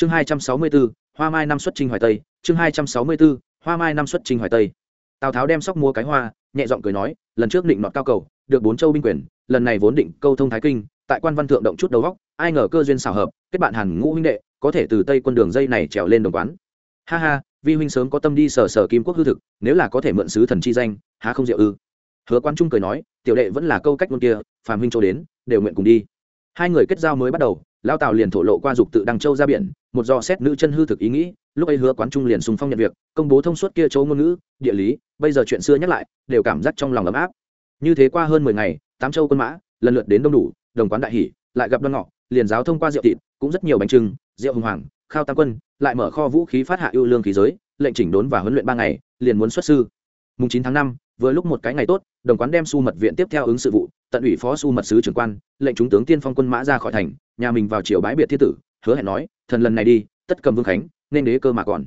chương hai trăm sáu mươi bốn hoa mai năm xuất trinh hoài tây. Chương hai trăm sáu mươi bốn hoa mai năm xuất trinh hoài tây. Tào tháo đem sóc mua cái hoa, nhẹ giọng cười nói, lần trước định nọt cao cầu, được bốn châu binh quyền, lần này vốn định câu thông thái kinh, tại quan văn thượng động chút đầu góc ai ngờ cơ duyên xảo hợp, kết bạn hàn ngũ huynh đệ, có thể từ tây quân đường dây này trèo lên đồng quán. Ha ha, vi huynh sớm có tâm đi sở sở kim quốc hư thực, nếu là có thể mượn sứ thần chi danh, há không diệu ư? Hứa quan trung cười nói, tiểu đệ vẫn là câu cách ngôn kia, phàm huynh châu đến, đều nguyện cùng đi. Hai người kết giao mới bắt đầu lao tào liền thổ lộ qua dục tự đăng châu ra biển, một do xét nữ chân hư thực ý nghĩ, lúc ấy hứa quán trung liền sùng phong nhận việc, công bố thông suốt kia châu ngôn ngữ, địa lý, bây giờ chuyện xưa nhắc lại, đều cảm giác trong lòng ấm áp. Như thế qua hơn mười ngày, tám châu quân mã, lần lượt đến đông đủ, đồng quán đại hỷ lại gặp đoan ngọ, liền giáo thông qua rượu thịt, cũng rất nhiều bánh trưng rượu hùng hoàng, khao tam quân, lại mở kho vũ khí phát hạ ưu lương khí giới, lệnh chỉnh đốn và huấn luyện ba ngày, liền muốn xuất sư. Mùng chín tháng năm, vừa lúc một cái ngày tốt, đồng quán đem su mật viện tiếp theo ứng sự vụ, tận ủy phó su mật sứ trưởng quan, lệnh chúng tướng tiên phong quân mã ra khỏi thành nhà mình vào triều bái biệt thiết tử, hứa hẹn nói, thần lần này đi, tất cầm vương khánh, nên đế cơ mà còn.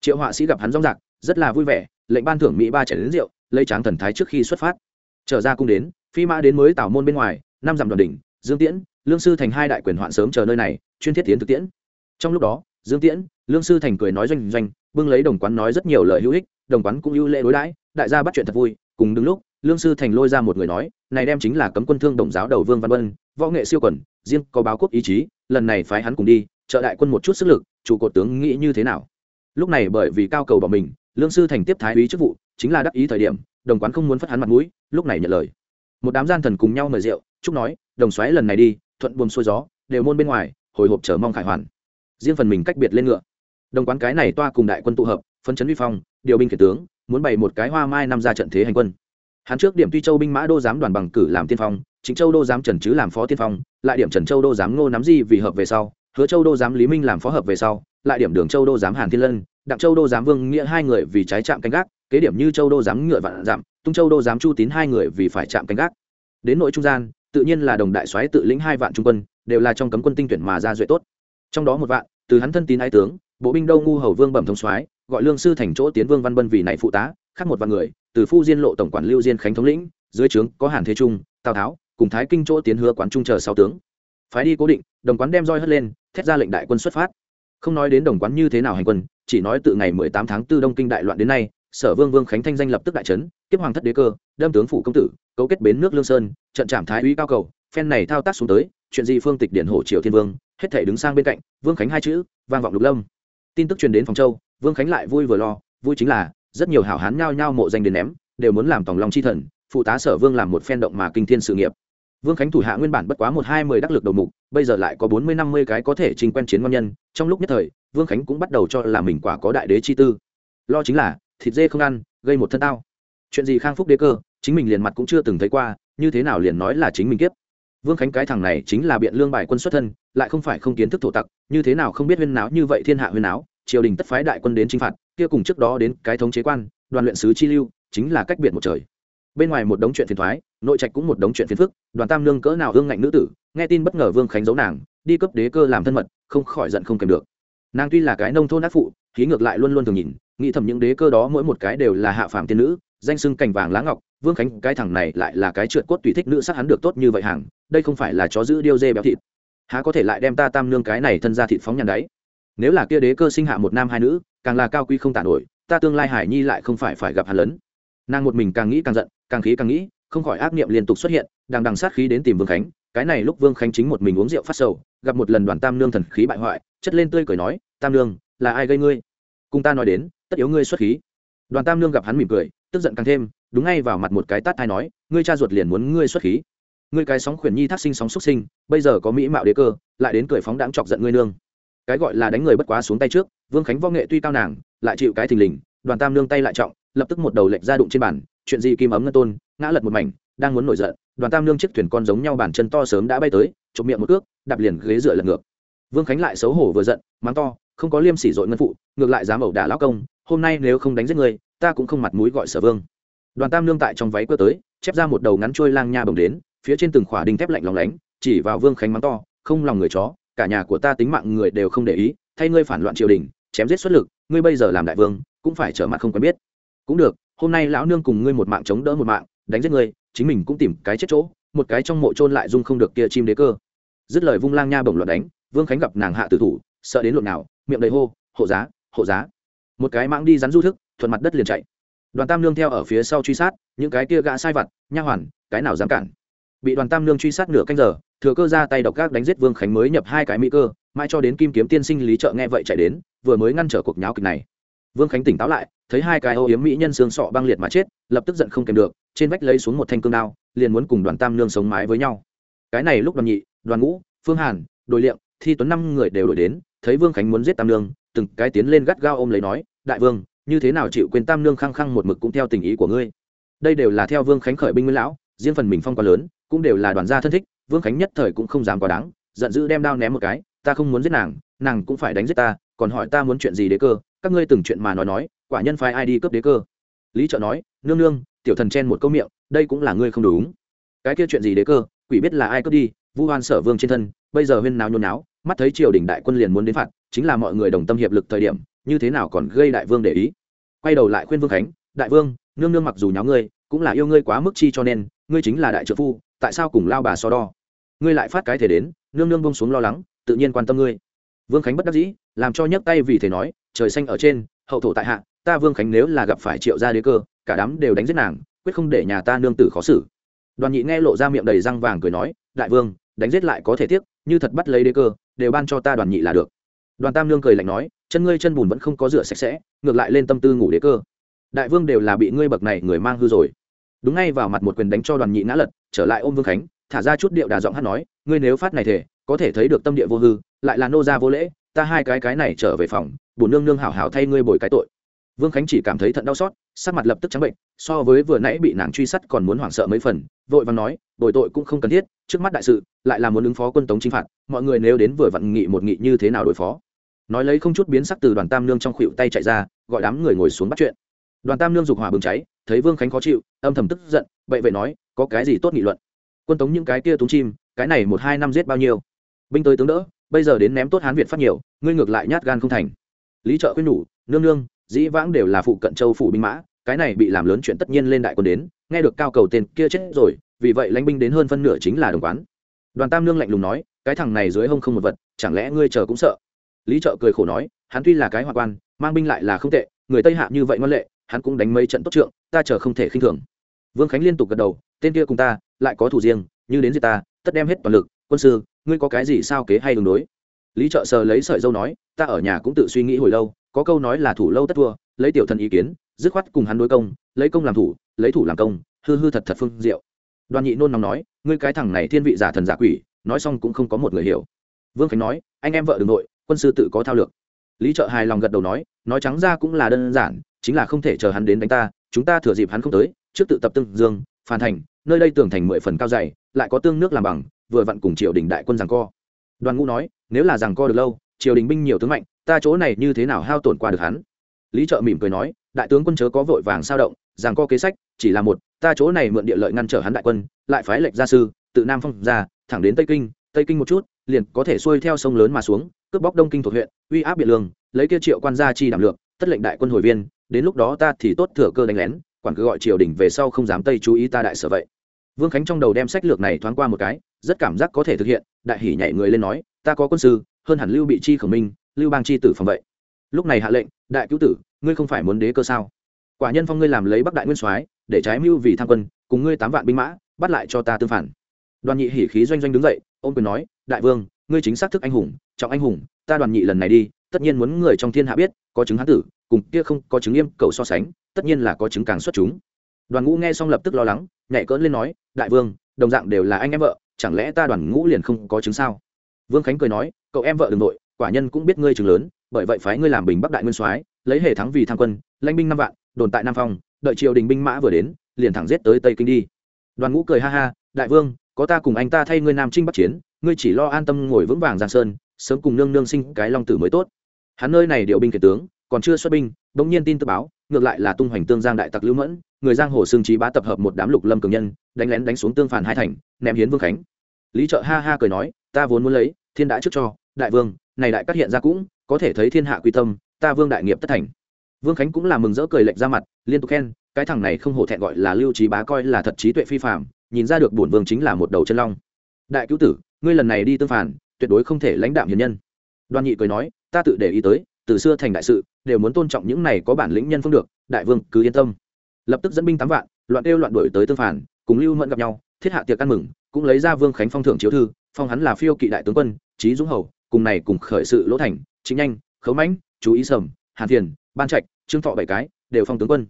Triệu họa sĩ gặp hắn rong rạc, rất là vui vẻ, lệnh ban thưởng mỹ ba chảy đến rượu, lấy tráng thần thái trước khi xuất phát. Trở ra cung đến, phi mã đến mới tảo môn bên ngoài, năm dặm đoàn đỉnh, dương tiễn, lương sư thành hai đại quyền hoạn sớm chờ nơi này, chuyên thiết tiến thực tiễn. Trong lúc đó, dương tiễn, lương sư thành cười nói doanh doanh, bưng lấy đồng quán nói rất nhiều lời hữu ích, đồng quán cũng ưu lễ đối đãi, đại gia bắt chuyện thật vui. Cùng đứng lúc, lương sư thành lôi ra một người nói, này đem chính là cấm quân thương đồng giáo đầu vương văn vân, võ nghệ siêu quần riêng có báo quốc ý chí, lần này phái hắn cùng đi, trợ đại quân một chút sức lực chủ cột tướng nghĩ như thế nào. Lúc này bởi vì cao cầu bỏ mình, lương sư thành tiếp thái úy chức vụ, chính là đắc ý thời điểm, đồng quán không muốn phất hắn mặt mũi, lúc này nhận lời. Một đám gian thần cùng nhau mời rượu, chúc nói, đồng xoáy lần này đi, thuận buồm xuôi gió, đều môn bên ngoài, hồi hộp chờ mong khải hoàn. Riêng phần mình cách biệt lên ngựa. Đồng quán cái này toa cùng đại quân tụ hợp, phân chấn vi phong, điều binh kể tướng, muốn bày một cái hoa mai năm ra trận thế hành quân hắn trước điểm tuy châu binh mã đô giám đoàn bằng cử làm tiên phong, chính châu đô giám trần chứ làm phó tiên phong, lại điểm trần châu đô giám ngô nắm di vì hợp về sau, hứa châu đô giám lý minh làm phó hợp về sau, lại điểm đường châu đô giám hàn thiên lân, đặng châu đô giám vương nghĩa hai người vì trái trạm canh gác, kế điểm như châu đô giám ngựa vạn dặm, tung châu đô giám chu tín hai người vì phải chạm canh gác. Đến nội trung gian, tự nhiên là đồng đại soái tự lĩnh hai vạn trung quân, đều là trong cấm quân tinh tuyển mà ra duệ tốt. Trong đó một vạn, từ hắn thân tín ái tướng, bộ binh đâu ngu hầu vương bẩm thông soái, gọi lương sư thành chỗ tiến vương văn bân vì này phụ tá, khác một vạn người từ phu diên lộ tổng quản lưu diên khánh thống lĩnh, dưới trướng có hàn thế trung, tào tháo, cùng thái kinh chỗ tiến hứa quán trung chờ sáu tướng. Phái đi cố định, đồng quán đem roi hất lên, thét ra lệnh đại quân xuất phát. Không nói đến đồng quán như thế nào hành quân, chỉ nói từ ngày mười tám tháng 4 đông kinh đại loạn đến nay, sở vương vương khánh thanh danh lập tức đại trấn kiếp hoàng thất đế cơ, đâm tướng phủ công tử, cấu kết bến nước lương sơn, trận trạm thái úy cao cầu, phen này thao tác xuống tới, chuyện gì phương tịch điển hổ triều thiên vương, hết thể đứng sang bên cạnh, vương khánh hai chữ, vang vọng lục lâm. Tin tức truyền đến phòng châu, vương khánh lại vui vừa lo, vui chính là rất nhiều hảo hán nhao nhao mộ danh đến ném, đều muốn làm tòng lòng chi thần, phụ tá sở vương làm một phen động mà kinh thiên sự nghiệp. Vương khánh thủ hạ nguyên bản bất quá một hai mươi đắc lực đầu mục, bây giờ lại có bốn mươi năm mươi cái có thể trình quen chiến ngon nhân, trong lúc nhất thời, vương khánh cũng bắt đầu cho là mình quả có đại đế chi tư. Lo chính là, thịt dê không ăn, gây một thân tao. Chuyện gì khang phúc đế cơ, chính mình liền mặt cũng chưa từng thấy qua, như thế nào liền nói là chính mình kiếp. Vương khánh cái thằng này chính là biện lương bài quân xuất thân, lại không phải không kiến thức thổ tặc, như thế nào không biết huyên náo như vậy thiên hạ huyên náo triều đình tất phái đại quân đến chinh phạt, kia cùng trước đó đến cái thống chế quan, đoàn luyện sứ chi lưu, chính là cách biệt một trời. Bên ngoài một đống chuyện phiền thoái, nội trạch cũng một đống chuyện phiền phức, đoàn tam lương cỡ nào hương ngạnh nữ tử, nghe tin bất ngờ vương khánh giấu nàng, đi cấp đế cơ làm thân mật, không khỏi giận không kèm được. Nàng tuy là cái nông thôn ác phụ, khí ngược lại luôn luôn thường nhìn, nghĩ thầm những đế cơ đó mỗi một cái đều là hạ phàm tiên nữ, danh sưng cành vàng lá ngọc, vương khánh cái thằng này lại là cái trượt cốt tùy thích nữ sắc hắn được tốt như vậy hàng, đây không phải là chó giữ điêu dê béo thịt. Há có thể lại đem ta tam nương cái này thân ra thịt phóng nhàn đáy? Nếu là kia đế cơ sinh hạ một nam hai nữ, càng là cao quy không tàn nổi, ta tương lai hải nhi lại không phải phải gặp hàn lớn. Nàng một mình càng nghĩ càng giận, càng khí càng nghĩ, không khỏi ác niệm liên tục xuất hiện đang đằng sát khí đến tìm vương khánh. Cái này lúc vương khánh chính một mình uống rượu phát sầu, gặp một lần đoàn tam nương thần khí bại hoại, chất lên tươi cười nói, tam nương, là ai gây ngươi? Cùng ta nói đến, tất yếu ngươi xuất khí. Đoàn tam nương gặp hắn mỉm cười, tức giận càng thêm, đúng ngay vào mặt một cái tát thai nói, ngươi cha ruột liền muốn ngươi xuất khí. Ngươi cái sóng khuyển nhi thác sinh sóng xuất sinh, bây giờ có mỹ mạo đế cơ, lại đến cười phóng đãng chọc giận ngươi nương cái gọi là đánh người bất quá xuống tay trước, vương khánh võ nghệ tuy cao nàng, lại chịu cái thình lình, đoàn tam nương tay lại trọng, lập tức một đầu lệnh ra đụng trên bàn, chuyện gì kim ấm ngân tôn, ngã lật một mảnh, đang muốn nổi giận, đoàn tam nương chiếc thuyền con giống nhau bàn chân to sớm đã bay tới, chụp miệng một ước đạp liền ghế dựa lật ngược. Vương khánh lại xấu hổ vừa giận, mắng to, không có liêm sỉ dội ngân phụ, ngược lại dám ẩu đả lão công, hôm nay nếu không đánh giết người, ta cũng không mặt mũi gọi sở vương. Đoàn tam nương tại trong váy cơ tới, chép ra một đầu ngắn trôi lang nha bồng đến, phía trên từng khỏa đinh thép lạnh lòng lánh, chỉ vào vương khánh mắng to, không lòng người chó cả nhà của ta tính mạng người đều không để ý, thay ngươi phản loạn triều đình, chém giết xuất lực, ngươi bây giờ làm đại vương, cũng phải trở mặt không quen biết. Cũng được, hôm nay lão nương cùng ngươi một mạng chống đỡ một mạng, đánh giết ngươi, chính mình cũng tìm cái chết chỗ, một cái trong mộ trôn lại dung không được kia chim đế cơ. Dứt lời vung lang nha bổng loạn đánh, vương khánh gặp nàng hạ tử thủ, sợ đến lộn nào, miệng đầy hô, hộ giá hộ giá. Một cái mãng đi rắn du thức, thuận mặt đất liền chạy. Đoàn tam lương theo ở phía sau truy sát, những cái kia gã sai vặt, nha hoàn, cái nào dám cản? Bị đoàn tam lương truy sát nửa canh giờ thừa cơ ra tay độc gác đánh giết vương khánh mới nhập hai cái mỹ cơ mai cho đến kim kiếm tiên sinh lý trợ nghe vậy chạy đến, vừa mới ngăn trở cuộc nháo kịch này. Vương khánh tỉnh táo lại, thấy hai cái ô yếm mỹ nhân xương sọ băng liệt mà chết, lập tức giận không kèm được, trên vách lấy xuống một thanh cương đao, liền muốn cùng đoàn tam lương sống mái với nhau. Cái này lúc đoàn nhị, đoàn ngũ, phương hàn đội liệm, thi tuấn năm người đều đổi đến, thấy vương khánh muốn giết tam lương từng cái tiến lên gắt gao ôm lấy nói, đại vương, như thế nào chịu quên tam lương khăng khăng một mực cũng theo tình ý của ngươi? Đây đều là theo vương khánh khởi binh nguyên lão, riêng phần mình phong quá lớn, cũng đều là đoàn gia thân thích vương khánh nhất thời cũng không dám quá đáng, giận dữ đem đao ném một cái, ta không muốn giết nàng nàng cũng phải đánh giết ta, còn hỏi ta muốn chuyện gì đế cơ, các ngươi từng chuyện mà nói nói, quả nhân phái ai đi cướp đế cơ? Lý trợ nói, nương nương, tiểu thần chen một câu miệng, đây cũng là ngươi không đúng. Cái kia chuyện gì đế cơ, quỷ biết là ai cướp đi, vu hoan sở vương trên thân, bây giờ huyên náo nhôn náo, mắt thấy triều đình đại quân liền muốn đến phạt, chính là mọi người đồng tâm hiệp lực thời điểm, như thế nào còn gây đại vương để ý? Quay đầu lại khuyên vương khánh, đại vương, nương nương mặc dù nháo ngươi, cũng là yêu ngươi quá mức chi cho nên, ngươi chính là đại trợ phu, tại sao cùng lao bà so đo? Ngươi lại phát cái thể đến, nương nương bông xuống lo lắng, tự nhiên quan tâm ngươi. Vương khánh bất đắc dĩ, làm cho nhấc tay vì thể nói, trời xanh ở trên, hậu thổ tại hạ, ta vương khánh nếu là gặp phải triệu gia đế cơ, cả đám đều đánh giết nàng, quyết không để nhà ta nương tử khó xử. Đoàn nhị nghe lộ ra miệng đầy răng vàng cười nói, đại vương, đánh giết lại có thể tiếc, như thật bắt lấy đế cơ, đều ban cho ta đoàn nhị là được. Đoàn tam nương cười lạnh nói, chân ngươi chân bùn vẫn không có rửa sạch sẽ, ngược lại lên tâm tư ngủ đế cơ. Đại vương đều là bị ngươi bậc này người mang hư rồi. Đúng ngay vào mặt một quyền đánh cho đoàn nhị ngã lật, trở lại ôm vương khánh thả ra chút điệu đà giọng hát nói, ngươi nếu phát này thể, có thể thấy được tâm địa vô hư, lại là nô gia vô lễ, ta hai cái cái này trở về phòng bổn nương nương hảo hảo thay ngươi bồi cái tội. Vương khánh chỉ cảm thấy thận đau xót, sắc mặt lập tức trắng bệnh, so với vừa nãy bị nàng truy sát còn muốn hoảng sợ mấy phần, vội vàng nói, bồi tội cũng không cần thiết, trước mắt đại sự, lại là muốn ứng phó quân tống chính phạt, mọi người nếu đến vừa vặn nghị một nghị như thế nào đối phó? Nói lấy không chút biến sắc từ đoàn tam nương trong khuỵu tay chạy ra, gọi đám người ngồi xuống bắt chuyện. Đoàn tam nương dục hỏa bừng cháy, thấy vương khánh khó chịu, âm thầm tức giận vậy vậy nói, có cái gì tốt nghị luận? Quân tống những cái kia túng chim, cái này một hai năm giết bao nhiêu? Binh tới tướng đỡ, bây giờ đến ném tốt hán việt phát nhiều, ngươi ngược lại nhát gan không thành. Lý trợ khuyên nhủ, nương nương, dĩ vãng đều là phụ cận châu phủ binh mã, cái này bị làm lớn chuyện tất nhiên lên đại quân đến, nghe được cao cầu tên kia chết rồi, vì vậy lãnh binh đến hơn phân nửa chính là đồng quán. Đoàn tam nương lạnh lùng nói, cái thằng này dưới hông không một vật, chẳng lẽ ngươi chờ cũng sợ? Lý trợ cười khổ nói, hắn tuy là cái hòa quan, mang binh lại là không tệ, người tây hạ như vậy ngoan lệ, hắn cũng đánh mấy trận tốt trượng, ta chờ không thể khinh thường. Vương khánh liên tục gật đầu, tên kia cùng ta lại có thủ riêng, như đến gì ta, tất đem hết toàn lực. Quân sư, ngươi có cái gì sao kế hay đường đối? Lý trợ sờ lấy sợi dâu nói, ta ở nhà cũng tự suy nghĩ hồi lâu, có câu nói là thủ lâu tất thua, lấy tiểu thần ý kiến, dứt khoát cùng hắn đối công, lấy công làm thủ, lấy thủ làm công, hư hư thật thật phương diệu. Đoàn nhị nôn nóng nói, ngươi cái thằng này thiên vị giả thần giả quỷ, nói xong cũng không có một người hiểu. Vương khánh nói, anh em vợ đường nội, quân sư tự có thao lược. Lý trợ hài lòng gật đầu nói nói trắng ra cũng là đơn giản, chính là không thể chờ hắn đến đánh ta, chúng ta thừa dịp hắn không tới, trước tự tập tương dương phan thành nơi đây tường thành mười phần cao dày, lại có tương nước làm bằng, vừa vặn cùng triều đình đại quân rằng co. Đoàn ngũ nói, nếu là rằng co được lâu, triều đình binh nhiều tướng mạnh, ta chỗ này như thế nào hao tổn qua được hắn? Lý trợ mỉm cười nói, đại tướng quân chớ có vội vàng sao động rằng co kế sách, chỉ là một, ta chỗ này mượn địa lợi ngăn trở hắn đại quân, lại phái lệnh gia sư, tự nam phong ra, thẳng đến tây kinh tây kinh một chút, liền có thể xuôi theo sông lớn mà xuống, cướp bóc đông kinh thuộc huyện, uy áp biện lương, lấy kia triệu quan gia chi đảm lược tất lệnh đại quân hồi viên, đến lúc đó ta thì tốt thừa cơ đánh lén, quản cứ gọi triều đình về sau không dám tây chú ý ta đại sở vậy vương khánh trong đầu đem sách lược này thoáng qua một cái, rất cảm giác có thể thực hiện, đại hỉ nhảy người lên nói, ta có quân sư, hơn hẳn lưu bị chi khẩu minh, lưu bang chi tử phòng vậy. Lúc này hạ lệnh, đại cứu tử, ngươi không phải muốn đế cơ sao? Quả nhân phong ngươi làm lấy bắc đại nguyên soái, để trái mưu vì tham quân, cùng ngươi tám vạn binh mã, bắt lại cho ta tương phản. Đoàn nhị hỉ khí doanh doanh đứng dậy ôn quyền nói, đại vương, ngươi chính xác thức anh hùng, trọng anh hùng, ta đoàn nhị lần này đi, tất nhiên muốn người trong thiên hạ biết, có chứng hán tử, cùng kia không có chứng yêm cầu so sánh, tất nhiên là có chứng càng xuất chúng đoàn ngũ nghe xong lập tức lo lắng, nhảy cỡn lên nói, đại vương, đồng dạng đều là anh em vợ, chẳng lẽ ta đoàn ngũ liền không có chứng sao? Vương khánh cười nói, cậu em vợ đ ừ n g nội quả nhân cũng biết ngươi chứng lớn, bởi vậy phái ngươi làm bình bắc đại nguyên soái, lấy hệ thắng vì tham quân, lãnh binh năm vạn, đồn tại nam phong, đợi triều đình binh mã vừa đến, liền thẳng giết tới tây kinh đi. Đoàn ngũ cười ha ha, đại vương, có ta cùng anh ta thay ngươi nam trinh bắc chiến, ngươi chỉ lo an tâm ngồi vững vàng giang sơn, sớm cùng nương nương sinh cái long tử mới tốt. Hắn nơi này điệu binh kể tướng còn chưa xuất binh bỗng nhiên tin tự báo, ngược lại là tung hoành tương giang đại tặc lưu mẫn, người giang hồ xương trí bá tập hợp một đám lục lâm cường nhân, đánh lén đánh xuống tương phản hai thành, ném hiến vương khánh. Lý trợ ha ha cười nói, ta vốn muốn lấy thiên đã trước cho, đại vương, này đại cắt hiện ra cũng có thể thấy thiên hạ quy tâm, ta vương đại nghiệp tất thành. Vương khánh cũng là mừng rỡ cười lệch ra mặt, liên tục khen, cái thằng này không hổ thẹn gọi là lưu trí bá coi là thật trí tuệ phi phạm nhìn ra được bổn vương chính là một đầu chân long. Đại cứu tử, ngươi lần này đi tương phản, tuyệt đối không thể lãnh đạm hiền nhân. Đoàn nhị cười nói, ta tự để ý tới từ xưa thành đại sự, đều muốn tôn trọng những này có bản lĩnh nhân phương được, đại vương, cứ yên tâm. Lập tức dẫn binh tám vạn, loạn kêu loạn đổi tới tương phản, cùng lưu mẫn gặp nhau, thiết hạ tiệc ăn mừng, cũng lấy ra vương khánh phong thưởng chiếu thư, phong hắn là phiêu kỵ đại tướng quân trí dũng hầu, cùng này cùng khởi sự lỗ thành chính nhanh, khấu mãnh, chú ý sầm, hàn thiền, ban trạch, trương thọ bảy cái, đều phong tướng quân.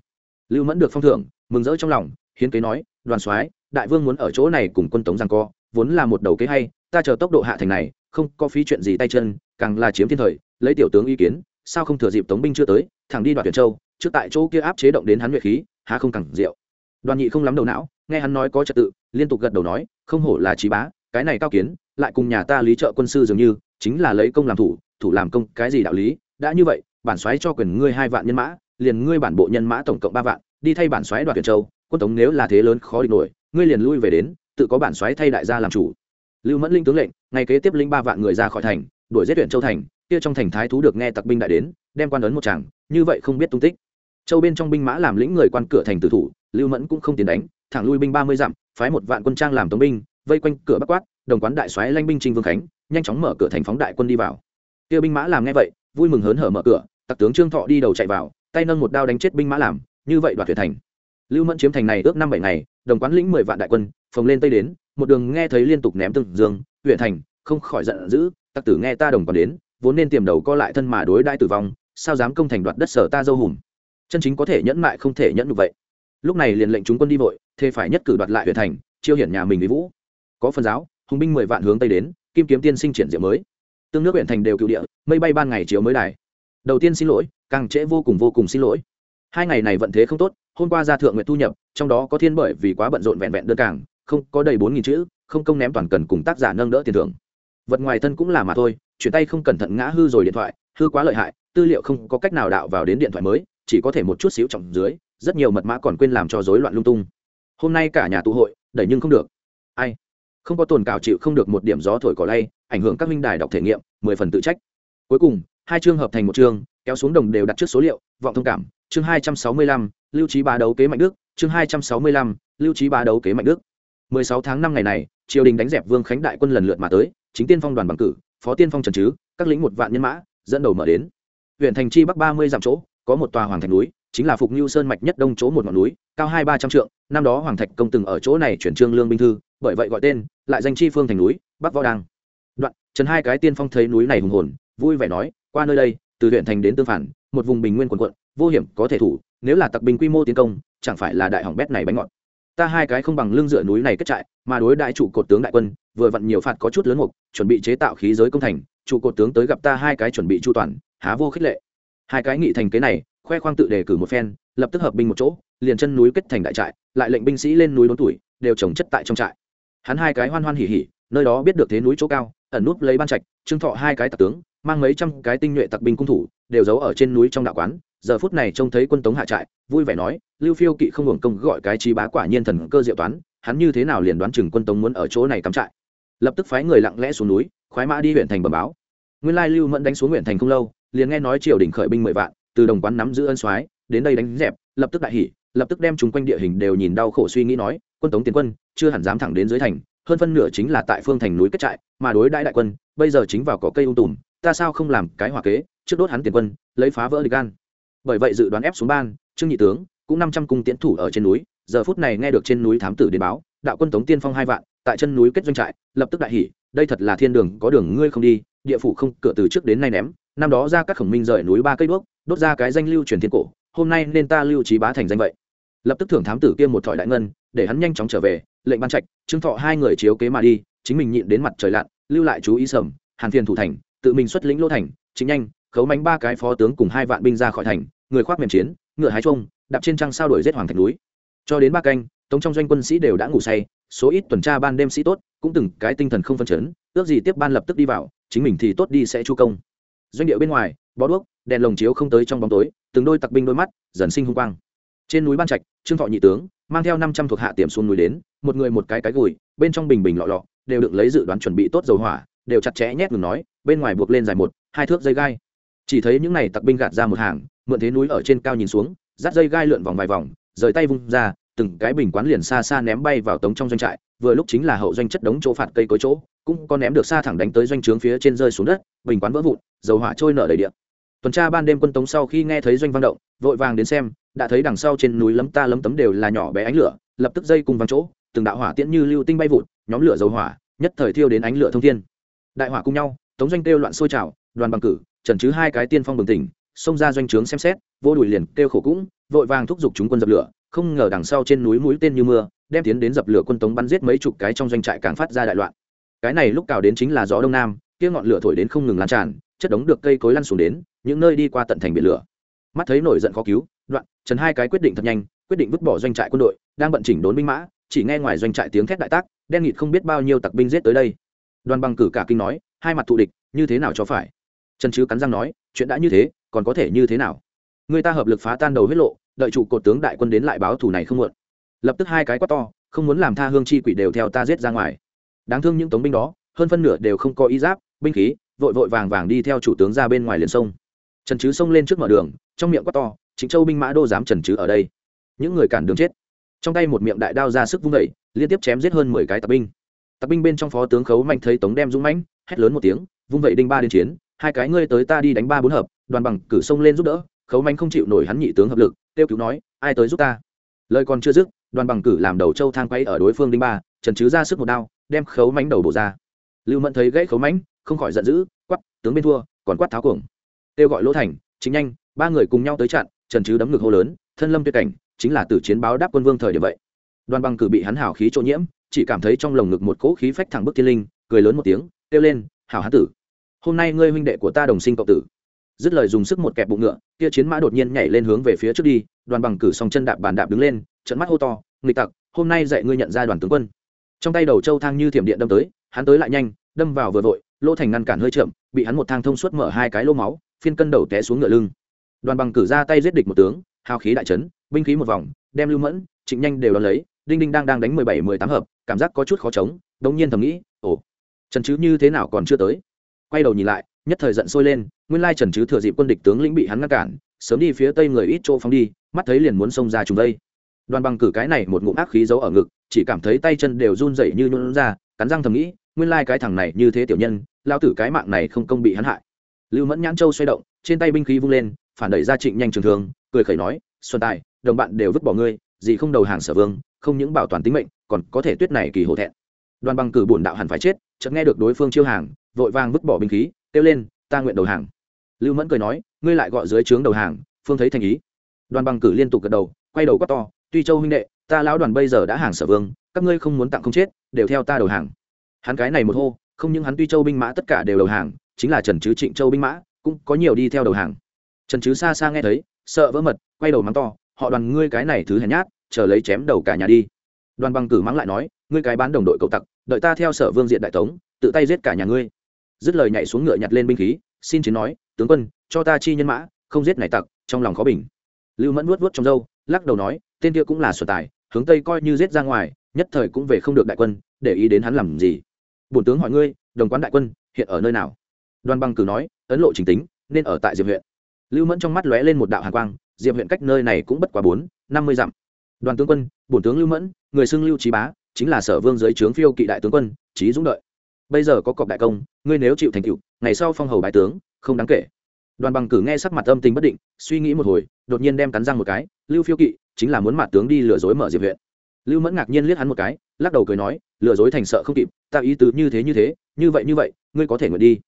Lưu mẫn được phong thưởng, mừng rỡ trong lòng, hiến kế nói, đoàn soái, đại vương muốn ở chỗ này cùng quân tống giang co, vốn là một đầu kế hay, ta chờ tốc độ hạ thành này, không có phí chuyện gì tay chân, càng là chiếm thiên thời, lấy tiểu tướng ý kiến sao không thừa dịp tống binh chưa tới, thẳng đi đoạt tuyển châu, trước tại chỗ kia áp chế động đến hắn nhuệ khí, há không cẳng rượu. Đoàn nhị không lắm đầu não, nghe hắn nói có trật tự, liên tục gật đầu nói, không hổ là trí bá, cái này cao kiến, lại cùng nhà ta lý trợ quân sư dường như, chính là lấy công làm thủ thủ làm công, cái gì đạo lý, đã như vậy, bản xoáy cho quyền ngươi hai vạn nhân mã, liền ngươi bản bộ nhân mã tổng cộng ba vạn, đi thay bản xoáy đoạt tuyển châu, quân tống nếu là thế lớn khó địch nổi, ngươi liền lui về đến, tự có bản xoáy thay đại gia làm chủ. Lưu mẫn linh tướng lệnh, ngày kế tiếp linh ba vạn người ra khỏi thành đuổi giết huyện châu thành, kia trong thành thái thú được nghe tặc binh đại đến, đem quan ấn một chàng như vậy không biết tung tích. Châu bên trong binh mã làm lĩnh người quan cửa thành tử thủ, lưu mẫn cũng không tiến đánh, thẳng lui binh ba mươi dặm, phái một vạn quân trang làm tống binh, vây quanh cửa bắc quát, đồng quán đại soái lanh binh trinh vương khánh, nhanh chóng mở cửa thành phóng đại quân đi vào. Kia binh mã làm nghe vậy, vui mừng hớn hở mở cửa, tặc tướng trương thọ đi đầu chạy vào, tay nâng một đao đánh chết binh mã làm, như vậy đoạt thuyền thành. Lưu mẫn chiếm thành này ước năm bảy ngày, đồng quán lĩnh mười vạn đại quân, phồng lên tây đến, một đường nghe thấy liên tục ném từng dương huyện thành, không khỏi giận dữ tặc tử nghe ta đồng còn đến, vốn nên tiềm đầu co lại thân mà đối đãi tử vong, sao dám công thành đoạt đất sở ta dâu hùm? Chân chính có thể nhẫn mại không thể nhẫn được vậy. Lúc này liền lệnh chúng quân đi vội, thế phải nhất cử đoạt lại huyện thành, chiêu hiển nhà mình với vũ. Có phần giáo, hùng binh mười vạn hướng tây đến, kim kiếm tiên sinh triển diệu mới. Tương nước huyện thành đều cựu địa, mây bay ban ngày chiếu mới đài. Đầu tiên xin lỗi, càng trễ vô cùng vô cùng xin lỗi. Hai ngày này vận thế không tốt, hôm qua ra thượng nguyện thu nhập, trong đó có thiên bởi vì quá bận rộn vẹn vẹn đơn cảng không có đầy bốn nghìn chữ, không công ném toàn cần cùng tác giả nâng đỡ tiền thưởng vật ngoài thân cũng là mà thôi, chuyển tay không cẩn thận ngã hư rồi điện thoại, hư quá lợi hại, tư liệu không có cách nào đạo vào đến điện thoại mới, chỉ có thể một chút xíu trọng dưới, rất nhiều mật mã còn quên làm cho rối loạn lung tung. Hôm nay cả nhà tụ hội, đẩy nhưng không được. Ai? Không có tồn cào chịu không được một điểm gió thổi cỏ lay, ảnh hưởng các minh đài đọc thể nghiệm, mười phần tự trách. Cuối cùng, hai chương hợp thành một chương, kéo xuống đồng đều đặt trước số liệu, vọng thông cảm, chương hai trăm sáu mươi lăm, lưu trí bá đấu kế mạnh đức, chương hai trăm sáu mươi lăm, lưu trí bá đấu kế mạnh đức. mười sáu tháng năm ngày này, triều đình đánh dẹp vương khánh đại quân lần lượt mà tới chính tiên phong đoàn bằng cử, phó tiên phong trần chứ, các lĩnh một vạn nhân mã, dẫn đầu mở đến. Huyện thành chi bắc ba mươi dặm chỗ, có một tòa hoàng thành núi, chính là phục như sơn mạch nhất đông chỗ một ngọn núi, cao hai ba trăm trượng, năm đó hoàng thạch công từng ở chỗ này chuyển trương lương binh thư, bởi vậy gọi tên, lại danh chi phương thành núi, bắc võ đăng. Đoạn, trần hai cái tiên phong thấy núi này hùng hồn, vui vẻ nói, qua nơi đây, từ huyện thành đến tương phản, một vùng bình nguyên quần quận, vô hiểm có thể thủ, nếu là tặc binh quy mô tiến công, chẳng phải là đại hỏng bét này bánh ngọt ta hai cái không bằng lưng dựa núi này kết trại, mà đối đại trụ cột tướng đại quân, vừa vặn nhiều phạt có chút lớn mục, chuẩn bị chế tạo khí giới công thành, trụ cột tướng tới gặp ta hai cái chuẩn bị chu toàn, há vô khích lệ. Hai cái nghị thành kế này, khoe khoang tự đề cử một phen, lập tức hợp binh một chỗ, liền chân núi kết thành đại trại, lại lệnh binh sĩ lên núi đốn tuổi, đều trồng chất tại trong trại. Hắn hai cái hoan hoan hỉ hỉ, nơi đó biết được thế núi chỗ cao, ẩn núp lấy ban trạch, trương thọ hai cái tặc tướng, mang mấy trăm cái tinh nhuệ tặc binh cung thủ, đều giấu ở trên núi trong đạo quán giờ phút này trông thấy quân tống hạ trại, vui vẻ nói, lưu phiêu kỵ không hưởng công gọi cái trí bá quả nhiên thần cơ diệu toán, hắn như thế nào liền đoán chừng quân tống muốn ở chỗ này cắm trại? Lập tức phái người lặng lẽ xuống núi, khoái mã đi huyện thành bẩm báo. Nguyên lai lưu mẫn đánh xuống huyện thành không lâu, liền nghe nói triều đình khởi binh mười vạn, từ đồng quán nắm giữ ân soái, đến đây đánh dẹp, lập tức đại hỉ, lập tức đem chúng quanh địa hình đều nhìn đau khổ suy nghĩ nói, quân tống tiến quân, chưa hẳn dám thẳng đến dưới thành, hơn phân nửa chính là tại phương thành núi kết trại, mà đối đãi đại quân, bây giờ chính vào có cây ung tùm, ta sao không làm cái hòa kế, trước đốt hắn tiền quân, lấy phá vỡ địch gan bởi vậy dự đoán ép xuống ban, trương nhị tướng cũng năm trăm cung tiến thủ ở trên núi, giờ phút này nghe được trên núi thám tử đến báo, đạo quân tống tiên phong hai vạn, tại chân núi kết doanh trại, lập tức đại hỉ, đây thật là thiên đường, có đường ngươi không đi, địa phủ không, cửa từ trước đến nay ném, năm đó ra các khổng minh rời núi ba cây đuốc, đốt ra cái danh lưu truyền thiên cổ, hôm nay nên ta lưu trí bá thành danh vậy. Lập tức thưởng thám tử kia một thỏi đại ngân, để hắn nhanh chóng trở về, lệnh ban trạch, trương thọ hai người chiếu kế mà đi, chính mình nhịn đến mặt trời lặn, lưu lại chú ý sầm, hàn phiền thủ thành, tự mình xuất lĩnh lô thành, chính nhanh, khấu mánh ba cái phó tướng cùng hai vạn binh ra khỏi thành người khoác mềm chiến, ngựa hái trông đạp trên trăng sao đổi giết hoàng thành núi. Cho đến ba canh, tống trong doanh quân sĩ đều đã ngủ say, số ít tuần tra ban đêm sĩ tốt cũng từng cái tinh thần không phân chấn, ước gì tiếp ban lập tức đi vào, chính mình thì tốt đi sẽ chu công. Doanh điệu bên ngoài, bó đuốc, đèn lồng chiếu không tới trong bóng tối, từng đôi tặc binh đôi mắt, dần sinh hung quang. Trên núi ban trạch, trương thọ nhị tướng, mang theo năm trăm thuộc hạ tiềm xuống núi đến, một người một cái cái gùi, bên trong bình bình lọ lọ, đều được lấy dự đoán chuẩn bị tốt dầu hỏa, đều chặt chẽ nhét ngừng nói, bên ngoài buộc lên dài một, hai thước dây gai. Chỉ thấy những này tặc binh gạt ra một hàng mượn thế núi ở trên cao nhìn xuống, dắt dây gai lượn vòng vài vòng, rời tay vung ra, từng cái bình quán liền xa xa ném bay vào tống trong doanh trại, vừa lúc chính là hậu doanh chất đống chỗ phạt cây cối chỗ, cũng có ném được xa thẳng đánh tới doanh trướng phía trên rơi xuống đất, bình quán vỡ vụn, dầu hỏa trôi nở đầy điện tuần tra ban đêm quân tống sau khi nghe thấy doanh vang động, vội vàng đến xem, đã thấy đằng sau trên núi lấm ta lấm tấm đều là nhỏ bé ánh lửa, lập tức dây cùng văng chỗ, từng đạo hỏa tiễn như lưu tinh bay vụt, nhóm lửa dầu hỏa, nhất thời thiêu đến ánh lửa thông thiên. Đại hỏa cùng nhau, tống doanh kêu loạn sôi trào, đoàn bằng cử, trần chứ hai cái tiên phong bừng tỉnh xông ra doanh trướng xem xét, vô đùi liền kêu khổ cũng, vội vàng thúc giục chúng quân dập lửa, không ngờ đằng sau trên núi mũi tên như mưa, đem tiến đến dập lửa quân tống bắn giết mấy chục cái trong doanh trại càng phát ra đại loạn. Cái này lúc cào đến chính là gió đông nam, kia ngọn lửa thổi đến không ngừng lan tràn, chất đống được cây cối lăn xuống đến, những nơi đi qua tận thành biển lửa. Mắt thấy nổi giận khó cứu, đoạn, trần hai cái quyết định thật nhanh, quyết định vứt bỏ doanh trại quân đội, đang bận chỉnh đốn binh mã, chỉ nghe ngoài doanh trại tiếng thét đại tác, đen nghịt không biết bao nhiêu tặc binh giết tới đây. Đoàn bằng cử cả kinh nói, hai mặt thù địch, như thế nào cho phải? Trần chứ cắn răng nói chuyện đã như thế, còn có thể như thế nào? Người ta hợp lực phá tan đầu huyết lộ, đợi trụ cột tướng đại quân đến lại báo thù này không muộn. Lập tức hai cái quát to, không muốn làm tha hương chi quỷ đều theo ta giết ra ngoài. Đáng thương những tống binh đó, hơn phân nửa đều không có ý giáp, binh khí, vội vội vàng vàng đi theo chủ tướng ra bên ngoài liền sông. Trần chứ xông lên trước mở đường, trong miệng quát to chính châu binh mã đô dám trần chứ ở đây? Những người cản đường chết. Trong tay một miệng đại đao ra sức vung vẩy liên tiếp chém giết hơn mười cái tặc binh. Tặc binh bên trong phó tướng khấu mạnh thấy tống đem dũng mãnh, hét lớn một tiếng, vung vẩy đinh ba đến chiến hai cái ngươi tới ta đi đánh ba bốn hợp, đoàn bằng cử sông lên giúp đỡ, khấu mạnh không chịu nổi hắn nhị tướng hợp lực, tiêu cứu nói, ai tới giúp ta? Lời còn chưa dứt, đoàn bằng cử làm đầu châu thang quay ở đối phương đinh ba, trần chứ ra sức một đao, đem khấu mánh đầu bổ ra. Lưu mẫn thấy gãy khấu mánh, không khỏi giận dữ quắp tướng bên thua, còn quát tháo cuồng. Kêu gọi lỗ thành, chính nhanh, ba người cùng nhau tới chặn, trần chứ đấm ngực hô lớn, thân lâm tuyệt cảnh, chính là tử chiến báo đáp quân vương thời điểm vậy. Đoàn bằng cử bị hắn hảo khí trộn nhiễm, chỉ cảm thấy trong lồng ngực một cỗ khí phách thẳng bức thiên linh, cười lớn một tiếng, kêu lên, hảo hán tử hôm nay ngươi huynh đệ của ta đồng sinh cộng tử. Dứt lời dùng sức một kẹp bụng ngựa, kia chiến mã đột nhiên nhảy lên hướng về phía trước đi, đoàn bằng cử song chân đạp bàn đạp đứng lên trận mắt hô to, nghịch tặc, hôm nay dạy ngươi nhận ra đoàn tướng quân. Trong tay đầu châu thang như thiểm điện đâm tới, hắn tới lại nhanh, đâm vào vừa vội, lỗ thành ngăn cản hơi chậm, bị hắn một thang thông suốt mở hai cái lô máu, phiên cân đầu té xuống ngựa lưng. Đoàn bằng cử ra tay giết địch một tướng, hào khí đại trấn binh khí một vòng, đem lưu mẫn, trịnh nhanh đều đón lấy, đinh đinh đang đang đánh mười bảy mười tám hợp, cảm giác có chút khó chống, đống nhiên thầm nghĩ, ồ, trần chứ như thế nào còn chưa tới? Quay đầu nhìn lại, nhất thời giận sôi lên, nguyên lai trần chứ thừa dịp quân địch tướng lĩnh bị hắn ngăn cản, sớm đi phía tây người ít chỗ phóng đi, mắt thấy liền muốn xông ra trùng đây. Đoàn bằng cử cái này một ngụm ác khí giấu ở ngực, chỉ cảm thấy tay chân đều run rẩy như nhún ra, cắn răng thầm nghĩ, nguyên lai cái thằng này như thế tiểu nhân, lao tử cái mạng này không công bị hắn hại. Lưu mẫn nhãn châu xoay động, trên tay binh khí vung lên, phản đẩy ra trịnh nhanh trường thường cười khẩy nói, xuân tài, đồng bạn đều vứt bỏ ngươi, gì không đầu hàng sở vương, không những bảo toàn tính mệnh, còn có thể tuyết này kỳ hổ thẹn. Đoàn bằng cử bổn đạo hẳn phải chết chợt nghe được đối phương chiêu hàng, vội vàng vứt bỏ binh khí, kêu lên, ta nguyện đầu hàng. Lưu mẫn cười nói, ngươi lại gọi dưới trướng đầu hàng, phương thấy thành ý. Đoàn bằng cử liên tục gật đầu, quay đầu quát to, tuy châu huynh đệ, ta lão đoàn bây giờ đã hàng sở vương, các ngươi không muốn tặng không chết, đều theo ta đầu hàng. Hắn cái này một hô, không những hắn tuy châu binh mã tất cả đều đầu hàng, chính là trần chứ trịnh châu binh mã, cũng có nhiều đi theo đầu hàng. Trần chứ xa xa nghe thấy, sợ vỡ mật, quay đầu mắng to, họ đoàn ngươi cái này thứ hèn nhát, chờ lấy chém đầu cả nhà đi. Đoàn bằng cử mắng lại nói, ngươi cái bán đồng đội cậu tặc đợi ta theo sở vương diện đại tống, tự tay giết cả nhà ngươi. Dứt lời nhảy xuống ngựa nhặt lên binh khí, xin chiến nói, tướng quân, cho ta chi nhân mã, không giết này tặc, trong lòng khó bình. Lưu mẫn nuốt vuốt trong dâu lắc đầu nói, tên kia cũng là sở tài, hướng tây coi như giết ra ngoài, nhất thời cũng về không được đại quân, để ý đến hắn làm gì. Bổn tướng hỏi ngươi, đồng quán đại quân, hiện ở nơi nào? Đoàn bằng cử nói, ấn lộ chính tính, nên ở tại diệp huyện. Lưu mẫn trong mắt lóe lên một đạo hàn quang, diệp huyện cách nơi này cũng bất quá bốn, năm mươi dặm. Đoàn tướng quân, bổn tướng lưu mẫn, người xưng lưu trí bá chính là sở vương dưới trướng phiêu kỵ đại tướng quân trí dũng đợi. Bây giờ có cọc đại công, ngươi nếu chịu thành cựu ngày sau phong hầu bài tướng, không đáng kể. Đoàn bằng cử nghe sắc mặt âm tình bất định, suy nghĩ một hồi, đột nhiên đem cắn răng một cái, lưu phiêu kỵ chính là muốn mặt tướng đi lừa dối mở diệp huyện. Lưu mẫn ngạc nhiên liếc hắn một cái, lắc đầu cười nói, lừa dối thành sợ không kịp, ta ý tứ như thế như thế, như vậy như vậy, ngươi có thể nguyện đi.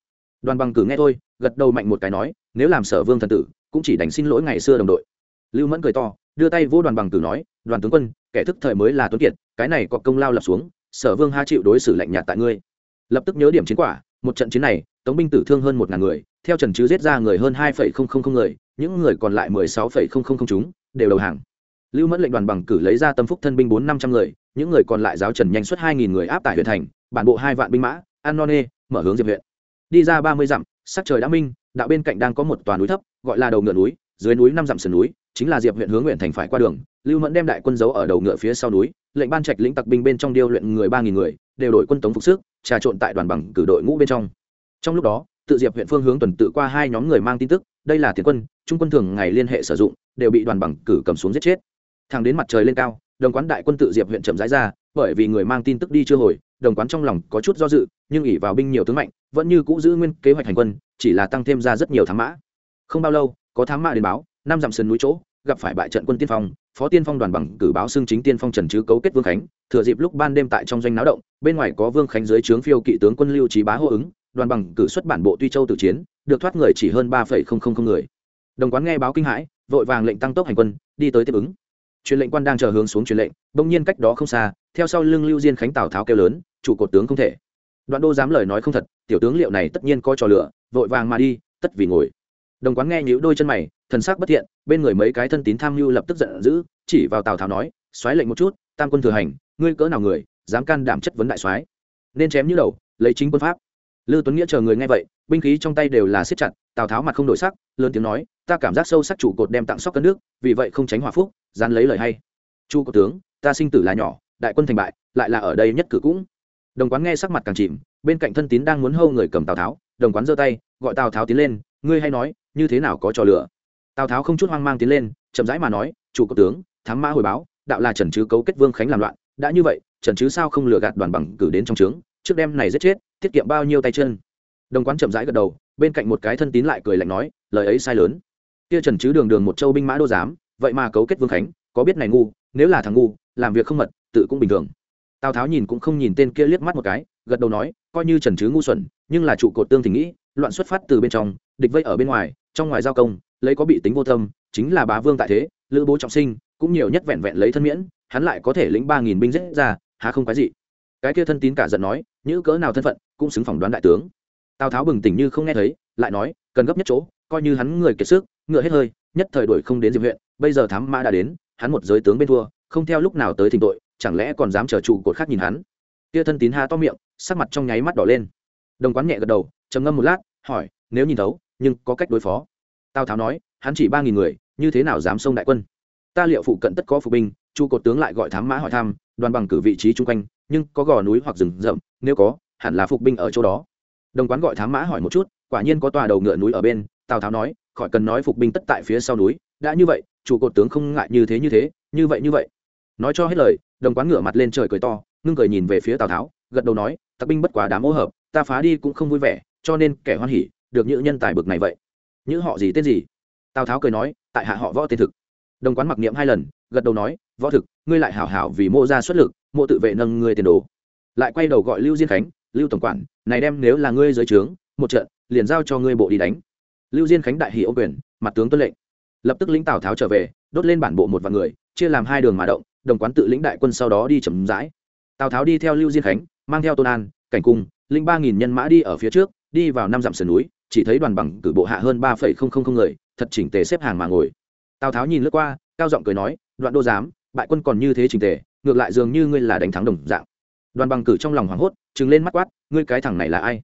Đoàn bằng cử nghe thôi, gật đầu mạnh một cái nói, nếu làm sở vương thần tử, cũng chỉ đánh xin lỗi ngày xưa đồng đội. Lưu mẫn cười to, đưa tay vô đoàn bằng cử nói đoàn tướng quân, kẻ thức thời mới là tuấn kiệt, cái này có công lao lập xuống, sở vương ha chịu đối xử lạnh nhạt tại ngươi. Lập tức nhớ điểm chiến quả, một trận chiến này, tống binh tử thương hơn một ngàn người, theo trần chứ giết ra người hơn hai phẩy không không không người, những người còn lại mười sáu phẩy không không không chúng, đều đầu hàng. Lưu mẫn lệnh đoàn bằng cử lấy ra tâm phúc thân binh bốn năm trăm người, những người còn lại giáo trần nhanh suốt hai nghìn người áp tải huyện thành, bản bộ hai vạn binh mã an non nê, mở hướng diệp huyện. Đi ra ba mươi dặm, sắc trời đã minh, đạo bên cạnh đang có một toàn núi thấp, gọi là đầu ngựa núi, dưới núi năm dặm sườn núi chính là diệp huyện hướng nguyện thành phải qua đường, lưu mẫn đem đại quân giấu ở đầu ngựa phía sau núi, lệnh ban trạch lĩnh tặc binh bên trong điêu luyện người ba nghìn người, đều đội quân tống phục sức, trà trộn tại đoàn bằng cử đội ngũ bên trong. Trong lúc đó, tự diệp huyện phương hướng tuần tự qua hai nhóm người mang tin tức, đây là tiền quân, trung quân thường ngày liên hệ sử dụng, đều bị đoàn bằng cử cầm xuống giết chết. Thẳng đến mặt trời lên cao, đồng quán đại quân tự diệp huyện chậm rãi ra, bởi vì người mang tin tức đi chưa hồi, đồng quán trong lòng có chút do dự, nhưng ỉ vào binh nhiều tướng mạnh, vẫn như cũ giữ nguyên kế hoạch hành quân, chỉ là tăng thêm ra rất nhiều thám mã. Không bao lâu, có thám mã đến báo năm dặm sườn núi chỗ, gặp phải bại trận quân tiên phong, phó tiên phong đoàn bằng cử báo xưng chính tiên phong trần chứ cấu kết vương khánh, thừa dịp lúc ban đêm tại trong doanh náo động, bên ngoài có vương khánh dưới trướng phiêu kỵ tướng quân lưu trí bá hô ứng, đoàn bằng cử xuất bản bộ tuy châu tự chiến, được thoát người chỉ hơn ba người. Đồng quán nghe báo kinh hãi, vội vàng lệnh tăng tốc hành quân, đi tới tiếp ứng. Truyền lệnh quan đang chờ hướng xuống truyền lệnh, bỗng nhiên cách đó không xa, theo sau lưng lưu diên khánh tào tháo kêu lớn, chủ cột tướng không thể. Đoạn đô dám lời nói không thật, tiểu tướng liệu này tất nhiên có trò lửa, vội vàng mà đi, tất vì ngồi. Đồng quán nghe nhíu đôi chân mày thần sắc bất thiện, bên người mấy cái thân tín tham mưu lập tức giận dữ, chỉ vào tào tháo nói xoáy lệnh một chút, tam quân thừa hành, ngươi cỡ nào người, dám can đảm chất vấn đại soái? Nên chém như đầu, lấy chính quân pháp. Lư tuấn nghĩa chờ người nghe vậy, binh khí trong tay đều là siết chặt, tào tháo mặt không đổi sắc, lớn tiếng nói, ta cảm giác sâu sắc chủ cột đem tặng sóc cân nước, vì vậy không tránh hòa phúc, dán lấy lời hay. Chu cột tướng, ta sinh tử là nhỏ, đại quân thành bại, lại là ở đây nhất cử cũng. Đồng quán nghe sắc mặt càng chìm, bên cạnh thân tín đang muốn hâu người cầm tào tháo, đồng quán giơ tay, gọi tào tháo tiến lên, ngươi hay nói, như thế nào có trò lửa tào tháo không chút hoang mang tiến lên chậm rãi mà nói chủ cột tướng thám mã hồi báo đạo là trần chứ cấu kết vương khánh làm loạn đã như vậy trần chứ sao không lừa gạt đoàn bằng cử đến trong trướng trước đêm này giết chết tiết kiệm bao nhiêu tay chân đồng quán chậm rãi gật đầu bên cạnh một cái thân tín lại cười lạnh nói lời ấy sai lớn kia trần chứ đường đường một châu binh mã đô giám vậy mà cấu kết vương khánh có biết này ngu nếu là thằng ngu làm việc không mật tự cũng bình thường tào tháo nhìn cũng không nhìn tên kia liếc mắt một cái gật đầu nói coi như trần chứ ngu xuẩn nhưng là trụ cột tương thì nghĩ loạn xuất phát từ bên trong địch vây ở bên ngoài trong ngoài giao công lấy có bị tính vô tâm, chính là bá vương tại thế, lữ bố trọng sinh, cũng nhiều nhất vẹn vẹn lấy thân miễn, hắn lại có thể lĩnh ba nghìn binh giết ra, há không cái gì cái kia thân tín cả giận nói như cỡ nào thân phận, cũng xứng phỏng đoán đại tướng. Tào tháo bừng tỉnh như không nghe thấy, lại nói, cần gấp nhất chỗ, coi như hắn người kiệt sức, ngựa hết hơi, nhất thời đuổi không đến diệp huyện, bây giờ thám mã đã đến, hắn một giới tướng bên thua, không theo lúc nào tới thỉnh tội, chẳng lẽ còn dám chờ trụ cột khác nhìn hắn? Kia thân tín ha to miệng, sắc mặt trong nháy mắt đỏ lên. Đồng quán nhẹ gật đầu, trầm ngâm một lát, hỏi, nếu nhìn thấu, nhưng có cách đối phó? Tào tháo nói hắn chỉ ba nghìn người như thế nào dám xông đại quân ta liệu phụ cận tất có phục binh chu cột tướng lại gọi thám mã hỏi thăm đoàn bằng cử vị trí chung quanh nhưng có gò núi hoặc rừng rậm nếu có hẳn là phục binh ở chỗ đó đồng quán gọi thám mã hỏi một chút quả nhiên có tòa đầu ngựa núi ở bên tào tháo nói khỏi cần nói phục binh tất tại phía sau núi đã như vậy chủ cột tướng không ngại như thế như thế như vậy như vậy nói cho hết lời đồng quán ngửa mặt lên trời cười to ngưng cười nhìn về phía tào tháo gật đầu nói tặc binh bất quá đám ô hợp ta phá đi cũng không vui vẻ cho nên kẻ hoan hỉ được những nhân tài bực này vậy những họ gì tên gì? Tào tháo cười nói, tại hạ họ võ tên thực. Đồng quán mặc niệm hai lần, gật đầu nói, võ thực, ngươi lại hảo hảo vì mô ra xuất lực mô tự vệ nâng ngươi tiền đồ. Lại quay đầu gọi lưu diên khánh, lưu tổng quản, này đem nếu là ngươi dưới trướng, một trận, liền giao cho ngươi bộ đi đánh. Lưu diên khánh đại hỷ ô quyền, mặt tướng tuân lệnh. Lập tức lĩnh tào tháo trở về, đốt lên bản bộ một vạn người, chia làm hai đường mà động, đồng quán tự lĩnh đại quân sau đó đi chậm rãi. Tào tháo đi theo lưu diên khánh, mang theo tôn an, cảnh cung linh ba nghìn nhân mã đi ở phía trước, đi vào năm dặm sườn núi chỉ thấy đoàn bằng cử bộ hạ hơn ba phẩy không không không người, thật chỉnh tề xếp hàng mà ngồi. Tào tháo nhìn lướt qua, cao giọng cười nói, đoạn đô giám, bại quân còn như thế chỉnh tề, ngược lại dường như ngươi là đánh thắng đồng dạng. Đoàn bằng cử trong lòng hoảng hốt chừng lên mắt quát, ngươi cái thằng này là ai?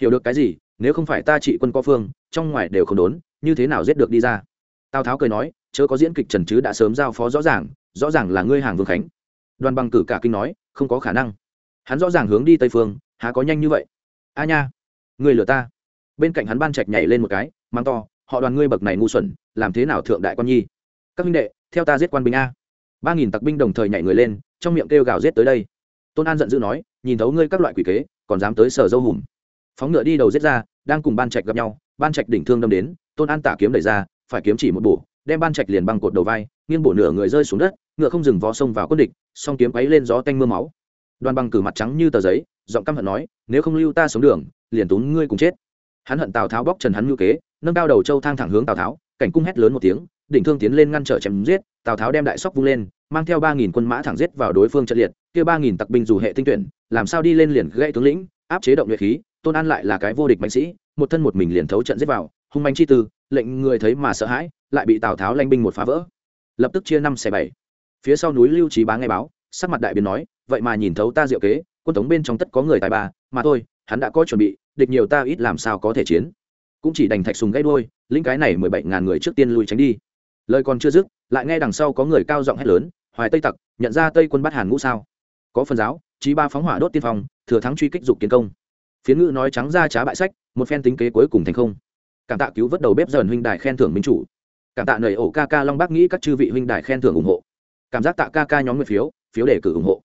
Hiểu được cái gì, nếu không phải ta trị quân có phương, trong ngoài đều không đốn, như thế nào giết được đi ra? Tào tháo cười nói, chớ có diễn kịch trần chứ đã sớm giao phó rõ ràng rõ ràng là ngươi hàng vương khánh. Đoàn bằng cử cả kinh nói, không có khả năng. Hắn rõ ràng hướng đi tây phương, há có nhanh như vậy? A nha người lừa ta bên cạnh hắn ban trạch nhảy lên một cái, mang to, họ đoàn ngươi bậc này ngu xuẩn, làm thế nào thượng đại quan nhi? Các minh đệ, theo ta giết quan binh a. Ba nghìn tặc binh đồng thời nhảy người lên, trong miệng kêu gào giết tới đây. Tôn an giận dữ nói, nhìn thấu ngươi các loại quỷ kế, còn dám tới sở dâu hùm. Phóng ngựa đi đầu giết ra, đang cùng ban trạch gặp nhau, ban trạch đỉnh thương đâm đến, tôn an tả kiếm đẩy ra, phải kiếm chỉ một bổ, đem ban trạch liền băng cột đầu vai, nghiêng bổ nửa người rơi xuống đất, ngựa không dừng vó sông vào quân địch, song kiếm quấy lên gió tanh mưa máu. Đoàn bằng cử mặt trắng như tờ giấy, giọng căm hận nói, nếu không lưu ta xuống đường, liền tốn ngươi cùng chết hắn hận tào tháo bóc trần hắn ngữ kế nâng cao đầu châu thang thẳng hướng tào tháo cảnh cung hét lớn một tiếng đỉnh thương tiến lên ngăn trở chém giết tào tháo đem đại sóc vung lên mang theo ba nghìn quân mã thẳng giết vào đối phương trận liệt kia ba nghìn tặc binh dù hệ tinh tuyển làm sao đi lên liền gãy tướng lĩnh áp chế động nhuệ khí tôn an lại là cái vô địch mạnh sĩ một thân một mình liền thấu trận giết vào hung manh chi tư lệnh người thấy mà sợ hãi lại bị tào tháo lanh binh một phá vỡ lập tức chia năm xẻ bảy phía sau núi lưu trí bá nghe báo sắc mặt đại biến nói vậy mà nhìn thấu ta diệu kế quân tống bên trong tất có người tài ba mà thôi hắn đã có chuẩn bị địch nhiều ta ít làm sao có thể chiến. Cũng chỉ đành thạch sùng gãy đôi lĩnh cái này mười bảy ngàn người trước tiên lui tránh đi. Lời còn chưa dứt, lại nghe đằng sau có người cao giọng hét lớn, hoài tây tặc, nhận ra tây quân bắt hàn ngũ sao? Có phần giáo, chí ba phóng hỏa đốt tiên phong, thừa thắng truy kích dục kiến công. Phiến ngữ nói trắng ra trá bại sách, một phen tính kế cuối cùng thành không. Cảm tạ cứu vớt đầu bếp dần huynh đài khen thưởng minh chủ. Cảm tạ nầy ổ ca ca long bác nghĩ các chư vị huynh đài khen thưởng ủng hộ. Cảm giác tạ ca ca nhóm người phiếu phiếu đề cử ủng hộ.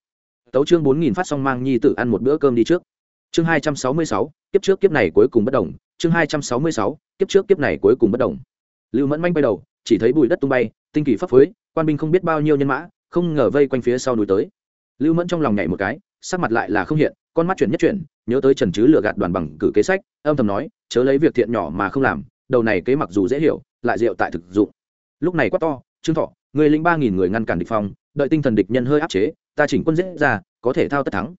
Tấu chương bốn nghìn phát xong mang nhi tự ăn một bữa cơm đi trước chương hai trăm sáu mươi sáu, kiếp trước kiếp này cuối cùng bất đồng. Chương hai trăm sáu mươi sáu, kiếp trước kiếp này cuối cùng bất đồng. Lưu mẫn manh bay đầu, chỉ thấy bụi đất tung bay, tinh kỳ phấp phới, quan binh không biết bao nhiêu nhân mã, không ngờ vây quanh phía sau núi tới. Lưu mẫn trong lòng nhảy một cái, sắc mặt lại là không hiện, con mắt chuyển nhất chuyển, nhớ tới trần chứ lựa gạt đoàn bằng cử kế sách, âm thầm nói, chớ lấy việc thiện nhỏ mà không làm, đầu này kế mặc dù dễ hiểu, lại diệu tại thực dụng. Lúc này quá to, trương thọ, người lính ba nghìn người ngăn cản địch phong, đợi tinh thần địch nhân hơi áp chế, ta chỉnh quân dễ ra, có thể thao tất thắng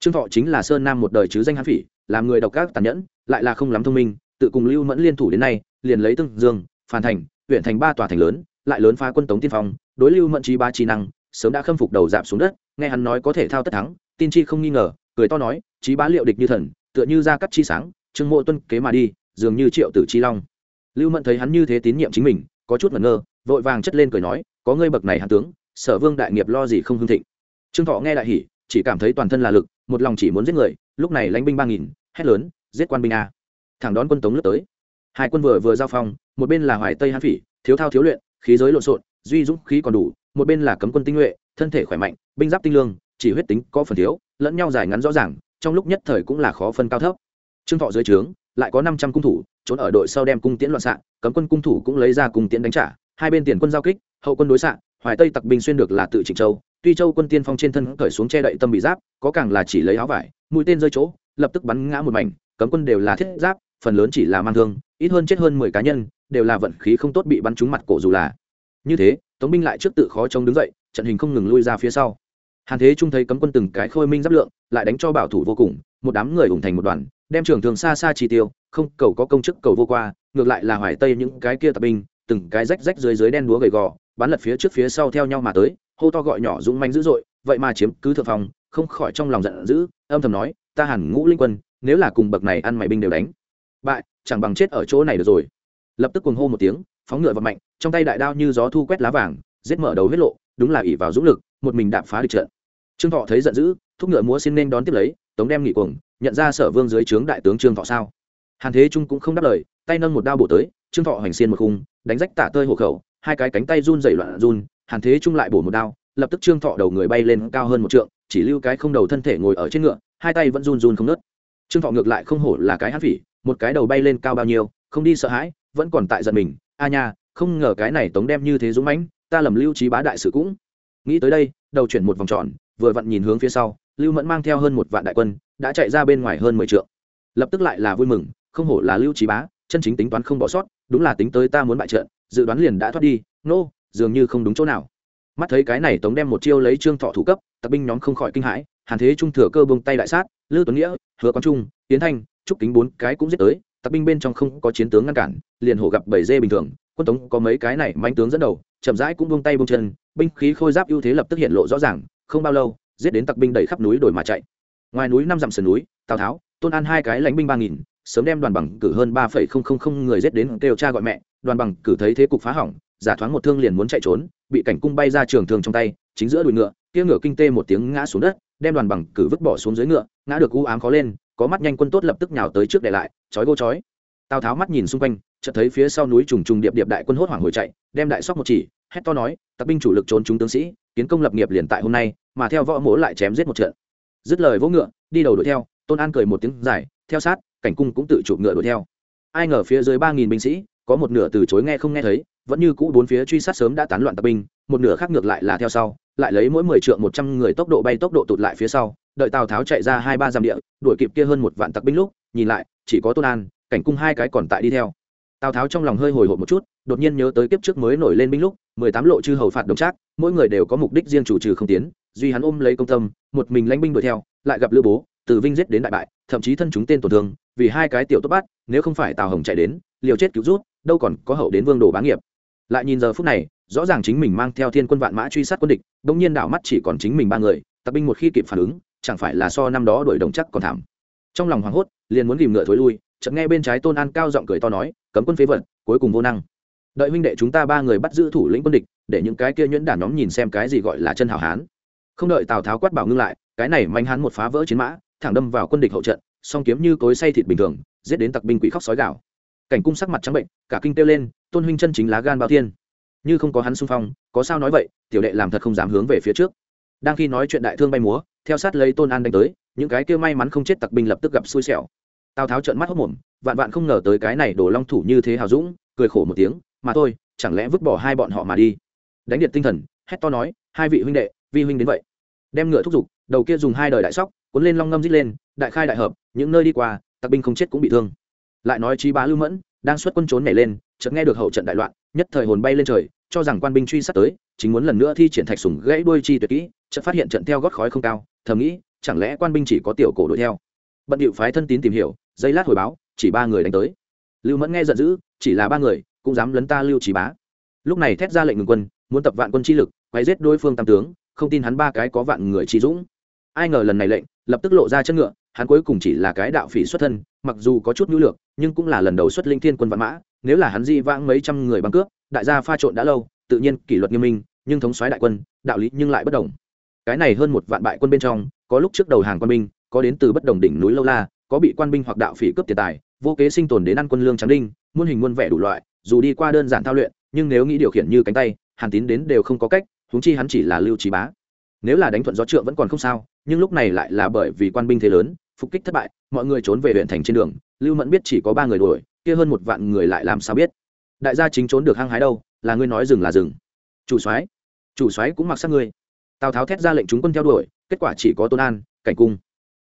trương thọ chính là sơn nam một đời chứ danh hán phỉ, làm người độc ác tàn nhẫn, lại là không lắm thông minh, tự cùng lưu mẫn liên thủ đến nay, liền lấy tương dương phản thành, huyện thành ba tòa thành lớn, lại lớn phá quân tống tiên phong, đối lưu mẫn trí ba trí năng, sớm đã khâm phục đầu dạp xuống đất, nghe hắn nói có thể thao tất thắng, tin chi không nghi ngờ, cười to nói, trí bá liệu địch như thần, tựa như ra cắt chi sáng, trương mộ tuân kế mà đi, dường như triệu tử chi long. Lưu mẫn thấy hắn như thế tín nhiệm chính mình, có chút ngẩn ngơ, vội vàng chất lên cười nói, có ngươi bậc này hàn tướng, sở vương đại nghiệp lo gì không hưng thịnh? Trương thọ nghe đại hỉ, chỉ cảm thấy toàn thân là lực một lòng chỉ muốn giết người, lúc này lãnh binh ba nghìn, hét lớn, giết quan binh a. Thẳng đón quân tống lướt tới. Hai quân vừa vừa giao phong, một bên là hoài tây hán phỉ, thiếu thao thiếu luyện, khí giới lộn xộn, duy dũng khí còn đủ, một bên là cấm quân tinh nhuệ, thân thể khỏe mạnh, binh giáp tinh lương, chỉ huyết tính có phần thiếu, lẫn nhau dài ngắn rõ ràng, trong lúc nhất thời cũng là khó phân cao thấp. Trương thọ dưới trướng, lại có năm trăm cung thủ, trốn ở đội sau đem cung tiễn loạn xạ, cấm quân cung thủ cũng lấy ra cung tiễn đánh trả, hai bên tiền quân giao kích, hậu quân đối xạ, hoài tây tặc binh xuyên được là tự trịnh châu tuy châu quân tiên phong trên thân cởi xuống che đậy tâm bị giáp, có càng là chỉ lấy áo vải, mũi tên rơi chỗ, lập tức bắn ngã một mảnh, cấm quân đều là thiết giáp, phần lớn chỉ là mang thương, ít hơn chết hơn mười cá nhân, đều là vận khí không tốt bị bắn trúng mặt cổ dù là. Như thế, tống binh lại trước tự khó chống đứng dậy, trận hình không ngừng lui ra phía sau. Hàn thế trung thấy cấm quân từng cái khôi minh giáp lượng, lại đánh cho bảo thủ vô cùng, một đám người ủng thành một đoàn, đem trường thường xa xa chi tiêu, không, cầu có công chức cầu vô qua, ngược lại là hoài tây những cái kia tập binh, từng cái rách rách dưới dưới đen đúa gầy gò, bắn lật phía trước phía sau theo nhau mà tới hô to gọi nhỏ dũng manh dữ dội, vậy mà chiếm cứ thượng phòng, không khỏi trong lòng giận dữ, âm thầm nói, ta hẳn ngũ linh quân, nếu là cùng bậc này ăn mày binh đều đánh, bại, chẳng bằng chết ở chỗ này được rồi. Lập tức cuồng hô một tiếng, phóng ngựa vật mạnh, trong tay đại đao như gió thu quét lá vàng, giết mở đầu huyết lộ, đúng là ỷ vào dũng lực, một mình đạp phá địch trận. Trương thọ thấy giận dữ, thúc ngựa múa xin nên đón tiếp lấy, tống đem nghị cuồng, nhận ra sở vương dưới trướng đại tướng trương thọ sao? Hàn thế trung cũng không đáp lời, tay nâng một đao bổ tới, trương thọ hoành xiên một khung, đánh rách tả tơi hộ khẩu, hai cái cánh tay run dày loạn run hàn thế trung lại bổ một đao lập tức trương thọ đầu người bay lên cao hơn một trượng chỉ lưu cái không đầu thân thể ngồi ở trên ngựa hai tay vẫn run run không nớt trương thọ ngược lại không hổ là cái hát phỉ một cái đầu bay lên cao bao nhiêu không đi sợ hãi vẫn còn tại giận mình a nha không ngờ cái này tống đem như thế dũng mãnh ta lầm lưu trí bá đại sự cũng. Nghĩ tới đây đầu chuyển một vòng tròn vừa vặn nhìn hướng phía sau lưu mẫn mang theo hơn một vạn đại quân đã chạy ra bên ngoài hơn mười trượng, lập tức lại là vui mừng không hổ là lưu trí bá chân chính tính toán không bỏ sót đúng là tính tới ta muốn bại trận dự đoán liền đã thoát đi nô、no, dường như không đúng chỗ nào. Mắt thấy cái này tống đem một chiêu lấy trương thọ thủ cấp tặc binh nhóm không khỏi kinh hãi, hàn thế trung thừa cơ bông tay đại sát, lư tuấn nghĩa, hứa quang trung tiến thanh, trúc kính bốn cái cũng giết tới tặc binh bên trong không có chiến tướng ngăn cản, liền hổ gặp bảy dê bình thường, quân tống có mấy cái này manh tướng dẫn đầu, chậm rãi cũng bông tay bông chân, binh khí khôi giáp ưu thế lập tức hiện lộ rõ ràng, không bao lâu, giết đến tặc binh đầy khắp núi đổi mà chạy. Ngoài núi năm dặm sườn núi, tào tháo, tôn an hai cái lãnh binh ba nghìn, sớm đem đoàn bằng cử hơn ba phẩy không không không người giết đến kêu cha gọi mẹ, đoàn bằng cử thấy thế cục phá hỏng giả thoáng một thương liền muốn chạy trốn, bị cảnh cung bay ra trường thương trong tay, chính giữa đùi ngựa, kia ngựa kinh tê một tiếng ngã xuống đất, đem đoàn bằng cử vứt bỏ xuống dưới ngựa, ngã được u ám khó lên, có mắt nhanh quân tốt lập tức nhào tới trước để lại, chói gô chói. Tào tháo mắt nhìn xung quanh, chợt thấy phía sau núi trùng trùng điệp điệp đại quân hốt hoảng hồi chạy, đem đại sóc một chỉ, hét to nói tặc binh chủ lực trốn chúng tướng sĩ, kiến công lập nghiệp liền tại hôm nay, mà theo võ mỗ lại chém giết một trận. Dứt lời vỗ ngựa, đi đầu đuổi theo, tôn an cười một tiếng dài, theo sát, cảnh cung cũng tự chụp ngựa đuổi theo. Ai ngờ phía dưới ba nghìn binh sĩ có một nửa từ chối nghe không nghe thấy, vẫn như cũ bốn phía truy sát sớm đã tán loạn tập binh, một nửa khác ngược lại là theo sau, lại lấy mỗi mười trượng một trăm người tốc độ bay tốc độ tụt lại phía sau, đợi tào tháo chạy ra hai ba dặm địa, đuổi kịp kia hơn một vạn tặc binh lúc, nhìn lại, chỉ có tôn an, cảnh cung hai cái còn tại đi theo. Tào tháo trong lòng hơi hồi hộp một chút, đột nhiên nhớ tới kiếp trước mới nổi lên binh lúc, mười tám lộ chư hầu phạt đồng trác, mỗi người đều có mục đích riêng chủ trừ không tiến, duy hắn ôm lấy công tâm, một mình lãnh binh đuổi theo, lại gặp lữ bố, từ vinh giết đến đại bại, thậm chí thân chúng tên tổn thương, vì hai cái tiểu tốt bát nếu không phải tào hồng chạy đến, liều chết cứu rút đâu còn có hậu đến vương đồ bá nghiệp. Lại nhìn giờ phút này, rõ ràng chính mình mang theo thiên quân vạn mã truy sát quân địch bỗng nhiên đảo mắt chỉ còn chính mình ba người tặc binh một khi kịp phản ứng, chẳng phải là so năm đó đuổi đồng chắc còn thảm. Trong lòng hoảng hốt, liền muốn tìm ngựa thối lui, chợt nghe bên trái tôn an cao giọng cười to nói, cấm quân phế vật, cuối cùng vô năng. Đợi huynh đệ chúng ta ba người bắt giữ thủ lĩnh quân địch, để những cái kia nhuyễn đản nhóm nhìn xem cái gì gọi là chân hảo hán. Không đợi tào tháo quát bảo ngưng lại, cái này manh hán một phá vỡ chiến mã, thẳng đâm vào quân địch hậu trận, song kiếm như cối say thịt bình thường, giết đến tặc binh quỷ khóc sói gạo cảnh cung sắc mặt trắng bệnh, cả kinh kêu lên, tôn huynh chân chính lá gan bao thiên. Như không có hắn xung phong, có sao nói vậy, tiểu đệ làm thật không dám hướng về phía trước. Đang khi nói chuyện đại thương bay múa, theo sát lấy tôn an đánh tới, những cái kia may mắn không chết tặc binh lập tức gặp xui xẻo. Tào tháo trợn mắt hốc mồm, vạn vạn không ngờ tới cái này đổ long thủ như thế hào dũng, cười khổ một tiếng, mà thôi, chẳng lẽ vứt bỏ hai bọn họ mà đi? Đánh điện tinh thần, hét to nói, hai vị huynh đệ, vi huynh đến vậy. Đem ngựa thúc giục, đầu kia dùng hai đời đại sóc, cuốn lên long ngâm dít lên, đại khai đại hợp, những nơi đi qua, tặc binh không chết cũng bị thương lại nói trí bá lưu mẫn, đang xuất quân trốn nhảy lên, chợt nghe được hậu trận đại loạn, nhất thời hồn bay lên trời, cho rằng quan binh truy sát tới, chính muốn lần nữa thi triển thạch sùng gãy đuôi chi tuyệt kỹ, chợt phát hiện trận theo gót khói không cao, thầm nghĩ, chẳng lẽ quan binh chỉ có tiểu cổ đuổi theo? Bận điệu phái thân tín tìm hiểu, giây lát hồi báo, chỉ ba người đánh tới. Lưu mẫn nghe giận dữ, chỉ là ba người, cũng dám lấn ta lưu trí bá. Lúc này thét ra lệnh ngừng quân, muốn tập vạn quân chi lực quay giết đối phương tam tướng, không tin hắn ba cái có vạn người chỉ dũng. Ai ngờ lần này lệnh, lập tức lộ ra chân ngựa hắn cuối cùng chỉ là cái đạo phỉ xuất thân, mặc dù có chút nhu lược, nhưng cũng là lần đầu xuất linh thiên quân vạn mã, nếu là hắn di vãng mấy trăm người băng cướp, đại gia pha trộn đã lâu, tự nhiên kỷ luật nghiêm minh, nhưng thống soái đại quân, đạo lý nhưng lại bất đồng. Cái này hơn một vạn bại quân bên trong, có lúc trước đầu hàng quân binh, có đến từ bất đồng đỉnh núi lâu la, có bị quan binh hoặc đạo phỉ cướp tiền tài, vô kế sinh tồn đến ăn quân lương trắng đinh, muôn hình muôn vẻ đủ loại, dù đi qua đơn giản thao luyện, nhưng nếu nghĩ điều khiển như cánh tay, hàn tín đến đều không có cách, huống chi hắn chỉ là lưu trí bá. Nếu là đánh thuận gió trượng vẫn còn không sao, nhưng lúc này lại là bởi vì quan binh thế lớn phục kích thất bại, mọi người trốn về huyện thành trên đường, lưu mẫn biết chỉ có ba người đuổi, kia hơn một vạn người lại làm sao biết? Đại gia chính trốn được hăng hái đâu, là ngươi nói dừng là dừng. Chủ soái chủ soái cũng mặc sắc ngươi. Tào tháo thét ra lệnh chúng quân theo đuổi, kết quả chỉ có tôn an, cảnh cung.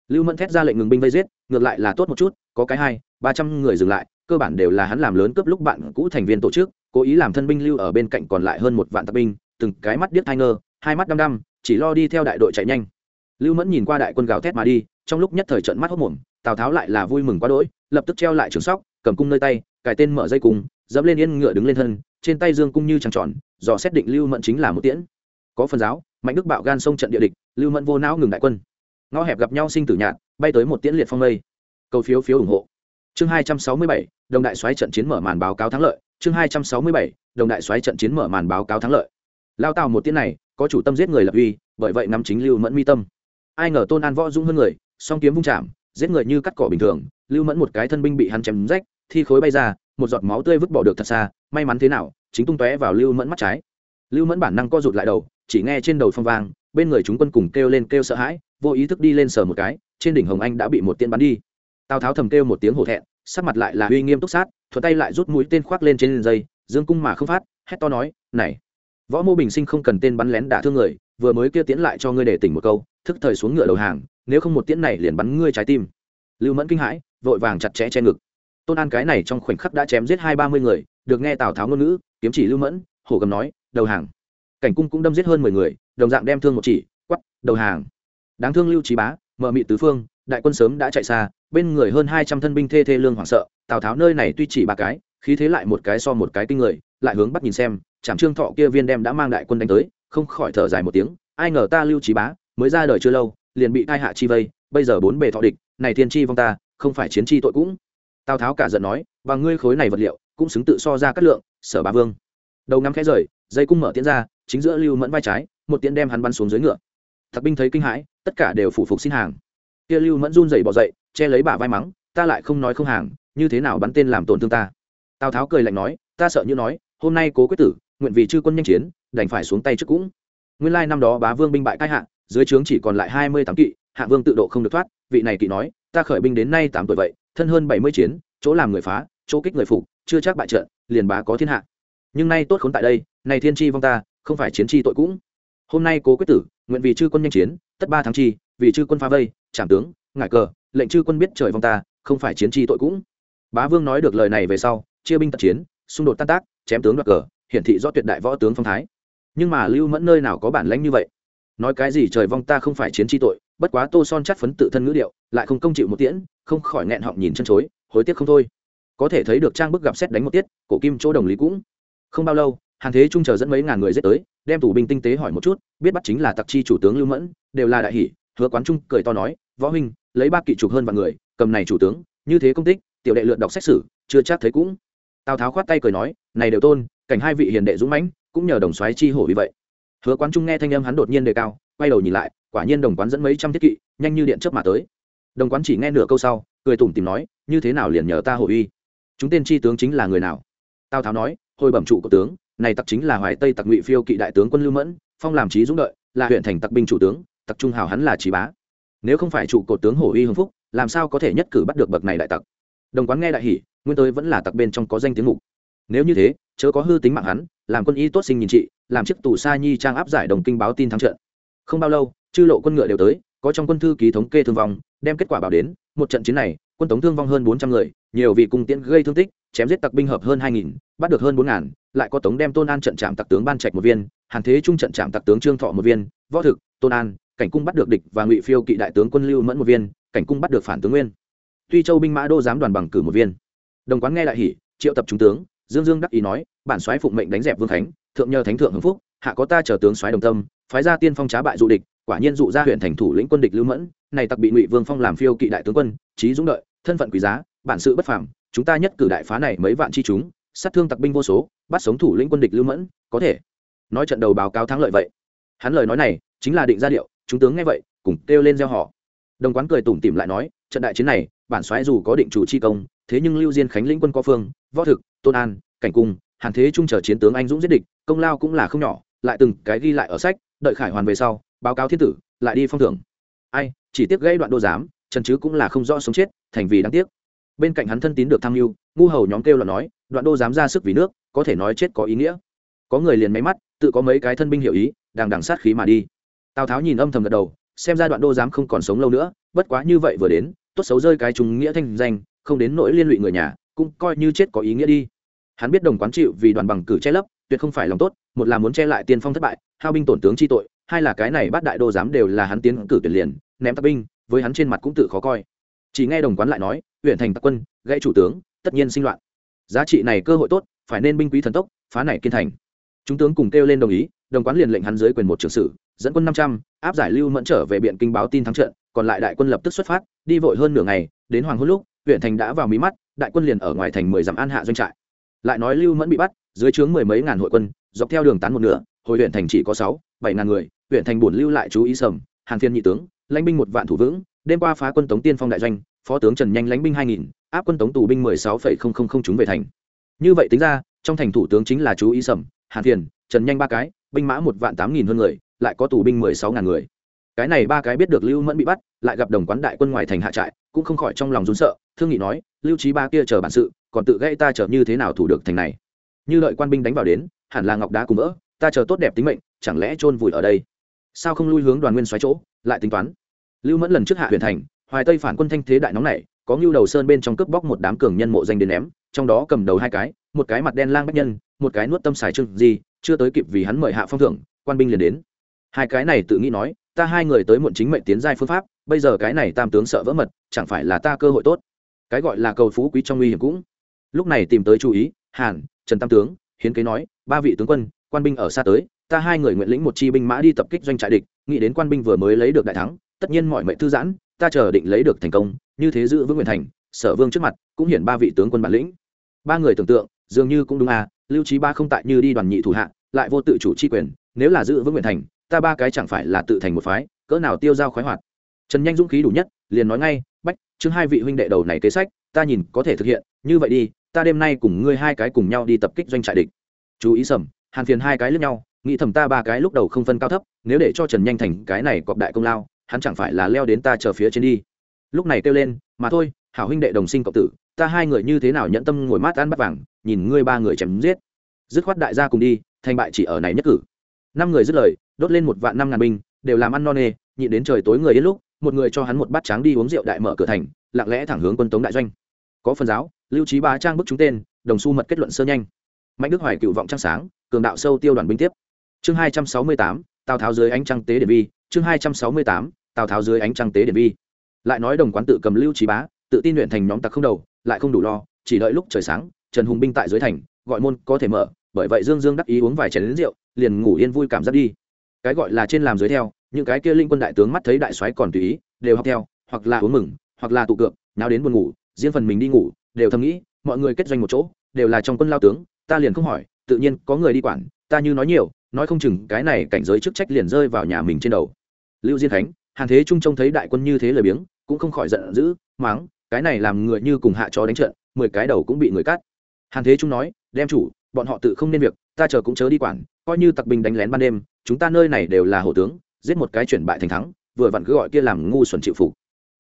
Lưu mẫn thét ra lệnh ngừng binh vây giết, ngược lại là tốt một chút, có cái hai, ba trăm người dừng lại, cơ bản đều là hắn làm lớn cướp lúc bạn cũ thành viên tổ chức, cố ý làm thân binh lưu ở bên cạnh còn lại hơn một vạn tập binh, từng cái mắt điếc thai ngơ, hai mắt đăm đăm, chỉ lo đi theo đại đội chạy nhanh. Lưu mẫn nhìn qua đại quân gào thét mà đi trong lúc nhất thời trận mắt hốc mồm, tào tháo lại là vui mừng quá đỗi, lập tức treo lại trường sóc, cầm cung nơi tay, cài tên mở dây cung, dẫm lên yên ngựa đứng lên thân, trên tay dương cung như trăng tròn, dò xét định lưu mẫn chính là một tiễn. Có phần giáo, mạnh đức bạo gan sông trận địa địch, lưu mẫn vô não ngừng đại quân. Ngõ hẹp gặp nhau sinh tử nhạt, bay tới một tiễn liệt phong mây. Cầu phiếu phiếu ủng hộ. Chương hai trăm sáu mươi bảy, đồng đại xoáy trận chiến mở màn báo cáo thắng lợi. Chương hai trăm sáu mươi bảy, đồng đại xoáy trận chiến mở màn báo cáo thắng lợi. Lao tào một tiễn này, có chủ tâm giết người lập uy, bởi vậy nắm chính lưu mẫn mi tâm. Ai ngờ tôn an võ dũng hơn người song kiếm vung chạm, giết người như cắt cỏ bình thường, lưu mẫn một cái thân binh bị hắn chém rách, thi khối bay ra, một giọt máu tươi vứt bỏ được thật xa, may mắn thế nào, chính tung tóe vào lưu mẫn mắt trái. Lưu mẫn bản năng co rụt lại đầu, chỉ nghe trên đầu phong vang, bên người chúng quân cùng kêu lên kêu sợ hãi, vô ý thức đi lên sờ một cái, trên đỉnh hồng anh đã bị một tiên bắn đi. Tào tháo thầm kêu một tiếng hổ thẹn, sắc mặt lại là uy nghiêm túc sát, thuận tay lại rút mũi tên khoác lên trên dây, dương cung mà không phát, hét to nói, này, võ mô bình sinh không cần tên bắn lén đả thương người, vừa mới kia tiến lại cho ngươi để tỉnh một câu, thức thời xuống ngựa đầu hàng nếu không một tiễn này liền bắn ngươi trái tim. Lưu mẫn kinh hãi, vội vàng chặt chẽ che ngực. Tôn an cái này trong khoảnh khắc đã chém giết hai ba mươi người, được nghe tào tháo ngôn ngữ, kiếm chỉ lưu mẫn, hổ gầm nói, đầu hàng. Cảnh cung cũng đâm giết hơn mười người, đồng dạng đem thương một chỉ quắp đầu hàng. Đáng thương lưu trí bá mợ mị tứ phương, đại quân sớm đã chạy xa, bên người hơn hai trăm thân binh thê thê lương hoảng sợ, tào tháo nơi này tuy chỉ ba cái, khí thế lại một cái so một cái kinh người, lại hướng bắt nhìn xem chạm trương thọ kia viên đem đã mang đại quân đánh tới, không khỏi thở dài một tiếng, ai ngờ ta lưu trí bá, mới ra đời chưa lâu liền bị tai hạ chi vây, bây giờ bốn bề thọ địch, này thiên chi vong ta, không phải chiến chi tội cũng. Tào tháo cả giận nói, và ngươi khối này vật liệu, cũng xứng tự so ra cát lượng, sở ba vương. Đầu ngắm khẽ rời, dây cung mở tiến ra, chính giữa lưu mẫn vai trái, một tiễn đem hắn bắn xuống dưới ngựa. Thạc binh thấy kinh hãi, tất cả đều phủ phục xin hàng. Kia lưu mẫn run rẩy bỏ dậy, che lấy bả vai mắng, ta lại không nói không hàng, như thế nào bắn tên làm tổn thương ta? Tào tháo cười lạnh nói, ta sợ như nói, hôm nay cố quyết tử, nguyện vì chư quân nhanh chiến, đành phải xuống tay trước cũng. Nguyên lai năm đó bá vương binh bại cai hạ dưới trướng chỉ còn lại hai mươi tám kỵ hạ vương tự độ không được thoát, vị này kỵ nói, ta khởi binh đến nay tám tuổi vậy, thân hơn bảy mươi chiến, chỗ làm người phá, chỗ kích người phục, chưa chắc bại trận, liền bá có thiên hạ. Nhưng nay tốt khốn tại đây, này thiên tri vong ta, không phải chiến tri tội cũng. Hôm nay cố quyết tử, nguyện vì chư quân nhanh chiến, tất ba tháng chi, vì chư quân phá vây, trảm tướng, ngải cờ, lệnh chư quân biết trời vong ta, không phải chiến tri tội cũng. Bá vương nói được lời này về sau, chia binh tận chiến, xung đột tan tác, chém tướng đoạt cờ, hiển thị do tuyệt đại võ tướng phong thái. Nhưng mà lưu mẫn nơi nào có bản lãnh như vậy? Nói cái gì trời vong ta không phải chiến tri tội, bất quá tô son chắt phấn tự thân ngữ điệu, lại không công chịu một tiễn, không khỏi nghẹn họng nhìn chân chối, hối tiếc không thôi. Có thể thấy được trang bức gặp xét đánh một tiết, cổ kim chỗ đồng lý cũng không bao lâu hàng thế trung chờ dẫn mấy ngàn người giết tới, đem tù binh tinh tế hỏi một chút, biết bắt chính là tặc chi chủ tướng lưu mẫn, đều là đại hỷ, hứa quán trung cười to nói, võ huynh, lấy ba kỵ trục hơn vạn người, cầm này chủ tướng, như thế công tích, tiểu đệ lượn đọc xét xử, chưa chắc thấy cũng. Tào tháo khoát tay cười nói, này đều tôn, cảnh hai vị hiền đệ dũng mãnh, cũng nhờ đồng soái chi hổ vì vậy hứa quán trung nghe thanh âm hắn đột nhiên đề cao, quay đầu nhìn lại, quả nhiên đồng quán dẫn mấy trăm thiết kỵ, nhanh như điện chớp mà tới. Đồng quán chỉ nghe nửa câu sau, cười tủm tìm nói, như thế nào liền nhờ ta hội uy? Chúng tên chi tướng chính là người nào? Tào tháo nói, hồi bẩm trụ của tướng, này tặc chính là hoài tây tặc ngụy phiêu kỵ đại tướng quân lưu mẫn, phong làm trí dũng đợi, là huyện thành tặc binh chủ tướng, tặc trung hào hắn là trí bá. Nếu không phải trụ cột tướng hổ uy hưng phúc, làm sao có thể nhất cử bắt được bậc này đại tặc? Đồng quán nghe đại hỷ nguyên tới vẫn là tặc bên trong có danh tiếng ngục nếu như thế, chớ có hư tính mạng hắn làm quân y tốt sinh nhìn trị, làm chiếc tù sa nhi trang áp giải đồng kinh báo tin thắng trận. Không bao lâu, chư lộ quân ngựa đều tới, có trong quân thư ký thống kê thương vong, đem kết quả báo đến, một trận chiến này, quân tống thương vong hơn bốn trăm người, nhiều vị cung tiễn gây thương tích, chém giết tặc binh hợp hơn hai nghìn, bắt được hơn bốn ngàn, lại có tống đem tôn an trận trạm tặc tướng ban trạch một viên, hàn thế trung trận trạm tặc tướng trương thọ một viên, võ thực, tôn an, cảnh cung bắt được địch và ngụy phiêu kỵ đại tướng quân lưu mẫn một viên, cảnh cung bắt được phản tướng nguyên. Tuy châu binh mã đô giám đoàn bằng cử một viên. Đồng quán nghe đại hỉ, triệu tập trung tướng dương dương đắc ý nói, bản soái phụng mệnh đánh dẹp vương khánh thượng nhờ thánh thượng hưng phúc, hạ có ta chờ tướng soái đồng tâm, phái ra tiên phong trá bại dụ địch, quả nhiên dụ ra huyện thành thủ lĩnh quân địch lưu mẫn, này tặc bị ngụy vương phong làm phiêu kỵ đại tướng quân, trí dũng đợi, thân phận quý giá, bản sự bất phàm, chúng ta nhất cử đại phá này mấy vạn chi chúng, sát thương tặc binh vô số, bắt sống thủ lĩnh quân địch lưu mẫn, có thể. Nói trận đầu báo cáo thắng lợi vậy. Hắn lời nói này chính là định ra điệu, chúng tướng nghe vậy, cùng kêu lên gieo họ. Đồng quán cười tủm tỉm lại nói trận đại chiến này, bản soái dù có định chủ chi công, thế nhưng lưu diên khánh lĩnh quân có phương, võ thực, tôn an, cảnh cung, hàn thế trung chờ chiến tướng anh dũng giết địch, công lao cũng là không nhỏ, lại từng cái ghi lại ở sách, đợi khải hoàn về sau, báo cáo thiên tử, lại đi phong thưởng. Ai, chỉ tiếc gây đoạn đô giám, trần chứ cũng là không rõ sống chết, thành vì đáng tiếc. Bên cạnh hắn thân tín được tham mưu, ngu hầu nhóm kêu là nói, đoạn đô dám ra sức vì nước, có thể nói chết có ý nghĩa. Có người liền máy mắt, tự có mấy cái thân binh hiểu ý đang đằng sát khí mà đi. Tào tháo nhìn âm thầm gật đầu, xem ra đoạn đô dám không còn sống lâu nữa bất quá như vậy vừa đến, tốt xấu rơi cái trùng nghĩa thanh danh, không đến nỗi liên lụy người nhà, cũng coi như chết có ý nghĩa đi. Hắn biết đồng quán chịu vì đoàn bằng cử che lấp, tuyệt không phải lòng tốt, một là muốn che lại tiên phong thất bại, hao binh tổn tướng chi tội, hai là cái này bắt đại đô giám đều là hắn tiến cử tuyển liền, ném tặc binh, với hắn trên mặt cũng tự khó coi. Chỉ nghe đồng quán lại nói, huyện thành tặc quân, gãy chủ tướng, tất nhiên sinh loạn. Giá trị này cơ hội tốt, phải nên binh quý thần tốc, phá này kiên thành. Chúng tướng cùng kêu lên đồng ý, đồng quán liền lệnh hắn dưới quyền một trưởng sử, dẫn quân năm trăm, áp giải lưu mẫn trở về biện kinh báo tin thắng trận còn lại đại quân lập tức xuất phát, đi vội hơn nửa ngày, đến hoàng hôn lúc, huyện thành đã vào mí mắt, đại quân liền ở ngoài thành mười dặm an hạ doanh trại. Lại nói lưu mẫn bị bắt, dưới trướng mười mấy ngàn hội quân, dọc theo đường tán một nửa, hồi huyện thành chỉ có sáu, bảy ngàn người, huyện thành bổn lưu lại chú ý sầm, hàn phiên nhị tướng, lãnh binh một vạn thủ vững, đêm qua phá quân tống tiên phong đại doanh, phó tướng trần nhanh lãnh binh hai nghìn, áp quân tống tù binh mười sáu phẩy không không không chúng về thành. Như vậy tính ra, trong thành thủ tướng chính là chú ý sầm, hàn phiền trần nhanh ba cái, binh mã một vạn tám nghìn hơn người, lại có tù binh mười sáu ngàn người cái này ba cái biết được lưu mẫn bị bắt, lại gặp đồng quán đại quân ngoài thành hạ trại, cũng không khỏi trong lòng rún sợ, thương nghị nói, lưu trí ba kia chờ bản sự, còn tự gây ta chờ như thế nào thủ được thành này? Như lợi quan binh đánh vào đến, hẳn là ngọc đá cùng vỡ, ta chờ tốt đẹp tính mệnh, chẳng lẽ chôn vùi ở đây? Sao không lui hướng đoàn nguyên xoáy chỗ, lại tính toán? Lưu mẫn lần trước hạ huyện thành, hoài tây phản quân thanh thế đại nóng này có ngưu đầu sơn bên trong cướp bóc một đám cường nhân mộ danh đến ném, trong đó cầm đầu hai cái, một cái mặt đen lang bách nhân, một cái nuốt tâm xài trưng gì, chưa tới kịp vì hắn mời hạ phong thưởng, quan binh liền đến. Hai cái này tự nghĩ nói ta hai người tới muộn chính mệnh tiến giai phương pháp, bây giờ cái này tam tướng sợ vỡ mật, chẳng phải là ta cơ hội tốt. Cái gọi là cầu phú quý trong nguy hiểm cũng. Lúc này tìm tới chú ý, hàn, trần tam tướng, hiến kế nói, ba vị tướng quân, quan binh ở xa tới, ta hai người nguyện lĩnh một chi binh mã đi tập kích doanh trại địch, nghĩ đến quan binh vừa mới lấy được đại thắng, tất nhiên mọi mệnh thư giãn, ta chờ định lấy được thành công, như thế giữ vững nguyện thành, sở vương trước mặt, cũng hiển ba vị tướng quân bản lĩnh. Ba người tưởng tượng, dường như cũng đúng à lưu trí ba không tại như đi đoàn nhị thủ hạ, lại vô tự chủ chi quyền, nếu là giữ vững nguyện thành ta ba cái chẳng phải là tự thành một phái, cỡ nào tiêu dao khoái hoạt. Trần nhanh dũng khí đủ nhất, liền nói ngay, bách chứng hai vị huynh đệ đầu này kế sách, ta nhìn có thể thực hiện, như vậy đi, ta đêm nay cùng ngươi hai cái cùng nhau đi tập kích doanh trại địch. Chú ý sầm, hàn phiền hai cái lướt nhau, nghĩ thầm ta ba cái lúc đầu không phân cao thấp, nếu để cho trần nhanh thành cái này cọp đại công lao, hắn chẳng phải là leo đến ta chờ phía trên đi. Lúc này kêu lên, mà thôi, hảo huynh đệ đồng sinh cộng tử, ta hai người như thế nào nhẫn tâm ngồi mát ăn bắt vàng, nhìn ngươi ba người chém giết. Dứt khoát đại gia cùng đi, thành bại chỉ ở này nhất cử năm người dứt lời, đốt lên một vạn năm ngàn binh, đều làm ăn no nê, nhịn đến trời tối người đến lúc, một người cho hắn một bát tráng đi uống rượu đại mở cửa thành, lặng lẽ thẳng hướng quân tống đại doanh. Có phần giáo, lưu trí bá trang bức chúng tên, đồng xu mật kết luận sơ nhanh. Mạnh đức hoài cựu vọng trăng sáng, cường đạo sâu tiêu đoàn binh tiếp. Chương hai trăm sáu mươi tám, tào tháo dưới ánh trăng tế điện vi, chương hai trăm sáu mươi tám, tào tháo dưới ánh trăng tế điện vi. Lại nói đồng quán tự cầm lưu trí bá, tự tin luyện thành nhóm tặc không đầu, lại không đủ lo, chỉ đợi lúc trời sáng, trần hùng binh tại dưới thành, gọi môn có thể mở, bởi vậy dương dương đắc ý uống vài chén lính rượu liền ngủ yên vui cảm giác đi. Cái gọi là trên làm dưới theo, những cái kia linh quân đại tướng mắt thấy đại soái còn tùy ý, đều học theo, hoặc là uống mừng, hoặc là tụ cược nào đến buồn ngủ, riêng phần mình đi ngủ, đều thầm nghĩ, mọi người kết doanh một chỗ, đều là trong quân lao tướng, ta liền không hỏi, tự nhiên có người đi quản, ta như nói nhiều, nói không chừng cái này cảnh giới chức trách liền rơi vào nhà mình trên đầu. Lưu diên khánh, hàn thế trung trông thấy đại quân như thế lời biếng, cũng không khỏi giận dữ, mắng, cái này làm người như cùng hạ chó đánh trận, mười cái đầu cũng bị người cắt. Hàn thế trung nói, đem chủ, bọn họ tự không nên việc ta chờ cũng chớ đi quản, coi như tặc binh đánh lén ban đêm, chúng ta nơi này đều là hổ tướng, giết một cái chuyển bại thành thắng, vừa vặn cứ gọi kia làm ngu xuẩn chịu phục.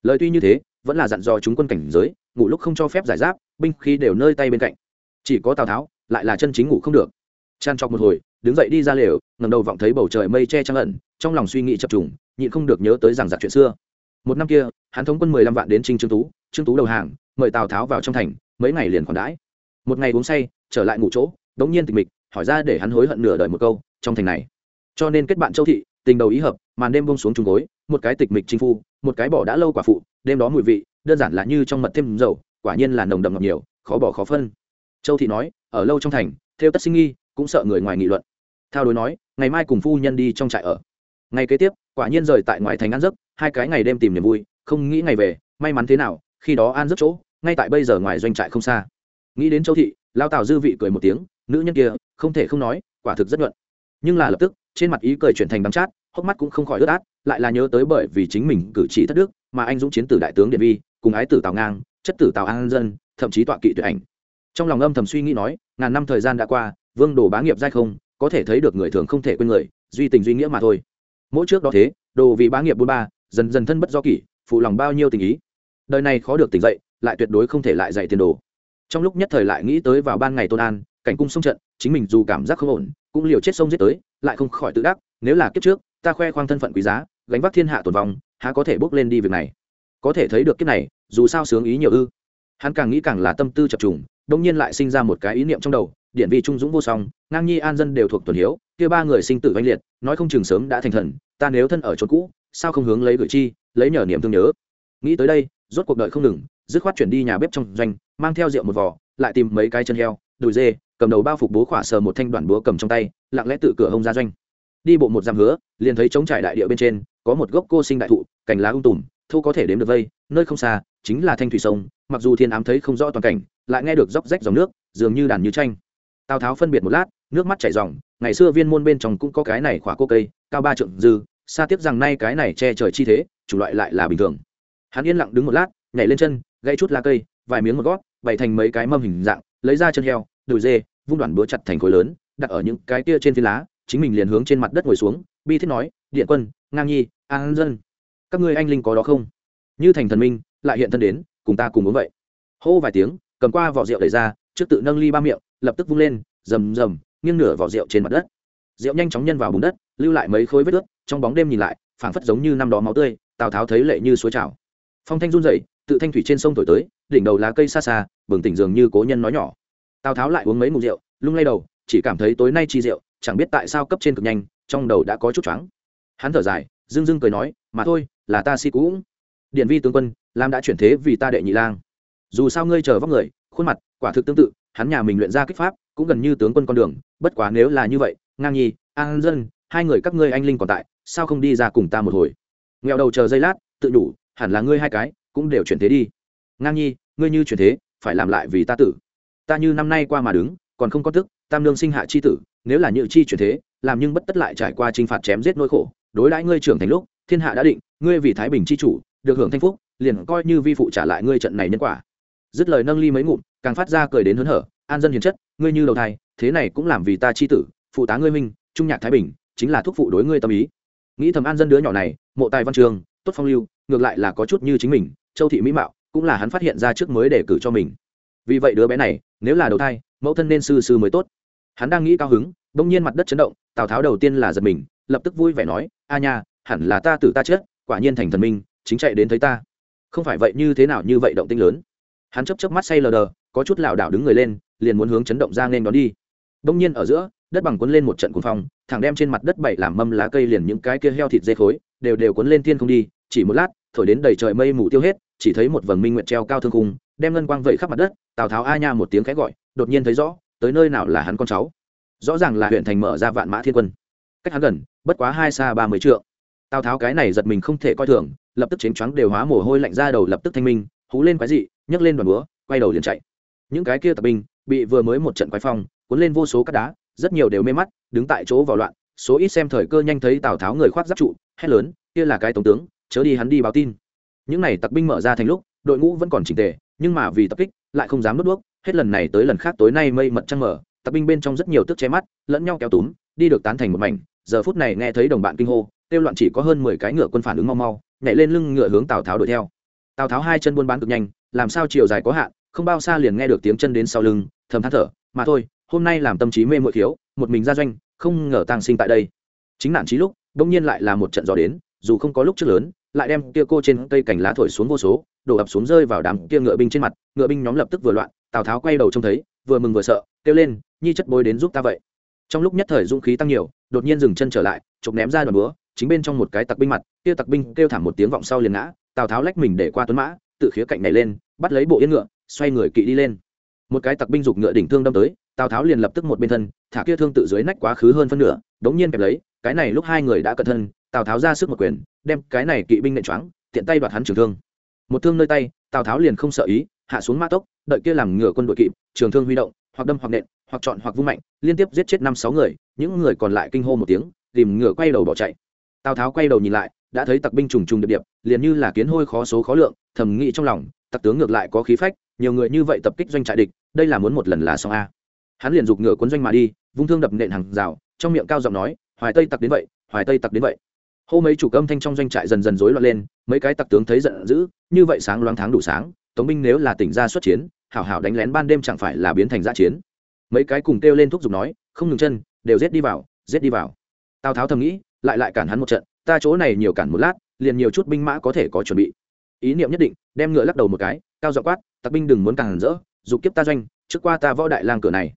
Lời tuy như thế, vẫn là dặn dò chúng quân cảnh giới, ngủ lúc không cho phép giải giáp, binh khí đều nơi tay bên cạnh. Chỉ có tào tháo, lại là chân chính ngủ không được. Tràn trọc một hồi, đứng dậy đi ra lều ngầm đầu vọng thấy bầu trời mây che trăng ẩn, trong lòng suy nghĩ chập trùng, nhịn không được nhớ tới rằng giặc chuyện xưa. Một năm kia, hắn thống quân mười lăm vạn đến trinh trương tú trương tú đầu hàng, mời tào tháo vào trong thành, mấy ngày liền khoản đãi. Một ngày uống say, trở lại ngủ chỗ, đống nhiên tịch mịch hỏi ra để hắn hối hận nửa đời một câu, trong thành này. Cho nên kết bạn châu thị, tình đầu ý hợp, màn đêm bông xuống trùng gối, một cái tịch mịch chinh phu, một cái bỏ đã lâu quả phụ, đêm đó mùi vị, đơn giản là như trong mật thêm dầu, quả nhiên là nồng đậm ngọc nhiều, khó bỏ khó phân. Châu thị nói, ở lâu trong thành, theo tất sinh nghi, cũng sợ người ngoài nghị luận. Thao đối nói, ngày mai cùng phu nhân đi trong trại ở. Ngày kế tiếp, quả nhiên rời tại ngoài thành ăn giấc, hai cái ngày đêm tìm niềm vui, không nghĩ ngày về, may mắn thế nào, khi đó an giấc chỗ, ngay tại bây giờ ngoài doanh trại không xa. Nghĩ đến châu thị lao tào dư vị cười một tiếng nữ nhân kia, không thể không nói, quả thực rất nhuận. Nhưng là lập tức, trên mặt ý cười chuyển thành đắm chát, hốc mắt cũng không khỏi ướt át, lại là nhớ tới bởi vì chính mình cử chỉ thất đức, mà anh dũng chiến tử đại tướng điện vi cùng ái tử tào ngang, chất tử tào an dân, thậm chí tọa kỵ tuyệt ảnh. Trong lòng âm thầm suy nghĩ nói, ngàn năm thời gian đã qua, vương đồ bá nghiệp dai không, có thể thấy được người thường không thể quên người, duy tình duy nghĩa mà thôi. Mỗi trước đó thế, đồ vì bá nghiệp bốn ba, dần dần thân bất do kỷ, phụ lòng bao nhiêu tình ý. Đời này khó được tỉnh dậy, lại tuyệt đối không thể lại dạy tiền đồ. Trong lúc nhất thời lại nghĩ tới vào ban ngày tôn an cảnh cung sông trận, chính mình dù cảm giác không ổn, cũng liều chết sông giết tới, lại không khỏi tự đắc, nếu là kiếp trước, ta khoe khoang thân phận quý giá, gánh vác thiên hạ tồn vong, há có thể bước lên đi việc này? Có thể thấy được kiếp này, dù sao sướng ý nhiều ư. Hắn càng nghĩ càng là tâm tư chập trùng đông nhiên lại sinh ra một cái ý niệm trong đầu, điện vi trung dũng vô song, ngang nhi an dân đều thuộc tuần hiếu, kia ba người sinh tử oanh liệt, nói không chừng sớm đã thành thần, ta nếu thân ở chỗ cũ, sao không hướng lấy gửi chi, lấy nhờ niềm thương nhớ? Nghĩ tới đây, rốt cuộc đợi không ngừng, dứt khoát chuyển đi nhà bếp trong doanh, mang theo rượu một vỏ lại tìm mấy cái chân heo, đùi dê cầm đầu bao phục bố khỏa sờ một thanh đoàn búa cầm trong tay, lặng lẽ tự cửa hông ra doanh. Đi bộ một dặm hứa, liền thấy trống trải đại địa bên trên, có một gốc cô sinh đại thụ, cành lá ung tùm thu có thể đếm được vây, nơi không xa, chính là thanh thủy sông, mặc dù thiên ám thấy không rõ toàn cảnh, lại nghe được róc rách dòng nước, dường như đàn như tranh. Tào tháo phân biệt một lát, nước mắt chảy ròng, ngày xưa viên môn bên trong cũng có cái này khỏa cô cây, cao ba trượng dư, xa tiếp rằng nay cái này che trời chi thế, chủ loại lại là bình thường. Hắn yên lặng đứng một lát, nhảy lên chân, gãy chút lá cây, vài miếng một gót, bày thành mấy cái mâm hình dạng, lấy ra chân heo đùi dê vung đoàn búa chặt thành khối lớn đặt ở những cái kia trên phi lá chính mình liền hướng trên mặt đất ngồi xuống bi thiết nói điện quân ngang nhi an dân. Các ngươi anh linh có đó không? Như thành thần minh lại hiện thân đến cùng ta cùng uống vậy. Hô vài tiếng cầm qua vỏ rượu đẩy ra trước tự nâng ly ba miệng lập tức vung lên rầm rầm nghiêng nửa vỏ rượu trên mặt đất. Rượu nhanh chóng nhân vào bùn đất lưu lại mấy khối vết ướt trong bóng đêm nhìn lại phảng phất giống như năm đó máu tươi tào tháo thấy lệ như suối trào. Phong thanh run rẩy, tự thanh thủy trên sông thổi tới đỉnh đầu lá cây xa xa bừng tỉnh dường như cố nhân nói nhỏ tào tháo lại uống mấy mục rượu, lung lay đầu, chỉ cảm thấy tối nay chi rượu, chẳng biết tại sao cấp trên cực nhanh, trong đầu đã có chút choáng. Hắn thở dài dưng dưng cười nói, mà thôi, là ta si cũng. Điển vi tướng quân, lam đã chuyển thế vì ta đệ nhị lang. Dù sao ngươi chờ vóc người, khuôn mặt, quả thực tương tự, hắn nhà mình luyện ra kích pháp, cũng gần như tướng quân con đường, bất quá nếu là như vậy, ngang nhi, an dân, hai người các ngươi anh linh còn tại, sao không đi ra cùng ta một hồi? Nghèo đầu chờ giây lát, tự đủ, hẳn là ngươi hai cái, cũng đều chuyển thế đi. Ngang nhi, ngươi như chuyển thế, phải làm lại vì ta tử ta như năm nay qua mà đứng, còn không có tức tam lương sinh hạ chi tử, nếu là nhự chi chuyển thế, làm nhưng bất tất lại trải qua trinh phạt chém giết nỗi khổ, đối đãi ngươi trưởng thành lúc, thiên hạ đã định, ngươi vì thái bình chi chủ, được hưởng thanh phúc, liền coi như vi phụ trả lại ngươi trận này nhân quả. Dứt lời nâng ly mấy ngụm, càng phát ra cười đến hớn hở, an dân hiền chất, ngươi như đầu thai, thế này cũng làm vì ta chi tử, phụ tá ngươi minh, trung nhạc thái bình, chính là thuốc phụ đối ngươi tâm ý. Nghĩ thầm an dân đứa nhỏ này, mộ tài văn trường, tốt phong lưu, ngược lại là có chút như chính mình, châu thị mỹ mạo, cũng là hắn phát hiện ra trước mới để cử cho mình vì vậy đứa bé này, nếu là đầu thai, mẫu thân nên sư sư mới tốt. Hắn đang nghĩ cao hứng, bỗng nhiên mặt đất chấn động, tào tháo đầu tiên là giật mình, lập tức vui vẻ nói, a nha, hẳn là ta tử ta chết, quả nhiên thành thần minh, chính chạy đến thấy ta. Không phải vậy như thế nào như vậy động tinh lớn. Hắn chấp chấp mắt say lờ đờ, có chút lảo đảo đứng người lên, liền muốn hướng chấn động ra nên đón đi. Bỗng nhiên ở giữa, đất bằng cuốn lên một trận cuồng phong, thẳng đem trên mặt đất bảy làm mâm lá cây liền những cái kia heo thịt dây khối, đều đều cuốn lên thiên không đi, chỉ một lát thổi đến đầy trời mây mù tiêu hết, chỉ thấy một vầng minh nguyện treo cao thương khung, đem ngân quang vẩy khắp mặt đất, tào tháo a nha một tiếng khẽ gọi, đột nhiên thấy rõ, tới nơi nào là hắn con cháu. Rõ ràng là huyện thành mở ra vạn mã thiên quân. Cách hắn gần, bất quá hai xa ba mươi trượng. Tào tháo cái này giật mình không thể coi thường, lập tức chiến choáng đều hóa mồ hôi lạnh ra đầu lập tức thanh minh, hú lên quái dị, nhấc lên đoàn búa, quay đầu liền chạy. Những cái kia tập binh, bị vừa mới một trận quái phong, cuốn lên vô số cát đá, rất nhiều đều mê mắt, đứng tại chỗ vào loạn, số ít xem thời cơ nhanh thấy tào tháo người khoác giáp trụ, hét lớn, kia là cái tổng tướng chớ đi hắn đi báo tin. Những này tặc binh mở ra thành lúc, đội ngũ vẫn còn chỉnh tề, nhưng mà vì tập kích, lại không dám đốt đuốc. Hết lần này tới lần khác tối nay mây mật trăng mở tặc binh bên trong rất nhiều tức che mắt, lẫn nhau kéo túm, đi được tán thành một mảnh. Giờ phút này nghe thấy đồng bạn kinh hô, kêu loạn chỉ có hơn mười cái ngựa quân phản ứng mau mau, nhảy lên lưng ngựa hướng tào tháo đuổi theo. Tào tháo hai chân buôn bán cực nhanh, làm sao chiều dài có hạn, không bao xa liền nghe được tiếng chân đến sau lưng, thầm than thở, mà thôi, hôm nay làm tâm trí mê mội thiếu, một mình ra doanh, không ngờ tăng sinh tại đây. Chính nạn trí lúc đông nhiên lại là một trận gió đến dù không có lúc trước lớn, lại đem kia cô trên cây cành lá thổi xuống vô số, đổ ập xuống rơi vào đám kia ngựa binh trên mặt, ngựa binh nhóm lập tức vừa loạn, tào tháo quay đầu trông thấy, vừa mừng vừa sợ, kêu lên, nhi chất bối đến giúp ta vậy. Trong lúc nhất thời dũng khí tăng nhiều, đột nhiên dừng chân trở lại, chụp ném ra đoàn búa, chính bên trong một cái tặc binh mặt, kia tặc binh kêu thảm một tiếng vọng sau liền ngã, tào tháo lách mình để qua tuấn mã tự khía cạnh này lên, bắt lấy bộ yên ngựa, xoay người kỵ đi lên. Một cái tặc binh giục ngựa đỉnh thương đâm tới, tào tháo liền lập tức một bên thân, thả kia thương tự dưới nách quá khứ hơn phân nửa, đống nhiên kẹp lấy cái này lúc hai người đã cẩn thân tào tháo ra sức một quyền, đem cái này kỵ binh nện choáng, tiện tay đoạt hắn trường thương. Một thương nơi tay, tào tháo liền không sợ ý, hạ xuống mã tốc, đợi kia làm ngựa quân đội kỵ, trường thương huy động, hoặc đâm hoặc nện, hoặc chọn hoặc vung mạnh, liên tiếp giết chết năm sáu người, những người còn lại kinh hô một tiếng, tìm ngựa quay đầu bỏ chạy. Tào tháo quay đầu nhìn lại, đã thấy tặc binh trùng trùng điệp điệp, liền như là kiến hôi khó số khó lượng, thầm nghĩ trong lòng, tặc tướng ngược lại có khí phách, nhiều người như vậy tập kích doanh trại địch, đây là muốn một lần là xong a. Hắn liền giục ngựa cuốn doanh mà đi, vung thương đập nện hàng rào, trong miệng cao giọng nói hoài tây tặc đến vậy, hoài tây tặc đến vậy. Hô mấy chủ âm thanh trong doanh trại dần dần rối loạn lên, mấy cái tặc tướng thấy giận dữ, như vậy sáng loáng tháng đủ sáng, tống binh nếu là tỉnh ra xuất chiến, hảo hảo đánh lén ban đêm chẳng phải là biến thành giã chiến. Mấy cái cùng kêu lên thúc giục nói, không ngừng chân, đều giết đi vào, giết đi vào. Tào tháo thầm nghĩ, lại lại cản hắn một trận, ta chỗ này nhiều cản một lát, liền nhiều chút binh mã có thể có chuẩn bị. Ý niệm nhất định, đem ngựa lắc đầu một cái, cao dọ quát, tặc binh đừng muốn càng rỡ, dục kiếp ta doanh, trước qua ta võ đại lang cửa này.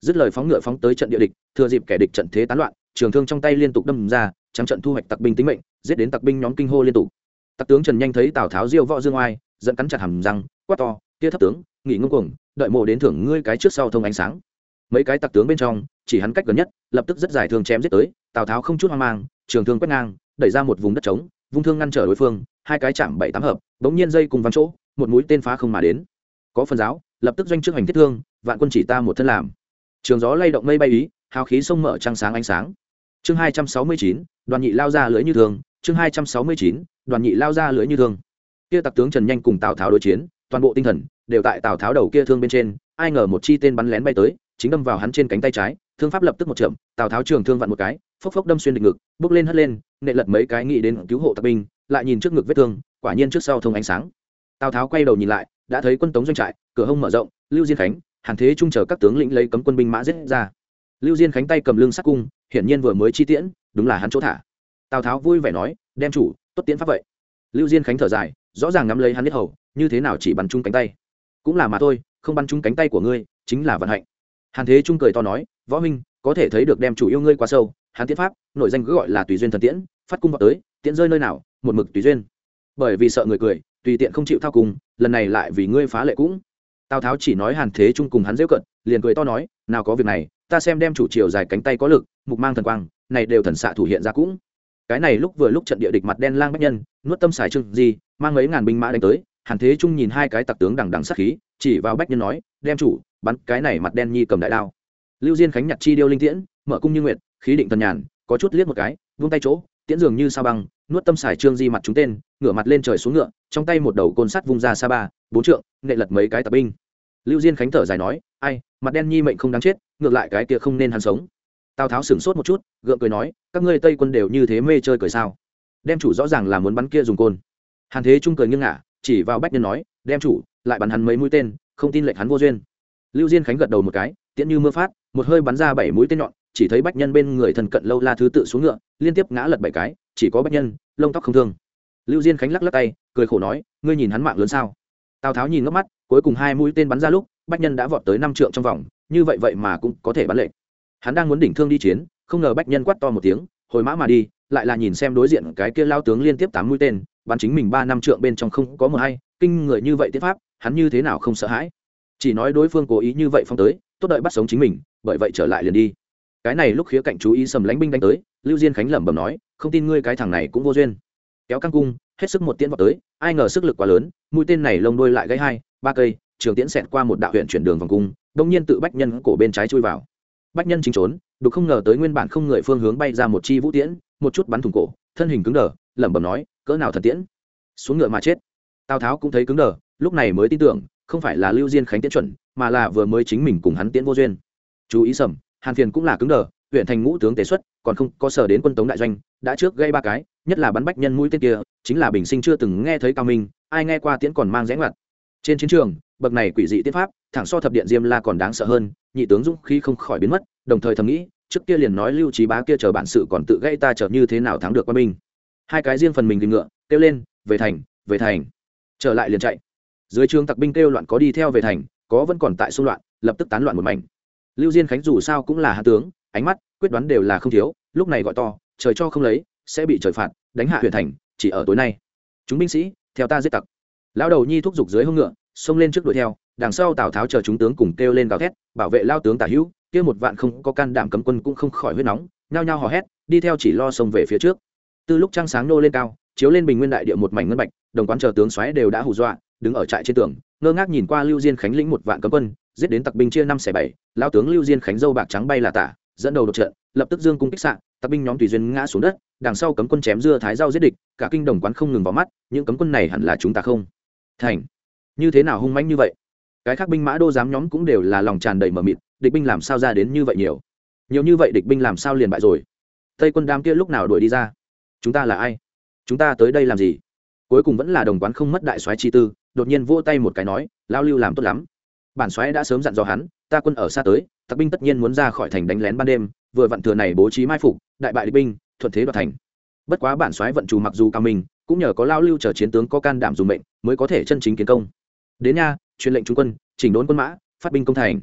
Dứt lời phóng ngựa phóng tới trận địa địch, thừa dịp kẻ địch trận thế tán loạn trường thương trong tay liên tục đâm ra, trắng trận thu hoạch tặc binh tính mệnh, giết đến tặc binh nhóm kinh hô liên tục. Tặc tướng trần nhanh thấy tào tháo diêu võ dương oai dẫn cắn chặt hầm răng, quát to, kia thấp tướng, nghỉ ngưng cuồng đợi mộ đến thưởng ngươi cái trước sau thông ánh sáng. Mấy cái tặc tướng bên trong, chỉ hắn cách gần nhất, lập tức rất dài thương chém giết tới, tào tháo không chút hoang mang, trường thương quét ngang, đẩy ra một vùng đất trống, vung thương ngăn trở đối phương, hai cái chạm bảy tám hợp, bỗng nhiên dây cùng vắng chỗ, một mũi tên phá không mà đến. Có phần giáo, lập tức doanh trước hành thiết thương, vạn quân chỉ ta một thân làm. Trường gió lay động mây bay ý, hào khí sông mở trăng sáng ánh sáng chương hai trăm sáu mươi chín, đoàn nhị lao ra lưới như thường. Chương hai trăm sáu mươi chín, đoàn nhị lao ra lưới như thường. Kia tặc tướng trần nhanh cùng tào tháo đối chiến, toàn bộ tinh thần đều tại tào tháo đầu kia thương bên trên. Ai ngờ một chi tên bắn lén bay tới, chính đâm vào hắn trên cánh tay trái. Thương pháp lập tức một chậm, tào tháo trường thương vặn một cái, phốc phốc đâm xuyên địch ngực, bước lên hất lên, nệ lật mấy cái nghĩ đến cứu hộ tặc binh, lại nhìn trước ngực vết thương, quả nhiên trước sau thông ánh sáng. Tào tháo quay đầu nhìn lại, đã thấy quân tống doanh trại, cửa hông mở rộng, lưu diên khánh hàng thế trung chờ các tướng lĩnh lấy cấm quân binh mã giết ra lưu diên khánh tay cầm lưng sắc cung, hiển nhiên vừa mới chi tiễn, đúng là hắn chỗ thả. Tào tháo vui vẻ nói, đem chủ, tốt tiễn pháp vậy. Lưu diên khánh thở dài, rõ ràng ngắm lấy hắn biết hầu, như thế nào chỉ bắn chung cánh tay? Cũng là mà thôi, không bắn chung cánh tay của ngươi, chính là vận hạnh. Hàn thế trung cười to nói, võ minh có thể thấy được đem chủ yêu ngươi quá sâu, hắn tiễn pháp, nội danh cứ gọi là tùy duyên thần tiễn, phát cung vào tới, tiễn rơi nơi nào, một mực tùy duyên. Bởi vì sợ người cười, tùy tiện không chịu thao cùng, lần này lại vì ngươi phá lệ cũng. Tào tháo chỉ nói hàn thế trung cùng hắn dễ cận, liền cười to nói, nào có việc này ta xem đem chủ triều dài cánh tay có lực, mục mang thần quang, này đều thần xạ thủ hiện ra cũng. Cái này lúc vừa lúc trận địa địch mặt đen lang bách nhân, nuốt tâm xài trưng gì, mang mấy ngàn binh mã đánh tới, hàn thế trung nhìn hai cái tặc tướng đằng đằng sát khí, chỉ vào bách nhân nói, đem chủ, bắn cái này mặt đen nhi cầm đại đao. Lưu diên khánh nhặt chi điêu linh tiễn, mở cung như nguyệt, khí định thần nhàn, có chút liếc một cái, vung tay chỗ, tiễn dường như sao băng, nuốt tâm xài trương di mặt chúng tên, ngửa mặt lên trời xuống ngựa, trong tay một đầu côn sắt vung ra xa ba, bốn trượng, nệ lật mấy cái tập binh. Lưu diên khánh thở dài nói, ai, mặt đen nhi mệnh không đáng chết ngược lại cái kia không nên hắn sống. Tào tháo sửng sốt một chút, gượng cười nói, các ngươi tây quân đều như thế mê chơi cười sao? Đem chủ rõ ràng là muốn bắn kia dùng côn. Hàn thế trung cười nghiêng ngả, chỉ vào bách nhân nói, đem chủ, lại bắn hắn mấy mũi tên, không tin lệnh hắn vô duyên. Lưu diên khánh gật đầu một cái, tiễn như mưa phát, một hơi bắn ra bảy mũi tên nhọn, chỉ thấy bách nhân bên người thần cận lâu la thứ tự xuống ngựa, liên tiếp ngã lật bảy cái, chỉ có bách nhân, lông tóc không thương. Lưu diên khánh lắc lắc tay, cười khổ nói, ngươi nhìn hắn mạng lớn sao? Tào tháo nhìn ngấp mắt, cuối cùng hai mũi tên bắn ra lúc bách nhân đã vọt tới năm trượng trong vòng, như vậy vậy mà cũng có thể bắn lệnh. Hắn đang muốn đỉnh thương đi chiến, không ngờ bách nhân quát to một tiếng, hồi mã mà đi, lại là nhìn xem đối diện cái kia lao tướng liên tiếp tám mũi tên, bắn chính mình ba năm trượng bên trong không có một hay kinh người như vậy tiết pháp, hắn như thế nào không sợ hãi? Chỉ nói đối phương cố ý như vậy phong tới, tốt đợi bắt sống chính mình, bởi vậy trở lại liền đi. Cái này lúc khía cạnh chú ý sầm lánh binh đánh tới, lưu diên khánh lẩm bẩm nói, không tin ngươi cái thằng này cũng vô duyên. Kéo căng cung, hết sức một tiễn vào tới, ai ngờ sức lực quá lớn, mũi tên này lông đôi lại gãy hai, ba cây trường tiễn xẹt qua một đạo huyện chuyển đường vòng cung, đông nhiên tự bách nhân cổ bên trái chui vào. Bách nhân chính trốn, đục không ngờ tới nguyên bản không người phương hướng bay ra một chi vũ tiễn, một chút bắn thủng cổ, thân hình cứng đờ, lẩm bẩm nói, cỡ nào thần tiễn? Xuống ngựa mà chết. Tào tháo cũng thấy cứng đờ, lúc này mới tin tưởng, không phải là lưu diên khánh tiễn chuẩn, mà là vừa mới chính mình cùng hắn tiễn vô duyên. Chú ý sầm, hàn phiền cũng là cứng đờ, huyện thành ngũ tướng tế xuất, còn không có sở đến quân tống đại doanh, đã trước gây ba cái, nhất là bắn bách nhân mũi tên kia, chính là bình sinh chưa từng nghe thấy cao minh, ai nghe qua tiễn còn mang rẽ ngoặt. Trên chiến trường bậc này quỷ dị tiết pháp, thẳng so thập điện diêm la còn đáng sợ hơn, nhị tướng dũng khí không khỏi biến mất, đồng thời thầm nghĩ, trước kia liền nói lưu trí bá kia chờ bản sự còn tự gây ta chờ như thế nào thắng được quân minh hai cái riêng phần mình tìm ngựa, kêu lên, về thành về thành. Trở lại liền chạy. Dưới trường tặc binh kêu loạn có đi theo về thành, có vẫn còn tại xung loạn, lập tức tán loạn một mảnh. Lưu diên khánh dù sao cũng là hạ tướng, ánh mắt, quyết đoán đều là không thiếu, lúc này gọi to, trời cho không lấy, sẽ bị trời phạt, đánh hạ huyện thành, chỉ ở tối nay. Chúng binh sĩ, theo ta giết tặc. Lão đầu nhi thúc giục dưới hông ngựa xông lên trước đuổi theo, đằng sau tào tháo chờ chúng tướng cùng kêu lên gào thét, bảo vệ lao tướng tả hữu, kia một vạn không có can đảm cấm quân cũng không khỏi huyết nóng, nhao nhao hò hét, đi theo chỉ lo xông về phía trước. Từ lúc trăng sáng nô lên cao, chiếu lên bình nguyên đại địa một mảnh ngân bạch, đồng quán chờ tướng xoáy đều đã hù dọa, đứng ở trại trên tường, ngơ ngác nhìn qua lưu diên khánh lĩnh một vạn cấm quân, giết đến tặc binh chia năm xẻ bảy, lao tướng lưu diên khánh dâu bạc trắng bay là tả, dẫn đầu đột trận, lập tức dương cung kích sạn tặc binh nhóm tùy duyên ngã xuống đất, đằng sau cấm quân chém dưa thái rau giết địch, cả kinh đồng quán không ngừng vào mắt, những cấm quân này hẳn là chúng ta không. Thành như thế nào hung mãnh như vậy? Cái khác binh mã đô giám nhóm cũng đều là lòng tràn đầy mờ mịt, địch binh làm sao ra đến như vậy nhiều? Nhiều như vậy địch binh làm sao liền bại rồi? Tây quân đám kia lúc nào đuổi đi ra? Chúng ta là ai? Chúng ta tới đây làm gì? Cuối cùng vẫn là đồng quán không mất đại soái chi tư, đột nhiên vỗ tay một cái nói lao lưu làm tốt lắm. Bản soái đã sớm dặn dò hắn, ta quân ở xa tới, tặc binh tất nhiên muốn ra khỏi thành đánh lén ban đêm, vừa vặn thừa này bố trí mai phục, đại bại địch binh, thuận thế đoạt thành. Bất quá bản soái vận trù mặc dù cao mình cũng nhờ có lao lưu chờ chiến tướng có can đảm dùng mệnh, mới có thể chân chính kiến công đến nha truyền lệnh trung quân chỉnh đốn quân mã phát binh công thành.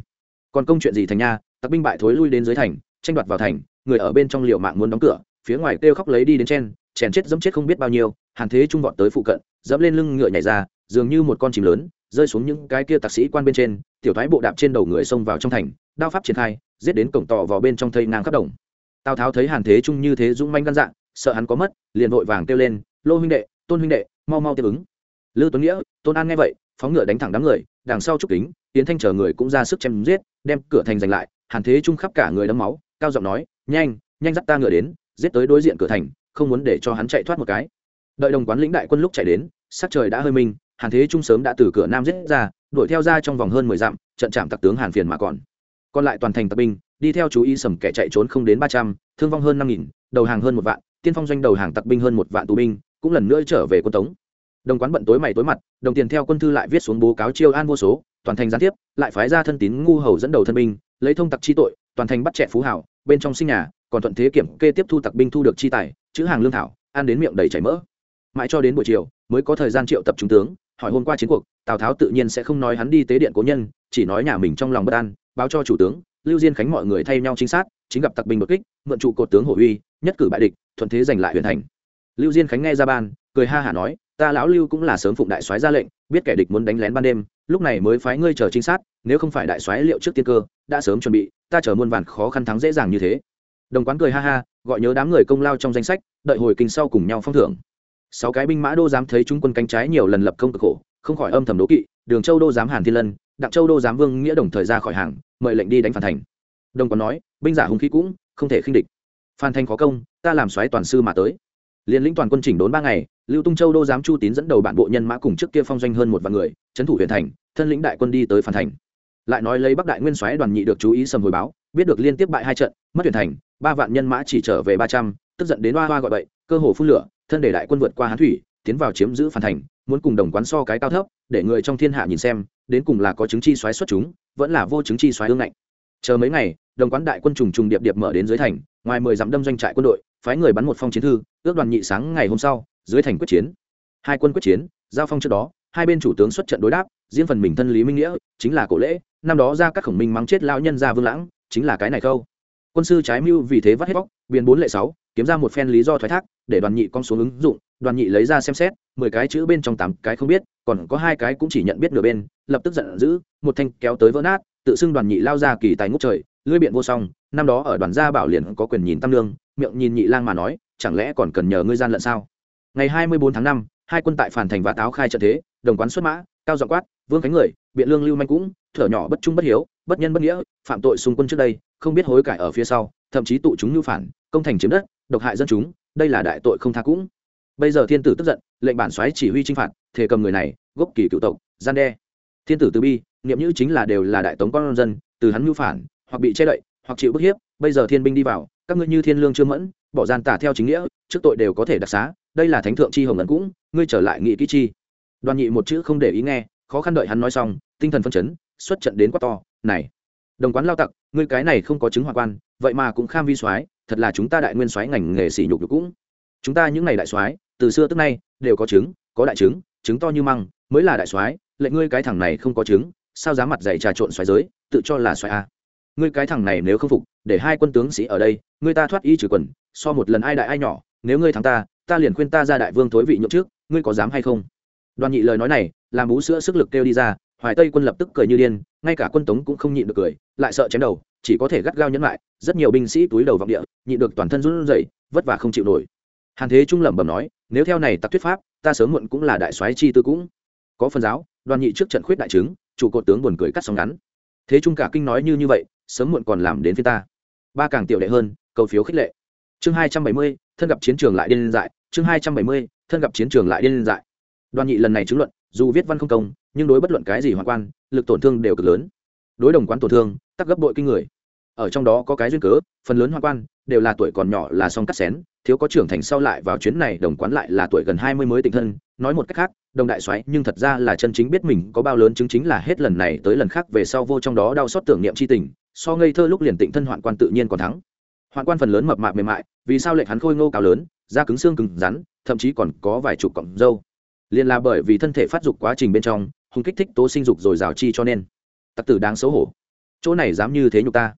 Còn công chuyện gì thành nha tặc binh bại thối lui đến dưới thành tranh đoạt vào thành người ở bên trong liệu mạng muốn đóng cửa phía ngoài kêu khóc lấy đi đến chen, chèn chết dẫm chết không biết bao nhiêu hàn thế trung vọt tới phụ cận dẫm lên lưng ngựa nhảy ra dường như một con chìm lớn rơi xuống những cái kia tạc sĩ quan bên trên tiểu thái bộ đạp trên đầu người xông vào trong thành đao pháp triển khai giết đến cổng tỏ vào bên trong thây nàng khắp đồng. Tào tháo thấy hàn thế trung như thế dũng manh gan dạng sợ hắn có mất liền vội vàng kêu lên lô huynh đệ tôn huynh đệ mau mau tiếp ứng. Lư tuấn nghĩa tôn an nghe vậy phóng ngựa đánh thẳng đám người, đằng sau trúc kính tiến thanh chờ người cũng ra sức chém giết, đem cửa thành giành lại, hàn thế trung khắp cả người đấm máu, cao giọng nói, nhanh nhanh dắt ta ngựa đến, giết tới đối diện cửa thành, không muốn để cho hắn chạy thoát một cái. Đợi đồng quán lĩnh đại quân lúc chạy đến, sắc trời đã hơi minh, hàn thế trung sớm đã từ cửa nam giết ra, đuổi theo ra trong vòng hơn mười dặm, trận chạm tặc tướng hàn phiền mà còn. Còn lại toàn thành tập binh, đi theo chú ý sầm kẻ chạy trốn không đến ba trăm, thương vong hơn năm nghìn, đầu hàng hơn một vạn, tiên phong doanh đầu hàng tặc binh hơn một vạn tù binh, cũng lần nữa trở về quân tống đồng quán bận tối mày tối mặt, đồng tiền theo quân thư lại viết xuống bố cáo chiêu an vô số, toàn thành gián tiếp, lại phái ra thân tín ngu hầu dẫn đầu thân binh, lấy thông tặc chi tội, toàn thành bắt trẻ phú hảo, bên trong sinh nhà, còn thuận thế kiểm kê tiếp thu tặc binh thu được chi tài, chữ hàng lương thảo, ăn đến miệng đầy chảy mỡ. Mãi cho đến buổi chiều, mới có thời gian triệu tập trung tướng, hỏi hôm qua chiến cuộc, tào tháo tự nhiên sẽ không nói hắn đi tế điện cố nhân, chỉ nói nhà mình trong lòng bất an, báo cho chủ tướng, lưu diên khánh mọi người thay nhau chính xác chính gặp tặc binh đột kích, mượn trụ cột tướng hổ uy, nhất cử bại địch, thuận thế giành lại huyền thành lưu diên khánh nghe ra ban, cười ha hả nói, ta lão lưu cũng là sớm phụng đại soái ra lệnh, biết kẻ địch muốn đánh lén ban đêm, lúc này mới phái ngươi chờ trinh sát, nếu không phải đại soái liệu trước tiên cơ, đã sớm chuẩn bị, ta chờ muôn vàn khó khăn thắng dễ dàng như thế. Đồng quán cười ha ha, gọi nhớ đám người công lao trong danh sách, đợi hồi kinh sau cùng nhau phong thưởng. Sáu cái binh mã đô dám thấy chúng quân cánh trái nhiều lần lập công cực khổ, không khỏi âm thầm đố kỵ, đường châu đô dám hàn thiên lân, đặng châu đô dám vương nghĩa đồng thời ra khỏi hàng, mời lệnh đi đánh phản thành. Đồng còn nói, binh giả hùng khí cũng không thể khinh địch. Phan thành có công, ta làm xoáy toàn sư mà tới liên lĩnh toàn quân chỉnh đốn ba ngày, lưu tung châu, đô giám chu tín dẫn đầu bản bộ nhân mã cùng trước kia phong doanh hơn một vạn người, trấn thủ huyện thành, thân lĩnh đại quân đi tới phản thành. Lại nói lấy bắc đại nguyên soái đoàn nhị được chú ý sầm hồi báo, biết được liên tiếp bại hai trận, mất huyện thành, ba vạn nhân mã chỉ trở về ba trăm, tức giận đến hoa hoa gọi bậy, cơ hồ phun lửa, thân để đại quân vượt qua hán thủy, tiến vào chiếm giữ phản thành, muốn cùng đồng quán so cái cao thấp, để người trong thiên hạ nhìn xem, đến cùng là có chứng chi xoáy xuất chúng, vẫn là vô chứng chi xoáy ương ngạnh. Chờ mấy ngày, đồng quán đại quân trùng trùng điệp điệp mở đến dưới thành, ngoài mười dặm đâm doanh trại quân đội, phái người bắn một phong chiến thư ước đoàn nhị sáng ngày hôm sau, dưới thành quyết chiến. Hai quân quyết chiến, giao phong trước đó, hai bên chủ tướng xuất trận đối đáp, riêng phần mình thân lý minh nghĩa, chính là cổ lễ, năm đó ra các khổng minh mắng chết lao nhân ra vương lãng, chính là cái này khâu. Quân sư trái mưu vì thế vắt hết vóc biến bốn lệ sáu, kiếm ra một phen lý do thoái thác, để đoàn nhị con xuống ứng dụng, đoàn nhị lấy ra xem xét, mười cái chữ bên trong tám cái không biết, còn có hai cái cũng chỉ nhận biết nửa bên, lập tức giận dữ, một thanh kéo tới vỡ nát, tự xưng đoàn nhị lao ra kỳ tài ngút trời, lưỡi biện vô song, năm đó ở đoàn gia bảo liền có quyền nhìn tam lương miệng nhìn nhị lang mà nói chẳng lẽ còn cần nhờ ngươi gian lận sao? Ngày hai mươi bốn tháng năm, hai quân tại phản thành và táo khai trận thế, đồng quán xuất mã, cao dọ quát, vương cánh người, biện lương lưu manh cũng, thở nhỏ bất trung bất hiếu, bất nhân bất nghĩa, phạm tội xung quân trước đây, không biết hối cải ở phía sau, thậm chí tụ chúng nhu phản, công thành chiếm đất, độc hại dân chúng, đây là đại tội không tha cũng. Bây giờ thiên tử tức giận, lệnh bản xoáy chỉ huy chinh phạt thể cầm người này, gốc kỳ cựu tộc, gian đe. Thiên tử từ bi, niệm như chính là đều là đại tống con dân, từ hắn nhu phản, hoặc bị che đậy, hoặc chịu bức hiếp bây giờ thiên binh đi vào, các ngươi như thiên lương chưa mẫn, bỏ gian tả theo chính nghĩa, trước tội đều có thể đặc xá, đây là thánh thượng chi hồng ấn cũng, ngươi trở lại nghị kỹ chi. Đoàn nhị một chữ không để ý nghe, khó khăn đợi hắn nói xong, tinh thần phân chấn, xuất trận đến quá to, này, đồng quán lao tặc, ngươi cái này không có chứng hoa quan, vậy mà cũng kham vi soái, thật là chúng ta đại nguyên soái ngành nghề sỉ nhục được cũng. Chúng ta những ngày đại soái, từ xưa tới nay, đều có chứng, có đại chứng chứng to như măng, mới là đại soái, lệnh ngươi cái thằng này không có chứng, sao dám mặt dạy trà trộn xoáy giới, tự cho là xoáy a? Ngươi cái thằng này nếu không phục, để hai quân tướng sĩ ở đây, ngươi ta thoát y trừ quần, so một lần ai đại ai nhỏ, nếu ngươi thắng ta ta liền khuyên ta ra đại vương thối vị nhượng trước, ngươi có dám hay không? Đoàn nhị lời nói này, làm bú sữa sức lực kêu đi ra, hoài tây quân lập tức cười như điên, ngay cả quân tống cũng không nhịn được cười, lại sợ chém đầu, chỉ có thể gắt gao nhẫn lại, rất nhiều binh sĩ túi đầu vọng địa, nhịn được toàn thân run rẩy, vất vả không chịu nổi. Hàn thế trung lẩm bẩm nói, nếu theo này tặc thuyết pháp, ta sớm muộn cũng là đại soái chi tư cũng. Có phần giáo, đoàn nhị trước trận khuyết đại chứng, chủ cột tướng buồn cười cắt sóng ngắn. Thế trung cả kinh nói như như vậy sớm muộn còn làm đến phía ta. Ba càng tiểu đệ hơn, cầu phiếu khích lệ. Chương hai trăm bảy mươi, thân gặp chiến trường lại điên dại. Chương hai trăm bảy mươi, thân gặp chiến trường lại điên dại. Đoàn nhị lần này chứng luận, dù viết văn không công, nhưng đối bất luận cái gì hoàn quan, lực tổn thương đều cực lớn. Đối đồng quán tổn thương, tắc gấp bội kinh người. Ở trong đó có cái duyên cớ, phần lớn hoàn quan đều là tuổi còn nhỏ là song cắt xén, thiếu có trưởng thành sau lại vào chuyến này, đồng quán lại là tuổi gần hai mươi mới tình thân. Nói một cách khác, đồng đại soái nhưng thật ra là chân chính biết mình có bao lớn chứng chính là hết lần này tới lần khác về sau vô trong đó đau xót tưởng niệm c h i tình so ngây thơ lúc liền tịnh thân hoạn quan tự nhiên còn thắng. Hoạn quan phần lớn mập mạp mềm mại, vì sao lệnh hắn khôi ngô cao lớn, da cứng xương cứng rắn, thậm chí còn có vài chục cọng dâu liền là bởi vì thân thể phát dục quá trình bên trong hùng kích thích tố sinh dục rồi rào chi cho nên. Tặc tử đáng xấu hổ. Chỗ này dám như thế nhục ta.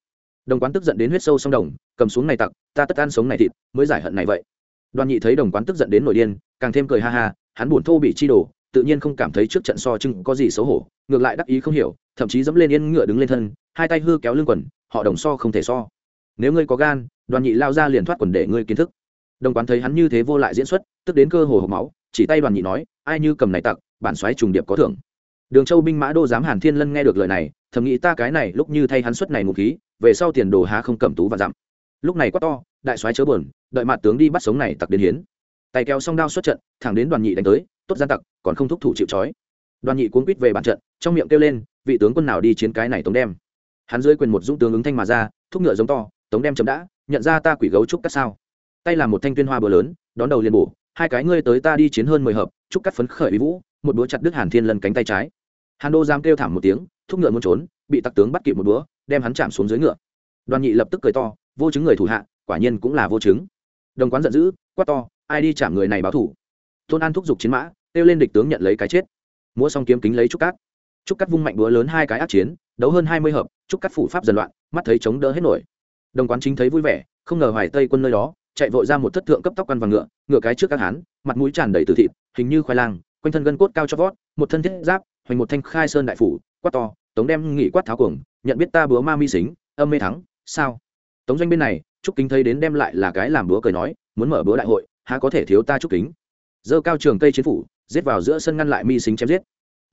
Đồng quán tức giận đến huyết sâu sông đồng, cầm xuống này tặc, ta tất ăn sống này thịt, mới giải hận này vậy. Đoàn nhị thấy đồng quán tức giận đến nổi điên, càng thêm cười ha ha, hắn buồn thô bị chi đổ tự nhiên không cảm thấy trước trận so chưng có gì xấu hổ, ngược lại đắc ý không hiểu thậm chí dẫm lên yên ngựa đứng lên thân, hai tay hư kéo lưng quần, họ đồng so không thể so. Nếu ngươi có gan, đoàn nhị lao ra liền thoát quần để ngươi kiến thức. Đồng quán thấy hắn như thế vô lại diễn xuất, tức đến cơ hồ hộp máu, chỉ tay đoàn nhị nói, ai như cầm này tặc, bản xoáy trùng điệp có thưởng. Đường châu binh mã đô giám hàn thiên lân nghe được lời này, thầm nghĩ ta cái này lúc như thay hắn xuất này ngụ khí, về sau tiền đồ há không cầm tú và dặm. Lúc này quá to, đại soái chớ buồn, đợi mặt tướng đi bắt sống này tặc đến hiến. Tay kéo song đao xuất trận, thẳng đến đoàn nhị đánh tới, tốt gian tặc, còn không thúc thủ chịu trói. Đoàn nhị cuốn quýt về bàn trận trong miệng kêu lên, vị tướng quân nào đi chiến cái này tống đem. Hắn dưới quyền một dũng tướng ứng thanh mà ra, thúc ngựa giống to, tống đem chấm đã, nhận ra ta quỷ gấu trúc cắt sao. Tay là một thanh tuyên hoa bờ lớn, đón đầu liền bổ, hai cái ngươi tới ta đi chiến hơn mười hợp, trúc cắt phấn khởi bí vũ, một búa chặt đứt hàn thiên lần cánh tay trái. Hàn đô giam kêu thảm một tiếng, thúc ngựa muốn trốn, bị tặc tướng bắt kịp một búa, đem hắn chạm xuống dưới ngựa. Đoàn nhị lập tức cười to, vô chứng người thủ hạ, quả nhiên cũng là vô chứng. Đồng quán giận dữ, quát to, ai đi chạm người này báo thủ. Tôn an thúc giục chiến mã, kêu lên địch tướng nhận lấy cái chết. Múa xong kiếm kính lấy trúc cát trúc cắt vung mạnh búa lớn hai cái ác chiến, đấu hơn hai mươi hợp, trúc cắt phủ pháp dần loạn, mắt thấy chống đỡ hết nổi. Đồng quán chính thấy vui vẻ, không ngờ hoài tây quân nơi đó, chạy vội ra một thất thượng cấp tóc quan và ngựa ngựa cái trước các hán, mặt mũi tràn đầy từ thịt, hình như khoai lang, quanh thân gân cốt cao cho vót, một thân thiết giáp, hoành một thanh khai sơn đại phủ, quát to, tống đem nghỉ quát tháo cuồng, nhận biết ta búa ma mi xính, âm mê thắng, sao? Tống doanh bên này, trúc kính thấy đến đem lại là cái làm búa cười nói, muốn mở búa đại hội, há có thể thiếu ta trúc kính? Dơ cao trường cây chiến phủ, giết vào giữa sân ngăn lại mi xính chém giết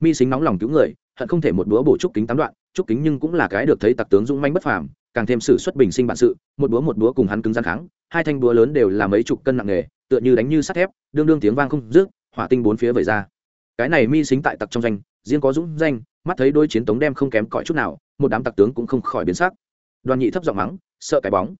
mi xính nóng lòng cứu người, hận không thể một búa bổ trúc kính tám đoạn, trúc kính nhưng cũng là cái được thấy tặc tướng dũng manh bất phàm, càng thêm sự xuất bình sinh bản sự, một búa một búa cùng hắn cứng gian kháng, hai thanh búa lớn đều là mấy chục cân nặng nghề, tựa như đánh như sắt thép, đương đương tiếng vang không rước hỏa tinh bốn phía vẩy ra. Cái này mi xính tại tặc trong danh, riêng có dũng danh, mắt thấy đôi chiến tống đem không kém cỏi chút nào, một đám tặc tướng cũng không khỏi biến sắc. Đoàn nhị thấp giọng mắng, sợ cái bóng.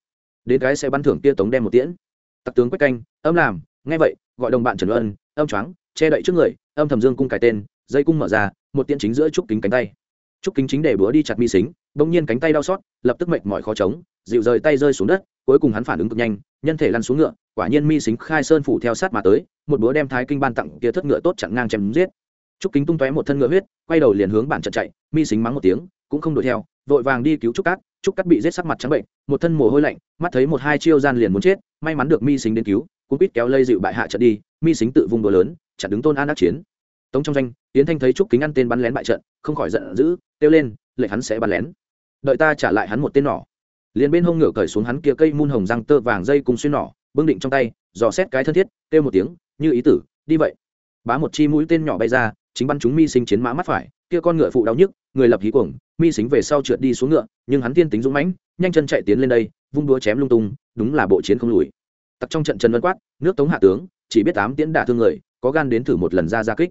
Đến cái sẽ bắn thưởng tia tống đem một tiễn. Tặc tướng quách canh, âm làm, nghe vậy, gọi đồng bạn trần ân âm choáng, che đậy trước người, âm thầm dương cung cái tên dây cung mở ra, một tiễn chính giữa trúc kính cánh tay. Trúc kính chính để búa đi chặt mi xính, bỗng nhiên cánh tay đau xót, lập tức mệt mỏi khó chống, dịu rời tay rơi xuống đất, cuối cùng hắn phản ứng cực nhanh, nhân thể lăn xuống ngựa, quả nhiên mi xính khai sơn phủ theo sát mà tới, một búa đem thái kinh ban tặng kia thất ngựa tốt chặn ngang chém giết. Trúc kính tung tóe một thân ngựa huyết, quay đầu liền hướng bản trận chạy, mi xính mắng một tiếng, cũng không đuổi theo, vội vàng đi cứu trúc cát trúc cát bị giết sắc mặt trắng bệnh, một thân mồ hôi lạnh, mắt thấy một hai chiêu gian liền muốn chết, may mắn được mi xính đến cứu cũng biết kéo lây dịu bại hạ trận đi, mi xính tự vùng đùa lớn, chặn đứng tôn an đắc chiến tống trong danh tiến thanh thấy trúc kính ăn tên bắn lén bại trận, không khỏi giận dữ, kêu lên, lệnh hắn sẽ bắn lén. Đợi ta trả lại hắn một tên nỏ. Liền bên hông ngựa cởi xuống hắn kia cây mun hồng răng tơ vàng dây cùng xuyên nỏ, bưng định trong tay, dò xét cái thân thiết, kêu một tiếng, như ý tử, đi vậy. Bá một chi mũi tên nhỏ bay ra, chính bắn chúng mi sinh chiến mã mắt phải, kia con ngựa phụ đau nhức, người lập hí cuồng, mi xính về sau trượt đi xuống ngựa, nhưng hắn tiên tính dũng mãnh, nhanh chân chạy tiến lên đây, vung đũa chém lung tung, đúng là bộ chiến không lùi. Tặc trong trận trần vân quát, nước tống hạ tướng, chỉ biết tám tiễn đả thương người, có gan đến thử một lần ra ra kích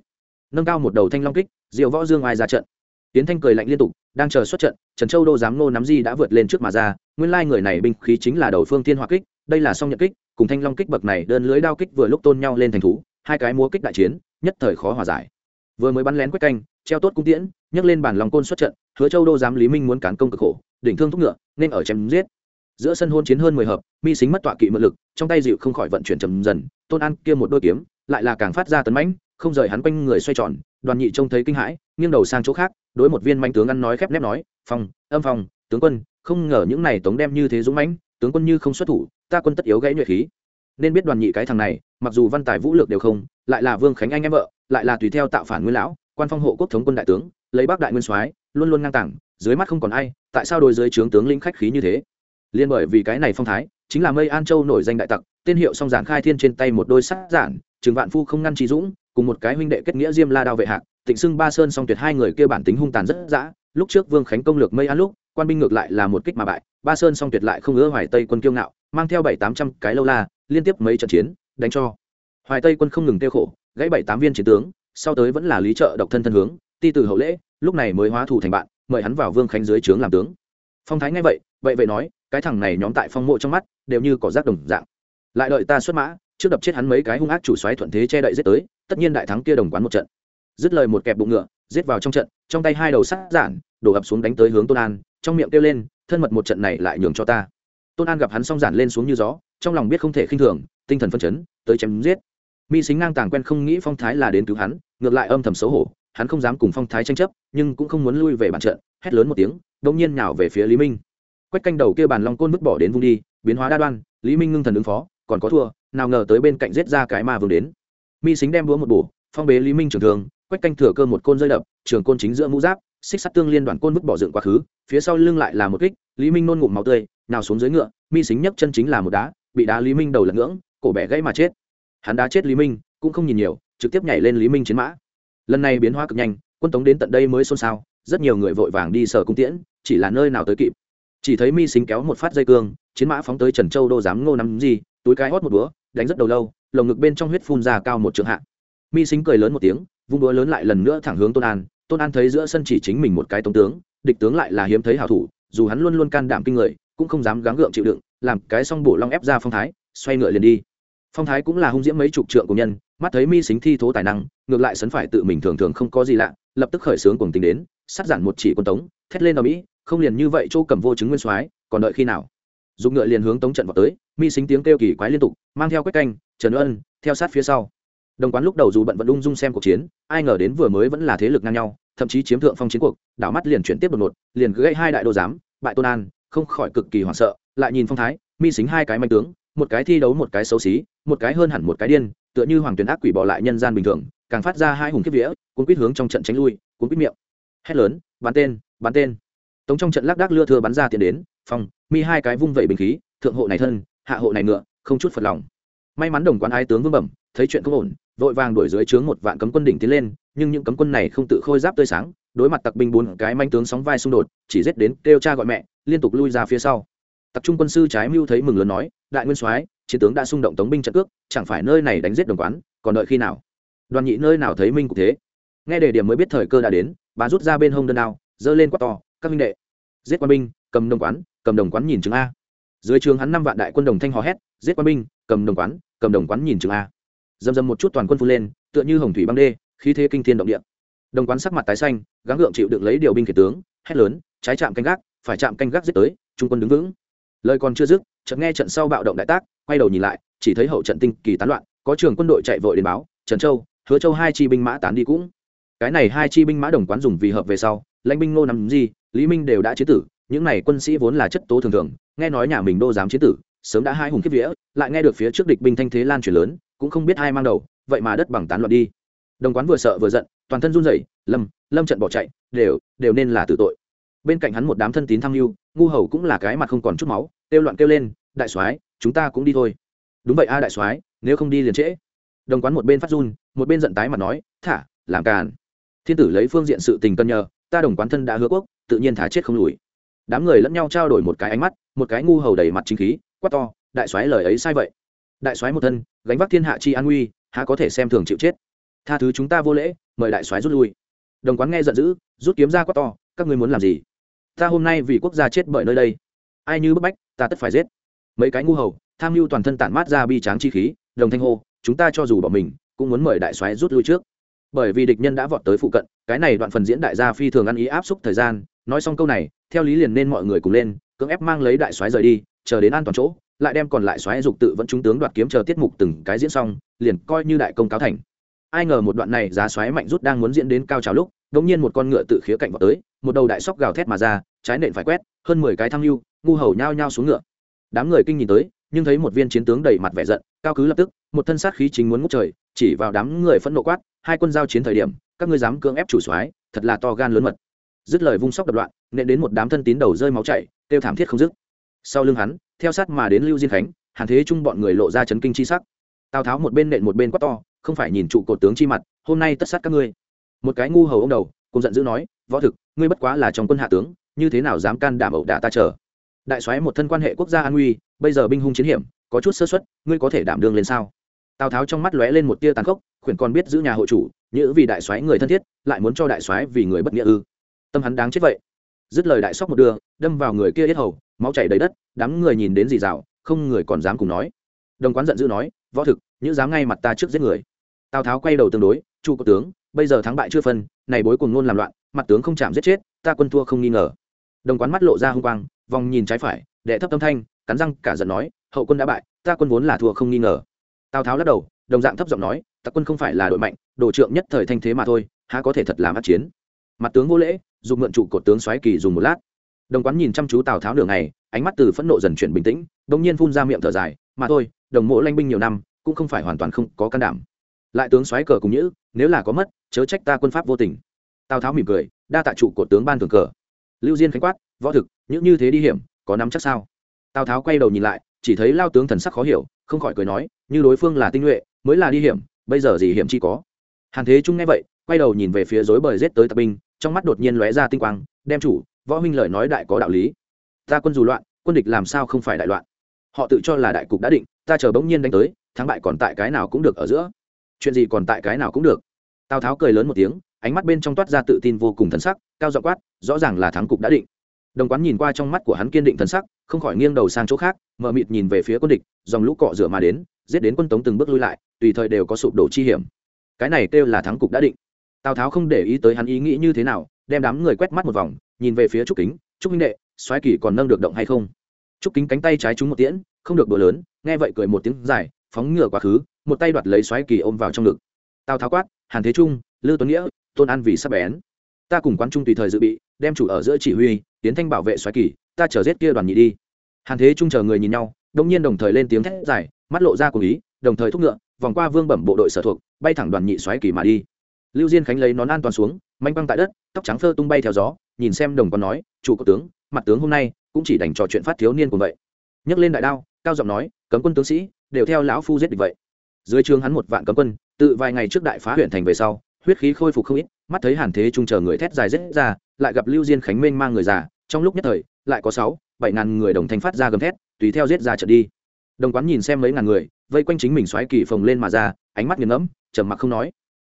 nâng cao một đầu thanh long kích diệu võ dương ai ra trận. Tiến thanh cười lạnh liên tục, đang chờ xuất trận, trần châu đô giám nô nắm di đã vượt lên trước mà ra, nguyên lai người này binh khí chính là đầu phương thiên hỏa kích, đây là song nhận kích, cùng thanh long kích bậc này đơn lưới đao kích vừa lúc tôn nhau lên thành thú, hai cái múa kích đại chiến, nhất thời khó hòa giải. Vừa mới bắn lén quét canh, treo tốt cung tiễn, nhấc lên bản lòng côn xuất trận, hứa châu đô giám lý minh muốn cản công cực khổ, đỉnh thương thúc ngựa, nên ở chém giết. Giữa sân hôn chiến hơn mười hợp, mi xính mất tọa kỵ mượn lực, trong tay dịu không khỏi vận chuyển trầm dần, tôn an kia một đôi kiếm lại là càng phát ra tấn mãnh không rời hắn quanh người xoay tròn đoàn nhị trông thấy kinh hãi nghiêng đầu sang chỗ khác đối một viên manh tướng ăn nói khép nép nói phòng, âm phòng, tướng quân không ngờ những này tống đem như thế dũng mãnh tướng quân như không xuất thủ ta quân tất yếu gãy nhuệ khí. Nên biết đoàn nhị cái thằng này mặc dù văn tài vũ lược đều không lại là vương khánh anh em vợ lại là tùy theo tạo phản nguyên lão quan phong hộ quốc thống quân đại tướng lấy bác đại nguyên soái luôn luôn ngang tảng dưới mắt không còn ai tại sao đôi dưới trướng tướng lĩnh khách khí như thế? Liên bởi vì cái này phong thái chính là mây an châu nổi danh đại tặc tên hiệu song giản khai thiên trên tay một đôi sắt giản Trừng vạn phu không ngăn trí dũng, cùng một cái huynh đệ kết nghĩa diêm la đao vệ hạc, tịnh sưng ba sơn song tuyệt hai người kia bản tính hung tàn rất dã, lúc trước vương khánh công lược mây an lúc, quan binh ngược lại là một kích mà bại, ba sơn song tuyệt lại không ưa hoài tây quân kiêu ngạo, mang theo bảy tám trăm cái lâu la, liên tiếp mấy trận chiến, đánh cho hoài tây quân không ngừng tiêu khổ, gãy bảy tám viên chiến tướng, sau tới vẫn là lý trợ độc thân thân hướng, ti từ hậu lễ, lúc này mới hóa thù thành bạn, mời hắn vào vương khánh dưới trướng làm tướng. Phong thái nghe vậy vậy vậy nói, cái thằng này nhóm tại phong mộ trong mắt, đều như cỏ rác đồng dạng. Lại đợi ta xuất mã trước đập chết hắn mấy cái hung ác chủ xoáy thuận thế che đậy giết tới, tất nhiên đại thắng kia đồng quán một trận. Dứt lời một kẹp bụng ngựa, giết vào trong trận, trong tay hai đầu sắt giản, đổ ập xuống đánh tới hướng tôn an, trong miệng kêu lên, thân mật một trận này lại nhường cho ta. Tôn an gặp hắn xong giản lên xuống như gió, trong lòng biết không thể khinh thường, tinh thần phân chấn, tới chém giết. Mi xính ngang tàng quen không nghĩ phong thái là đến cứu hắn, ngược lại âm thầm xấu hổ, hắn không dám cùng phong thái tranh chấp, nhưng cũng không muốn lui về bàn trận, hét lớn một tiếng, đột nhiên nhào về phía lý minh. Quách canh đầu kia bàn long côn vứt bỏ đến vung đi, biến hóa đa đoan, lý minh ngưng thần ứng phó, còn có thua nào ngờ tới bên cạnh giết ra cái ma vương đến. Mi xính đem đũa một bổ, phong bế lý minh trường thường quách canh thừa cơ một côn rơi đập, trường côn chính giữa mũ giáp, xích sắt tương liên đoàn côn vứt bỏ dựng quá khứ, phía sau lưng lại là một kích, lý minh nôn ngụm máu tươi, nào xuống dưới ngựa, mi xính nhấc chân chính là một đá, bị đá lý minh đầu lật ngưỡng, cổ bẻ gãy mà chết. Hắn đá chết lý minh, cũng không nhìn nhiều, trực tiếp nhảy lên lý minh chiến mã. Lần này biến hóa cực nhanh, quân tống đến tận đây mới xôn xao, rất nhiều người vội vàng đi sở cung tiễn, chỉ là nơi nào tới kịp chỉ thấy mi xính kéo một phát dây cương, chiến mã phóng tới trần châu đô dám ngô nắm gì, túi cái hót một búa, đánh rất đầu lâu, lồng ngực bên trong huyết phun ra cao một trượng hạ. Mi xính cười lớn một tiếng, vung búa lớn lại lần nữa thẳng hướng tôn an. Tôn an thấy giữa sân chỉ chính mình một cái tống tướng, địch tướng lại là hiếm thấy hảo thủ, dù hắn luôn luôn can đảm kinh người, cũng không dám gắng gượng chịu đựng, làm cái xong bổ long ép ra phong thái, xoay ngựa liền đi. Phong thái cũng là hung diễm mấy chục trượng của nhân, mắt thấy mi xính thi thố tài năng, ngược lại sấn phải tự mình thường thường không có gì lạ, lập tức khởi sướng cùng tính đến, sát giản một chỉ quân tống, thét lên ở mỹ không liền như vậy chỗ cầm vô chứng nguyên soái, còn đợi khi nào? Dùng ngựa liền hướng tống trận vào tới, mi xính tiếng kêu kỳ quái liên tục, mang theo quách canh, trần ân, theo sát phía sau. Đồng quán lúc đầu dù bận vẫn ung dung xem cuộc chiến, ai ngờ đến vừa mới vẫn là thế lực ngang nhau, thậm chí chiếm thượng phong chiến cuộc, đảo mắt liền chuyển tiếp đột ngột, liền gãy hai đại đô giám, bại tôn an, không khỏi cực kỳ hoảng sợ, lại nhìn phong thái, mi xính hai cái manh tướng, một cái thi đấu một cái xấu xí, một cái hơn hẳn một cái điên, tựa như hoàng tuyển ác quỷ bỏ lại nhân gian bình thường, càng phát ra hai hùng kiếp vía, cuốn quýt hướng trong trận tránh lui, cuốn quýt miệng. Hét lớn, bắn tên bắn tên! Tống trong trận lác đác lưa thưa bắn ra tiền đến, phong, mi hai cái vung vẩy bình khí, thượng hộ này thân, hạ hộ này ngựa, không chút phật lòng. May mắn đồng quan ái tướng vương bẩm, thấy chuyện không ổn, vội vàng đuổi dưới trướng một vạn cấm quân đỉnh tiến lên, nhưng những cấm quân này không tự khôi giáp tươi sáng, đối mặt tặc binh bốn cái manh tướng sóng vai xung đột, chỉ giết đến kêu cha gọi mẹ, liên tục lui ra phía sau. Tập trung quân sư trái mưu thấy mừng lớn nói, đại nguyên soái, chiến tướng đã xung động tống binh trận cước, chẳng phải nơi này đánh giết đồng quán, còn đợi khi nào? Đoàn nhị nơi nào thấy minh cũng thế? Nghe đề điểm mới biết thời cơ đã đến bà rút ra bên hông đơn đao, giơ lên quát to các minh đệ. Giết quan binh, cầm đồng quán, cầm đồng quán nhìn chứng a. Dưới trường hắn năm vạn đại quân đồng thanh hò hét, giết quan binh, cầm đồng quán, cầm đồng quán nhìn chứng a. Dầm dầm một chút toàn quân phun lên, tựa như hồng thủy băng đê, khí thế kinh thiên động địa. Đồng quán sắc mặt tái xanh, gắng gượng chịu đựng lấy điều binh kể tướng, hét lớn, trái chạm canh gác, phải chạm canh gác giết tới, trung quân đứng vững. Lời còn chưa dứt, chợt nghe trận sau bạo động đại tác, quay đầu nhìn lại, chỉ thấy hậu trận tinh kỳ tán loạn, có trường quân đội chạy vội đến báo, trần châu, hứa châu hai chi binh mã tán đi cũng. Cái này hai chi binh mã đồng quán dùng vì hợp về sau, lãnh binh ngô nằm gì lý minh đều đã chế tử, những này quân sĩ vốn là chất tố thường thường, nghe nói nhà mình đô dám chế tử, sớm đã hai hùng kiếp vía, lại nghe được phía trước địch binh thanh thế lan truyền lớn, cũng không biết ai mang đầu, vậy mà đất bằng tán loạn đi. Đồng quán vừa sợ vừa giận, toàn thân run rẩy, lâm lâm trận bỏ chạy, đều đều nên là tử tội. Bên cạnh hắn một đám thân tín tham mưu, ngu hầu cũng là cái mặt không còn chút máu, kêu loạn kêu lên, đại soái, chúng ta cũng đi thôi. Đúng vậy a, đại soái, nếu không đi liền trễ. Đồng quán một bên phát run, một bên giận tái mặt nói, thả, làm càn. Thiên tử lấy phương diện sự tình cân nhờ ta đồng quán thân đã hứa quốc, tự nhiên thả chết không lùi. Đám người lẫn nhau trao đổi một cái ánh mắt, một cái ngu hầu đầy mặt chính khí, quát to, đại soái lời ấy sai vậy. Đại soái một thân, gánh vác thiên hạ chi an nguy, há có thể xem thường chịu chết? Tha thứ chúng ta vô lễ, mời đại soái rút lui. Đồng quán nghe giận dữ, rút kiếm ra quát to, các ngươi muốn làm gì? Ta hôm nay vì quốc gia chết bởi nơi đây. Ai như bức bách, ta tất phải giết. Mấy cái ngu hầu, tham mưu toàn thân tản mát ra bi tráng chi khí, đồng thanh hô, chúng ta cho dù bỏ mình, cũng muốn mời đại soái rút lui trước bởi vì địch nhân đã vọt tới phụ cận cái này đoạn phần diễn đại gia phi thường ăn ý áp xúc thời gian nói xong câu này theo lý liền nên mọi người cùng lên cưỡng ép mang lấy đại soái rời đi chờ đến an toàn chỗ lại đem còn lại soái dục tự vẫn chúng tướng đoạt kiếm chờ tiết mục từng cái diễn xong liền coi như đại công cáo thành. Ai ngờ một đoạn này giá xoáy mạnh rút đang muốn diễn đến cao trào lúc đột nhiên một con ngựa tự khía cạnh vọt tới một đầu đại sóc gào thét mà ra trái nện phải quét hơn mười cái thăng lưu, ngu hầu nhao nhao xuống ngựa. Đám người kinh nhìn tới nhưng thấy một viên chiến tướng đầy mặt vẻ giận, cao cứ lập tức, một thân sát khí chính muốn ngút trời, chỉ vào đám người phẫn nộ quát, hai quân giao chiến thời điểm, các ngươi dám cưỡng ép chủ soái, thật là to gan lớn mật. Dứt lời vung sóc đập loạn, nện đến một đám thân tín đầu rơi máu chảy, kêu thảm thiết không dứt. Sau lưng hắn, theo sát mà đến lưu diên khánh, hàn thế chung bọn người lộ ra chấn kinh chi sắc. Tào tháo một bên nện một bên quát to, không phải nhìn trụ cột tướng chi mặt, hôm nay tất sát các ngươi. Một cái ngu hầu ông đầu, cùng giận dữ nói, võ thực, ngươi bất quá là trong quân hạ tướng, như thế nào dám can đảm ẩu đả ta chờ? Đại soái một thân quan hệ quốc gia an nguy bây giờ binh hung chiến hiểm, có chút sơ xuất ngươi có thể đảm đương lên sao? Tào tháo trong mắt lóe lên một tia tàn khốc, khuyển còn biết giữ nhà hộ chủ như vì đại soái người thân thiết, lại muốn cho đại soái vì người bất nghĩa ư. Tâm hắn đáng chết vậy. Dứt lời đại sóc một đưa đâm vào người kia yết hầu, máu chảy đầy đất, đám người nhìn đến dì dào, không người còn dám cùng nói. Đồng quán giận dữ nói, võ thực những dám ngay mặt ta trước giết người. Tào tháo quay đầu tương đối, chu có tướng, bây giờ thắng bại chưa phân, này bối cùng ngôn làm loạn, mặt tướng không chạm giết chết, ta quân thua không nghi ngờ. Đồng quán mắt lộ ra hung quang, vòng nhìn trái phải, đệ thấp tâm thanh cắn răng cả giận nói, hậu quân đã bại, ta quân vốn là thua không nghi ngờ. Tào tháo lắc đầu, đồng dạng thấp giọng nói ta quân không phải là đội mạnh, đồ trượng nhất thời thanh thế mà thôi, há có thể thật làm át chiến? Mặt tướng vô lễ dùng mượn trụ cột tướng xoáy kỳ dùng một lát. Đồng quán nhìn chăm chú tào tháo đường này ánh mắt từ phẫn nộ dần chuyển bình tĩnh, bỗng nhiên phun ra miệng thở dài, mà thôi, đồng mộ lanh binh nhiều năm, cũng không phải hoàn toàn không có can đảm. Lại tướng xoáy cờ cùng nhữ, nếu là có mất, chớ trách ta quân pháp vô tình. Tào tháo mỉm cười, đa tạ trụ cột tướng ban thường cờ. Lưu diên khánh quát, võ thực những như thế đi hiểm, có nắm chắc sao? Tào tháo quay đầu nhìn lại, chỉ thấy lao tướng thần sắc khó hiểu, không khỏi cười nói, như đối phương là tinh nhuệ, mới là đi hiểm, bây giờ gì hiểm chi có? Hàn thế trung nghe vậy, quay đầu nhìn về phía dối bời rết tới tập binh, trong mắt đột nhiên lóe ra tinh quang, đem chủ, võ huynh lời nói đại có đạo lý. Ta quân dù loạn, quân địch làm sao không phải đại loạn? Họ tự cho là đại cục đã định, ta chờ bỗng nhiên đánh tới, thắng bại còn tại cái nào cũng được ở giữa. Chuyện gì còn tại cái nào cũng được. Tào tháo cười lớn một tiếng, ánh mắt bên trong toát ra tự tin vô cùng thân sắc, cao dọ quát, rõ ràng là thắng cục đã định. Đồng quán nhìn qua trong mắt của hắn kiên định thân sắc không khỏi nghiêng đầu sang chỗ khác mờ mịt nhìn về phía quân địch, dòng lũ cọ rửa mà đến, giết đến quân tống từng bước lui lại, tùy thời đều có sụp đổ chi hiểm. Cái này kêu là thắng cục đã định. Tào tháo không để ý tới hắn ý nghĩ như thế nào, đem đám người quét mắt một vòng, nhìn về phía trúc kính, trúc minh đệ, xoáy kỳ còn nâng được động hay không? Trúc kính cánh tay trái trúng một tiễn, không được đùa lớn, nghe vậy cười một tiếng dài, phóng ngựa quá khứ, một tay đoạt lấy xoáy kỳ ôm vào trong ngực. Tào tháo quát, hàn thế trung, lư tuấn nghĩa, tôn an vì sắp bén. Ta cùng quan trung tùy thời dự bị, đem chủ ở giữa chỉ huy, tiến thanh bảo vệ xoáy kỳ ta chờ giết kia đoàn nhị đi. Hàn thế trung chờ người nhìn nhau đông nhiên đồng thời lên tiếng thét dài, mắt lộ ra cùng ý, đồng thời thúc ngựa, vòng qua vương bẩm bộ đội sở thuộc, bay thẳng đoàn nhị xoáy kỳ mà đi. Lưu diên khánh lấy nón an toàn xuống, manh băng tại đất, tóc trắng phơ tung bay theo gió, nhìn xem đồng còn nói, chủ có tướng, mặt tướng hôm nay cũng chỉ đành trò chuyện phát thiếu niên cùng vậy. Nhấc lên đại đao, cao giọng nói, cấm quân tướng sĩ, đều theo lão phu giết địch vậy. Dưới trường hắn một vạn cấm quân, tự vài ngày trước đại phá huyện thành về sau, huyết khí khôi phục không ít, mắt thấy hàn thế trung chờ người thét dài rết ra, lại gặp lưu diên khánh mênh mang người già, trong lúc nhất thời lại có sáu, bảy ngàn người đồng thanh phát ra gầm thét, tùy theo giết ra trận đi. Đồng quán nhìn xem mấy ngàn người, vây quanh chính mình xoáy kỳ phồng lên mà ra, ánh mắt nghiền ngẫm, trầm mặc không nói.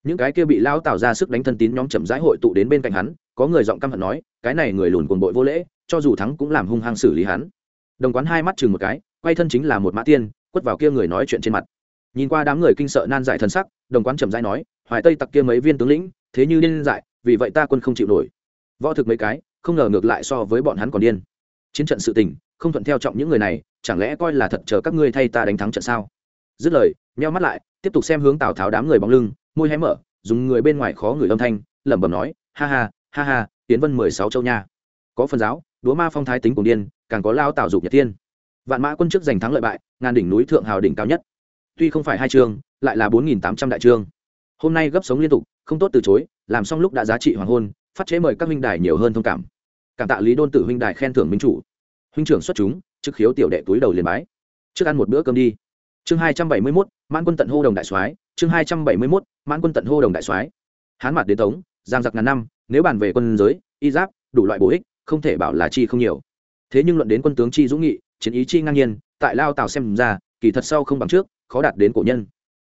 Những cái kia bị lao tạo ra sức đánh thân tín nhóm chậm rãi hội tụ đến bên cạnh hắn, có người giọng căm hận nói, cái này người lùn cuồng bội vô lễ, cho dù thắng cũng làm hung hăng xử lý hắn. Đồng quán hai mắt chừng một cái, quay thân chính là một mã tiên, quất vào kia người nói chuyện trên mặt. Nhìn qua đám người kinh sợ nan giải thân sắc, đồng quán chậm rãi nói, hoài tây tặc kia mấy viên tướng lĩnh, thế như điên dại, vì vậy ta quân không chịu nổi. Võ thực mấy cái không ngờ ngược lại so với bọn hắn còn điên. Chiến trận sự tình, không thuận theo trọng những người này, chẳng lẽ coi là thật chờ các ngươi thay ta đánh thắng trận sao? Dứt lời, nheo mắt lại, tiếp tục xem hướng tào tháo đám người bóng lưng, môi hé mở, dùng người bên ngoài khó người âm thanh, lẩm bẩm nói, ha ha ha ha, tiến vân mười sáu châu nha. Có phần giáo, đúa ma phong thái tính cùng điên, càng có lao tạo dục nhật tiên vạn mã quân chức giành thắng lợi bại, ngàn đỉnh núi thượng hào đỉnh cao nhất. Tuy không phải hai chương lại là bốn nghìn tám trăm đại chương hôm nay gấp sống liên tục, không tốt từ chối, làm xong lúc đã giá trị hoàng hôn, phát chế mời các minh đài nhiều hơn thông cảm cảm tạ lý đôn tử huynh đài khen thưởng minh chủ. Huynh trưởng xuất chúng, chức khiếu tiểu đệ túi đầu liền bái. Trước ăn một bữa cơm đi. Chương hai trăm bảy mươi mốt, mãn quân tận hô đồng đại soái. Chương hai trăm bảy mươi mốt, mãn quân tận hô đồng đại soái. Hán mặt đến tống, giang giặc ngàn năm, nếu bàn về quân giới, y giáp, đủ loại bổ ích, không thể bảo là chi không nhiều. Thế nhưng luận đến quân tướng chi dũng nghị, chiến ý chi ngang nhiên, tại lao tào xem ra, kỳ thật sau không bằng trước, khó đạt đến cổ nhân.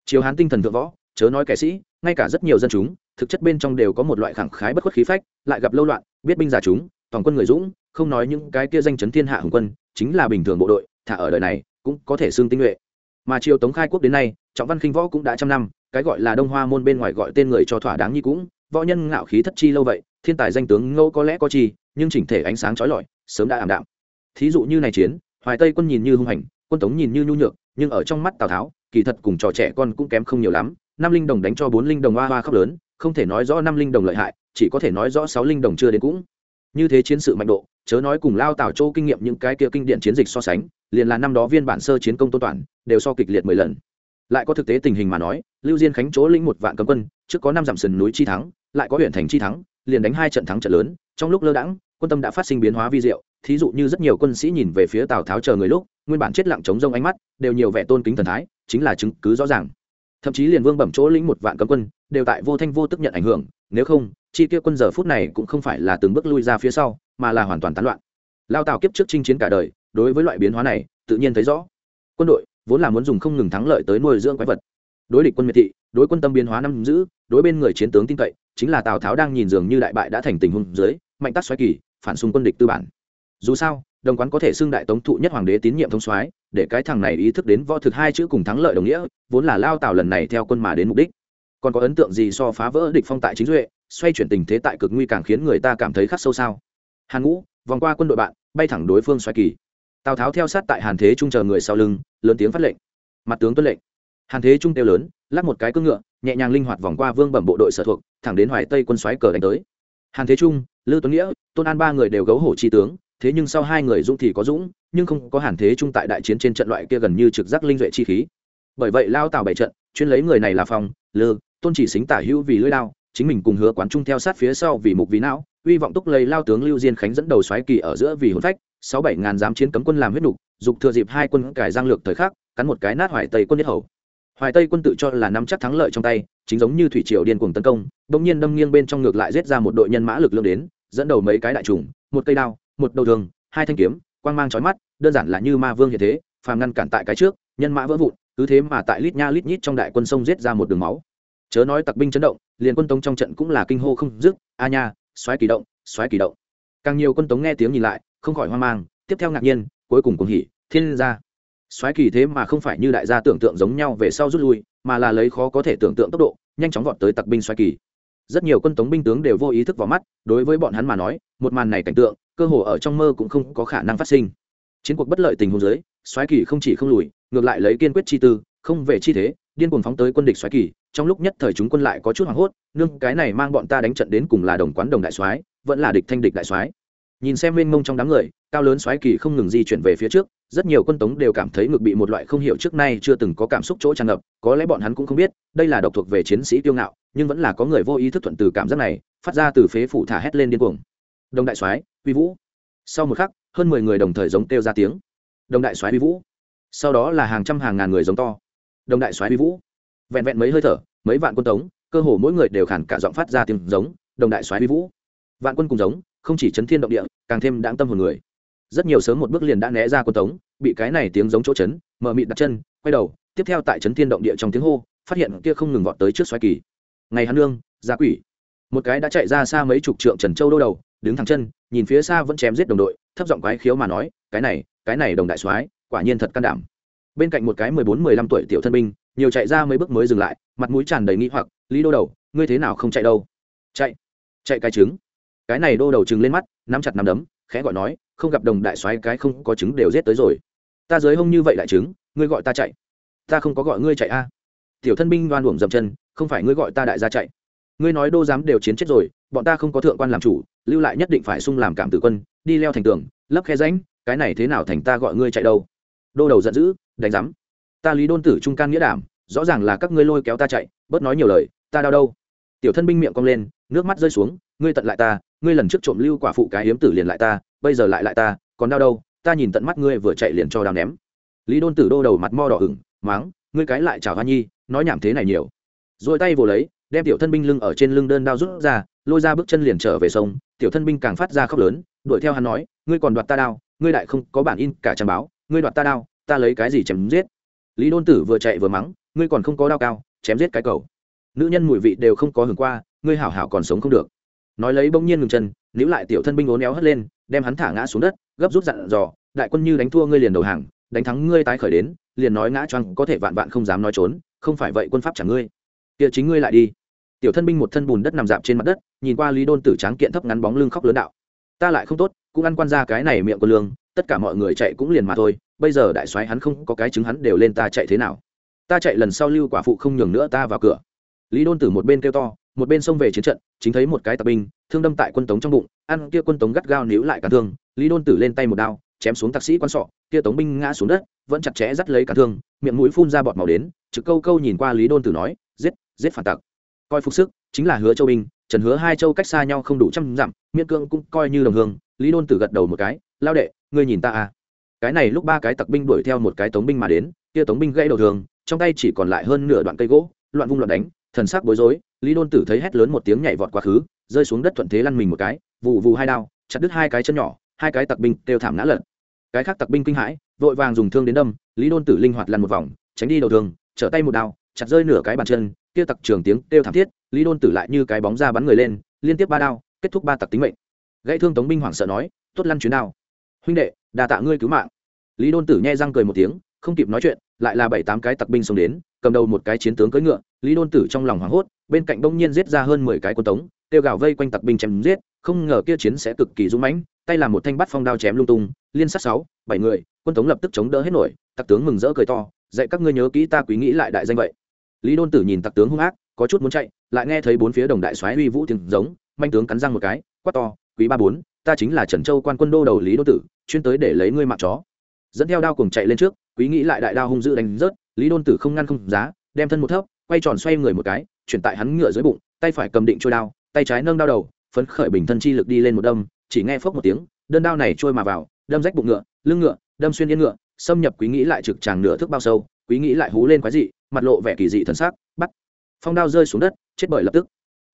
Chiếu hán tinh thần thượng võ, chớ nói kẻ sĩ, ngay cả rất nhiều dân chúng, thực chất bên trong đều có một loại khẳng khái bất khuất khí phách, lại gặp lâu loạn, biết binh giả chúng toàn quân người dũng, không nói những cái kia danh chấn thiên hạ hùng quân, chính là bình thường bộ đội, thả ở đời này, cũng có thể xương tinh nhuệ. Mà triều tống khai quốc đến nay, trọng văn khinh võ cũng đã trăm năm, cái gọi là đông hoa môn bên ngoài gọi tên người cho thỏa đáng như cũng, võ nhân ngạo khí thất chi lâu vậy, thiên tài danh tướng ngô có lẽ có chi, nhưng chỉnh thể ánh sáng trói lọi, sớm đã ảm đạm. Thí dụ như này chiến, hoài tây quân nhìn như hung hành, quân tống nhìn như nhu nhược, nhưng ở trong mắt tào tháo, kỳ thật cùng trò trẻ con cũng kém không nhiều lắm, năm linh đồng đánh cho bốn linh đồng hoa hoa khóc lớn, không thể nói rõ năm linh đồng lợi hại, chỉ có thể nói rõ sáu linh đồng chưa đến cũng như thế chiến sự mạnh độ, chớ nói cùng lao tào châu kinh nghiệm những cái kia kinh điển chiến dịch so sánh, liền là năm đó viên bản sơ chiến công tôn toàn, đều so kịch liệt mười lần. Lại có thực tế tình hình mà nói, lưu diên khánh chỗ lĩnh một vạn cấm quân, trước có năm dặm sườn núi chi thắng, lại có huyện thành chi thắng, liền đánh hai trận thắng trận lớn, trong lúc lơ đãng, quân tâm đã phát sinh biến hóa vi diệu, thí dụ như rất nhiều quân sĩ nhìn về phía tào tháo chờ người lúc, nguyên bản chết lặng chống rông ánh mắt, đều nhiều vẻ tôn kính thần thái, chính là chứng cứ rõ ràng. Thậm chí liền vương bẩm chỗ lĩnh một vạn cấm quân, đều tại vô thanh vô tức nhận ảnh hưởng, nếu không chi kia quân giờ phút này cũng không phải là từng bước lui ra phía sau, mà là hoàn toàn tán loạn. Lao tào kiếp trước chinh chiến cả đời, đối với loại biến hóa này, tự nhiên thấy rõ. Quân đội vốn là muốn dùng không ngừng thắng lợi tới nuôi dưỡng quái vật. Đối địch quân miệt thị, đối quân tâm biến hóa năm giữ, đối bên người chiến tướng tin cậy, chính là tào tháo đang nhìn dường như đại bại đã thành tình huống dưới, mạnh tác xoáy kỳ, phản xung quân địch tư bản. Dù sao, đồng quán có thể xưng đại tống thụ nhất hoàng đế tín nhiệm thông soái, để cái thằng này ý thức đến võ thực hai chữ cùng thắng lợi đồng nghĩa, vốn là lao tào lần này theo quân mà đến mục đích. Còn có ấn tượng gì so phá vỡ địch phong tại chính duệ? Xoay chuyển tình thế tại cực nguy càng khiến người ta cảm thấy khắc sâu sao. Hàn ngũ, vòng qua quân đội bạn, bay thẳng đối phương xoay kỳ. Tào tháo theo sát tại hàn thế trung chờ người sau lưng, lớn tiếng phát lệnh. Mặt tướng tuân lệnh. Hàn thế trung tiêu lớn, lắc một cái cưỡng ngựa, nhẹ nhàng linh hoạt vòng qua vương bẩm bộ đội sở thuộc, thẳng đến hoài tây quân xoáy cờ đánh tới. Hàn thế trung, lư tuấn nghĩa, tôn an ba người đều gấu hổ chi tướng, thế nhưng sau hai người dũng thì có dũng, nhưng không có hàn thế trung tại đại chiến trên trận loại kia gần như trực giác linh duệ chi khí. Bởi vậy lao tào bảy trận, chuyên lấy người này là phòng, lư, tôn chỉ xính tả hữu vì lưỡi lao chính mình cùng hứa quán trung theo sát phía sau vì mục vì não uy vọng túc lây lao tướng lưu diên khánh dẫn đầu xoáy kỳ ở giữa vì hồn phách, sáu bảy ngàn dám chiến cấm quân làm huyết nục, dục thừa dịp hai quân cải giang lược thời khắc, cắn một cái nát hoài tây quân nhất hầu. Hoài tây quân tự cho là nắm chắc thắng lợi trong tay, chính giống như thủy triều điên cuồng tấn công, bỗng nhiên đâm nghiêng bên trong ngược lại giết ra một đội nhân mã lực lượng đến, dẫn đầu mấy cái đại trùng, một cây đao, một đầu thường hai thanh kiếm, quang mang chói mắt, đơn giản là như ma vương hiện thế, phàm ngăn cản tại cái trước, nhân mã vỡ vụn, cứ thế mà tại lít nha lít nhít trong đại quân sông giết ra một đường máu. Chớ nói tặc binh chấn động liền quân tống trong trận cũng là kinh hô không dứt, a nha, xoáy kỳ động, xoáy kỳ động. Càng nhiều quân tống nghe tiếng nhìn lại, không khỏi hoang mang, tiếp theo ngạc nhiên, cuối cùng cùng hỉ, thiên ra. Xoáy kỳ thế mà không phải như đại gia tưởng tượng giống nhau về sau rút lui, mà là lấy khó có thể tưởng tượng tốc độ, nhanh chóng vọt tới tặc binh xoáy kỳ. Rất nhiều quân tống binh tướng đều vô ý thức vào mắt, đối với bọn hắn mà nói, một màn này cảnh tượng, cơ hồ ở trong mơ cũng không có khả năng phát sinh. Chiến cuộc bất lợi tình huống dưới, xoáy kỳ không chỉ không lùi, ngược lại lấy kiên quyết chi tư, không về chi thế, điên cuồng phóng tới quân địch xoáy kỳ trong lúc nhất thời chúng quân lại có chút hoảng hốt, nương, cái này mang bọn ta đánh trận đến cùng là đồng quán đồng đại soái, vẫn là địch thanh địch đại soái. Nhìn xem mênh mông trong đám người, cao lớn soái kỳ không ngừng di chuyển về phía trước, rất nhiều quân tống đều cảm thấy ngực bị một loại không hiểu trước nay chưa từng có cảm xúc chỗ tràn ngập, có lẽ bọn hắn cũng không biết, đây là độc thuộc về chiến sĩ tiêu ngạo, nhưng vẫn là có người vô ý thức thuận từ cảm giác này, phát ra từ phế phủ thả hét lên điên cuồng. Đồng đại soái, uy vũ. Sau một khắc, hơn mười người đồng thời giống kêu ra tiếng. Đồng đại soái uy vũ. Sau đó là hàng trăm hàng ngàn người giống to. Đồng đại soái uy vũ vẹn vẹn mấy hơi thở, mấy vạn quân tống, cơ hồ mỗi người đều khản cả giọng phát ra tiếng giống, đồng đại soái vi vũ. Vạn quân cùng giống, không chỉ chấn thiên động địa, càng thêm đáng tâm hồn người. Rất nhiều sớm một bước liền đã né ra quân tống, bị cái này tiếng giống chỗ chấn, mở mịt đặt chân, quay đầu, tiếp theo tại chấn thiên động địa trong tiếng hô, phát hiện kia không ngừng vọt tới trước xoáy kỳ. Ngày hắn nương ra quỷ. Một cái đã chạy ra xa mấy chục trượng trần châu đô đầu, đứng thẳng chân, nhìn phía xa vẫn chém giết đồng đội, thấp giọng quái khiếu mà nói, cái này cái này đồng đại soái, quả nhiên thật can đảm. Bên cạnh một cái mười bốn mười lăm tuổi tiểu thân binh nhiều chạy ra mấy bước mới dừng lại, mặt mũi tràn đầy nghi hoặc, lý đô đầu, ngươi thế nào không chạy đâu? Chạy chạy cái trứng. Cái này đô đầu trừng lên mắt, nắm chặt nắm đấm, khẽ gọi nói, không gặp đồng đại soái cái không có trứng đều giết tới rồi. Ta dưới hông như vậy đại trứng, ngươi gọi ta chạy. Ta không có gọi ngươi chạy a. Tiểu thân binh đoan uổng dậm chân, không phải ngươi gọi ta đại gia chạy. Ngươi nói đô giám đều chiến chết rồi, bọn ta không có thượng quan làm chủ, lưu lại nhất định phải sung làm cảm tử quân, đi leo thành tường, lấp khe ránh cái này thế nào thành ta gọi ngươi chạy đâu? Đô đầu giận dữ, đánh rắm ta lý đôn tử trung can nghĩa đảm rõ ràng là các ngươi lôi kéo ta chạy bớt nói nhiều lời ta đau đâu. Tiểu thân binh miệng cong lên nước mắt rơi xuống ngươi tận lại ta ngươi lần trước trộm lưu quả phụ cái hiếm tử liền lại ta bây giờ lại lại ta còn đau đâu ta nhìn tận mắt ngươi vừa chạy liền cho đào ném. Lý đôn tử đô đầu mặt mo đỏ hửng, máng ngươi cái lại chào hoa nhi nói nhảm thế này nhiều. Rồi tay vồ lấy đem tiểu thân binh lưng ở trên lưng đơn đao rút ra lôi ra bước chân liền trở về sông tiểu thân binh càng phát ra khóc lớn đuổi theo hắn nói ngươi còn đoạt ta đao ngươi đại không có bản in cả trang báo ngươi đoạt ta đao ta lấy cái gì chém giết? Lý đôn tử vừa chạy vừa mắng, ngươi còn không có đao cao, chém giết cái cầu. Nữ nhân mùi vị đều không có hưởng qua, ngươi hảo hảo còn sống không được. Nói lấy bỗng nhiên ngừng chân, níu lại tiểu thân binh ốn éo hất lên, đem hắn thả ngã xuống đất, gấp rút dặn dò, đại quân như đánh thua ngươi liền đầu hàng, đánh thắng ngươi tái khởi đến, liền nói ngã choang có thể vạn vạn không dám nói trốn, không phải vậy quân pháp chẳng ngươi. Kia chính ngươi lại đi. Tiểu thân binh một thân bùn đất nằm dạp trên mặt đất, nhìn qua lý đôn tử tráng kiện thấp ngắn bóng lưng khóc lớn đạo, ta lại không tốt, cũng ăn quan ra cái này miệng quân lương tất cả mọi người chạy cũng liền mà thôi, bây giờ đại soái hắn không có cái chứng hắn đều lên ta chạy thế nào. Ta chạy lần sau lưu quả phụ không nhường nữa ta vào cửa. Lý đôn tử một bên kêu to, một bên xông về chiến trận, chính thấy một cái tạp binh, thương đâm tại quân tống trong bụng, ăn kia quân tống gắt gao níu lại cả thương, lý đôn tử lên tay một đao, chém xuống tạc sĩ quan sọ, kia tống binh ngã xuống đất, vẫn chặt chẽ dắt lấy cả thương, miệng mũi phun ra bọt màu đến, trực câu câu nhìn qua lý đôn tử nói, giết giết phản tặc. Coi phục sức, chính là hứa châu binh, trần hứa hai châu cách xa nhau không đủ trăm dặm miễn cương cũng coi như đồng hương, lý đôn tử gật đầu một cái lao đệ, ngươi nhìn ta à. Cái này lúc ba cái tặc binh đuổi theo một cái tống binh mà đến, kia tống binh gãy đầu thường trong tay chỉ còn lại hơn nửa đoạn cây gỗ, loạn vung loạn đánh, thần sắc bối rối, lý đôn tử thấy hét lớn một tiếng nhảy vọt quá khứ, rơi xuống đất thuận thế lăn mình một cái vụ vụ hai đao, chặt đứt hai cái chân nhỏ, hai cái tặc binh đều thảm ngã lật. Cái khác tặc binh kinh hãi, vội vàng dùng thương đến đâm, lý đôn tử linh hoạt lăn một vòng, tránh đi đầu thường trở tay một đao, chặt rơi nửa cái bàn chân, kia tặc trường tiếng kêu thảm thiết, lý đôn tử lại như cái bóng ra bắn người lên, liên tiếp ba đao, kết thúc ba tặc tính mệnh. Gãy thương tống binh hoảng sợ nói, tốt lăn chuyến đao huynh đệ đà tạ ngươi cứu mạng. Lý đôn tử nhai răng cười một tiếng, không kịp nói chuyện, lại là bảy tám cái tặc binh xông đến, cầm đầu một cái chiến tướng cưỡi ngựa. Lý đôn tử trong lòng hoảng hốt, bên cạnh bỗng nhiên giết ra hơn mười cái quân tống tiêu gào vây quanh tặc binh chém giết, không ngờ kia chiến sẽ cực kỳ dũng mãnh, tay làm một thanh bắt phong đao chém lung tung, liên sát sáu, bảy người, quân tống lập tức chống đỡ hết nổi, tặc tướng mừng rỡ cười to, dạy các ngươi nhớ kỹ ta quý nghĩ lại đại danh vậy. Lý đôn tử nhìn tặc tướng hung ác, có chút muốn chạy, lại nghe thấy bốn phía đồng đại soái uy vũ tiếng giống, manh tướng cắn răng một cái, quát to, quý ba bốn ta chính là trần châu quan quân đô đầu lý đô tử, chuyên tới để lấy ngươi mạng chó. Dẫn theo đao cùng chạy lên trước, quý nghĩ lại đại đao hung dữ đánh rớt, lý đôn tử không ngăn không giá, đem thân một thấp, quay tròn xoay người một cái, chuyển tại hắn ngựa dưới bụng, tay phải cầm định trôi đao, tay trái nâng đao đầu, phấn khởi bình thân chi lực đi lên một đâm, chỉ nghe phốc một tiếng, đơn đao này trôi mà vào, đâm rách bụng ngựa, lưng ngựa, đâm xuyên yên ngựa, xâm nhập quý nghĩ lại trực tràng nửa thước bao sâu, quý nghĩ lại hú lên quái dị, mặt lộ vẻ kỳ dị thần sắc, bắt. Phong đao rơi xuống đất, chết bởi lập tức.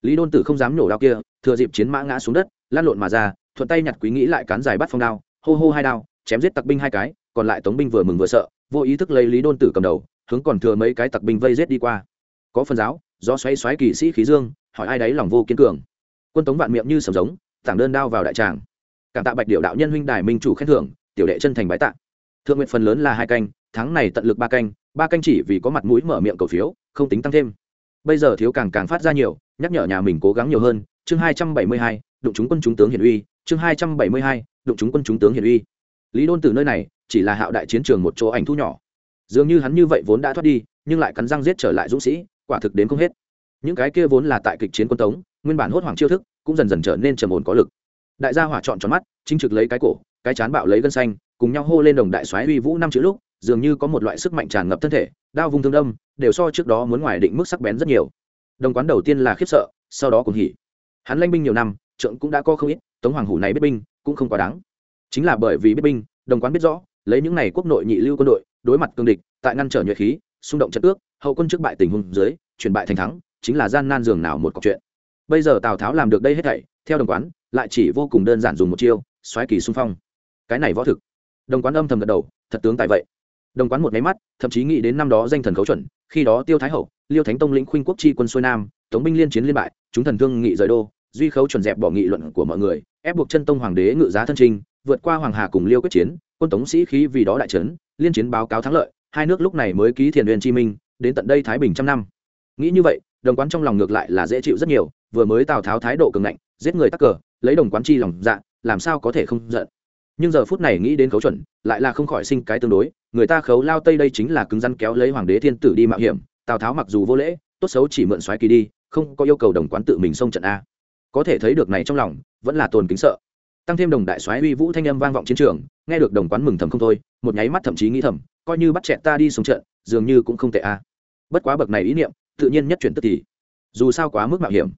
Lý đôn tử không dám nổ đao kia, thừa dịp chiến mã ngã xuống đất lan lộn mà ra thuận tay nhặt quý nghĩ lại cán dài bắt phong đao, hô hô hai đao, chém giết tặc binh hai cái, còn lại tống binh vừa mừng vừa sợ, vô ý thức lấy lý đôn tử cầm đầu, hướng còn thừa mấy cái tặc binh vây giết đi qua. Có phần giáo do xoáy xoáy kỳ sĩ khí dương, hỏi ai đấy lòng vô kiên cường. Quân tống vạn miệng như sầm giống thẳng đơn đao vào đại tràng. Cảm tạ bạch điệu đạo nhân huynh đài minh chủ khen thưởng, tiểu đệ chân thành bái tạ. Thượng nguyện phần lớn là hai canh, tháng này tận lực ba canh ba canh chỉ vì có mặt mũi mở miệng cầu phiếu, không tính tăng thêm. Bây giờ thiếu càng càng phát ra nhiều, nhắc nhở nhà mình cố gắng nhiều hơn. Chương hai trăm bảy mươi hai, đụng chúng quân chúng tướng hiển uy chương hai trăm bảy mươi hai, đụng chúng quân chúng tướng hiển uy. Lý đôn từ nơi này, chỉ là hạo đại chiến trường một chỗ ảnh thu nhỏ. Dường như hắn như vậy vốn đã thoát đi, nhưng lại cắn răng giết trở lại dũng sĩ, quả thực đến không hết. Những cái kia vốn là tại kịch chiến quân tống, nguyên bản hốt hoảng chiêu thức, cũng dần dần trở nên trầm ổn có lực. Đại gia hỏa chọn tròn mắt, chính trực lấy cái cổ, cái chán bạo lấy gân xanh, cùng nhau hô lên đồng đại soái uy vũ năm chữ lúc, dường như có một loại sức mạnh tràn ngập thân thể, đao vung thương đâm, đều so trước đó muốn ngoài định mức sắc bén rất nhiều. Đồng quán đầu tiên là khiếp sợ, sau đó cũng hỉ. Hắn lanh binh nhiều năm trượng cũng đã có không ít tống hoàng hủ này biết binh cũng không quá đáng. Chính là bởi vì biết binh, đồng quán biết rõ, lấy những này quốc nội nhị lưu quân đội, đối mặt cương địch, tại ngăn trở nhuệ khí, xung động chất ước, hậu quân trước bại tình huống dưới, chuyển bại thành thắng, chính là gian nan dường nào một cọc chuyện. Bây giờ tào tháo làm được đây hết thảy, theo đồng quán, lại chỉ vô cùng đơn giản dùng một chiêu, xoáy kỳ xung phong. Cái này võ thực. Đồng quán âm thầm gật đầu, thật tướng tại vậy. Đồng quán một máy mắt, thậm chí nghĩ đến năm đó danh thần khấu chuẩn, khi đó tiêu thái hậu, liêu thánh tông lĩnh khuynh quốc chi quân xuôi nam, tống binh liên chiến liên bại, chúng thần thương nghị rời đô, duy khấu chuẩn dẹp bỏ nghị luận của mọi người ép buộc chân tông hoàng đế ngự giá thân trinh vượt qua hoàng hà cùng liêu quyết chiến, quân tống sĩ khí vì đó đại trấn, liên chiến báo cáo thắng lợi, hai nước lúc này mới ký thiền huyền chi minh, đến tận đây thái bình trăm năm. Nghĩ như vậy, đồng quán trong lòng ngược lại là dễ chịu rất nhiều, vừa mới tào tháo thái độ cường ngạnh, giết người tắc cờ, lấy đồng quán chi lòng dạ làm sao có thể không giận. Nhưng giờ phút này nghĩ đến khấu chuẩn, lại là không khỏi sinh cái tương đối, người ta khấu lao tây đây chính là cứng rắn kéo lấy hoàng đế thiên tử đi mạo hiểm, tào tháo mặc dù vô lễ, tốt xấu chỉ mượn xoáy kỳ đi, không có yêu cầu đồng quán tự mình xông trận a. Có thể thấy được này trong lòng vẫn là tồn kính sợ. Tăng thêm đồng đại soái uy vũ thanh âm vang vọng chiến trường, nghe được đồng quán mừng thầm không thôi, một nháy mắt thậm chí nghĩ thầm, coi như bắt chẹt ta đi xuống trận, dường như cũng không tệ a. Bất quá bậc này ý niệm, tự nhiên nhất chuyển tức thì. Dù sao quá mức mạo hiểm.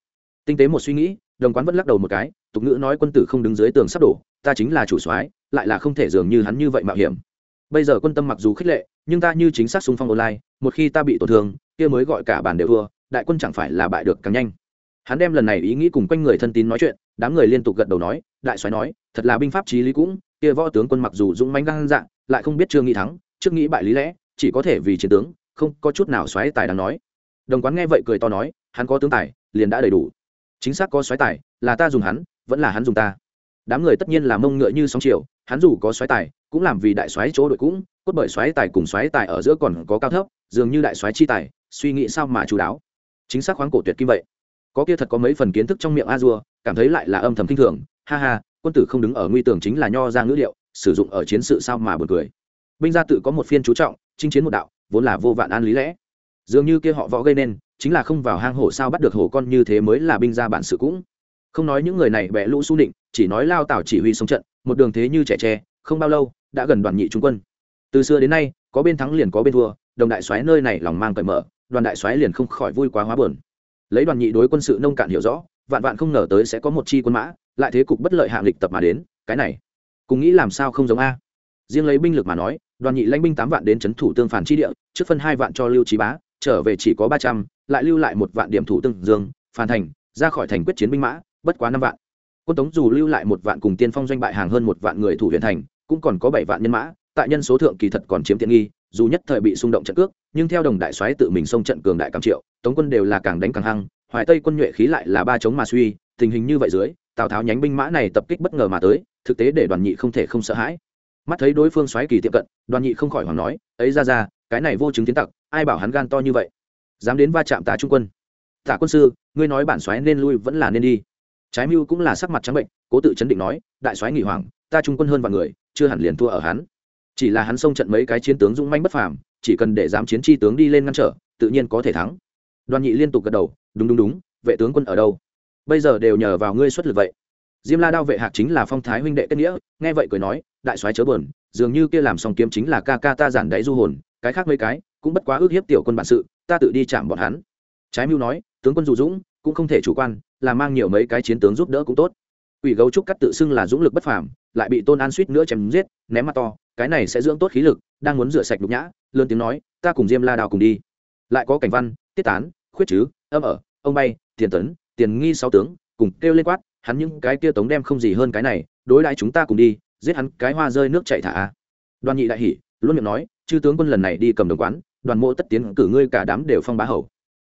Tinh tế một suy nghĩ, đồng quán vẫn lắc đầu một cái, tục ngữ nói quân tử không đứng dưới tường sắp đổ, ta chính là chủ soái, lại là không thể dường như hắn như vậy mạo hiểm. Bây giờ quân tâm mặc dù khích lệ, nhưng ta như chính xác xung phong online, một khi ta bị tổn thương, kia mới gọi cả bản đều thua, đại quân chẳng phải là bại được càng nhanh hắn đem lần này ý nghĩ cùng quanh người thân tín nói chuyện, đám người liên tục gật đầu nói, đại soái nói, thật là binh pháp trí lý cũng, kia võ tướng quân mặc dù dũng mãnh gan dạng, lại không biết chưa nghĩ thắng, trước nghĩ bại lý lẽ, chỉ có thể vì chiến tướng, không có chút nào xoáy tài đáng nói. Đồng quán nghe vậy cười to nói, hắn có tướng tài, liền đã đầy đủ. Chính xác có xoáy tài, là ta dùng hắn, vẫn là hắn dùng ta. Đám người tất nhiên là mông ngựa như sóng chiều, hắn dù có xoáy tài, cũng làm vì đại xoáy chỗ đội cũng, cốt bởi xoáy tài cùng xoáy tài ở giữa còn có cao thấp, dường như đại xoáy chi tài, suy nghĩ sao mà chú đáo. Chính xác khoáng cổ tuyệt kim vậy có kia thật có mấy phần kiến thức trong miệng a dua cảm thấy lại là âm thầm kinh thường. Ha ha, quân tử không đứng ở nguy tường chính là nho ra ngữ liệu sử dụng ở chiến sự sao mà buồn cười. Binh gia tự có một phiên chú trọng, chinh chiến một đạo, vốn là vô vạn an lý lẽ. Dường như kia họ võ gây nên, chính là không vào hang hổ sao bắt được hổ con như thế mới là binh gia bản sự cũng. Không nói những người này bẻ lũ su định chỉ nói lao tảo chỉ huy sông trận, một đường thế như trẻ tre, không bao lâu, đã gần đoàn nhị trung quân. Từ xưa đến nay, có bên thắng liền có bên thua, đồng đại soái nơi này lòng mang cởi mở, đoàn đại soái liền không khỏi vui quá hóa buồn lấy đoàn nhị đối quân sự nông cạn hiểu rõ, vạn vạn không ngờ tới sẽ có một chi quân mã, lại thế cục bất lợi hạng lịch tập mà đến, cái này, cùng nghĩ làm sao không giống a. Riêng lấy binh lực mà nói, đoàn nhị lãnh binh tám vạn đến c h ấ n thủ tương phản chi địa, trước phân hai vạn cho lưu trí bá, trở về chỉ có ba trăm, lại lưu lại một vạn điểm thủ tương dương, phản thành, ra khỏi thành quyết chiến binh mã, bất quá năm vạn. Quân tống dù lưu lại một vạn cùng tiên phong doanh bại hàng hơn một vạn người thủ huyện thành, cũng còn có bảy vạn nhân mã, tại nhân số thượng kỳ thật còn chiếm tiện nghi dù nhất thời bị xung động trận cước, nhưng theo đồng đại soái tự mình xông trận cường đại cảm triệu, tống quân đều là càng đánh càng hăng, hoài tây quân nhuệ khí lại là ba chống mà suy, tình hình như vậy dưới, tào tháo nhánh binh mã này tập kích bất ngờ mà tới, thực tế để đoàn nhị không thể không sợ hãi. Mắt thấy đối phương xoáy kỳ tiệm cận, đoàn nhị không khỏi hoảng nói, ấy ra ra, cái này vô chứng tiến tặc, ai bảo hắn gan to như vậy? Dám đến va chạm tá trung quân. Tạ quân sư, ngươi nói bản xoáy nên lui vẫn là nên đi. Trái mưu cũng là sắc mặt trắng bệnh, cố tự chấn định nói, đại xoáy nghỉ hoàng ta trung quân hơn vạn người, chưa hẳn liền thua ở hắn chỉ là hắn xông trận mấy cái chiến tướng dũng manh bất phàm, chỉ cần để dám chiến chi tướng đi lên ngăn trở, tự nhiên có thể thắng. Đoàn nhị liên tục gật đầu, đúng đúng đúng, vệ tướng quân ở đâu? Bây giờ đều nhờ vào ngươi xuất lực vậy. Diêm la đao vệ hạc chính là phong thái huynh đệ kết nghĩa, nghe vậy cười nói, đại soái chớ buồn, dường như kia làm xong kiếm chính là ca ca ta giản đáy du hồn, cái khác mấy cái cũng bất quá ước hiếp tiểu quân bản sự, ta tự đi chạm bọn hắn. Trái mưu nói, tướng quân dù dũng, cũng không thể chủ quan, là mang nhiều mấy cái chiến tướng giúp đỡ cũng tốt. Ủy gấu trúc cắt tự xưng là dũng lực bất phàm, lại bị tôn an suýt nữa chém giết, ném mặt to cái này sẽ dưỡng tốt khí lực, đang muốn rửa sạch nhục nhã, lớn tiếng nói, ta cùng diêm la đào cùng đi. Lại có cảnh văn, tiết tán, khuyết chứ, âm ở, ông bay, tiền tấn, tiền nghi sáu tướng, cùng kêu lên quát, hắn những cái kia tống đem không gì hơn cái này, đối đãi chúng ta cùng đi, giết hắn cái hoa rơi nước chạy thả. Đoàn nhị đại hỉ, luôn miệng nói, chư tướng quân lần này đi cầm đồng quán, đoàn mộ tất tiến cử ngươi cả đám đều phong bá hầu.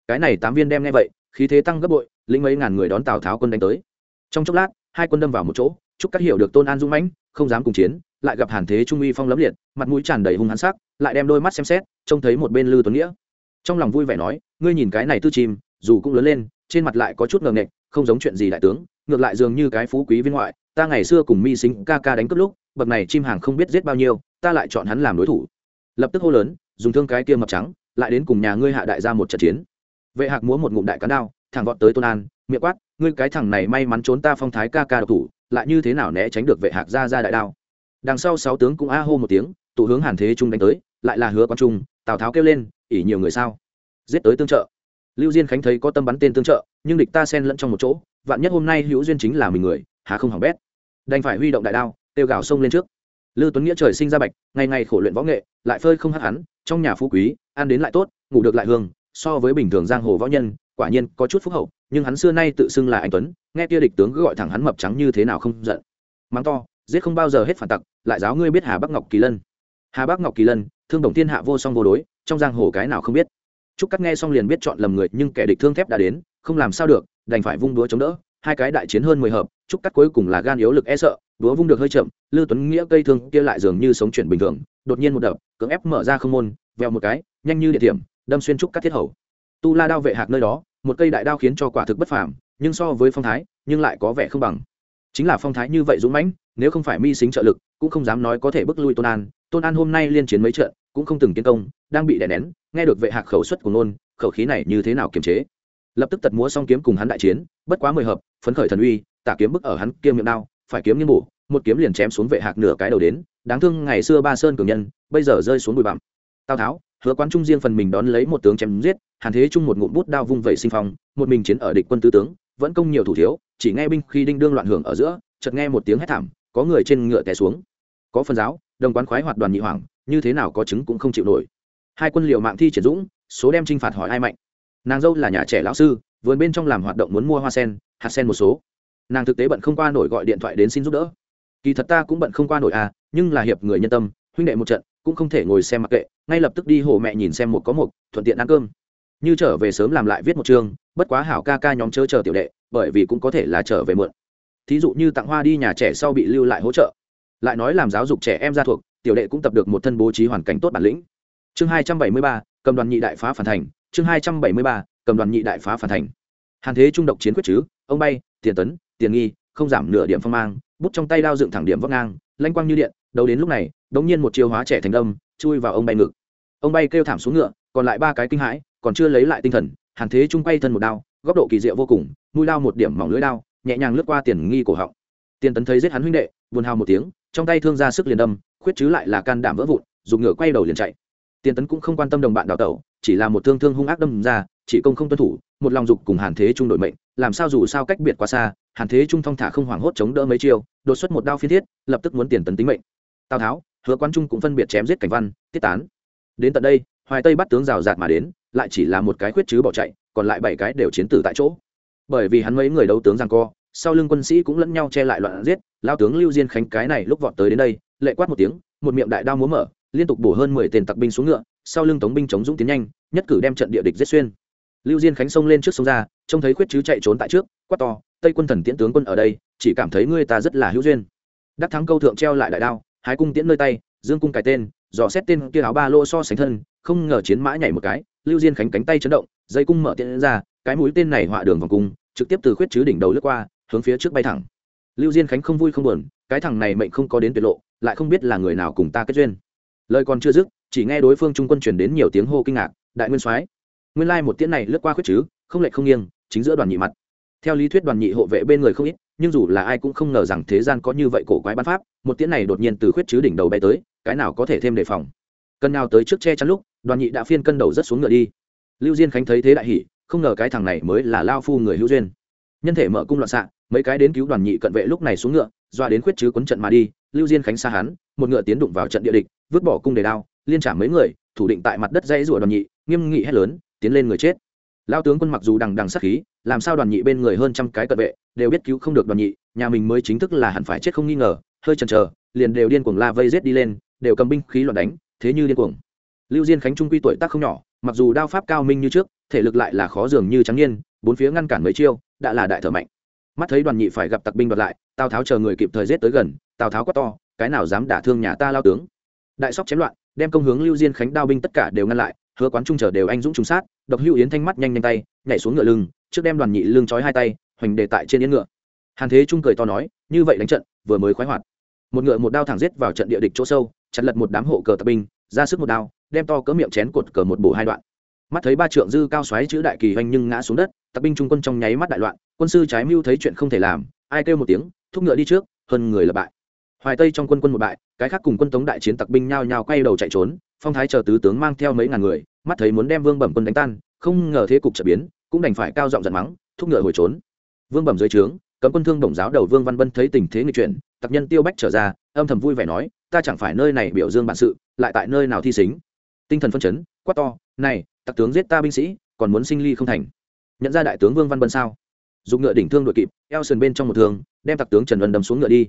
Cái này tám viên đem nghe vậy, khí thế tăng gấp bội, lĩnh mấy ngàn người đón tào tháo quân đánh tới. Trong chốc lát, hai quân đâm vào một chỗ, chúc các hiểu được tôn an dũng mãnh, không dám cùng chiến lại gặp hàn thế trung uy phong lấm liệt, mặt mũi tràn đầy hung hãn sắc, lại đem đôi mắt xem xét, trông thấy một bên lư tuấn nghĩa. Trong lòng vui vẻ nói, ngươi nhìn cái này tư chim, dù cũng lớn lên, trên mặt lại có chút ngờ nghệch, không giống chuyện gì đại tướng, ngược lại dường như cái phú quý viên ngoại, ta ngày xưa cùng mi sinh ca ca đánh cướp lúc, bậc này chim hàng không biết giết bao nhiêu, ta lại chọn hắn làm đối thủ. Lập tức hô lớn, dùng thương cái kia mập trắng, lại đến cùng nhà ngươi hạ đại ra một trận chiến. Vệ hạc múa một ngụm đại cán đao, thẳng vọt tới tôn an, miệng quát, ngươi cái thằng này may mắn trốn ta phong thái ca ca độc thủ, lại như thế nào né tránh được vệ hạc ra ra đại đao? Đằng sau sáu tướng cũng a hô một tiếng, tụ hướng hàn thế trung đánh tới, lại là hứa quan trung, tào tháo kêu lên ỉ nhiều người sao? Giết tới tương trợ. Lưu diên khánh thấy có tâm bắn tên tương trợ, nhưng địch ta xen lẫn trong một chỗ, vạn nhất hôm nay hữu duyên chính là mình người, hà không hỏng bét. Đành phải huy động đại đao, tiêu gào sông lên trước. Lưu tuấn nghĩa trời sinh ra bạch, ngày ngày khổ luyện võ nghệ, lại phơi không hắc hắn, trong nhà phú quý, ăn đến lại tốt, ngủ được lại hương, so với bình thường giang hồ võ nhân, quả nhiên có chút phúc hậu, nhưng hắn xưa nay tự xưng là anh tuấn, nghe kia địch tướng cứ gọi thẳng hắn mập trắng như thế nào không giận. Mắng to giết không bao giờ hết phản tặc, lại giáo ngươi biết hà bắc ngọc kỳ lân. Hà bắc ngọc kỳ lân, thương đồng thiên hạ vô song vô đối, trong giang hồ cái nào không biết. Trúc cắt nghe xong liền biết chọn lầm người, nhưng kẻ địch thương thép đã đến, không làm sao được, đành phải vung đũa chống đỡ. Hai cái đại chiến hơn mười hợp trúc cắt cuối cùng là gan yếu lực e sợ đũa vung được hơi chậm, lư tuấn nghĩa cây thương kia lại dường như sống chuyển bình thường, đột nhiên một đập, cưỡng ép mở ra không môn, vèo một cái, nhanh như địa điểm đâm xuyên trúc cắt thiết hầu. Tu la đao vệ hạc nơi đó, một cây đại đao khiến cho quả thực bất phàm, nhưng so với phong thái, nhưng lại có vẻ không bằng chính là phong thái như vậy dũng mãnh, nếu không phải mi xính trợ lực, cũng không dám nói có thể bức lui tôn an. Tôn an hôm nay liên chiến mấy trận, cũng không từng tiến công, đang bị đè nén, nghe được vệ hạc khẩu suất của nôn khẩu khí này như thế nào kiềm chế? Lập tức tật múa xong kiếm cùng hắn đại chiến, bất quá mười hợp, phấn khởi thần uy, tả kiếm bức ở hắn kia miệng đao, phải kiếm nghiêng bổ, một kiếm liền chém xuống vệ hạc nửa cái đầu đến, đáng thương ngày xưa ba sơn cường nhân, bây giờ rơi xuống bụi bặm. Tào tháo, hứa quán trung riêng phần mình đón lấy một tướng chém giết, hàn thế trung một ngụm bút đao vung vẩy sinh phong, một mình chiến ở địch quân tứ tướng, vẫn công nhiều thủ thiếu chỉ nghe binh khi đinh đương loạn hưởng ở giữa, chợt nghe một tiếng hét thảm, có người trên ngựa té xuống. Có phần giáo, đồng quán khoái hoạt đoàn nhị hoàng, như thế nào có chứng cũng không chịu nổi. Hai quân liều mạng thi triển dũng, số đem trinh phạt hỏi ai mạnh. Nàng dâu là nhà trẻ lão sư, vườn bên trong làm hoạt động muốn mua hoa sen, hạt sen một số. Nàng thực tế bận không qua nổi gọi điện thoại đến xin giúp đỡ. Kỳ thật ta cũng bận không qua nổi à nhưng là hiệp người nhân tâm, huynh đệ một trận, cũng không thể ngồi xem mặc kệ, ngay lập tức đi hồ mẹ nhìn xem một có một, thuận tiện ăn cơm. Như trở về sớm làm lại viết một chương, bất quá hảo ca ca nhóm chớ chờ tiểu đệ bởi vì cũng có thể là trở về mượn. Thí dụ như tặng hoa đi nhà trẻ sau bị lưu lại hỗ trợ. Lại nói làm giáo dục trẻ em ra thuộc, tiểu đệ cũng tập được một thân bố trí hoàn cảnh tốt bản lĩnh. Chương hai trăm bảy mươi ba, cầm đoàn nhị đại phá phản thành. Chương hai trăm bảy mươi ba, cầm đoàn nhị đại phá phản thành. Hàn thế trung độc chiến quyết chứ, ông bay, tiền tấn, tiền nghi, không giảm nửa điểm phong mang, bút trong tay đao dựng thẳng điểm vóc ngang, lanh quang như điện, đầu đến lúc này, đống nhiên một chiêu hóa trẻ thành đông chui vào ông bay ngực. Ông bay kêu thảm xuống ngựa, còn lại ba cái kinh hãi, còn chưa lấy lại tinh thần, hàn thế trung bay thân một đao, góc độ kỳ diệu vô cùng mũi đao một điểm mỏng lưỡi đao, nhẹ nhàng lướt qua tiền nghi cổ họng. Tiền tấn thấy giết hắn huynh đệ, buồn hào một tiếng, trong tay thương ra sức liền đâm, khuyết chứ lại là can đảm vỡ vụn, dùng ngựa quay đầu liền chạy. Tiền tấn cũng không quan tâm đồng bạn đào tẩu, chỉ là một thương thương hung ác đâm ra, chỉ công không tuân thủ, một lòng dục cùng hàn thế trung đổi mệnh, làm sao dù sao cách biệt quá xa, hàn thế trung thong thả không hoảng hốt chống đỡ mấy chiêu, đột xuất một đao phiên thiết, lập tức muốn tiền tấn tính mệnh. Tào tháo, hứa quan trung cũng phân biệt chém giết cảnh văn, tiết tán. Đến tận đây, hoài tây bắt tướng rào rạt mà đến, lại chỉ là một cái khuyết chứ bỏ chạy, còn lại bảy cái đều chiến tử tại chỗ bởi vì hắn mấy người đấu tướng rằng co, sau lưng quân sĩ cũng lẫn nhau che lại loạn giết, lao tướng lưu diên khánh cái này lúc vọt tới đến đây, lệ quát một tiếng, một miệng đại đao múa mở, liên tục bổ hơn mười tên tặc binh xuống ngựa, sau lưng tống binh chống dũng tiến nhanh, nhất cử đem trận địa địch giết xuyên. Lưu diên khánh xông lên trước sông ra, trông thấy khuyết chứ chạy trốn tại trước, quát to, tây quân thần tiễn tướng quân ở đây, chỉ cảm thấy ngươi ta rất là hữu duyên. Đắc thắng câu thượng treo lại đại đao, hái cung tiễn nơi tay, dương cung cài tên, dò xét tên kia áo ba lô so sánh thân, không ngờ chiến mã nhảy một cái, lưu diên khánh cánh tay chấn động, dây cung mở tiễn ra cái mũi tên này họa đường vòng cung, trực tiếp từ khuyết chứ đỉnh đầu lướt qua, hướng phía trước bay thẳng. Lưu diên khánh không vui không buồn, cái thằng này mệnh không có đến tuyệt lộ, lại không biết là người nào cùng ta kết duyên. Lời còn chưa dứt, chỉ nghe đối phương trung quân truyền đến nhiều tiếng hô kinh ngạc, đại nguyên soái, nguyên lai một tiễn này lướt qua khuyết chứ, không lệch không nghiêng, chính giữa đoàn nhị mặt. Theo lý thuyết đoàn nhị hộ vệ bên người không ít, nhưng dù là ai cũng không ngờ rằng thế gian có như vậy cổ quái bắn pháp, một tiễn này đột nhiên từ khuyết chứ đỉnh đầu bay tới, cái nào có thể thêm đề phòng. Cân nào tới trước che chắn lúc, đoàn nhị đã phiên cân đầu rất xuống ngựa đi. Lưu diên khánh thấy thế đại hỉ không ngờ cái thằng này mới là lao phu người hữu duyên. Nhân thể mở cung loạn xạ, mấy cái đến cứu đoàn nhị cận vệ lúc này xuống ngựa, doa đến khuyết chứ quấn trận mà đi, lưu diên khánh xa hắn, một ngựa tiến đụng vào trận địa địch, vứt bỏ cung đề đao, liên trả mấy người, thủ định tại mặt đất dãy rủa đoàn nhị, nghiêm nghị hét lớn, tiến lên người chết. Lao tướng quân mặc dù đằng đằng sát khí, làm sao đoàn nhị bên người hơn trăm cái cận vệ, đều biết cứu không được đoàn nhị, nhà mình mới chính thức là hẳn phải chết không nghi ngờ, hơi chần chờ, liền đều điên cuồng la vây rết đi lên, đều cầm binh khí loạn đánh, thế như điên cuồng. Lưu diên khánh trung quy tuổi tác không nhỏ mặc dù đao pháp cao minh như trước thể lực lại là khó dường như trắng nhiên, bốn phía ngăn cản mấy chiêu đã là đại thở mạnh. Mắt thấy đoàn nhị phải gặp tặc binh đoạt lại tào tháo chờ người kịp thời giết tới gần tào tháo quát to cái nào dám đả thương nhà ta lao tướng? Đại sóc chém loạn đem công hướng lưu diên khánh đao binh tất cả đều ngăn lại hứa quán trung chờ đều anh dũng trùng sát độc hữu yến thanh mắt nhanh nhanh tay nhảy xuống ngựa lưng trước đem đoàn nhị lưng trói hai tay hoành đề tại trên yến ngựa. Hàn thế trung cười to nói như vậy đánh trận vừa mới khoái hoạt. Một ngựa một đao thẳng giết vào trận địa địch chỗ sâu chặt lật một đám hộ cờ tập binh ra sức một đao đem to cỡ miệng chén cột cờ một bổ hai đoạn. Mắt thấy ba trượng dư cao xoáy chữ đại kỳ hoành nhưng ngã xuống đất tập binh trung quân trong nháy mắt đại loạn, quân sư trái mưu thấy chuyện không thể làm, ai kêu một tiếng, thúc ngựa đi trước, hơn người là bại. Hoài tây trong quân quân một bại, cái khác cùng quân tống đại chiến tặc binh nhao nhao quay đầu chạy trốn, phong thái chờ tứ tướng mang theo mấy ngàn người, mắt thấy muốn đem vương bẩm quân đánh tan, không ngờ thế cục trở biến, cũng đành phải cao giọng giận mắng, thúc ngựa hồi trốn. Vương bẩm dưới trướng, cấm quân thương đồng giáo đầu vương văn bân thấy tình thế nghịch chuyển, tặc nhân tiêu bách trở ra, âm thầm vui vẻ nói, ta chẳng phải nơi này biểu dương bản sự, lại tại nơi nào thi xính? Tinh thần phân chấn quát to này tặc tướng giết ta binh sĩ còn muốn sinh ly không thành. Nhận ra đại tướng vương văn bân sao? Dùng ngựa đỉnh thương đội kịp eo sườn bên trong một thường, đem tặc tướng trần vân đâm xuống ngựa đi.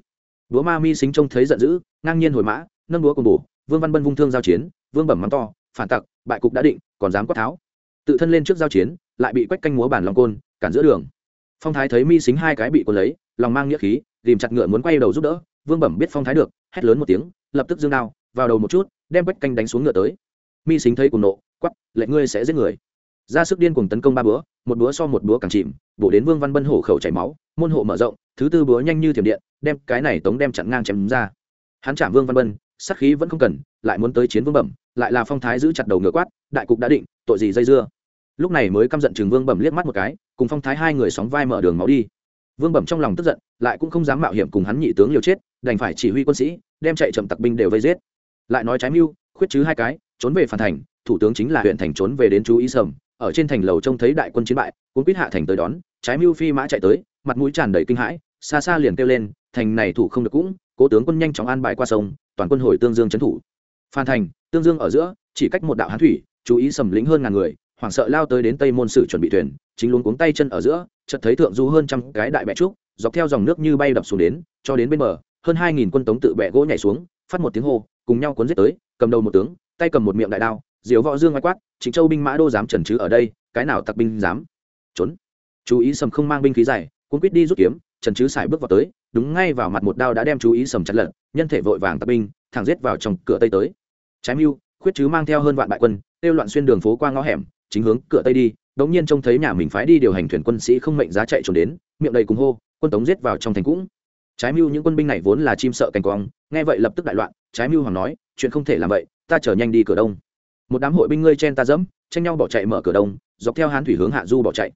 Búa ma mi xính trông thấy giận dữ ngang nhiên hồi mã nâng búa cùng bổ vương văn bân vung thương giao chiến vương bẩm mắng to phản tặc bại cục đã định còn dám quát tháo. Tự thân lên trước giao chiến lại bị quách canh múa bản lòng côn cản giữa đường. Phong thái thấy mi xính hai cái bị quân lấy lòng mang nghĩa khí tìm chặt ngựa muốn quay đầu giúp đỡ vương bẩm biết phong thái được hét lớn một tiếng lập tức dương đao vào đầu một chút đem quách canh đánh xuống ngựa tới mi xính thấy cùng nộ quắp lệnh ngươi sẽ giết người. Ra sức điên cùng tấn công ba búa một búa so một búa càng chìm, bổ đến vương văn bân hổ khẩu chảy máu, môn hộ mở rộng, thứ tư búa nhanh như thiểm điện, đem cái này tống đem chặn ngang chém ra. Hắn chạm vương văn bân sắc khí vẫn không cần, lại muốn tới chiến vương bẩm, lại là phong thái giữ chặt đầu ngựa quát, đại cục đã định, tội gì dây dưa. Lúc này mới căm giận chừng vương bẩm liếc mắt một cái, cùng phong thái hai người sóng vai mở đường máu đi. Vương bẩm trong lòng tức giận, lại cũng không dám mạo hiểm cùng hắn nhị tướng liều chết, đành phải chỉ huy quân sĩ, đem chạy chậm tặc binh đều vây giết. Lại nói trái mưu, khuyết chứ hai cái trốn về phản thành, thủ tướng chính là huyện thành trốn về đến chú ý sầm, ở trên thành lầu trông thấy đại quân chiến bại, cuốn quýt hạ thành tới đón, trái mưu phi mã chạy tới, mặt mũi tràn đầy kinh hãi, xa xa liền kêu lên, thành này thủ không được cũng, cố tướng quân nhanh chóng an bài qua sông, toàn quân hồi tương dương trấn thủ. Phan thành, tương dương ở giữa, chỉ cách một đạo hán thủy, chú ý sầm lĩnh hơn ngàn người, hoảng sợ lao tới đến tây môn sử chuẩn bị thuyền, chính luôn cuống tay chân ở giữa, chợt thấy thượng du hơn trăm cái đại bẹ trúc, dọc theo dòng nước như bay đập xuống đến, cho đến bên bờ, hơn hai nghìn quân tống tự bẹ gỗ nhảy xuống, phát một tiếng hô, cùng nhau cuốn giết tới, cầm đầu một tướng tay cầm một miệng đại đao diếu võ dương ngoại quát chính châu binh mã đô dám trần chứ ở đây, cái nào tặc binh dám? Trốn. Chú ý sầm không mang binh khí dài cũng quyết đi rút kiếm, trần chứ xài bước vào tới, đúng ngay vào mặt một đao đã đem chú ý sầm chặt lật, nhân thể vội vàng tặc binh, thẳng giết vào trong cửa tây tới. Trái mưu, khuyết chứ mang theo hơn vạn bại quân, tiêu loạn xuyên đường phố qua ngõ hẻm, chính hướng cửa tây đi, đống nhiên trông thấy nhà mình phái đi điều hành thuyền quân sĩ không mệnh giá chạy trốn đến, miệng đầy cùng hô, quân tống giết vào trong thành cũng. Trái mưu những quân binh này vốn là chim sợ cành quang, nghe vậy lập tức đại loạn, trái mưu hoàng nói, chuyện không thể làm vậy ta chở nhanh đi cửa đông. Một đám hội binh ngươi chen ta dẫm, tranh nhau bỏ chạy mở cửa đông, dọc theo hán thủy hướng hạ du bỏ chạy.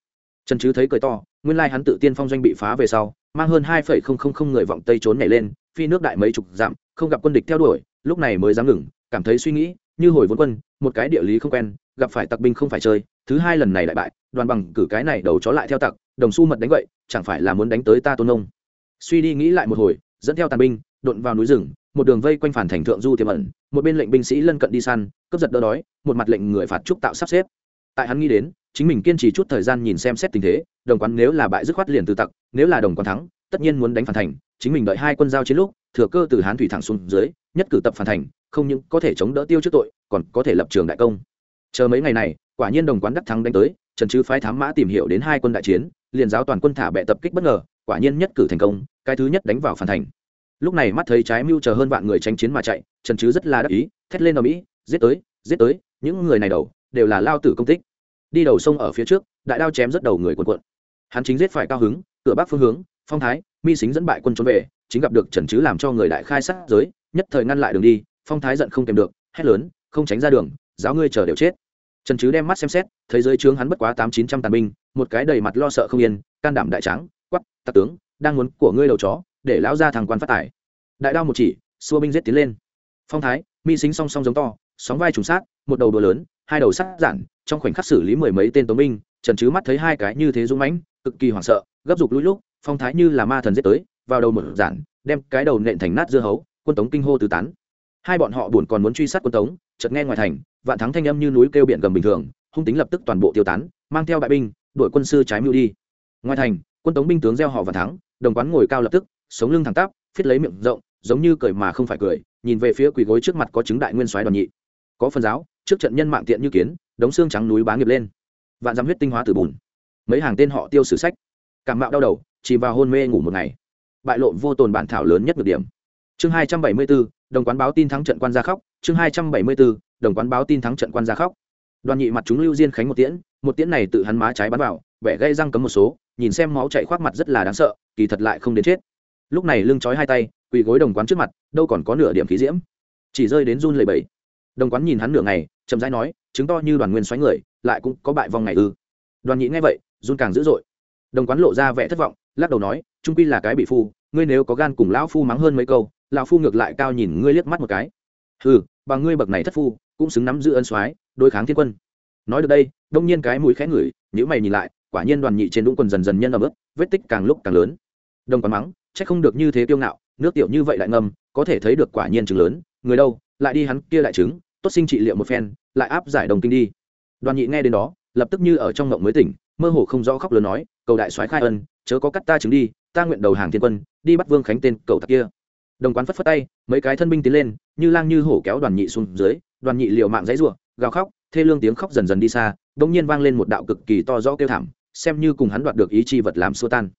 Trần chứ thấy cười to, nguyên lai hắn tự tiên phong doanh bị phá về sau, mang hơn hai phẩy không không không người vọng tây trốn nhảy lên, phi nước đại mấy chục dặm, không gặp quân địch theo đuổi, lúc này mới dám ngừng, cảm thấy suy nghĩ, như hồi vốn quân, một cái địa lý không quen, gặp phải tặc binh không phải chơi, thứ hai lần này lại bại, đoàn bằng cử cái này đầu chó lại theo tặc, đồng xu mật đánh vậy, chẳng phải là muốn đánh tới ta tôn nông. Suy đi nghĩ lại một hồi, dẫn theo tàn binh đột vào núi rừng một đường vây quanh phản thành thượng du tiềm ẩn, một bên lệnh binh sĩ lân cận đi săn, cướp giật đỡ đói, một mặt lệnh người phạt trúc tạo sắp xếp. Tại hắn nghĩ đến, chính mình kiên trì chút thời gian nhìn xem xét tình thế, đồng quán nếu là bại dứt khoát liền từ tặc, nếu là đồng quán thắng, tất nhiên muốn đánh phản thành, chính mình đợi hai quân giao chiến lúc, thừa cơ từ hán thủy thẳng xuống dưới, nhất cử tập phản thành, không những có thể chống đỡ tiêu trước tội, còn có thể lập trường đại công. Chờ mấy ngày này, quả nhiên đồng quán đắc thắng đánh tới, trần chứ phái thám mã tìm hiểu đến hai quân đại chiến, liền giáo toàn quân thả bệ tập kích bất ngờ, quả nhiên nhất cử thành công, cái thứ nhất đánh vào phản thành lúc này mắt thấy trái mưu chờ hơn vạn người tranh chiến mà chạy, trần chứ rất là đắc ý, thét lên ở mỹ, giết tới giết tới, những người này đầu, đều là lao tử công tích. Đi đầu sông ở phía trước, đại đao chém rất đầu người quần quận hắn chính giết phải cao hứng, cửa bắc phương hướng, phong thái, mi xính dẫn bại quân trốn về, chính gặp được trần chứ làm cho người đại khai sát giới, nhất thời ngăn lại đường đi, phong thái giận không kèm được, hét lớn, không tránh ra đường, giáo ngươi chờ đều chết. Trần chứ đem mắt xem xét, thấy giới trướng hắn bất quá tám chín trăm tàn binh, một cái đầy mặt lo sợ không yên, can đảm đại tráng quắp tạc tướng, đang muốn của ngươi đầu chó để lão ra thằng quan phát tài. Đại đao một chỉ, xua binh giết tiến lên. Phong thái, mi xính song song giống to, sóng vai trùng sát, một đầu đùa lớn, hai đầu sắt giản, trong khoảnh khắc xử lý mười mấy tên tống binh, trần chứ mắt thấy hai cái như thế dũng mãnh, cực kỳ hoảng sợ, gấp rục lũi lúc, phong thái như là ma thần giết tới, vào đầu một giản, đem cái đầu nện thành nát dưa hấu, quân tống kinh hô tứ tán. Hai bọn họ buồn còn muốn truy sát quân tống, chợt nghe ngoài thành, vạn thắng thanh âm như núi kêu biển gầm bình thường, hung tính lập tức toàn bộ tiêu tán, mang theo bại binh, đội quân sư trái mưu đi. Ngoài thành, quân tống binh tướng gieo họ vạn thắng, đồng quán ngồi cao lập tức sống lưng thẳng tắp, phiết lấy miệng rộng, giống như cười mà không phải cười, nhìn về phía quỳ gối trước mặt có chứng đại nguyên soái đoàn nhị. Có phần giáo, trước trận nhân mạng tiện như kiến, đống xương trắng núi bá nghiệp lên. Vạn dám huyết tinh hóa từ bùn. Mấy hàng tên họ tiêu sử sách. Cảm mạo đau đầu, chỉ vào hôn mê ngủ một ngày. Bại lộ vô tồn bản thảo lớn nhất được điểm. Chương hai trăm bảy mươi bốn, đồng quán báo tin thắng trận quan gia khóc. Chương hai trăm bảy mươi bốn, đồng quán báo tin thắng trận quan gia khóc. Đoàn nhị mặt chúng lưu diên khánh một tiễn một tiễn này tự hắn má trái bắn vào, vẻ gây răng cấm một số, nhìn xem máu chạy khoác mặt rất là đáng sợ, kỳ thật lại không đến chết lúc này lưng trói hai tay, quỳ gối đồng quán trước mặt, đâu còn có nửa điểm khí diễm. Chỉ rơi đến run lầy bẫy đồng quán nhìn hắn nửa ngày, chậm rãi nói, chứng to như đoàn nguyên xoáy người, lại cũng có bại vong ngày ư. Đoàn nhị nghe vậy, run càng dữ dội. Đồng quán lộ ra vẻ thất vọng, lắc đầu nói, trung quy là cái bị phu, ngươi nếu có gan cùng lão phu mắng hơn mấy câu, lão phu ngược lại cao nhìn ngươi liếc mắt một cái. Ừ bằng ngươi bậc này thất phu, cũng xứng nắm giữ ân soái, đối kháng thiên quân. Nói được đây, đông nhiên cái mũi khẽ ngửi nhữ mày nhìn lại, quả nhiên đoàn nhị trên đũng quần dần dần nhân ở bước vết tích càng lúc càng lớn. Đồng quán mắng chắc không được như thế kiêu ngạo, nước tiểu như vậy lại ngâm, có thể thấy được quả nhiên chứng lớn. Người đâu, lại đi hắn kia lại chứng tốt sinh trị liệu một phen, lại áp giải đồng kinh đi. Đoàn nhị nghe đến đó, lập tức như ở trong ngộng mới tỉnh, mơ hồ không rõ khóc lớn nói, cầu đại soái khai ân, chớ có cắt ta chứng đi, ta nguyện đầu hàng thiên quân, đi bắt vương khánh tên cầu tặc kia. Đồng quán phất phất tay, mấy cái thân binh tiến lên, như lang như hổ kéo đoàn nhị xuống dưới, đoàn nhị liều mạng dãy ruộng gào khóc, thê lương tiếng khóc dần dần đi xa, bỗng nhiên vang lên một đạo cực kỳ to rõ kêu thảm, xem như cùng hắn đoạt được ý chi vật làm xua tan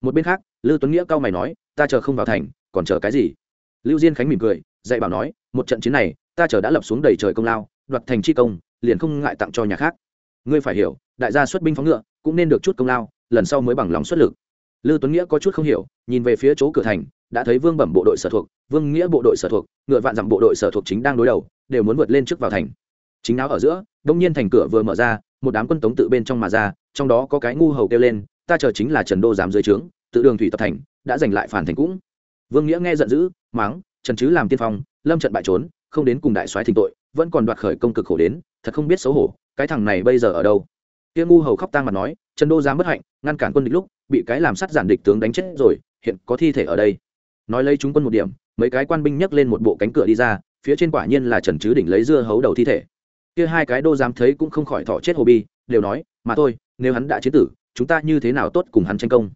một bên khác, lưu tuấn nghĩa cao mày nói, ta chờ không vào thành, còn chờ cái gì? Lưu diên khánh mỉm cười, dạy bảo nói, một trận chiến này, ta chờ đã lập xuống đầy trời công lao, đoạt thành chi công, liền không ngại tặng cho nhà khác. Ngươi phải hiểu, đại gia xuất binh phóng ngựa, cũng nên được chút công lao, lần sau mới bằng lòng xuất lực. Lưu tuấn nghĩa có chút không hiểu, nhìn về phía chỗ cửa thành, đã thấy vương bẩm bộ đội sở thuộc, vương nghĩa bộ đội sở thuộc, ngựa vạn dặm bộ đội sở thuộc chính đang đối đầu, đều muốn vượt lên trước vào thành. Chính áo ở giữa, đông nhiên thành cửa vừa mở ra, một đám quân tống tự bên trong mà ra, trong đó có cái ngu hầu kêu lên ta chờ chính là trần đô giám dưới trướng, tự đường thủy tập thành, đã giành lại phản thành cũng. Vương nghĩa nghe giận dữ, mắng, trần chứ làm tiên phong, lâm trận bại trốn, không đến cùng đại soái thỉnh tội, vẫn còn đoạt khởi công cực khổ đến, thật không biết xấu hổ, cái thằng này bây giờ ở đâu? Kia ngu hầu khóc tang mặt nói, trần đô giám bất hạnh, ngăn cản quân địch lúc, bị cái làm sát giản địch tướng đánh chết rồi, hiện có thi thể ở đây. Nói lấy chúng quân một điểm, mấy cái quan binh nhấc lên một bộ cánh cửa đi ra, phía trên quả nhiên là trần chứ đỉnh lấy dưa hấu đầu thi thể. Kia hai cái đô giám thấy cũng không khỏi thọ chết hồ bi, đều nói, mà thôi, nếu hắn đã chế tử chúng ta như thế nào tốt cùng hắn tranh công?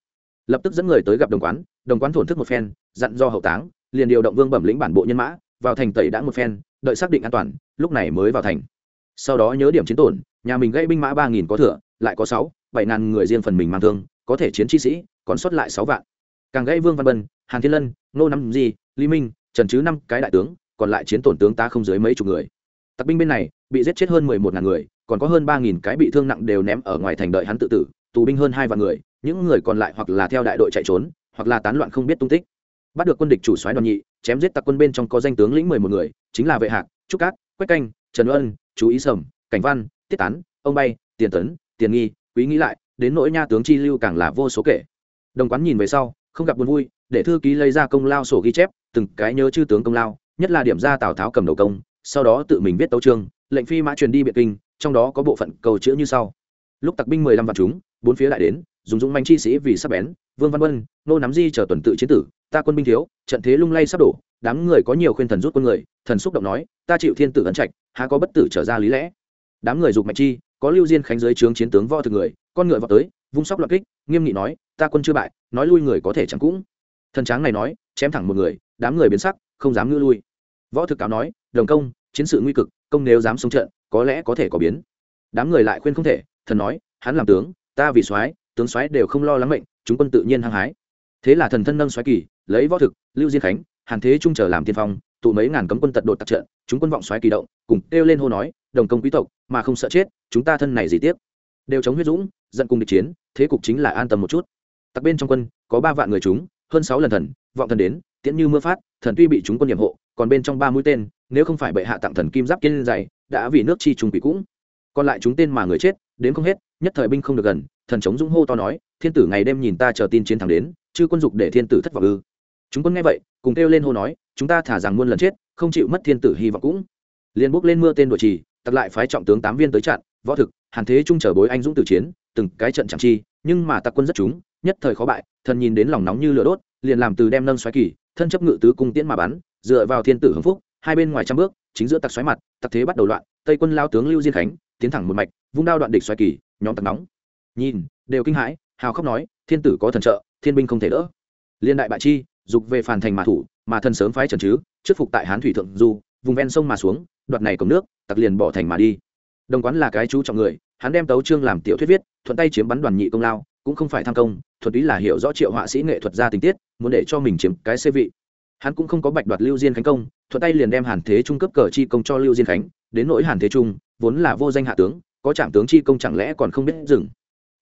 Lập tức dẫn người tới gặp đồng quán đồng quán thổn thức một phen, dặn do hậu táng, liền điều động vương bẩm lĩnh bản bộ nhân mã, vào thành tẩy đã một phen, đợi xác định an toàn, lúc này mới vào thành. Sau đó nhớ điểm chiến tổn, nhà mình gây binh mã ba nghìn có thừa, lại có sáu, bảy ngàn người riêng phần mình mang thương, có thể chiến chi sĩ, còn sót lại sáu vạn. Càng gây vương văn bân, hàn thiên lân nô năm di, lý minh, trần chứ năm cái đại tướng, còn lại chiến tổn tướng ta không dưới mấy chục người. Tặc binh bên này bị giết chết hơn mười một ngàn người, còn có hơn ba nghìn cái bị thương nặng đều ném ở ngoài thành đợi hắn tự tử tù binh hơn hai vạn người, những người còn lại hoặc là theo đại đội chạy trốn, hoặc là tán loạn không biết tung tích. Bắt được quân địch chủ soái đoàn nhị, chém giết tặc quân bên trong có danh tướng lĩnh mười một người, chính là vệ hạc, trúc cát, quách canh, trần ân, chú ý sầm, cảnh văn, tiết tán, ông bay, tiền tấn, tiền nghi, quý nghĩ lại, đến nỗi nha tướng chi lưu càng là vô số kể. Đồng quán nhìn về sau, không gặp buồn vui, để thư ký lấy ra công lao sổ ghi chép, từng cái nhớ chư tướng công lao, nhất là điểm ra tào tháo cầm đầu công, sau đó tự mình viết tấu chương, lệnh phi mã truyền đi biện kinh, trong đó có bộ phận cầu chữ như sau. Lúc tặc binh mười lăm vạn chúng bốn phía lại đến, dùng dũng manh chi sĩ vì sắp bén, vương văn vân nô nắm di chờ tuần tự chiến tử, ta quân binh thiếu, trận thế lung lay sắp đổ, đám người có nhiều khuyên thần rút quân người, thần xúc động nói, ta chịu thiên tử ấn trạch, há có bất tử trở ra lý lẽ. Đám người dục mạnh chi, có lưu diên khánh giới trướng chiến tướng võ thực người, con ngựa vào tới, vung sóc loạn kích, nghiêm nghị nói, ta quân chưa bại, nói lui người có thể chẳng cũng. Thần tráng này nói, chém thẳng một người, đám người biến sắc, không dám ngư lui. Võ thực cáo nói, đồng công, chiến sự nguy cực, công nếu dám sống trận, có lẽ có thể có biến. Đám người lại khuyên không thể, thần nói, hắn làm tướng ta vì soái, tướng soái đều không lo lắng mệnh, chúng quân tự nhiên hăng hái. Thế là thần thân nâng soái kỳ, lấy võ thực, lưu diên khánh, hàn thế trung trở làm tiên phong, tụ mấy ngàn cấm quân tật đột tặc trận, chúng quân vọng soái kỳ động, cùng kêu lên hô nói, đồng công quý tộc, mà không sợ chết, chúng ta thân này gì tiếp đều chống huyết dũng, giận cùng địch chiến, thế cục chính là an tâm một chút. Tặc bên trong quân, có ba vạn người chúng, hơn sáu lần thần, vọng thần đến, tiễn như mưa phát, thần tuy bị chúng quân nhiệm hộ, còn bên trong ba mũi tên, nếu không phải bệ hạ tặng thần kim giáp kiên dày, đã vì nước chi trùng quỷ cũng. Còn lại chúng tên mà người chết, đến không hết nhất thời binh không được gần, thần chống dũng hô to nói, thiên tử ngày đêm nhìn ta chờ tin chiến thắng đến, chư quân dục để thiên tử thất vọng ư? Chúng quân nghe vậy, cùng kêu lên hô nói, chúng ta thả rằng muôn lần chết, không chịu mất thiên tử hy vọng cũng. Liền bốc lên mưa tên đội trì tặc lại phái trọng tướng tám viên tới chặn, võ thực, hàn thế trung chờ bối anh dũng tử chiến, từng cái trận chẳng chi, nhưng mà tặc quân rất chúng, nhất thời khó bại, thần nhìn đến lòng nóng như lửa đốt, liền làm từ đem nâng xoáy kỳ, thân chấp ngự tứ cung tiễn mà bắn, dựa vào thiên tử hưng phúc, hai bên ngoài trăm bước, chính giữa tặc xoáy mặt, tặc thế bắt đầu loạn, tây quân lao tướng lưu diên khánh, tiến thẳng một mạch, vung đao đoạn địch xoáy kỳ nhóm tặc nóng. Nhìn, đều kinh hãi, hào khóc nói, thiên tử có thần trợ, thiên binh không thể đỡ. Liên đại bại chi, dục về phản thành mà thủ, mà thần sớm phái trần chứ, trước phục tại hán thủy thượng du, vùng ven sông mà xuống, đoạt này cổng nước, tặc liền bỏ thành mà đi. Đồng quán là cái chú trọng người, hắn đem tấu chương làm tiểu thuyết viết, thuận tay chiếm bắn đoàn nhị công lao, cũng không phải tham công thuật ý là hiểu rõ triệu họa sĩ nghệ thuật ra tình tiết, muốn để cho mình chiếm cái xê vị. Hắn cũng không có bạch đoạt lưu diên khánh công, thuận tay liền đem hàn thế trung cấp cờ chi công cho lưu diên khánh, đến nỗi hàn thế trung, vốn là vô danh hạ tướng có trạm tướng chi công chẳng lẽ còn không biết dừng?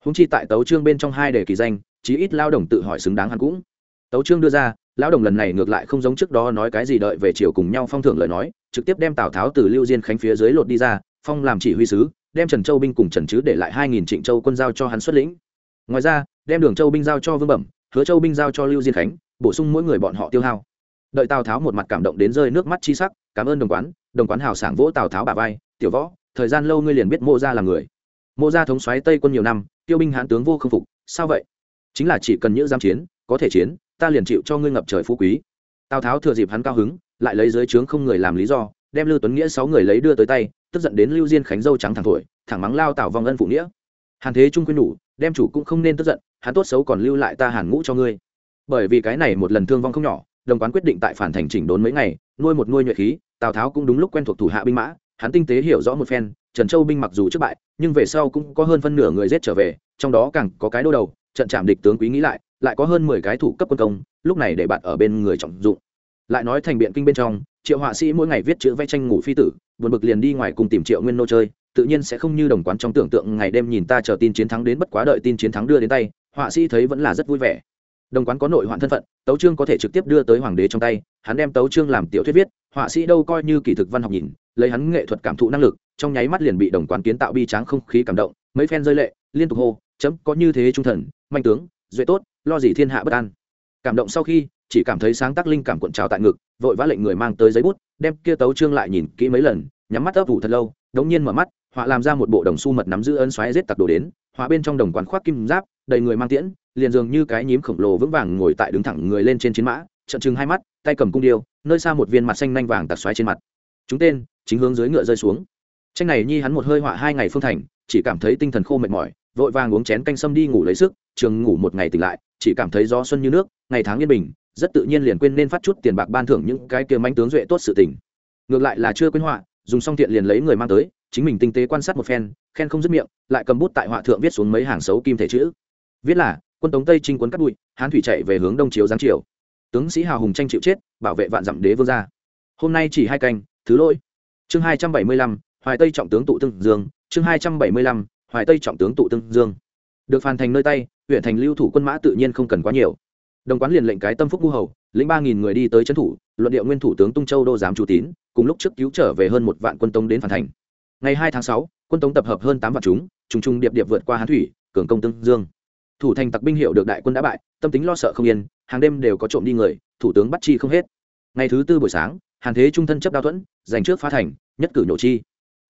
Húng chi tại tấu chương bên trong hai đề kỳ danh, chí ít lao đồng tự hỏi xứng đáng hắn cũng. Tấu chương đưa ra lão đồng lần này ngược lại không giống trước đó nói cái gì đợi về chiều cùng nhau phong thưởng lời nói, trực tiếp đem tào tháo từ lưu diên khánh phía dưới lột đi ra, phong làm chỉ huy sứ, đem trần châu binh cùng trần chứ để lại hai nghìn trịnh châu quân giao cho hắn xuất lĩnh. Ngoài ra, đem đường châu binh giao cho vương bẩm, hứa châu binh giao cho lưu diên khánh, bổ sung mỗi người bọn họ tiêu hao. Đợi tào tháo một mặt cảm động đến rơi nước mắt chi sắc, cảm ơn đồng quán đồng quán hào sảng vỗ tào tháo bà vai, tiểu võ thời gian lâu ngươi liền biết mô ra là người. Mô ra thống xoáy tây quân nhiều năm, tiêu binh hãn tướng vô không phục, sao vậy? Chính là chỉ cần những giam chiến, có thể chiến, ta liền chịu cho ngươi ngập trời phú quý. Tào tháo thừa dịp hắn cao hứng, lại lấy dưới trướng không người làm lý do, đem lưu tuấn nghĩa sáu người lấy đưa tới tay, tức giận đến lưu diên khánh dâu trắng thẳng thổi, thẳng mắng lao tào vong ân phụ nghĩa. Hàn thế trung quyên đủ, đem chủ cũng không nên tức giận, hắn tốt xấu còn lưu lại ta hàn ngũ cho ngươi. Bởi vì cái này một lần thương vong không nhỏ, đồng quán quyết định tại phản thành chỉnh đốn mấy ngày, nuôi một nuôi nhuệ khí, tào tháo cũng đúng lúc quen thuộc thủ hạ binh mã hắn tinh tế hiểu rõ một phen, trần châu binh mặc dù trước bại, nhưng về sau cũng có hơn phân nửa người giết trở về, trong đó càng có cái đô đầu, trận chạm địch tướng quý nghĩ lại lại có hơn mười cái thủ cấp quân công, lúc này để bạn ở bên người trọng dụng. Lại nói thành biện kinh bên trong, triệu họa sĩ mỗi ngày viết chữ vẽ tranh ngủ phi tử, buồn bực liền đi ngoài cùng tìm triệu nguyên nô chơi, tự nhiên sẽ không như đồng quán trong tưởng tượng ngày đêm nhìn ta chờ tin chiến thắng đến bất quá đợi tin chiến thắng đưa đến tay, họa sĩ thấy vẫn là rất vui vẻ. Đồng quán có nội hoạn thân phận, tấu trương có thể trực tiếp đưa tới hoàng đế trong tay, hắn đem tấu trương làm tiểu thuyết viết, họa sĩ đâu coi như kỳ thực văn học nhìn lấy hắn nghệ thuật cảm thụ năng lực, trong nháy mắt liền bị đồng quán kiến tạo bi tráng không khí cảm động, mấy phen rơi lệ, liên tục hô, chấm, có như thế trung thần, manh tướng, duệ tốt, lo gì thiên hạ bất an. Cảm động sau khi, chỉ cảm thấy sáng tác linh cảm cuộn trào tại ngực, vội vã lệnh người mang tới giấy bút, đem kia tấu trương lại nhìn kỹ mấy lần, nhắm mắt ấp ủ thật lâu, đống nhiên mở mắt, họa làm ra một bộ đồng xu mật nắm giữ ấn xoáy giết tặc đồ đến, họa bên trong đồng quán khoác kim giáp, đầy người mang tiễn, liền dường như cái nhím khổng lồ vững vàng ngồi tại đứng thẳng người lên trên chiến mã trận trừng hai mắt, tay cầm cung điêu, nơi xa một viên mặt xanh nanh vàng tạc xoáy trên mặt. Chúng tên chính hướng dưới ngựa rơi xuống. Tranh này nhi hắn một hơi họa hai ngày phương thành, chỉ cảm thấy tinh thần khô mệt mỏi, vội vàng uống chén canh sâm đi ngủ lấy sức, trường ngủ một ngày tỉnh lại, chỉ cảm thấy gió xuân như nước, ngày tháng yên bình, rất tự nhiên liền quên nên phát chút tiền bạc ban thưởng những cái kia manh tướng duệ tốt sự tình. Ngược lại là chưa quên họa, dùng xong tiện liền lấy người mang tới, chính mình tinh tế quan sát một phen, khen không dứt miệng, lại cầm bút tại họa thượng viết xuống mấy hàng xấu kim thể chữ. Viết là, quân tống tây chinh quân cắt bụi, hán thủy chạy về hướng đông chiếu giáng triều. Tướng sĩ hào hùng tranh chịu chết, bảo vệ vạn dặm đế vương gia. Hôm nay chỉ hai canh, thứ lỗi chương hai trăm bảy mươi lăm, hoài tây trọng tướng tụ tương dương. Chương hai trăm bảy mươi lăm, hoài tây trọng tướng tụ tương dương. Được phàn thành nơi tay, huyện thành lưu thủ quân mã tự nhiên không cần quá nhiều. Đồng quán liền lệnh cái tâm phúc ngu hầu, lĩnh ba nghìn người đi tới trấn thủ, luận điệu nguyên thủ tướng tung châu đô giám chủ tín, cùng lúc trước cứu trở về hơn một vạn quân tống đến phản thành. Ngày hai tháng sáu, quân tống tập hợp hơn tám vạn chúng, trùng trùng điệp điệp vượt qua hán thủy, cường công tương dương. Thủ thành tặc binh hiệu được đại quân đã bại, tâm tính lo sợ không yên, hàng đêm đều có trộm đi người, thủ tướng bắt chi không hết. Ngày thứ tư buổi sáng, hàn thế trung thân chấp đao thuẫn, giành trước phá thành nhất cử nhổ chi.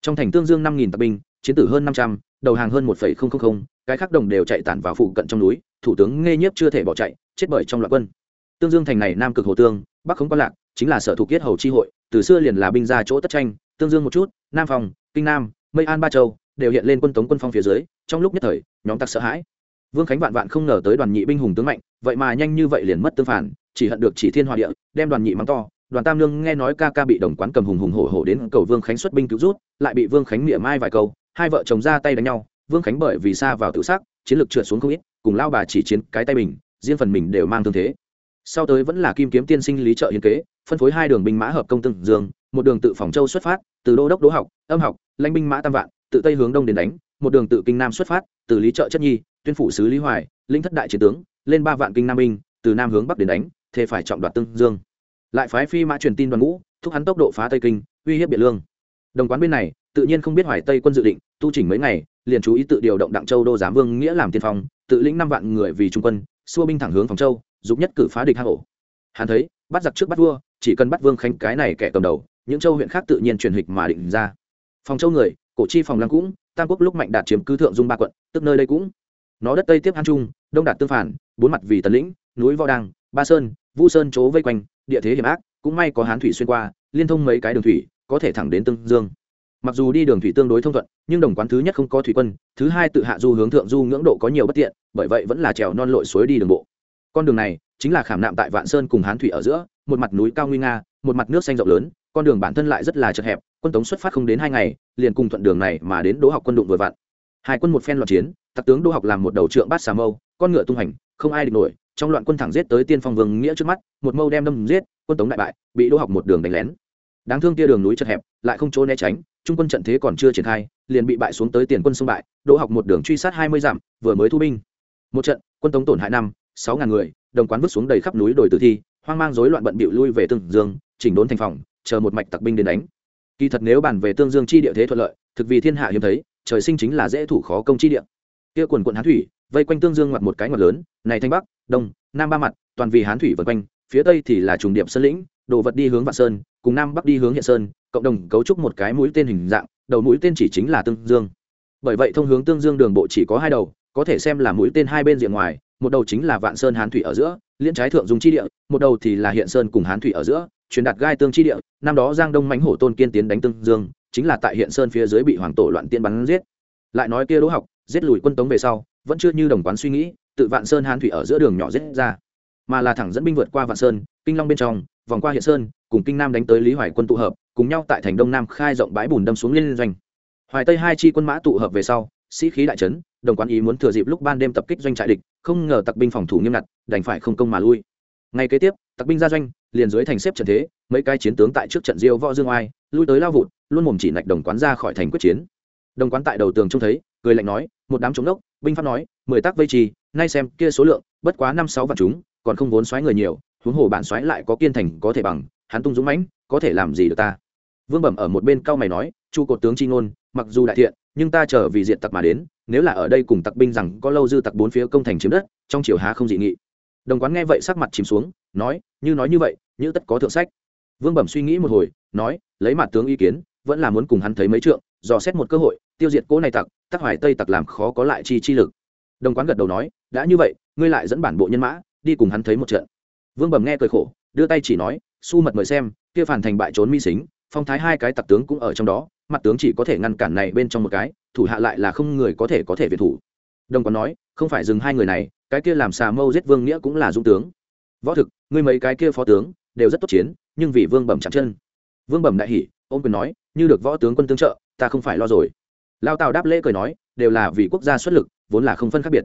Trong thành tương dương năm nghìn tặc binh, chiến tử hơn năm trăm, đầu hàng hơn một cái khác đồng đều chạy tản vào phụ cận trong núi, thủ tướng nghe nhiếp chưa thể bỏ chạy, chết bởi trong loạn quân. Tương dương thành này nam cực hồ tương, bắc không quan lạc, chính là sở thủ kiết hầu chi hội, từ xưa liền là binh ra chỗ tất tranh, tương dương một chút, nam phòng kinh nam, mây an ba châu, đều hiện lên quân tống quân phong phía dưới, trong lúc nhất thời, nhóm tặc sợ hãi. Vương khánh vạn vạn không ngờ tới đoàn nhị binh hùng tướng mạnh, vậy mà nhanh như vậy liền mất tương phản, chỉ hận được chỉ thiên hòa địa, đem đoàn nhị mắng to đoàn tam lương nghe nói ca ca bị đồng quán cầm hùng hùng hổ hổ đến cầu vương khánh xuất binh cứu rút, lại bị vương khánh mỉa mai vài câu, hai vợ chồng ra tay đánh nhau, vương khánh bởi vì xa vào tự xác chiến lược trượt xuống không ít, cùng lao bà chỉ chiến cái tay mình, riêng phần mình đều mang thương thế. Sau tới vẫn là kim kiếm tiên sinh lý trợ hiến kế, phân phối hai đường binh mã hợp công tương dương, một đường tự phòng châu xuất phát, từ đô đốc đỗ học, âm học, lãnh binh mã tam vạn, tự tây hướng đông đến đánh, một đường tự kinh nam xuất phát, từ lý trợ chất nhi, tuyên phủ sứ lý hoài linh thất đại chiến tướng, lên ba vạn kinh nam binh, từ nam hướng bắc đến đánh, thế phải trọng đoạt tương dương lại phái phi mã truyền tin đoàn ngũ, thúc hắn tốc độ phá tây kinh, uy hiếp biện lương. Đồng quán bên này, tự nhiên không biết hoài tây quân dự định, tu chỉnh mấy ngày, liền chú ý tự điều động đặng châu đô giám vương nghĩa làm tiên phong, tự lĩnh năm vạn người vì trung quân, xua binh thẳng hướng phòng châu giúp nhất cử phá địch hang ổ. Hắn thấy, bắt giặc trước bắt vua, chỉ cần bắt vương khánh cái này kẻ cầm đầu, những châu huyện khác tự nhiên truyền hịch mà định ra. Phòng châu người, cổ chi phòng lăng cũng, tam quốc lúc mạnh đạt chiếm cứ thượng dung ba quận, tức nơi đây cũng. Nó đất tây tiếp an trung, đông đạt tương phản, bốn mặt vì tần lĩnh, núi võ đăng ba sơn, vu sơn chỗ vây quanh, địa thế hiểm ác, cũng may có hán thủy xuyên qua, liên thông mấy cái đường thủy, có thể thẳng đến tương dương. Mặc dù đi đường thủy tương đối thông thuận, nhưng đồng quán thứ nhất không có thủy quân, thứ hai tự hạ du hướng thượng du ngưỡng độ có nhiều bất tiện, bởi vậy vẫn là trèo non lội suối đi đường bộ. Con đường này chính là khảm nạm tại vạn sơn cùng hán thủy ở giữa, một mặt núi cao nguy nga, một mặt nước xanh rộng lớn, con đường bản thân lại rất là chật hẹp, quân tống xuất phát không đến hai ngày, liền cùng thuận đường này mà đến đỗ học quân đụng vừa vặn. Hai quân một phen loạn chiến, tặc tướng đỗ học làm một đầu trượng bát xà mâu, con ngựa tung hành, không ai địch nổi trong loạn quân thẳng giết tới tiên phong vương nghĩa trước mắt, một mâu đem đâm giết, quân tống đại bại, bị đỗ học một đường đánh lén. Đáng thương kia đường núi chật hẹp, lại không chỗ né tránh, trung quân trận thế còn chưa triển khai, liền bị bại xuống tới tiền quân sông bại, đỗ học một đường truy sát hai mươi dặm, vừa mới thu binh. Một trận, quân tống tổn hại năm, sáu ngàn người, đồng quán vứt xuống đầy khắp núi đồi tử thi, hoang mang rối loạn bận bịu lui về tương dương, chỉnh đốn thành phòng, chờ một mạch tặc binh đến đánh. Kỳ thật nếu bàn về tương dương chi địa thế thuận lợi, thực vì thiên hạ hiếm thấy, trời sinh chính là dễ thủ khó công chi địa. Kia quần quận hán thủy, vây quanh tương dương ngoặt một cái ngoặt lớn, này thanh bắc đông, nam ba mặt, toàn vì hán thủy vân quanh, phía tây thì là trùng điểm sơn lĩnh, đồ vật đi hướng vạn sơn, cùng nam bắc đi hướng hiện sơn, cộng đồng cấu trúc một cái mũi tên hình dạng, đầu mũi tên chỉ chính là tương dương. Bởi vậy thông hướng tương dương đường bộ chỉ có hai đầu, có thể xem là mũi tên hai bên diện ngoài, một đầu chính là vạn sơn hán thủy ở giữa, liên trái thượng dùng chi địa, một đầu thì là hiện sơn cùng hán thủy ở giữa, truyền đạt gai tương chi địa, năm đó giang đông mãnh hổ tôn kiên tiến đánh tương dương, chính là tại hiện sơn phía dưới bị hoàng tổ loạn tiên bắn giết. Lại nói kia đỗ học, giết lùi quân tống về sau, vẫn chưa như đồng quán suy nghĩ tự vạn sơn hán thủy ở giữa đường nhỏ rết ra, mà là thẳng dẫn binh vượt qua vạn sơn, kinh long bên trong, vòng qua hiện sơn, cùng kinh nam đánh tới lý hoài quân tụ hợp, cùng nhau tại thành đông nam khai rộng bãi bùn đâm xuống liên doanh. Hoài tây hai chi quân mã tụ hợp về sau, sĩ khí đại trấn đồng quán ý muốn thừa dịp lúc ban đêm tập kích doanh trại địch, không ngờ tặc binh phòng thủ nghiêm ngặt, đành phải không công mà lui. Ngay kế tiếp, tặc binh ra doanh, liền dưới thành xếp trận thế, mấy cái chiến tướng tại trước trận diêu võ dương oai, lui tới lao vụt, luôn mồm chỉ nạch đồng quán ra khỏi thành quyết chiến. Đồng quán tại đầu tường trông thấy, cười lạnh nói, một đám chống đốc binh pháp nói, mười tác vây trì, nay xem kia số lượng, bất quá năm sáu vạn chúng, còn không vốn xoáy người nhiều, huống hồ bản xoáy lại có kiên thành có thể bằng, hắn tung dũng mãnh, có thể làm gì được ta? Vương bẩm ở một bên cao mày nói, chu cột tướng chi ngôn, mặc dù đại thiện, nhưng ta chờ vì diện tặc mà đến, nếu là ở đây cùng tặc binh rằng, có lâu dư tặc bốn phía công thành chiếm đất, trong chiều há không dị nghị. Đồng quán nghe vậy sắc mặt chìm xuống, nói, như nói như vậy, như tất có thượng sách. Vương bẩm suy nghĩ một hồi, nói, lấy mặt tướng ý kiến, vẫn là muốn cùng hắn thấy mấy trượng, dò xét một cơ hội, tiêu diệt cỗ này tặc tắc hoài tây tặc làm khó có lại chi chi lực. Đồng quán gật đầu nói, đã như vậy, ngươi lại dẫn bản bộ nhân mã, đi cùng hắn thấy một trận. Vương bẩm nghe cười khổ, đưa tay chỉ nói, su mật mời xem, kia phản thành bại trốn mi xính, phong thái hai cái tặc tướng cũng ở trong đó, mặt tướng chỉ có thể ngăn cản này bên trong một cái, thủ hạ lại là không người có thể có thể việt thủ. Đồng còn nói, không phải dừng hai người này, cái kia làm xà mâu giết vương nghĩa cũng là dung tướng. Võ thực, ngươi mấy cái kia phó tướng, đều rất tốt chiến, nhưng vì vương bẩm chạm chân. Vương bẩm đại hỉ, ôm quyền nói, như được võ tướng quân tương trợ, ta không phải lo rồi lao tào đáp lễ cười nói, đều là vì quốc gia xuất lực, vốn là không phân khác biệt.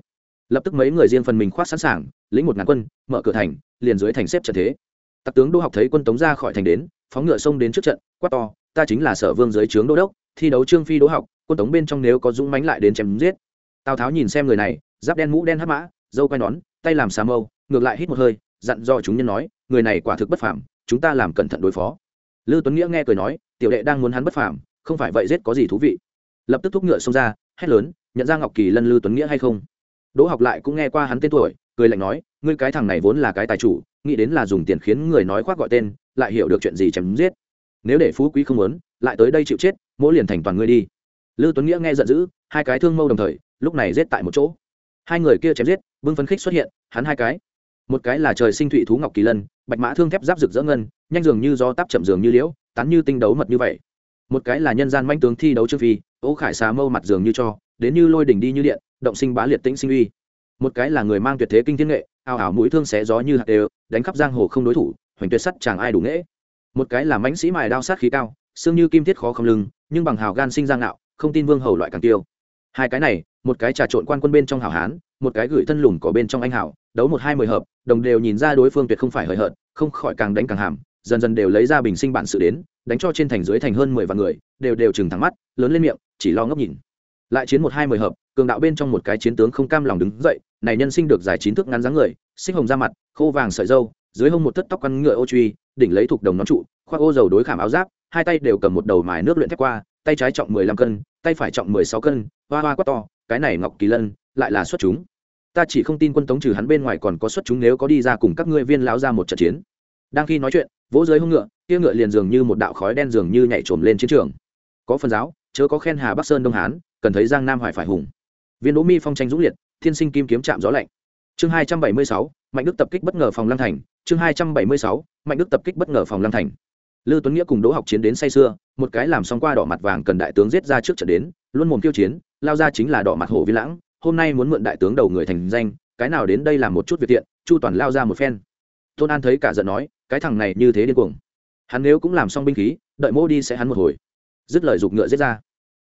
Lập tức mấy người riêng phần mình khoát sẵn sàng, lĩnh một ngàn quân, mở cửa thành, liền dưới thành xếp trận thế. Tặc tướng đô học thấy quân tống ra khỏi thành đến, phóng ngựa sông đến trước trận, quát to, ta chính là sở vương dưới trướng đô đốc, thi đấu trương phi đỗ học, quân tống bên trong nếu có dũng mánh lại đến chém giết. Tào tháo nhìn xem người này, giáp đen mũ đen hắc mã, dâu quai nón, tay làm xà mâu, ngược lại hít một hơi, dặn do chúng nhân nói, người này quả thực bất phàm, chúng ta làm cẩn thận đối phó. Lư tuấn nghĩa nghe cười nói, tiểu đệ đang muốn hắn bất phàm, không phải vậy giết có gì thú vị lập tức thúc ngựa xông ra, hét lớn, nhận ra ngọc kỳ lân lư tuấn nghĩa hay không? Đỗ học lại cũng nghe qua hắn tên tuổi, cười lạnh nói, ngươi cái thằng này vốn là cái tài chủ, nghĩ đến là dùng tiền khiến người nói khoác gọi tên, lại hiểu được chuyện gì chém giết. Nếu để phú quý không muốn, lại tới đây chịu chết, mỗi liền thành toàn ngươi đi. Lư tuấn nghĩa nghe giận dữ, hai cái thương mâu đồng thời, lúc này giết tại một chỗ. Hai người kia chém giết vương phấn khích xuất hiện, hắn hai cái. Một cái là trời sinh thụy thú ngọc kỳ lân, bạch mã thương thép giáp rực rỡ ngân, nhanh dường như do táp chậm dường như liễu, tán như tinh đấu mật như vậy một cái là nhân gian manh tướng thi đấu trương phi ô khải xà mâu mặt dường như cho, đến như lôi đỉnh đi như điện, động sinh bá liệt tĩnh sinh uy. Một cái là người mang tuyệt thế kinh thiên nghệ, ào ảo mũi thương xé gió như hạt đều, đánh khắp giang hồ không đối thủ, hoành tuyệt sắt chẳng ai đủ nghễ. Một cái là mãnh sĩ mài đao sát khí cao, xương như kim thiết khó không lưng, nhưng bằng hào gan sinh giang ngạo không tin vương hầu loại càng tiêu. Hai cái này, một cái trà trộn quan quân bên trong hảo hán, một cái gửi thân lùn có bên trong anh hảo, đấu một hai mười hợp, đồng đều nhìn ra đối phương tuyệt không phải hời hợt, không khỏi càng đánh càng hàm, dần dần đều lấy ra bình sinh bản sự đến đánh cho trên thành dưới thành hơn mười vạn người, đều đều chừng thẳng mắt, lớn lên miệng, chỉ lo ngốc nhìn. Lại chiến một hai mười hợp, cường đạo bên trong một cái chiến tướng không cam lòng đứng dậy, này nhân sinh được giải chín thước ngắn dáng người, xích hồng ra mặt, khô vàng sợi dâu dưới hông một thất tóc căn ngựa ô truy, đỉnh lấy thuộc đồng nón trụ, khoác ô dầu đối khảm áo giáp, hai tay đều cầm một đầu mài nước luyện thép qua, tay trái trọng mười lăm cân, tay phải trọng mười sáu cân, hoa hoa quát to, cái này ngọc kỳ lân, lại là xuất chúng. Ta chỉ không tin quân tống trừ hắn bên ngoài còn có xuất chúng nếu có đi ra cùng các ngươi viên lão ra một trận chiến. Đang khi nói chuyện, vỗ dưới hông ngựa kia ngựa liền dường như một đạo khói đen dường như nhảy trồm lên chiến trường. Có phần giáo chớ có khen hà bắc sơn đông hán cần thấy giang nam hoài phải hùng. Viên đỗ mi phong tranh dũng liệt thiên sinh kim kiếm chạm gió lạnh. Chương hai trăm bảy mươi sáu mạnh đức tập kích bất ngờ phòng lăng thành. Chương hai trăm bảy mươi sáu mạnh đức tập kích bất ngờ phòng lăng thành. Lư Tuấn Nghĩa cùng Đỗ Học chiến đến say xưa, một cái làm xong qua đỏ mặt vàng cần đại tướng giết ra trước trận đến, luôn mồm tiêu chiến, lao ra chính là đỏ mặt hổ vi lãng, hôm nay muốn mượn đại tướng đầu người thành danh, cái nào đến đây làm một chút việc tiện, Chu Toàn lao ra một phen. Tôn An thấy cả giận nói, cái thằng này như thế điên cuồng. Hắn nếu cũng làm xong binh khí, đợi mô đi sẽ hắn một hồi. Dứt lời giục ngựa giết ra.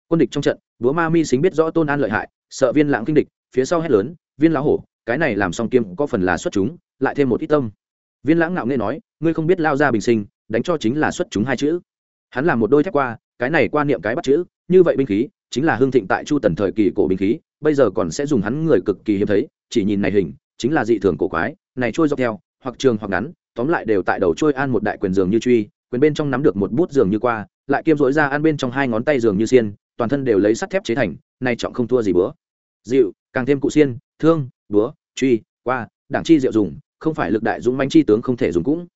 Quân địch trong trận, Búa Ma Mi xính biết rõ Tôn An lợi hại, sợ Viên Lãng kinh địch, phía sau hét lớn, Viên lão hổ, cái này làm xong kiêm có phần là xuất chúng, lại thêm một ít tâm. Viên Lãng ngạo nghe nói, ngươi không biết lao ra bình sinh, đánh cho chính là xuất chúng hai chữ hắn làm một đôi thép qua cái này quan niệm cái bắt chữ như vậy binh khí chính là hương thịnh tại chu tần thời kỳ cổ binh khí bây giờ còn sẽ dùng hắn người cực kỳ hiếm thấy chỉ nhìn này hình chính là dị thường cổ quái này trôi dọc theo hoặc trường hoặc ngắn tóm lại đều tại đầu trôi an một đại quyền giường như truy quyền bên trong nắm được một bút giường như qua, lại kiêm rối ra ăn bên trong hai ngón tay giường như xiên, toàn thân đều lấy sắt thép chế thành, nay trọng không thua gì bữa. Dịu, càng thêm cụ xiên, thương búa truy, qua, đảng chi diệu dùng, không phải lực đại dũng manh chi tướng không thể dùng cũng.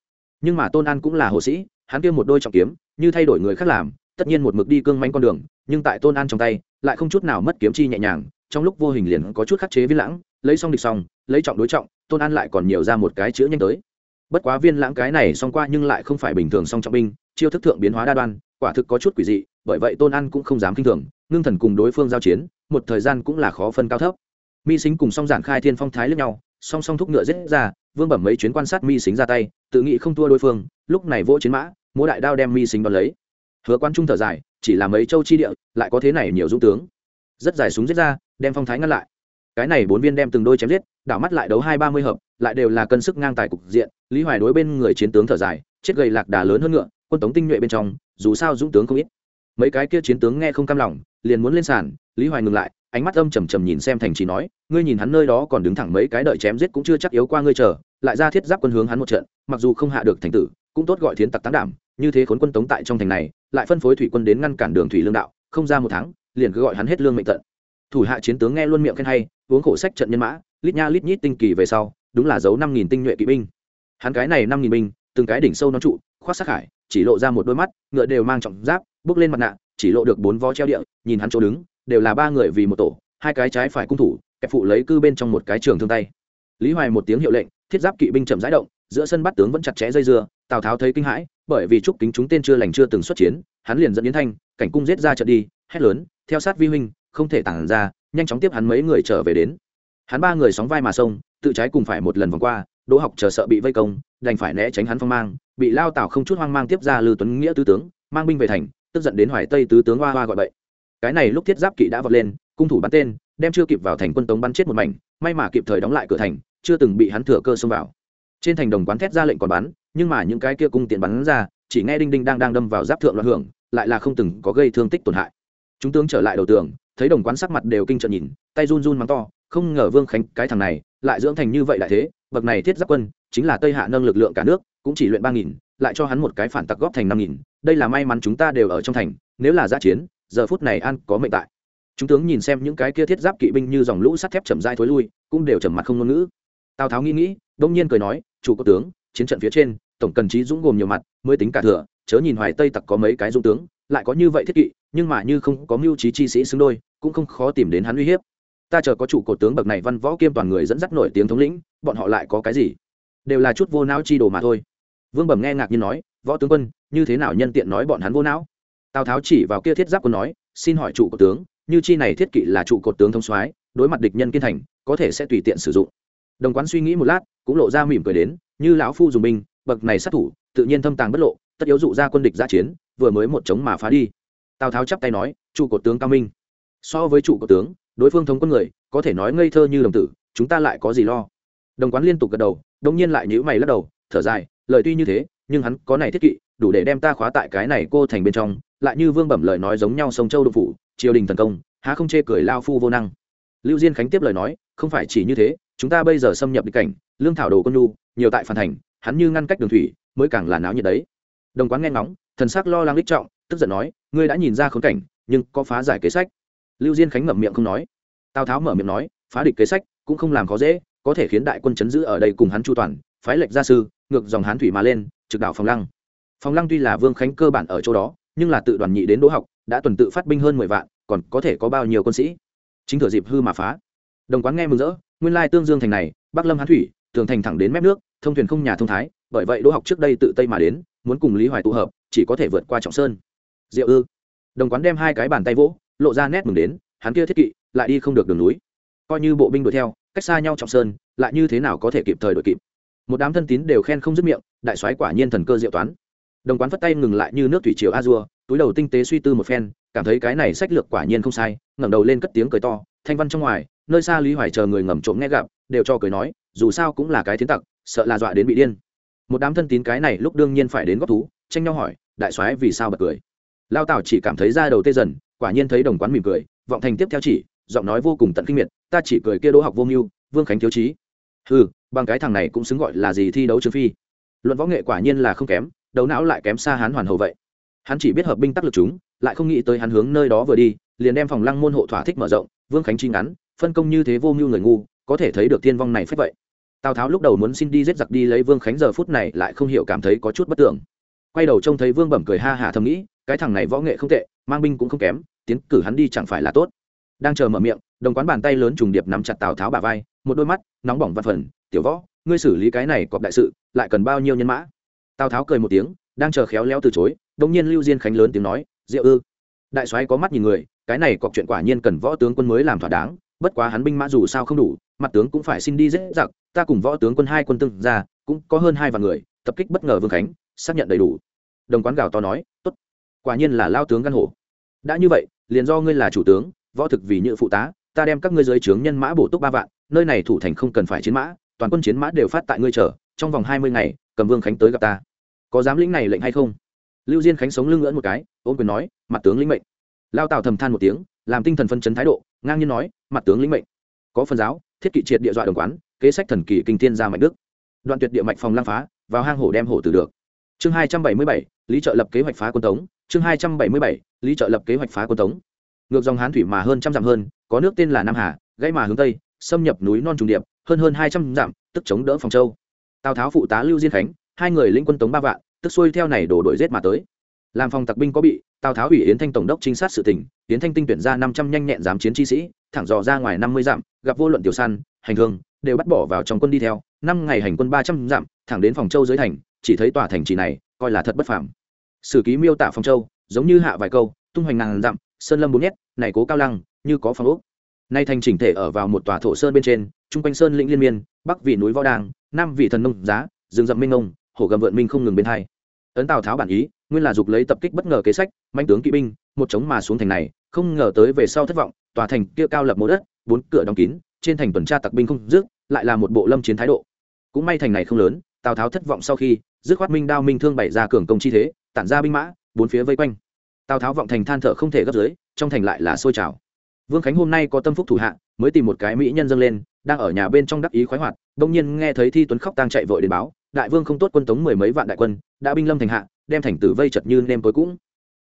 Nhưng mà tôn an cũng là hồ sĩ, hắn kia một đôi trọng kiếm, như thay đổi người khác làm, tất nhiên một mực đi cương manh con đường, nhưng tại tôn an trong tay, lại không chút nào mất kiếm chi nhẹ nhàng, trong lúc vô hình liền có chút khắc chế viên lãng, lấy xong địch xong, lấy trọng đối trọng, tôn an lại còn nhiều ra một cái chữ nhanh tới bất quá viên lãng cái này xong qua nhưng lại không phải bình thường song trọng binh, chiêu thức thượng biến hóa đa đoan, quả thực có chút quỷ dị, bởi vậy tôn ăn cũng không dám kinh thường, ngưng thần cùng đối phương giao chiến, một thời gian cũng là khó phân cao thấp. Mi xính cùng song giản khai thiên phong thái lẫn nhau, song song thúc ngựa giết ra, vương bẩm mấy chuyến quan sát mi xính ra tay, tự nghĩ không thua đối phương, lúc này vỗ chiến mã, múa đại đao đem mi xính đón lấy. Hứa quan trung thở dài, chỉ là mấy châu chi địa, lại có thế này nhiều dũng tướng. Rất dài súng giết ra, đem phong thái ngăn lại. Cái này bốn viên đem từng đôi chém giết đảo mắt lại đấu hai ba mươi hợp, lại đều là cân sức ngang tài cục diện, lý hoài đối bên người chiến tướng thở dài, chết gầy lạc đà lớn hơn ngựa, quân tống tinh nhuệ bên trong, dù sao dũng tướng không ít. Mấy cái kia chiến tướng nghe không cam lòng, liền muốn lên sàn, lý hoài ngừng lại, ánh mắt âm trầm trầm nhìn xem thành trì nói, ngươi nhìn hắn nơi đó còn đứng thẳng mấy cái đợi chém giết cũng chưa chắc yếu qua ngươi chờ, lại ra thiết giáp quân hướng hắn một trận, mặc dù không hạ được thành tử, cũng tốt gọi thiến tặc tán đảm, như thế khốn quân tống tại trong thành này, lại phân phối thủy quân đến ngăn cản đường thủy lương đạo, không ra một tháng, liền cứ gọi hắn hết lương mệnh tận. Thủ hạ chiến tướng nghe luôn miệng khen hay, uống khổ sách trận nhân mã lít nha lít nhít tinh kỳ về sau, đúng là dấu năm nghìn tinh nhuệ kỵ binh. Hắn cái này năm nghìn binh, từng cái đỉnh sâu nó trụ, khoác sát hải chỉ lộ ra một đôi mắt, ngựa đều mang trọng giáp, bước lên mặt nạ, chỉ lộ được bốn vó treo địa, nhìn hắn chỗ đứng, đều là ba người vì một tổ, hai cái trái phải cung thủ kẹp phụ lấy cư bên trong một cái trường thương tay. Lý hoài một tiếng hiệu lệnh, thiết giáp kỵ binh chậm rãi động, giữa sân bắt tướng vẫn chặt chẽ dây dưa, tào tháo thấy kinh hãi, bởi vì trúc kính chúng tên chưa lành chưa từng xuất chiến, hắn liền dẫn yến thanh, cảnh cung giết ra trận đi, hét lớn, theo sát vi huynh, không thể tản ra, nhanh chóng tiếp hắn mấy người trở về đến hắn ba người sóng vai mà sông, tự trái cùng phải một lần vòng qua, đỗ học chờ sợ bị vây công, đành phải né tránh hắn phong mang, bị lao tảo không chút hoang mang tiếp ra lư tuấn nghĩa tứ tướng, mang binh về thành, tức giận đến hoài tây tứ tướng hoa hoa gọi bậy. Cái này lúc thiết giáp kỵ đã vọt lên, cung thủ bắn tên, đem chưa kịp vào thành quân tống bắn chết một mảnh, may mà kịp thời đóng lại cửa thành, chưa từng bị hắn thừa cơ xông vào. Trên thành đồng quán thét ra lệnh còn bắn, nhưng mà những cái kia cung tiện bắn ra, chỉ nghe đinh đinh đang đang đâm vào giáp thượng loạn hưởng, lại là không từng có gây thương tích tổn hại. Chúng tướng trở lại đầu tường, thấy đồng quán sắc mặt đều kinh trợn nhìn, tay run run mắng to không ngờ vương khánh, cái thằng này, lại dưỡng thành như vậy lại thế, bậc này thiết giáp quân, chính là tây hạ nâng lực lượng cả nước, cũng chỉ luyện ba nghìn, lại cho hắn một cái phản tặc góp thành năm nghìn, đây là may mắn chúng ta đều ở trong thành, nếu là giã chiến, giờ phút này an có mệnh tại. Chúng tướng nhìn xem những cái kia thiết giáp kỵ binh như dòng lũ sắt thép chậm dai thối lui, cũng đều trầm mặt không ngôn ngữ. Tào tháo nghĩ nghĩ, đông nhiên cười nói, chủ có tướng, chiến trận phía trên, tổng cần trí dũng gồm nhiều mặt, mới tính cả thừa, chớ nhìn hoài tây tặc có mấy cái dũng tướng, lại có như vậy thiết kỵ, nhưng mà như không có mưu trí chi sĩ xứng đôi, cũng không khó tìm đến hắn uy hiếp ta chờ có chủ cột tướng bậc này văn võ kiêm toàn người dẫn dắt nổi tiếng thống lĩnh, bọn họ lại có cái gì? Đều là chút vô não chi đồ mà thôi. Vương bẩm nghe ngạc nhiên nói, võ tướng quân, như thế nào nhân tiện nói bọn hắn vô não? Tào tháo chỉ vào kia thiết giáp quân nói, xin hỏi chủ cột tướng, như chi này thiết kỵ là trụ cột tướng thông soái, đối mặt địch nhân kiên thành, có thể sẽ tùy tiện sử dụng. Đồng quán suy nghĩ một lát, cũng lộ ra mỉm cười đến, như lão phu dùng binh, bậc này sát thủ, tự nhiên thâm tàng bất lộ, tất yếu dụ ra quân địch ra chiến, vừa mới một chống mà phá đi. Tào tháo chắp tay nói, trụ cột tướng cao minh. So với trụ cột tướng đối phương thống quân người, có thể nói ngây thơ như đồng tử, chúng ta lại có gì lo? Đồng quán liên tục gật đầu đông nhiên lại nhữ mày lắc đầu, thở dài, lời tuy như thế, nhưng hắn có này thiết kỵ, đủ để đem ta khóa tại cái này cô thành bên trong, lại như vương bẩm lời nói giống nhau sông châu đậu phủ, triều đình thần công, há không chê cười lao phu vô năng. Lưu diên khánh tiếp lời nói, không phải chỉ như thế, chúng ta bây giờ xâm nhập địch cảnh, lương thảo đồ quân nhu, nhiều tại phản thành, hắn như ngăn cách đường thủy, mới càng là náo nhiệt đấy. Đồng quán nghe ngóng, thần sắc lo lắng đích trọng, tức giận nói, ngươi đã nhìn ra khốn cảnh, nhưng có phá giải kế sách lưu diên khánh ngậm miệng không nói. Tào tháo mở miệng nói, phá địch kế sách cũng không làm khó dễ, có thể khiến đại quân chấn giữ ở đây cùng hắn chu toàn, phái lệnh gia sư, ngược dòng hán thủy mà lên, trực đảo phòng lăng. Phòng lăng tuy là vương khánh cơ bản ở chỗ đó, nhưng là tự đoàn nhị đến đỗ học, đã tuần tự phát binh hơn mười vạn, còn có thể có bao nhiêu quân sĩ? Chính thừa dịp hư mà phá. Đồng quán nghe mừng rỡ, nguyên lai tương dương thành này, bắc lâm hán thủy, tường thành thẳng đến mép nước, thông thuyền không nhà thông thái, bởi vậy đỗ học trước đây tự tây mà đến, muốn cùng lý hoài tụ hợp, chỉ có thể vượt qua trọng sơn. Diệu ư? Đồng quán đem hai cái bàn tay vỗ lộ ra nét mừng đến, hắn kia thiết kỵ lại đi không được đường núi. Coi như bộ binh đuổi theo, cách xa nhau trọng sơn, lại như thế nào có thể kịp thời đuổi kịp. Một đám thân tín đều khen không dứt miệng, đại soái quả nhiên thần cơ diệu toán. Đồng quán phất tay ngừng lại như nước thủy triều a dua túi đầu tinh tế suy tư một phen, cảm thấy cái này sách lược quả nhiên không sai, ngẩng đầu lên cất tiếng cười to, thanh văn trong ngoài, nơi xa lý hoài chờ người ngầm trộm nghe gặp, đều cho cười nói, dù sao cũng là cái thiến tặc, sợ là dọa đến bị điên. Một đám thân tín cái này lúc đương nhiên phải đến góp thú, tranh nhau hỏi, đại soái vì sao bật cười. Lao tào chỉ cảm thấy ra đầu tê dần quả nhiên thấy đồng quán mỉm cười, vọng thành tiếp theo chỉ, giọng nói vô cùng tận kinh miệt, ta chỉ cười kia đỗ học vô mưu, vương khánh thiếu chí ừ bằng cái thằng này cũng xứng gọi là gì thi đấu trương phi. Luận võ nghệ quả nhiên là không kém, đấu não lại kém xa hắn hoàn hầu vậy. Hắn chỉ biết hợp binh tác lực chúng, lại không nghĩ tới hắn hướng nơi đó vừa đi, liền đem phòng lăng môn hộ thỏa thích mở rộng, vương khánh chi ngắn, phân công như thế vô mưu người ngu, có thể thấy được tiên vong này phép vậy. Tào tháo lúc đầu muốn xin đi giết giặc đi lấy vương khánh giờ phút này lại không hiểu cảm thấy có chút bất tưởng quay đầu trông thấy vương bẩm cười ha hả thầm nghĩ, cái thằng này võ nghệ không tệ, mang binh cũng không kém tiến cử hắn đi chẳng phải là tốt. Đang chờ mở miệng, đồng quán bàn tay lớn trùng điệp nắm chặt tào tháo bà vai, một đôi mắt, nóng bỏng văn phần, tiểu võ, ngươi xử lý cái này cọp đại sự, lại cần bao nhiêu nhân mã? Tào tháo cười một tiếng, đang chờ khéo léo từ chối đông nhiên lưu diên khánh lớn tiếng nói, diệu ư? Đại soái có mắt nhìn người, cái này cọp chuyện quả nhiên cần võ tướng quân mới làm thỏa đáng, bất quá hắn binh mã dù sao không đủ, mặt tướng cũng phải xin đi dễ dặc ta cùng võ tướng quân hai quân tương ra cũng có hơn hai vạn người, tập kích bất ngờ vương khánh, xác nhận đầy đủ. Đồng quán gào to nói, tốt, quả nhiên là lao tướng căn hổ. Đã như vậy liền do ngươi là chủ tướng, võ thực vì nhự phụ tá, ta đem các ngươi dưới trướng nhân mã bổ túc ba vạn, nơi này thủ thành không cần phải chiến mã, toàn quân chiến mã đều phát tại ngươi chờ, trong vòng hai mươi ngày, cầm vương khánh tới gặp ta. Có dám lĩnh này lệnh hay không? Lưu diên khánh sống lưng ngưỡn một cái ôm quyền nói, mặt tướng lĩnh mệnh. Lao tào thầm than một tiếng, làm tinh thần phân chấn thái độ, ngang nhiên nói, mặt tướng lĩnh mệnh. Có phần giáo, thiết kỵ triệt địa dọa đồng quán, kế sách thần kỳ kinh thiên gia mạnh đức. Đoạn tuyệt địa mạch phòng lang phá, vào hang hổ đem hổ từ được chương hai trăm bảy mươi bảy, lý trợ lập kế hoạch phá quân tống. Chương hai trăm bảy mươi bảy, lý trợ lập kế hoạch phá quân tống. Ngược dòng hán thủy mà hơn trăm dặm hơn, có nước tên là nam hà, gãy mà hướng tây, xâm nhập núi non trùng điệp, hơn hơn hai trăm dặm, tức chống đỡ phòng châu. Tào tháo phụ tá lưu diên khánh, hai người lĩnh quân tống ba vạn, tức xuôi theo này đổ đội rết mà tới. Làm phòng tặc binh có bị, tào tháo ủy yến thanh tổng đốc trinh sát sự tỉnh yến thanh tinh tuyển ra năm trăm nhanh nhẹn giám chiến chi sĩ, thẳng dò ra ngoài năm mươi dặm, gặp vô luận tiểu săn, hành hương, đều bắt bỏ vào trong quân đi theo. Năm ngày hành quân ba trăm dặm, thẳng đến phòng châu dưới thành chỉ thấy tòa thành trì này coi là thật bất phàm. Sử ký miêu tả phong châu, giống như hạ vài câu, tung hoành ngàn dặm, sơn lâm bốn nhét, này cố cao lăng, như có phong ốc. Nay thành chỉnh thể ở vào một tòa thổ sơn bên trên trung quanh sơn lĩnh liên miên, bắc vị núi võ đàng, nam vị thần nông giá, rừng rậm minh ngông hổ gầm vượn minh không ngừng bên hai. Ấn tào tháo bản ý, nguyên là dục lấy tập kích bất ngờ kế sách, manh tướng kỵ binh, một chống mà xuống thành này, không ngờ tới về sau thất vọng, tòa thành kia cao lập mố đất, bốn cửa đóng kín, trên thành tuần tra tặc binh không dứt, lại là một bộ lâm chiến thái độ. Cũng may thành này không lớn, tào tháo thất vọng sau khi dứt khoát minh đao minh thương bày ra cường công chi thế, tản ra binh mã, bốn phía vây quanh. Tào tháo vọng thành than thở không thể gấp dưới, trong thành lại là sôi trào. Vương khánh hôm nay có tâm phúc thủ hạ, mới tìm một cái mỹ nhân dâng lên, đang ở nhà bên trong đắc ý khoái hoạt bỗng nhiên nghe thấy thi tuấn khóc tang chạy vội đến báo, đại vương không tốt quân tống mười mấy vạn đại quân, đã binh lâm thành hạ, đem thành tử vây chật như nêm tối cũng.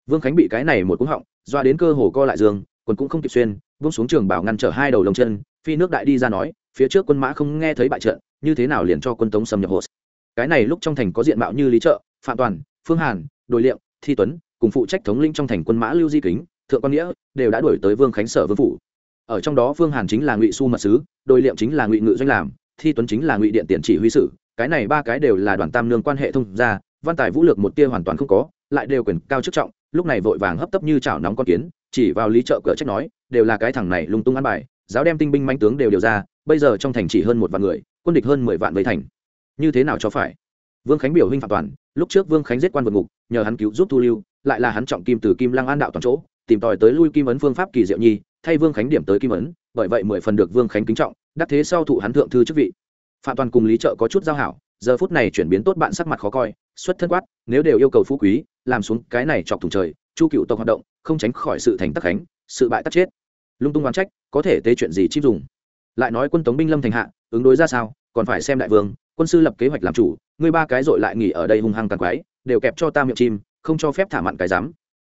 Vương khánh bị cái này một cú họng, doa đến cơ hồ co lại giường quân cũng không kịp xuyên vương xuống trường bảo ngăn trở hai đầu lồng chân, phi nước đại đi ra nói, phía trước quân mã không nghe thấy bại trận, như thế nào liền cho quân tống xâm nhập hồ cái này lúc trong thành có diện mạo như lý trợ, phạm toàn, phương hàn đội liệm, thi tuấn, cùng phụ trách thống linh trong thành quân mã lưu di kính, thượng quan nghĩa, đều đã đuổi tới vương khánh sở vương phủ. Ở trong đó phương hàn chính là ngụy su mật sứ đội liệm chính là ngụy ngự doanh làm, thi tuấn chính là ngụy điện tiền chỉ huy sử. Cái này ba cái đều là đoàn tam nương quan hệ thông gia, văn tài vũ lược một tia hoàn toàn không có, lại đều quyền cao chức trọng, lúc này vội vàng hấp tấp như chảo nóng con kiến, chỉ vào lý trợ cửa trách nói, đều là cái thằng này lung tung ăn bài, giáo đem tinh binh manh tướng đều điều ra, bây giờ trong thành chỉ hơn một vạn người, quân địch hơn mười vạn vây thành như thế nào cho phải? Vương khánh biểu huynh phạm toàn, lúc trước vương khánh giết quan vượt ngục, nhờ hắn cứu giúp thu lưu, lại là hắn trọng kim từ kim lăng an đạo toàn chỗ, tìm tòi tới lui kim ấn phương pháp kỳ diệu nhi, thay vương khánh điểm tới kim ấn, bởi vậy mười phần được vương khánh kính trọng, đắc thế sau thụ hắn thượng thư chức vị. Phạm toàn cùng lý trợ có chút giao hảo, giờ phút này chuyển biến tốt bạn sắc mặt khó coi, xuất thân quát, nếu đều yêu cầu phú quý, làm xuống cái này chọc thùng trời, chu cựu tộc hoạt động, không tránh khỏi sự thành tắc khánh, sự bại tắc chết. Lung tung đoán trách, có thể tế chuyện gì chip dùng? Lại nói quân tống binh lâm thành hạ, ứng đối ra sao, còn phải xem đại vương quân sư lập kế hoạch làm chủ, ngươi ba cái dội lại nghỉ ở đây hung hăng tàn quái, đều kẹp cho ta miệng chim, không cho phép thả mặn cái dám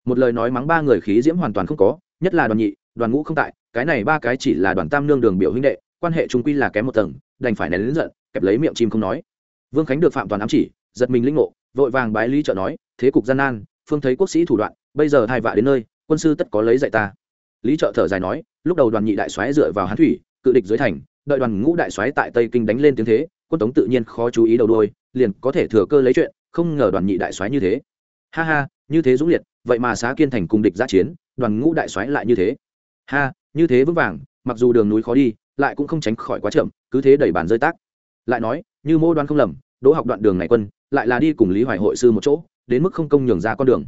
một lời nói mắng ba người khí diễm hoàn toàn không có, nhất là đoàn nhị, đoàn ngũ không tại, cái này ba cái chỉ là đoàn tam nương đường biểu huynh đệ, quan hệ trung quy là kém một tầng, đành phải nén lớn giận, kẹp lấy miệng chim không nói. Vương khánh được phạm toàn ám chỉ, giật mình linh ngộ, vội vàng bái lý trợ nói, thế cục gian nan, phương thấy quốc sĩ thủ đoạn, bây giờ thai vạ đến nơi, quân sư tất có lấy dạy ta. Lý trợ thở dài nói, lúc đầu đoàn nhị đại soái dựa vào hán thủy, cự địch dưới thành, đợi đoàn ngũ đại soái tại tây kinh đánh lên tiếng thế quân tống tự nhiên khó chú ý đầu đôi liền có thể thừa cơ lấy chuyện, không ngờ đoàn nhị đại soái như thế. Ha ha, như thế dũng liệt, vậy mà xá kiên thành cùng địch giã chiến, đoàn ngũ đại soái lại như thế. Ha, như thế vững vàng, mặc dù đường núi khó đi, lại cũng không tránh khỏi quá chậm, cứ thế đẩy bàn rơi tác. Lại nói, như mô đoan không lầm, đỗ học đoạn đường này quân, lại là đi cùng lý hoài hội sư một chỗ, đến mức không công nhường ra con đường.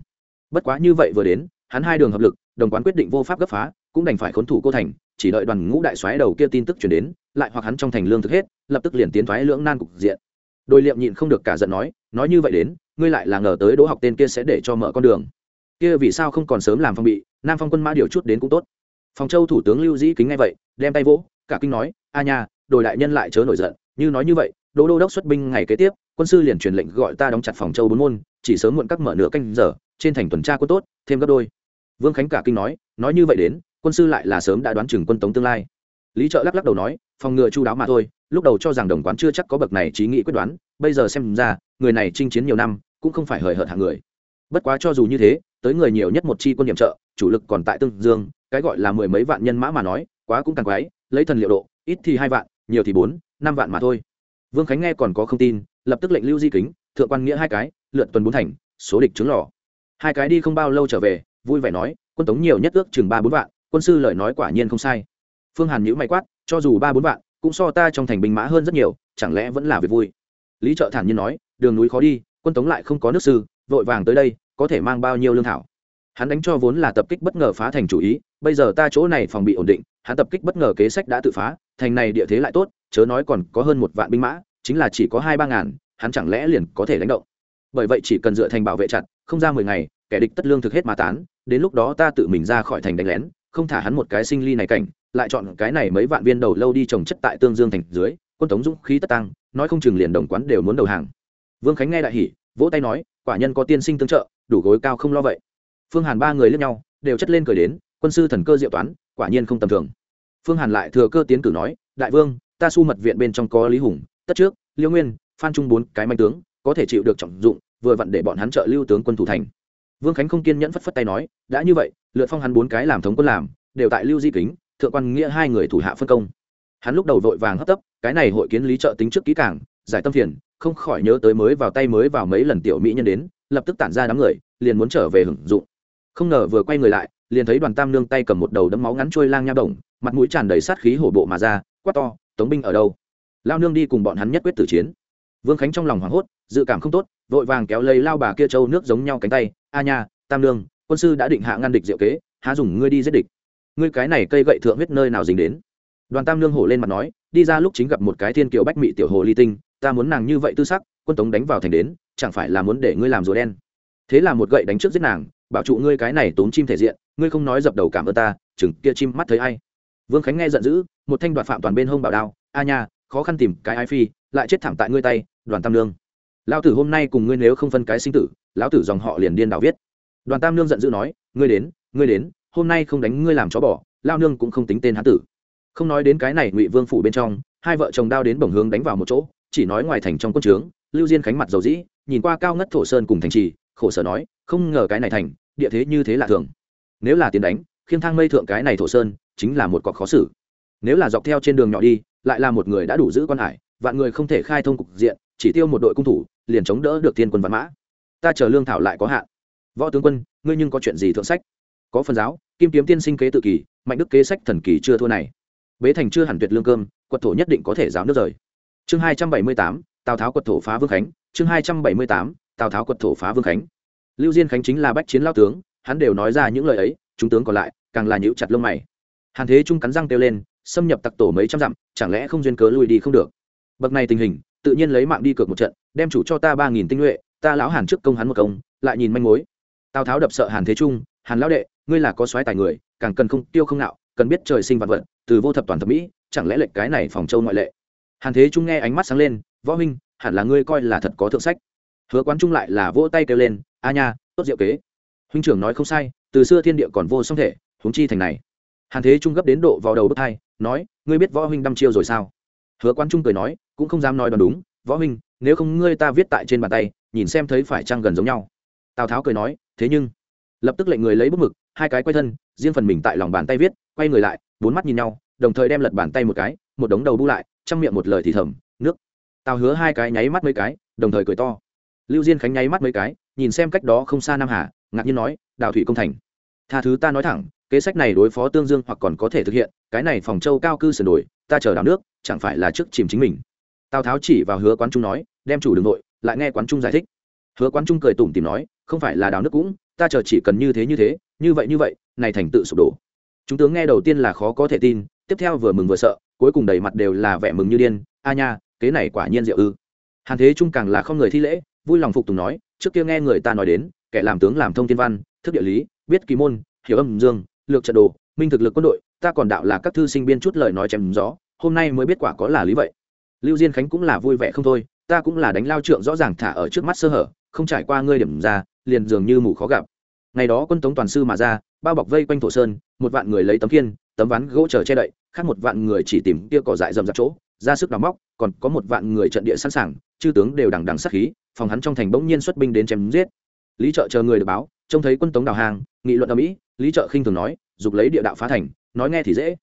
Bất quá như vậy vừa đến, hắn hai đường hợp lực, đồng quán quyết định vô pháp gấp phá, cũng đành phải khốn thủ cô thành, chỉ đợi đoàn ngũ đại soái đầu kia tin tức chuyển đến lại hoặc hắn trong thành lương thực hết, lập tức liền tiến thoái lưỡng nan cục diện. Đôi liệm nhịn không được cả giận nói nói như vậy đến, ngươi lại là ngờ tới đỗ học tên kia sẽ để cho mở con đường. Kia vì sao không còn sớm làm phong bị, nam phong quân mã điều chút đến cũng tốt. Phòng châu thủ tướng lưu dĩ kính ngay vậy, đem tay vỗ, cả kinh nói, a nha, đồi đại nhân lại chớ nổi giận, như nói như vậy, đỗ đô đốc xuất binh ngày kế tiếp, quân sư liền truyền lệnh gọi ta đóng chặt phòng châu bốn môn, chỉ sớm muộn các mở nửa canh giờ, trên thành tuần tra quân tốt, thêm gấp đôi. Vương khánh cả kinh nói nói như vậy đến, quân sư lại là sớm đã đoán chừng quân tống tương lai lý trợ lắc lắc đầu nói, phòng ngừa chu đáo mà thôi, lúc đầu cho rằng đồng quán chưa chắc có bậc này trí nghị quyết đoán, bây giờ xem ra, người này chinh chiến nhiều năm, cũng không phải hời hợt hạng người. Bất quá cho dù như thế, tới người nhiều nhất một chi quân điểm trợ, chủ lực còn tại tương dương, cái gọi là mười mấy vạn nhân mã mà nói, quá cũng càng quái, lấy thần liệu độ, ít thì hai vạn, nhiều thì bốn, năm vạn mà thôi. Vương khánh nghe còn có không tin, lập tức lệnh lưu di kính, thượng quan nghĩa hai cái, lượn tuần bốn thành, số địch trứng lò. Hai cái đi không bao lâu trở về, vui vẻ nói, quân tống nhiều nhất ước chừng ba bốn vạn, quân sư lời nói quả nhiên không sai phương hàn nhữ mày quát, cho dù ba bốn vạn, cũng so ta trong thành binh mã hơn rất nhiều, chẳng lẽ vẫn là việc vui? Lý trợ thản nhiên nói, đường núi khó đi, quân tống lại không có nước sư, vội vàng tới đây, có thể mang bao nhiêu lương thảo? Hắn đánh cho vốn là tập kích bất ngờ phá thành chủ ý, bây giờ ta chỗ này phòng bị ổn định, hắn tập kích bất ngờ kế sách đã tự phá, thành này địa thế lại tốt, chớ nói còn có hơn một vạn binh mã, chính là chỉ có hai ba ngàn, hắn chẳng lẽ liền có thể đánh động? Bởi vậy chỉ cần dựa thành bảo vệ chặt, không ra mười ngày, kẻ địch tất lương thực hết mà tán, đến lúc đó ta tự mình ra khỏi thành đánh lén không thả hắn một cái sinh ly này cảnh, lại chọn cái này mấy vạn viên đầu lâu đi trồng chất tại tương dương thành dưới, quân tống dũng khí tất tăng, nói không chừng liền đồng quán đều muốn đầu hàng. Vương khánh nghe đại hỉ, vỗ tay nói, quả nhân có tiên sinh tương trợ, đủ gối cao không lo vậy. Phương hàn ba người lướt nhau, đều chất lên cười đến, quân sư thần cơ diệu toán, quả nhiên không tầm thường. Phương hàn lại thừa cơ tiến cử nói, đại vương, ta su mật viện bên trong có lý hùng, tất trước, liêu nguyên, phan trung bốn cái manh tướng, có thể chịu được trọng dụng, vừa vặn để bọn hắn trợ lưu tướng quân thủ thành vương khánh không kiên nhẫn phất phất tay nói, đã như vậy lượt phong hắn bốn cái làm thống quân làm, đều tại lưu di kính, thượng quan nghĩa hai người thủ hạ phân công. Hắn lúc đầu vội vàng hấp tấp, cái này hội kiến lý trợ tính trước kỹ cảng giải tâm phiền, không khỏi nhớ tới mới vào tay mới vào mấy lần tiểu mỹ nhân đến, lập tức tản ra đám người, liền muốn trở về hưởng dụng. Không ngờ vừa quay người lại, liền thấy đoàn tam nương tay cầm một đầu đấm máu ngắn trôi lang nha đồng mặt mũi tràn đầy sát khí hổ bộ mà ra, quát to, tống binh ở đâu? Lao nương đi cùng bọn hắn nhất quyết tử chiến vương khánh trong lòng hoảng hốt, dự cảm không tốt, vội vàng kéo lấy lao bà kia trâu nước giống nhau cánh tay. A nha, tam nương, quân sư đã định hạ ngăn địch diệu kế, há dùng ngươi đi giết địch? Ngươi cái này cây gậy thượng huyết nơi nào dính đến? Đoàn tam nương hổ lên mặt nói, đi ra lúc chính gặp một cái thiên kiều bách mị tiểu hồ ly tinh, ta muốn nàng như vậy tư sắc, quân tống đánh vào thành đến, chẳng phải là muốn để ngươi làm rùa đen? Thế là một gậy đánh trước giết nàng, bảo trụ ngươi cái này tốn chim thể diện, ngươi không nói dập đầu cảm ơn ta, chừng kia chim mắt thấy ai? Vương khánh nghe giận dữ, một thanh đoạt phạm toàn bên hông bảo đao, a nha, khó khăn tìm cái ai phi, lại chết thảm tại ngươi tay đoàn tam lương lão tử hôm nay cùng ngươi nếu không phân cái sinh tử, lão tử dòng họ liền điên đảo viết. Đoàn tam lương giận dữ nói, ngươi đến ngươi đến, hôm nay không đánh ngươi làm chó bỏ lao nương cũng không tính tên hán tử. Không nói đến cái này ngụy vương phủ bên trong, hai vợ chồng đao đến bổng hướng đánh vào một chỗ, chỉ nói ngoài thành trong quân trướng, lưu diên khánh mặt dầu dĩ, nhìn qua cao ngất thổ sơn cùng thành trì, khổ sở nói, không ngờ cái này thành, địa thế như thế là thường. Nếu là tiền đánh, khiêng thang mây thượng cái này thổ sơn, chính là một cọc khó xử. Nếu là dọc theo trên đường nhỏ đi, lại là một người đã đủ giữ quan hải, vạn người không thể khai thông cục diện chỉ tiêu một đội cung thủ, liền chống đỡ được thiên quân văn mã. Ta chờ lương thảo lại có hạn. Võ tướng quân, ngươi nhưng có chuyện gì thượng sách? Có phần giáo, kim kiếm tiên sinh kế tự kỳ, mạnh đức kế sách thần kỳ chưa thua này. Bế thành chưa hẳn tuyệt lương cơm, quật thổ nhất định có thể giáo nước rời. Chương hai trăm bảy mươi tám, tào tháo quật thổ phá vương khánh. Chương hai trăm bảy mươi tám, tào tháo quật thổ phá vương khánh. Lưu diên khánh chính là bách chiến lao tướng, hắn đều nói ra những lời ấy, chúng tướng còn lại, càng là nhịu chặt lông mày. Hàn thế trung cắn răng kêu lên, xâm nhập tặc tổ mấy trăm dặm, chẳng lẽ không duyên cớ lui đi không được? Bậc này tình hình tự nhiên lấy mạng đi cược một trận, đem chủ cho ta ba nghìn tinh nhuệ, ta lão hàn trước công hắn một công, lại nhìn manh mối. Tào tháo đập sợ hàn thế trung, hàn lão đệ, ngươi là có soái tài người, càng cần không, tiêu không nạo, cần biết trời sinh vật vật, từ vô thập toàn thập mỹ, chẳng lẽ lệnh cái này phòng châu ngoại lệ? Hàn thế trung nghe ánh mắt sáng lên, võ huynh, hẳn là ngươi coi là thật có thượng sách. Hứa quán trung lại là vỗ tay kêu lên, a nha, tốt diệu kế. Huynh trưởng nói không sai, từ xưa thiên địa còn vô song thể, huống chi thành này. Hàn thế trung gấp đến độ vào đầu bước hai nói, ngươi biết võ huynh đăm chiêu rồi sao? Hứa quan trung cười nói, cũng không dám nói đoán đúng, võ huynh, nếu không ngươi ta viết tại trên bàn tay, nhìn xem thấy phải chăng gần giống nhau. Tào tháo cười nói, thế nhưng lập tức lệnh người lấy bút mực, hai cái quay thân, riêng phần mình tại lòng bàn tay viết, quay người lại, bốn mắt nhìn nhau, đồng thời đem lật bàn tay một cái, một đống đầu bu lại, trong miệng một lời thì thầm, nước. Tào hứa hai cái nháy mắt mấy cái, đồng thời cười to. Lưu diên khánh nháy mắt mấy cái, nhìn xem cách đó không xa nam hà, ngạc nhiên nói, đào thủy công thành. Tha thứ ta nói thẳng kế sách này đối phó tương dương hoặc còn có thể thực hiện, cái này phòng châu cao cư sửa đổi ta chờ đào nước, chẳng phải là trước chìm chính mình. Tào tháo chỉ vào hứa quán trung nói, đem chủ đường nội, lại nghe quán trung giải thích. Hứa quán trung cười tủm tìm nói, không phải là đào nước cũng, ta chờ chỉ cần như thế như thế, như vậy như vậy, này thành tự sụp đổ. Chúng tướng nghe đầu tiên là khó có thể tin, tiếp theo vừa mừng vừa sợ, cuối cùng đầy mặt đều là vẻ mừng như điên, a nha, kế này quả nhiên diệu ư. Hàn thế trung càng là không người thi lễ, vui lòng phục tùng nói, trước kia nghe người ta nói đến, kẻ làm tướng làm thông thiên văn, thức địa lý, biết kỳ môn, hiểu âm dương lược trận đồ, minh thực lực quân đội, ta còn đạo là các thư sinh biên chút lời nói chém gió, hôm nay mới biết quả có là lý vậy. Lưu diên khánh cũng là vui vẻ không thôi, ta cũng là đánh lao trượng rõ ràng thả ở trước mắt sơ hở, không trải qua ngươi điểm ra, liền dường như mù khó gặp. Ngày đó quân tống toàn sư mà ra, bao bọc vây quanh thổ sơn, một vạn người lấy tấm kiên tấm ván gỗ chờ che đậy, khác một vạn người chỉ tìm tia cỏ dại rầm rạp chỗ, ra sức đào móc, còn có một vạn người trận địa sẵn sàng, chư tướng đều đằng đằng sát khí, phòng hắn trong thành bỗng nhiên xuất binh đến chém giết. Lý trợ chờ người được báo trông thấy quân tống đào hàng nghị luận ở mỹ, lý trợ khinh thường nói, dục lấy địa đạo phá thành, nói nghe thì dễ.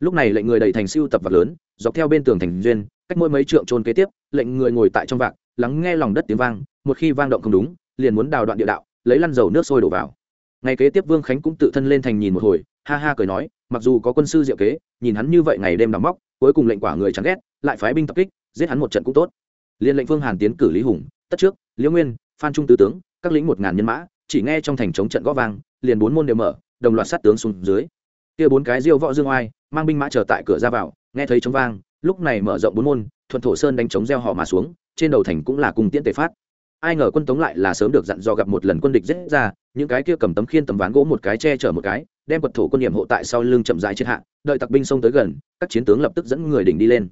Lúc này lệnh người đầy thành siêu tập vật lớn, dọc theo bên tường thành duyên, cách mỗi mấy trượng trôn kế tiếp, lệnh người ngồi tại trong vạc, lắng nghe lòng đất tiếng vang, một khi vang động không đúng, liền muốn đào đoạn địa đạo, lấy lăn dầu nước sôi đổ vào. Ngày kế tiếp vương khánh cũng tự thân lên thành nhìn một hồi, ha ha cười nói, mặc dù có quân sư diệu kế, nhìn hắn như vậy ngày đêm đắm móc, cuối cùng lệnh quả người chẳng ghét, lại phái binh tập kích, giết hắn một trận cũng tốt. Liên lệnh vương hàn tiến cử lý hùng, tất trước, liễu nguyên, phan trung tứ tướng, các lĩnh một ngàn nhân mã chỉ nghe trong thành chống trận gõ vang, liền bốn môn đều mở, đồng loạt sát tướng xuống dưới. Kia bốn cái diêu võ dương oai, mang binh mã chờ tại cửa ra vào, nghe thấy chống vang, lúc này mở rộng bốn môn, thuận thổ sơn đánh chống gieo họ mà xuống, trên đầu thành cũng là cung tiễn tề phát. Ai ngờ quân tống lại là sớm được dặn dò gặp một lần quân địch giết ra, những cái kia cầm tấm khiên tấm ván gỗ một cái che chở một cái, đem quật thổ quân điểm hộ tại sau lưng chậm dài trên hạ, đợi tặc binh xông tới gần, các chiến tướng lập tức dẫn người đỉnh đi lên.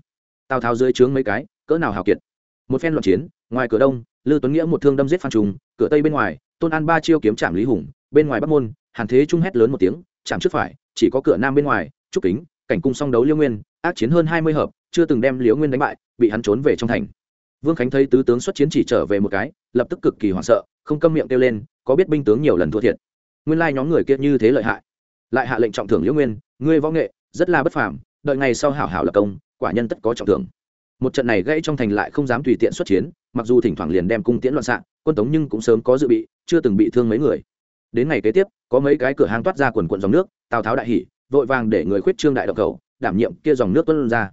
Tào tháo dưới trướng mấy cái, cỡ nào hào kiệt một phen loạn chiến, ngoài cửa đông, lư tuấn nghĩa một thương đâm giết phan trùng cửa tây bên ngoài, tôn an ba chiêu kiếm chạm lý hùng, bên ngoài bắc môn, hàn thế trung hét lớn một tiếng, chạm trước phải, chỉ có cửa nam bên ngoài, trúc kính, cảnh cung song đấu liêu nguyên, ác chiến hơn hai mươi hợp, chưa từng đem liễu nguyên đánh bại, bị hắn trốn về trong thành. Vương khánh thấy tứ tướng xuất chiến chỉ trở về một cái, lập tức cực kỳ hoảng sợ, không câm miệng kêu lên, có biết binh tướng nhiều lần thua thiệt. Nguyên lai nhóm người kia như thế lợi hại. Lại hạ lệnh trọng thưởng liễu nguyên, ngươi võ nghệ, rất là bất phàm, đợi ngày sau hảo hảo lập công, quả nhân tất có trọng thưởng một trận này gây trong thành lại không dám tùy tiện xuất chiến, mặc dù thỉnh thoảng liền đem cung tiễn loạn xạ, quân tống nhưng cũng sớm có dự bị, chưa từng bị thương mấy người. Đến ngày kế tiếp, có mấy cái cửa hàng toát ra quần quận dòng nước, tào tháo đại hỉ, vội vàng để người khuyết trương đại độc cầu, đảm nhiệm kia dòng nước tuân ra.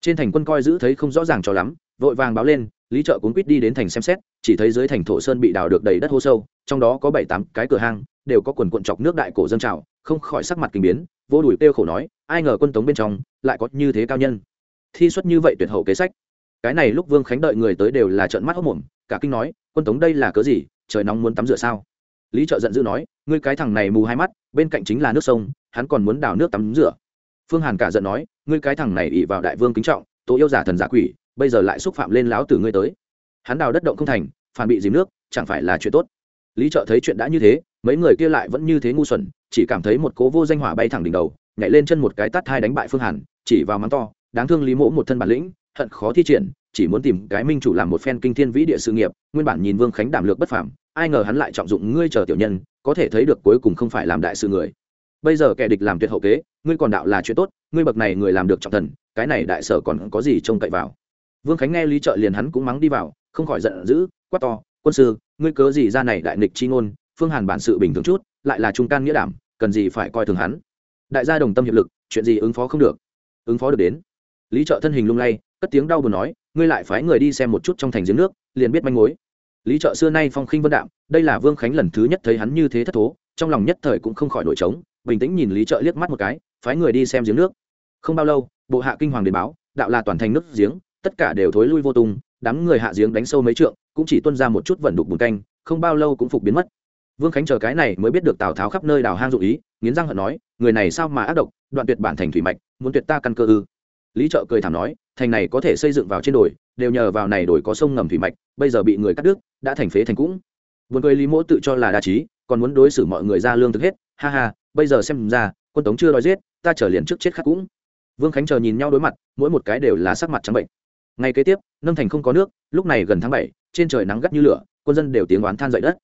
Trên thành quân coi giữ thấy không rõ ràng cho lắm, vội vàng báo lên, lý trợ cuốn quýt đi đến thành xem xét, chỉ thấy dưới thành thổ sơn bị đào được đầy đất hô sâu, trong đó có bảy tám cái cửa hang, đều có quần cuộn chọc nước đại cổ dân trào, không khỏi sắc mặt kinh biến, vô đùi kêu khổ nói, ai ngờ quân tống bên trong lại có như thế cao nhân thi xuất như vậy tuyệt hậu kế sách. Cái này lúc vương khánh đợi người tới đều là trợn mắt hốc mồm, cả kinh nói, quân tống đây là cớ gì? Trời nóng muốn tắm rửa sao? Lý trợ giận dữ nói, ngươi cái thằng này mù hai mắt, bên cạnh chính là nước sông, hắn còn muốn đào nước tắm rửa. Phương hàn cả giận nói, ngươi cái thằng này ỉ vào đại vương kính trọng, tố yêu giả thần giả quỷ, bây giờ lại xúc phạm lên láo từ ngươi tới. Hắn đào đất động không thành, phản bị dìm nước, chẳng phải là chuyện tốt. Lý trợ thấy chuyện đã như thế, mấy người kia lại vẫn như thế ngu xuẩn, chỉ cảm thấy một cố vô danh hỏa bay thẳng đỉnh đầu, nhảy lên chân một cái tắt hai đánh bại phương hàn, chỉ vào mắng to đáng thương lý mỗ một thân bản lĩnh, hận khó thi triển, chỉ muốn tìm cái minh chủ làm một phen kinh thiên vĩ địa sự nghiệp, nguyên bản nhìn vương khánh đảm lược bất phàm, ai ngờ hắn lại trọng dụng ngươi chờ tiểu nhân, có thể thấy được cuối cùng không phải làm đại sự người. Bây giờ kẻ địch làm tuyệt hậu kế, ngươi còn đạo là chuyện tốt, ngươi bậc này người làm được trọng thần, cái này đại sở còn có gì trông cậy vào? Vương khánh nghe lý trợ liền hắn cũng mắng đi vào, không khỏi giận dữ, quát to, quân sư, ngươi cớ gì ra này đại nghịch chi ngôn, phương hàn bản sự bình thường chút, lại là trung can nghĩa đảm, cần gì phải coi thường hắn? Đại gia đồng tâm hiệp lực, chuyện gì ứng phó không được, ứng phó được đến lý trợ thân hình lung lay, cất tiếng đau buồn nói, ngươi lại phái người đi xem một chút trong thành giếng nước, liền biết manh mối. Lý trợ xưa nay phong khinh vân đạm, đây là vương khánh lần thứ nhất thấy hắn như thế thất thố, trong lòng nhất thời cũng không khỏi nổi trống, bình tĩnh nhìn lý trợ liếc mắt một cái, phái người đi xem giếng nước. Không bao lâu, bộ hạ kinh hoàng đến báo, đạo là toàn thành nước giếng, tất cả đều thối lui vô tung, đám người hạ giếng đánh sâu mấy trượng, cũng chỉ tuân ra một chút vẩn đục bùn canh, không bao lâu cũng phục biến mất. Vương khánh chờ cái này mới biết được tào tháo khắp nơi đào hang dụ ý, nghiến răng hận nói, người này sao mà ác độc, đoạn tuyệt bản thành thủy mạch, muốn tuyệt ta căn cơ ư? Lý trợ cười thảm nói, thành này có thể xây dựng vào trên đồi, đều nhờ vào này đồi có sông ngầm thủy mạch, bây giờ bị người cắt đứt, đã thành phế thành cũng. Vườn cười lý mỗ tự cho là đa trí, còn muốn đối xử mọi người ra lương thực hết. Ha ha, bây giờ xem ra, quân tống chưa đói giết, ta trở liền trước chết khắc cũng. Vương khánh chờ nhìn nhau đối mặt, mỗi một cái đều là sắc mặt trắng bệnh. Ngày kế tiếp, nâng thành không có nước, lúc này gần tháng bảy, trên trời nắng gắt như lửa, quân dân đều tiếng oán than dậy đất.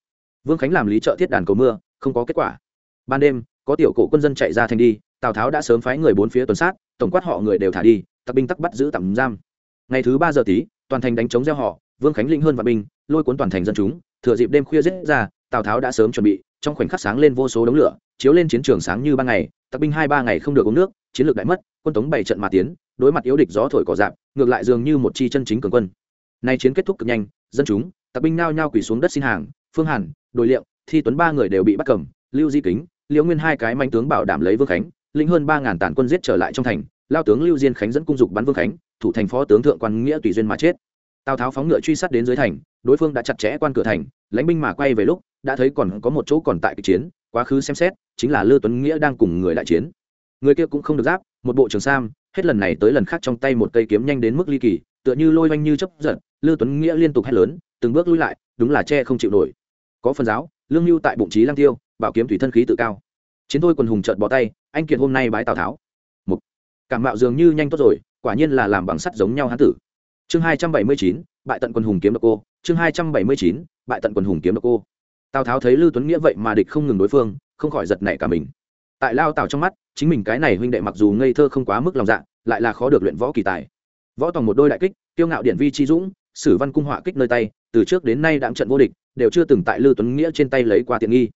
Vương khánh làm lý trợ thiết đàn cầu mưa, không có kết quả. Ban đêm, có tiểu cổ quân dân chạy ra thành đi, tào tháo đã sớm phái người bốn phía tuần sát tổng quát họ người đều thả đi, tặc binh tắc bắt giữ tạm giam. Ngày thứ ba giờ tí, toàn thành đánh chống gieo họ, vương khánh linh hơn và binh, lôi cuốn toàn thành dân chúng, thừa dịp đêm khuya giết ra, tào tháo đã sớm chuẩn bị, trong khoảnh khắc sáng lên vô số đống lửa, chiếu lên chiến trường sáng như ban ngày, tặc binh hai ba ngày không được uống nước, chiến lược đại mất, quân tống bảy trận mà tiến, đối mặt yếu địch gió thổi cỏ dạp, ngược lại dường như một chi chân chính cường quân. Nay chiến kết thúc cực nhanh, dân chúng, tặc binh nao nhao quỳ xuống đất xin hàng, phương hàn đội liệu thi tuấn ba người đều bị bắt cầm, lưu di kính, liễu nguyên hai cái manh tướng bảo đảm lấy vương khánh lĩnh hơn ba ngàn tàn quân giết trở lại trong thành, lao tướng lưu diên khánh dẫn cung dục bắn vương khánh, thủ thành phó tướng thượng quan nghĩa tùy duyên mà chết. Tào tháo phóng ngựa truy sát đến dưới thành, đối phương đã chặt chẽ quan cửa thành, lãnh binh mà quay về lúc, đã thấy còn có một chỗ còn tại kịch chiến, quá khứ xem xét, chính là Lư tuấn nghĩa đang cùng người đại chiến. Người kia cũng không được giáp, một bộ trường sam, hết lần này tới lần khác trong tay một cây kiếm nhanh đến mức ly kỳ, tựa như lôi oanh như chấp giận Lư tuấn nghĩa liên tục hét lớn, từng bước lui lại, đúng là che không chịu nổi. Có phần giáo, lương lưu tại bụng trí lang tiêu, bảo kiếm thủy thân khí tự cao chiến thôi quần hùng trợt bỏ tay, anh kiệt hôm nay bái tào tháo. Một cảm mạo dường như nhanh tốt rồi, quả nhiên là làm bằng sắt giống nhau hán tử. Chương hai trăm bảy mươi chín, bại tận quần hùng kiếm độc cô. Chương hai trăm bảy mươi chín, bại tận quần hùng kiếm độc cô. Tào tháo thấy lưu tuấn nghĩa vậy mà địch không ngừng đối phương, không khỏi giật nảy cả mình. Tại lao tào trong mắt, chính mình cái này huynh đệ mặc dù ngây thơ không quá mức lòng dạ lại là khó được luyện võ kỳ tài. Võ tòng một đôi đại kích tiêu ngạo điện vi chi dũng, sử văn cung họa kích nơi tay, từ trước đến nay đạm trận vô địch, đều chưa từng tại lưu tuấn nghĩa trên tay lấy qua tiện nghi.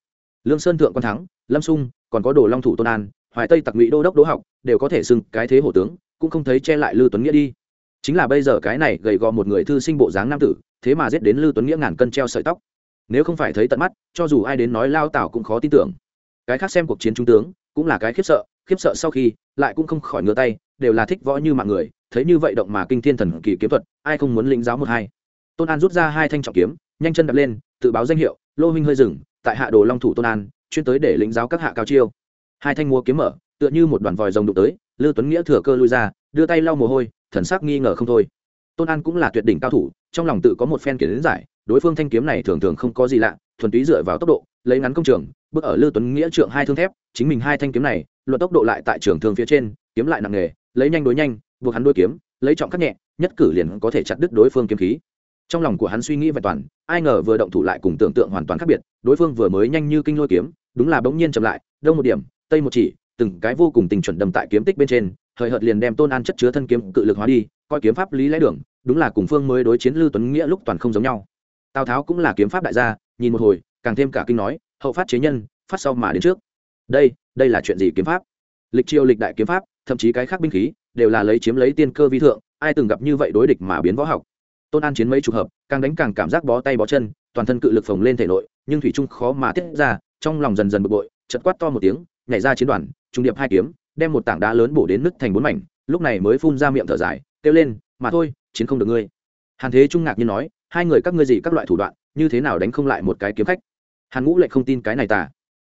Lương sơn thượng quan thắng lâm sung, còn có đồ long thủ tôn an, hoài tây tặc ngụy đô đốc đỗ học, đều có thể xưng cái thế hổ tướng, cũng không thấy che lại lưu tuấn nghĩa đi. Chính là bây giờ cái này gầy gò một người thư sinh bộ dáng nam tử, thế mà giết đến lưu tuấn nghĩa ngàn cân treo sợi tóc. Nếu không phải thấy tận mắt, cho dù ai đến nói lao tảo cũng khó tin tưởng. Cái khác xem cuộc chiến trung tướng, cũng là cái khiếp sợ khiếp sợ sau khi, lại cũng không khỏi ngửa tay, đều là thích võ như mạng người, thấy như vậy động mà kinh thiên thần kỳ kiếm thuật, ai không muốn lĩnh giáo một hai. Tôn an rút ra hai thanh trọng kiếm, nhanh chân đập lên, tự báo danh hiệu, lô huynh hơi dừng, tại hạ đồ long thủ tôn an chuyên tới để lĩnh giáo các hạ cao chiêu. Hai thanh múa kiếm mở, tựa như một đoàn vòi rồng đụng tới, lư tuấn nghĩa thừa cơ lui ra, đưa tay lau mồ hôi, thần sắc nghi ngờ không thôi. Tôn an cũng là tuyệt đỉnh cao thủ, trong lòng tự có một phen kiến giải, đối phương thanh kiếm này thường thường không có gì lạ, thuần túy dựa vào tốc độ, lấy ngắn công trường, bước ở lư tuấn nghĩa trượng hai thương thép, chính mình hai thanh kiếm này, luận tốc độ lại tại trường thương phía trên, kiếm lại nặng nghề lấy nhanh đối nhanh, buộc hắn đôi kiếm, lấy trọng cắt nhẹ, nhất cử liền có thể chặt đứt đối phương kiếm khí trong lòng của hắn suy nghĩ vẹn toàn, ai ngờ vừa động thủ lại cùng tưởng tượng hoàn toàn khác biệt, đối phương vừa mới nhanh như kinh lôi kiếm, đúng là bỗng nhiên chậm lại, đông một điểm, tây một chỉ, từng cái vô cùng tình chuẩn đầm tại kiếm tích bên trên, hời hợt liền đem tôn an chất chứa thân kiếm cự lực hóa đi, coi kiếm pháp lý lẽ đường, đúng là cùng phương mới đối chiến lưu tuấn nghĩa lúc toàn không giống nhau. Tào tháo cũng là kiếm pháp đại gia, nhìn một hồi, càng thêm cả kinh nói, hậu phát chế nhân, phát sau mà đến trước. Đây đây là chuyện gì kiếm pháp? Lịch triều lịch đại kiếm pháp, thậm chí cái khác binh khí, đều là lấy chiếm lấy tiên cơ vi thượng, ai từng gặp như vậy đối địch mà biến võ học? Tôn an chiến mấy chục hợp càng đánh càng cảm giác bó tay bó chân toàn thân cự lực phồng lên thể nội nhưng thủy trung khó mà tiết ra trong lòng dần dần bực bội chật quát to một tiếng nhảy ra chiến đoàn trung điệp hai kiếm đem một tảng đá lớn bổ đến nứt thành bốn mảnh lúc này mới phun ra miệng thở dài kêu lên mà thôi chiến không được ngươi. Hàn thế trung ngạc nhiên nói hai người các ngươi gì các loại thủ đoạn như thế nào đánh không lại một cái kiếm khách? Hàn ngũ lại không tin cái này tả,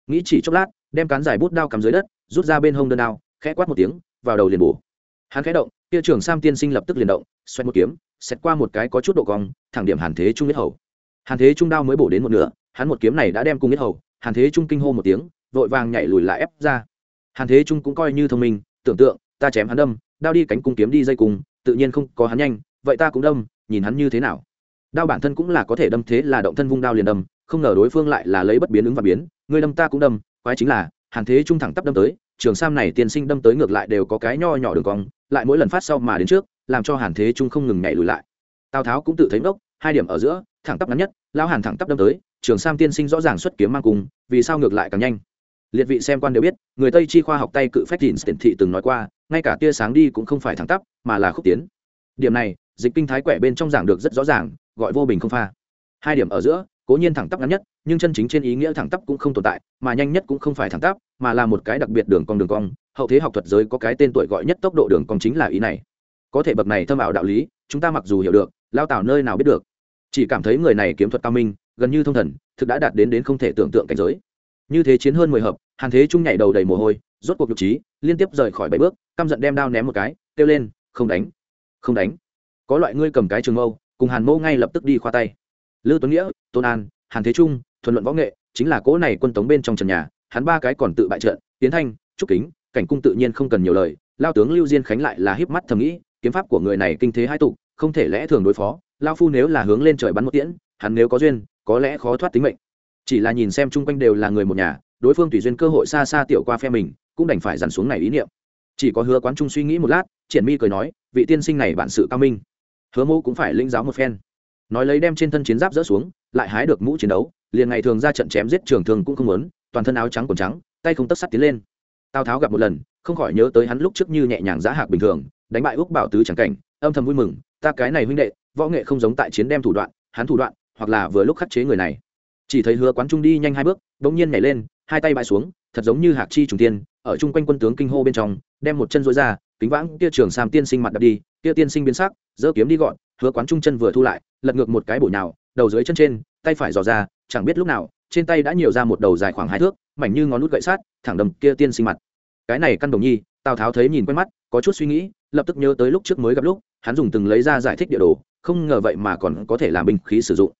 nghĩ chỉ chốc lát đem cán dài bút đao cắm dưới đất rút ra bên hông đơn đao khẽ quát một tiếng vào đầu liền bổ. Hắn khẽ động kia trưởng sam tiên sinh lập tức liền động xoay một kiếm xét qua một cái có chút độ cong, thẳng điểm hàn thế trung nhất hầu. Hàn thế trung đao mới bổ đến một nửa, hắn một kiếm này đã đem cung nhất hầu, hàn thế trung kinh hô một tiếng, vội vàng nhảy lùi lại ép ra. Hàn thế trung cũng coi như thông minh, tưởng tượng, ta chém hắn đâm, đao đi cánh cung kiếm đi dây cung, tự nhiên không có hắn nhanh, vậy ta cũng đâm, nhìn hắn như thế nào. Đao bản thân cũng là có thể đâm thế là động thân vung đao liền đâm, không ngờ đối phương lại là lấy bất biến ứng và biến người đâm ta cũng đâm, quái chính là, hàn thế trung thẳng tắp đâm tới, trường sam này tiên sinh đâm tới ngược lại đều có cái nho nhỏ đường cong, lại mỗi lần phát sau mà đến trước làm cho hàn thế trung không ngừng nhảy lùi lại. Tào tháo cũng tự thấy ngốc, hai điểm ở giữa, thẳng tắp ngắn nhất lao hàn thẳng tắp đâm tới, trường sam tiên sinh rõ ràng xuất kiếm mang cùng, vì sao ngược lại càng nhanh? Liệt vị xem quan đều biết, người tây chi khoa học tay cự phép tín tiền thị từng nói qua, ngay cả tia sáng đi cũng không phải thẳng tắp, mà là khúc tiến. Điểm này, dịch kinh thái quẻ bên trong giảng được rất rõ ràng, gọi vô bình không pha. Hai điểm ở giữa, cố nhiên thẳng tắp ngắn nhất, nhưng chân chính trên ý nghĩa thẳng tắp cũng không tồn tại, mà nhanh nhất cũng không phải thẳng tắp, mà là một cái đặc biệt đường cong đường cong, hậu thế học thuật giới có cái tên tuổi gọi nhất tốc độ đường cong chính là ý này có thể bậc này thâm ảo đạo lý, chúng ta mặc dù hiểu được, lao tảo nơi nào biết được. Chỉ cảm thấy người này kiếm thuật cao minh, gần như thông thần, thực đã đạt đến đến không thể tưởng tượng cảnh giới. Như thế chiến hơn mười hợp, hàn thế trung nhảy đầu đầy mồ hôi, rốt cuộc nhục trí, liên tiếp rời khỏi bảy bước, căm giận đem đao ném một cái, kêu lên, không đánh không đánh. Có loại ngươi cầm cái trường mâu, cùng hàn mâu ngay lập tức đi khoa tay. Lư tuấn nghĩa, tôn an, hàn thế trung, thuần luận võ nghệ, chính là cỗ này quân tống bên trong trần nhà, hắn ba cái còn tự bại trận, tiến thanh, trúc kính, cảnh cung tự nhiên không cần nhiều lời, lao tướng lưu diên khánh lại là híp mắt thầm nghĩ kiếm pháp của người này kinh thế hai tụ không thể lẽ thường đối phó lao phu nếu là hướng lên trời bắn một tiễn, hắn nếu có duyên, có lẽ khó thoát tính mệnh. Chỉ là nhìn xem chung quanh đều là người một nhà, đối phương tùy duyên cơ hội xa xa tiểu qua phe mình, cũng đành phải dằn xuống này ý niệm. Chỉ có hứa quán trung suy nghĩ một lát, triển mi cười nói, vị tiên sinh này bản sự cao minh. Hứa mẫu cũng phải linh giáo một phen. Nói lấy đem trên thân chiến giáp rỡ xuống, lại hái được mũ chiến đấu, liền ngày thường ra trận chém giết trường thường cũng không muốn, toàn thân áo trắng còn trắng, tay không tất sắt tiến lên. Tào tháo gặp một lần, không khỏi nhớ tới hắn lúc trước như nhẹ nhàng giá hạc bình thường đánh bại úc bảo tứ chẳng cảnh, âm thầm vui mừng, ta cái này huynh đệ, võ nghệ không giống tại chiến đem thủ đoạn, hắn thủ đoạn, hoặc là vừa lúc khắc chế người này. Chỉ thấy hứa quán trung đi nhanh hai bước, bỗng nhiên nhảy lên, hai tay bãi xuống, thật giống như hạc chi trùng tiên, ở chung quanh quân tướng kinh hô bên trong, đem một chân dối ra, kính vãng, kia trường sam tiên sinh mặt đập đi, kia tiên sinh biến sắc, giơ kiếm đi gọn, hứa quán trung chân vừa thu lại, lật ngược một cái bổ nhào, đầu dưới chân trên, tay phải dò ra, chẳng biết lúc nào, trên tay đã nhiều ra một đầu dài khoảng hai thước, mảnh như ngón nút gậy sát, thẳng đầm kia tiên sinh mặt. Cái này căn đồng nhi, tào tháo thấy nhìn quen mắt, có chút suy nghĩ lập tức nhớ tới lúc trước mới gặp lúc, hắn dùng từng lấy ra giải thích địa đồ, không ngờ vậy mà còn có thể làm binh khí sử dụng.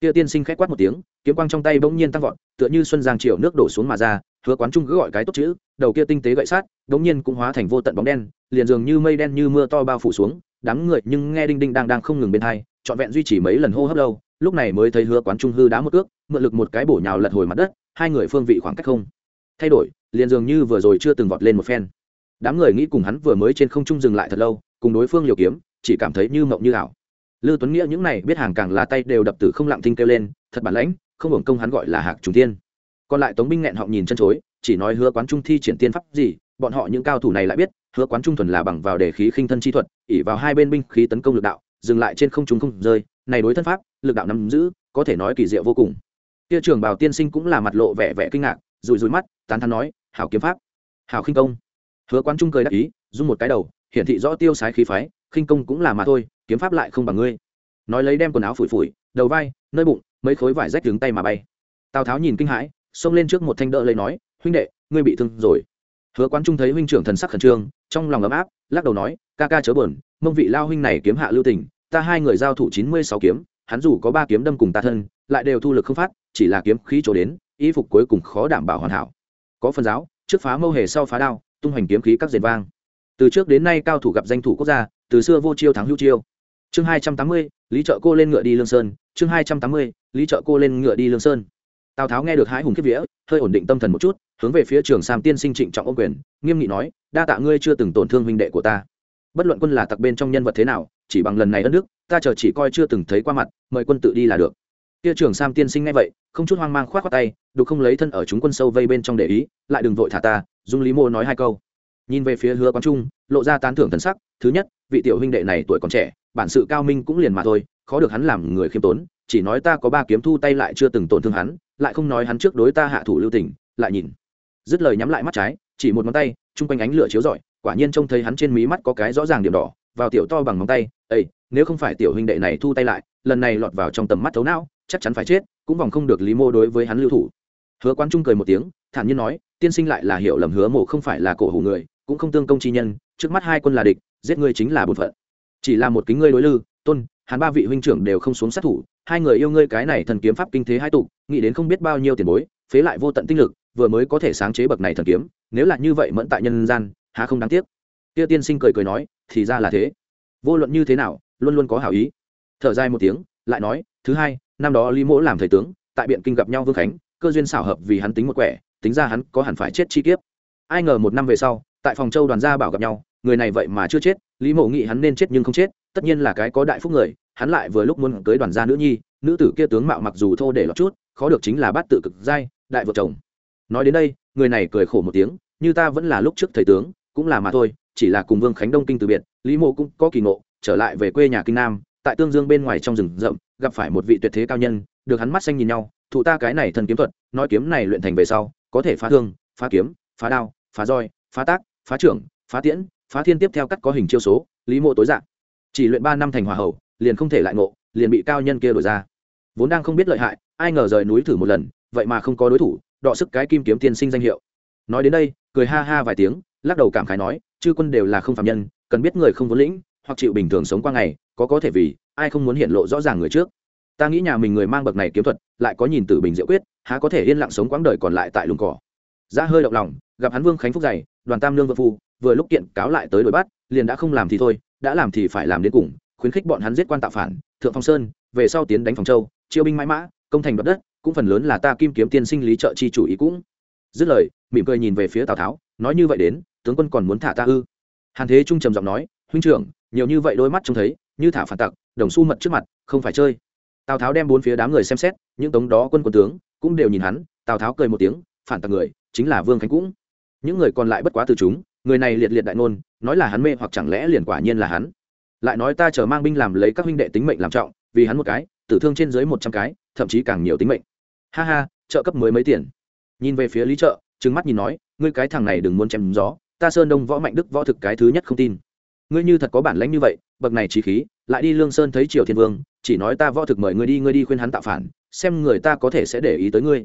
Kia tiên sinh khẽ quát một tiếng, kiếm quang trong tay bỗng nhiên tăng vọt, tựa như xuân giang triều nước đổ xuống mà ra, hứa quán trung cứ gọi cái tốt chữ, đầu kia tinh tế gậy sát, bỗng nhiên cũng hóa thành vô tận bóng đen, liền dường như mây đen như mưa to bao phủ xuống, đám người nhưng nghe đinh đinh đang đang không ngừng bên hai, trọn vẹn duy trì mấy lần hô hấp lâu, lúc này mới thấy hứa quán trung hư đá một ước mượn lực một cái bổ nhào lật hồi mặt đất, hai người phương vị khoảng cách không thay đổi, liền dường như vừa rồi chưa từng vọt lên một phen đám người nghĩ cùng hắn vừa mới trên không trung dừng lại thật lâu cùng đối phương liều kiếm chỉ cảm thấy như mộng như ảo Lưu Tuấn Nghĩa những này biết hàng càng là tay đều đập tử không lặng thinh kêu lên, thật bản lãnh, không hưởng công hắn gọi là Hạc Trùng Tiên. Còn lại Tống binh nghẹn họng nhìn chân chối, chỉ nói hứa quán trung thi triển tiên pháp gì, bọn họ những cao thủ này lại biết, hứa quán trung thuần là bằng vào đề khí khinh thân chi thuật, ỷ vào hai bên binh khí tấn công lực đạo, dừng lại trên không trung không rơi, này đối thân pháp, lực đạo nắm giữ, có thể nói kỳ diệu vô cùng. Kia trưởng Bảo tiên sinh cũng là mặt lộ vẻ vẻ kinh ngạc, rùi rùi mắt, tán thán nói, hảo kiếm pháp, hảo khinh công. Hứa quán trung cười đắc ý, rung một cái đầu, hiển thị rõ tiêu sái khí phái, khinh công cũng là mà thôi, kiếm pháp lại không bằng ngươi. Nói lấy đem quần áo phủi phủi đầu vai nơi bụng mấy khối vải rách đứng tay mà bay. Tào tháo nhìn kinh hãi xông lên trước một thanh đỡ lấy nói huynh đệ ngươi bị thương rồi. Hứa quán trung thấy huynh trưởng thần sắc khẩn trương trong lòng ấm áp lắc đầu nói ca ca chớ buồn mông vị lao huynh này kiếm hạ lưu tình ta hai người giao thủ chín mươi sáu kiếm hắn dù có ba kiếm đâm cùng ta thân lại đều thu lực không phát chỉ là kiếm khí trổ đến y phục cuối cùng khó đảm bảo hoàn hảo. Có phần giáo trước phá mâu hề sau phá đao tung hoành kiếm khí các diện vang. Từ trước đến nay cao thủ gặp danh thủ quốc gia, từ xưa vô chiêu thắng hữu chiêu. Chương hai trăm tám mươi, lý trợ cô lên ngựa đi lương sơn. Chương hai trăm tám mươi, lý trợ cô lên ngựa đi lương sơn. Tào tháo nghe được hái hùng kiếp vía, hơi ổn định tâm thần một chút, hướng về phía trường sam tiên sinh trịnh trọng ô quyền, nghiêm nghị nói, đa tạ ngươi chưa từng tổn thương huynh đệ của ta. Bất luận quân là tặc bên trong nhân vật thế nào, chỉ bằng lần này đất nước ta chờ chỉ coi chưa từng thấy qua mặt, mời quân tự đi là được. Kia trường sam tiên sinh ngay vậy, không chút hoang mang khoát khoát tay, đục không lấy thân ở chúng quân sâu vây bên trong để ý, lại đừng vội thả ta dung lý mô nói hai câu. Nhìn về phía hứa quán trung, lộ ra tán thưởng thần sắc, thứ nhất, vị tiểu huynh đệ này tuổi còn trẻ, bản sự cao minh cũng liền mà thôi, khó được hắn làm người khiêm tốn, chỉ nói ta có ba kiếm thu tay lại chưa từng tổn thương hắn, lại không nói hắn trước đối ta hạ thủ lưu tình, lại nhìn. Dứt lời nhắm lại mắt trái, chỉ một ngón tay, chung quanh ánh lửa chiếu rọi, quả nhiên trông thấy hắn trên mí mắt có cái rõ ràng điểm đỏ, vào tiểu to bằng ngón tay ây nếu không phải tiểu huynh đệ này thu tay lại, lần này lọt vào trong tầm mắt thấu não, chắc chắn phải chết, cũng vòng không được lý mô đối với hắn lưu thủ. Hứa quán trung cười một tiếng, thản nhiên nói tiên sinh lại là hiểu lầm hứa mộ không phải là cổ hủ người, cũng không tương công chi nhân, trước mắt hai quân là địch, giết ngươi chính là bổn phận. Chỉ là một kính ngươi đối lư, tôn, hắn ba vị huynh trưởng đều không xuống sát thủ, hai người yêu ngươi cái này thần kiếm pháp kinh thế hai tụ nghĩ đến không biết bao nhiêu tiền bối, phế lại vô tận tinh lực, vừa mới có thể sáng chế bậc này thần kiếm, nếu là như vậy mẫn tại nhân gian, há không đáng tiếc. Kia tiên sinh cười cười nói, thì ra là thế. Vô luận như thế nào, luôn luôn có hảo ý. Thở dài một tiếng, lại nói, thứ hai, năm đó lý mỗ làm thầy tướng, tại biện kinh gặp nhau vương khánh, cơ duyên xảo hợp vì hắn tính một quẻ tính ra hắn có hẳn phải chết chi kiếp. Ai ngờ một năm về sau, tại phòng châu đoàn gia bảo gặp nhau, người này vậy mà chưa chết, lý mộ nghĩ hắn nên chết nhưng không chết, tất nhiên là cái có đại phúc người, hắn lại vừa lúc muốn cưới đoàn gia nữ nhi, nữ tử kia tướng mạo mặc dù thô để lọt chút, khó được chính là bát tự cực giai, đại vợ chồng. Nói đến đây, người này cười khổ một tiếng, như ta vẫn là lúc trước thầy tướng, cũng là mà thôi, chỉ là cùng vương khánh đông kinh từ biệt, lý mộ cũng có kỳ ngộ, trở lại về quê nhà kinh nam, tại tương dương bên ngoài trong rừng rậm, gặp phải một vị tuyệt thế cao nhân, được hắn mắt xanh nhìn nhau, thụ ta cái này thần kiếm thuật, nói kiếm này luyện thành về sau có thể phá thương, phá kiếm, phá đao, phá roi, phá tác, phá trưởng, phá tiễn, phá thiên tiếp theo cắt có hình chiêu số, lý mộ tối dạng. Chỉ luyện ba năm thành hòa hậu liền không thể lại ngộ, liền bị cao nhân kia đổi ra. Vốn đang không biết lợi hại, ai ngờ rời núi thử một lần, vậy mà không có đối thủ, đọ sức cái kim kiếm tiên sinh danh hiệu. Nói đến đây, cười ha ha vài tiếng, lắc đầu cảm khái nói, chư quân đều là không phạm nhân, cần biết người không vốn lĩnh, hoặc chịu bình thường sống qua ngày, có có thể vì, ai không muốn hiện lộ rõ ràng người trước ta nghĩ nhà mình người mang bậc này kiếm thuật, lại có nhìn tử bình diệu quyết, há có thể yên lặng sống quãng đời còn lại tại lùng cỏ. Ra hơi động lòng, gặp hắn vương khánh phúc dày, đoàn tam lương vợ phu, vừa lúc kiện cáo lại tới đuổi bắt, liền đã không làm thì thôi, đã làm thì phải làm đến cùng, khuyến khích bọn hắn giết quan tạo phản, thượng phong sơn, về sau tiến đánh phòng châu, chiêu binh mãi mã, công thành đoạt đất, cũng phần lớn là ta kim kiếm tiên sinh lý trợ chi chủ ý cũng. Dứt lời, mỉm cười nhìn về phía tào tháo, nói như vậy đến, tướng quân còn muốn thả ta ư? Hàn thế trung trầm giọng nói, huynh trưởng, nhiều như vậy đôi mắt trông thấy, như thả phản tặc, đồng xu mật trước mặt, không phải chơi tào tháo đem bốn phía đám người xem xét, những tống đó quân quân tướng cũng đều nhìn hắn, tào tháo cười một tiếng, phản tặc người, chính là vương khánh cũng. Những người còn lại bất quá từ chúng, người này liệt liệt đại ngôn, nói là hắn mê hoặc chẳng lẽ liền quả nhiên là hắn. Lại nói ta chờ mang binh làm lấy các huynh đệ tính mệnh làm trọng, vì hắn một cái, tử thương trên dưới một trăm cái, thậm chí càng nhiều tính mệnh. Ha ha, trợ cấp mới mấy tiền. Nhìn về phía lý trợ, trừng mắt nhìn nói, ngươi cái thằng này đừng muốn chém gió, ta sơn đông võ mạnh đức võ thực cái thứ nhất không tin. Ngươi như thật có bản lãnh như vậy, bậc này trí khí, lại đi lương sơn thấy triều thiên vương chỉ nói ta võ thực mời ngươi đi ngươi đi khuyên hắn tạo phản, xem người ta có thể sẽ để ý tới ngươi.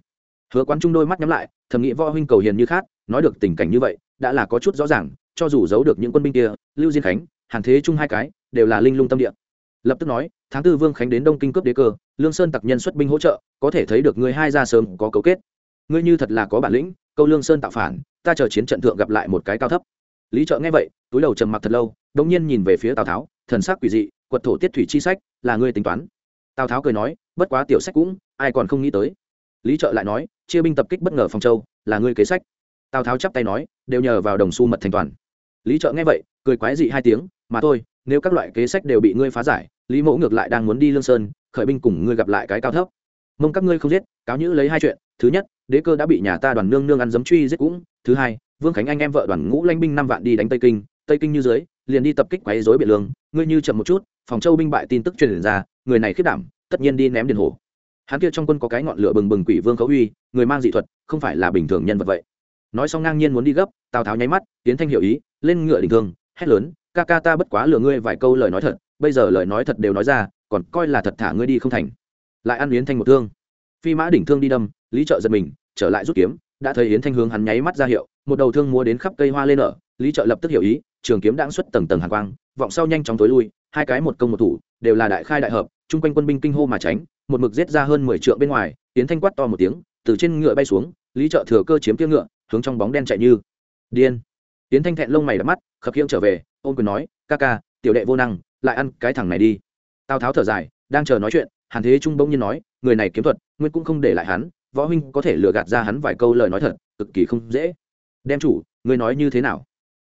Hứa quán trung đôi mắt nhắm lại, thầm nghĩ võ huynh cầu hiền như khác nói được tình cảnh như vậy, đã là có chút rõ ràng, cho dù giấu được những quân binh kia, lưu diên khánh hàng thế chung hai cái, đều là linh lung tâm địa. Lập tức nói, tháng tư vương khánh đến đông kinh cướp đế cơ, lương sơn tặc nhân xuất binh hỗ trợ, có thể thấy được ngươi hai ra sớm có cấu kết. Ngươi như thật là có bản lĩnh, câu lương sơn tạo phản, ta chờ chiến trận thượng gặp lại một cái cao thấp. Lý trợ nghe vậy, túi đầu trầm mặc thật lâu, đống nhiên nhìn về phía tào tháo, thần sắc quỷ dị quật thổ tiết thủy chi sách, là ngươi tính toán. Tào tháo cười nói, bất quá tiểu sách cũng, ai còn không nghĩ tới. Lý trợ lại nói, chia binh tập kích bất ngờ phòng châu, là ngươi kế sách. Tào tháo chắp tay nói, đều nhờ vào đồng xu mật thành toàn. Lý trợ nghe vậy, cười quái dị hai tiếng, mà thôi, nếu các loại kế sách đều bị ngươi phá giải, lý mẫu ngược lại đang muốn đi lương sơn, khởi binh cùng ngươi gặp lại cái cao thấp. Mong các ngươi không giết, cáo nhữ lấy hai chuyện, thứ nhất, đế cơ đã bị nhà ta đoàn nương nương ăn giấm truy giết cũng, thứ hai, vương khánh anh em vợ đoàn ngũ lanh binh năm vạn đi đánh tây kinh tây kinh như dưới, liền đi tập kích quấy dối biện lương, ngươi như chậm một chút phòng châu binh bại tin tức truyền ra, người này khiết đảm, tất nhiên đi ném điện hồ hắn kia trong quân có cái ngọn lửa bừng bừng quỷ vương khấu uy, người mang dị thuật, không phải là bình thường nhân vật vậy. Nói xong ngang nhiên muốn đi gấp, tào tháo nháy mắt, tiến thanh hiểu ý, lên ngựa đình thương, hét lớn, ca ca ta bất quá lừa ngươi vài câu lời nói thật, bây giờ lời nói thật đều nói ra, còn coi là thật thả ngươi đi không thành. Lại ăn yến thanh một thương. Phi mã đỉnh thương đi đâm, lý trợ giật mình, trở lại rút kiếm, đã thấy yến thanh hướng hắn nháy mắt ra hiệu, một đầu thương mua đến khắp cây hoa lên nở lý trợ lập tức hiểu ý, trường kiếm đãng xuất tầng tầng hàng quang, vọng sau nhanh chóng tối lui, hai cái một công một thủ, đều là đại khai đại hợp, chung quanh quân binh kinh hô mà tránh, một mực giết ra hơn mười trượng bên ngoài, tiến thanh quát to một tiếng, từ trên ngựa bay xuống, lý trợ thừa cơ chiếm tiếng ngựa, hướng trong bóng đen chạy như điên. Tiến thanh thẹn lông mày đắm mắt, khập khiễng trở về ôm quyền nói, ca ca, tiểu đệ vô năng, lại ăn cái thằng này đi. Tào tháo thở dài, đang chờ nói chuyện, hàn thế trung bỗng nhiên nói, người này kiếm thuật nguyên cũng không để lại hắn, võ huynh có thể lừa gạt ra hắn vài câu lời nói thật, cực kỳ không dễ. Đem chủ người nói như thế nào?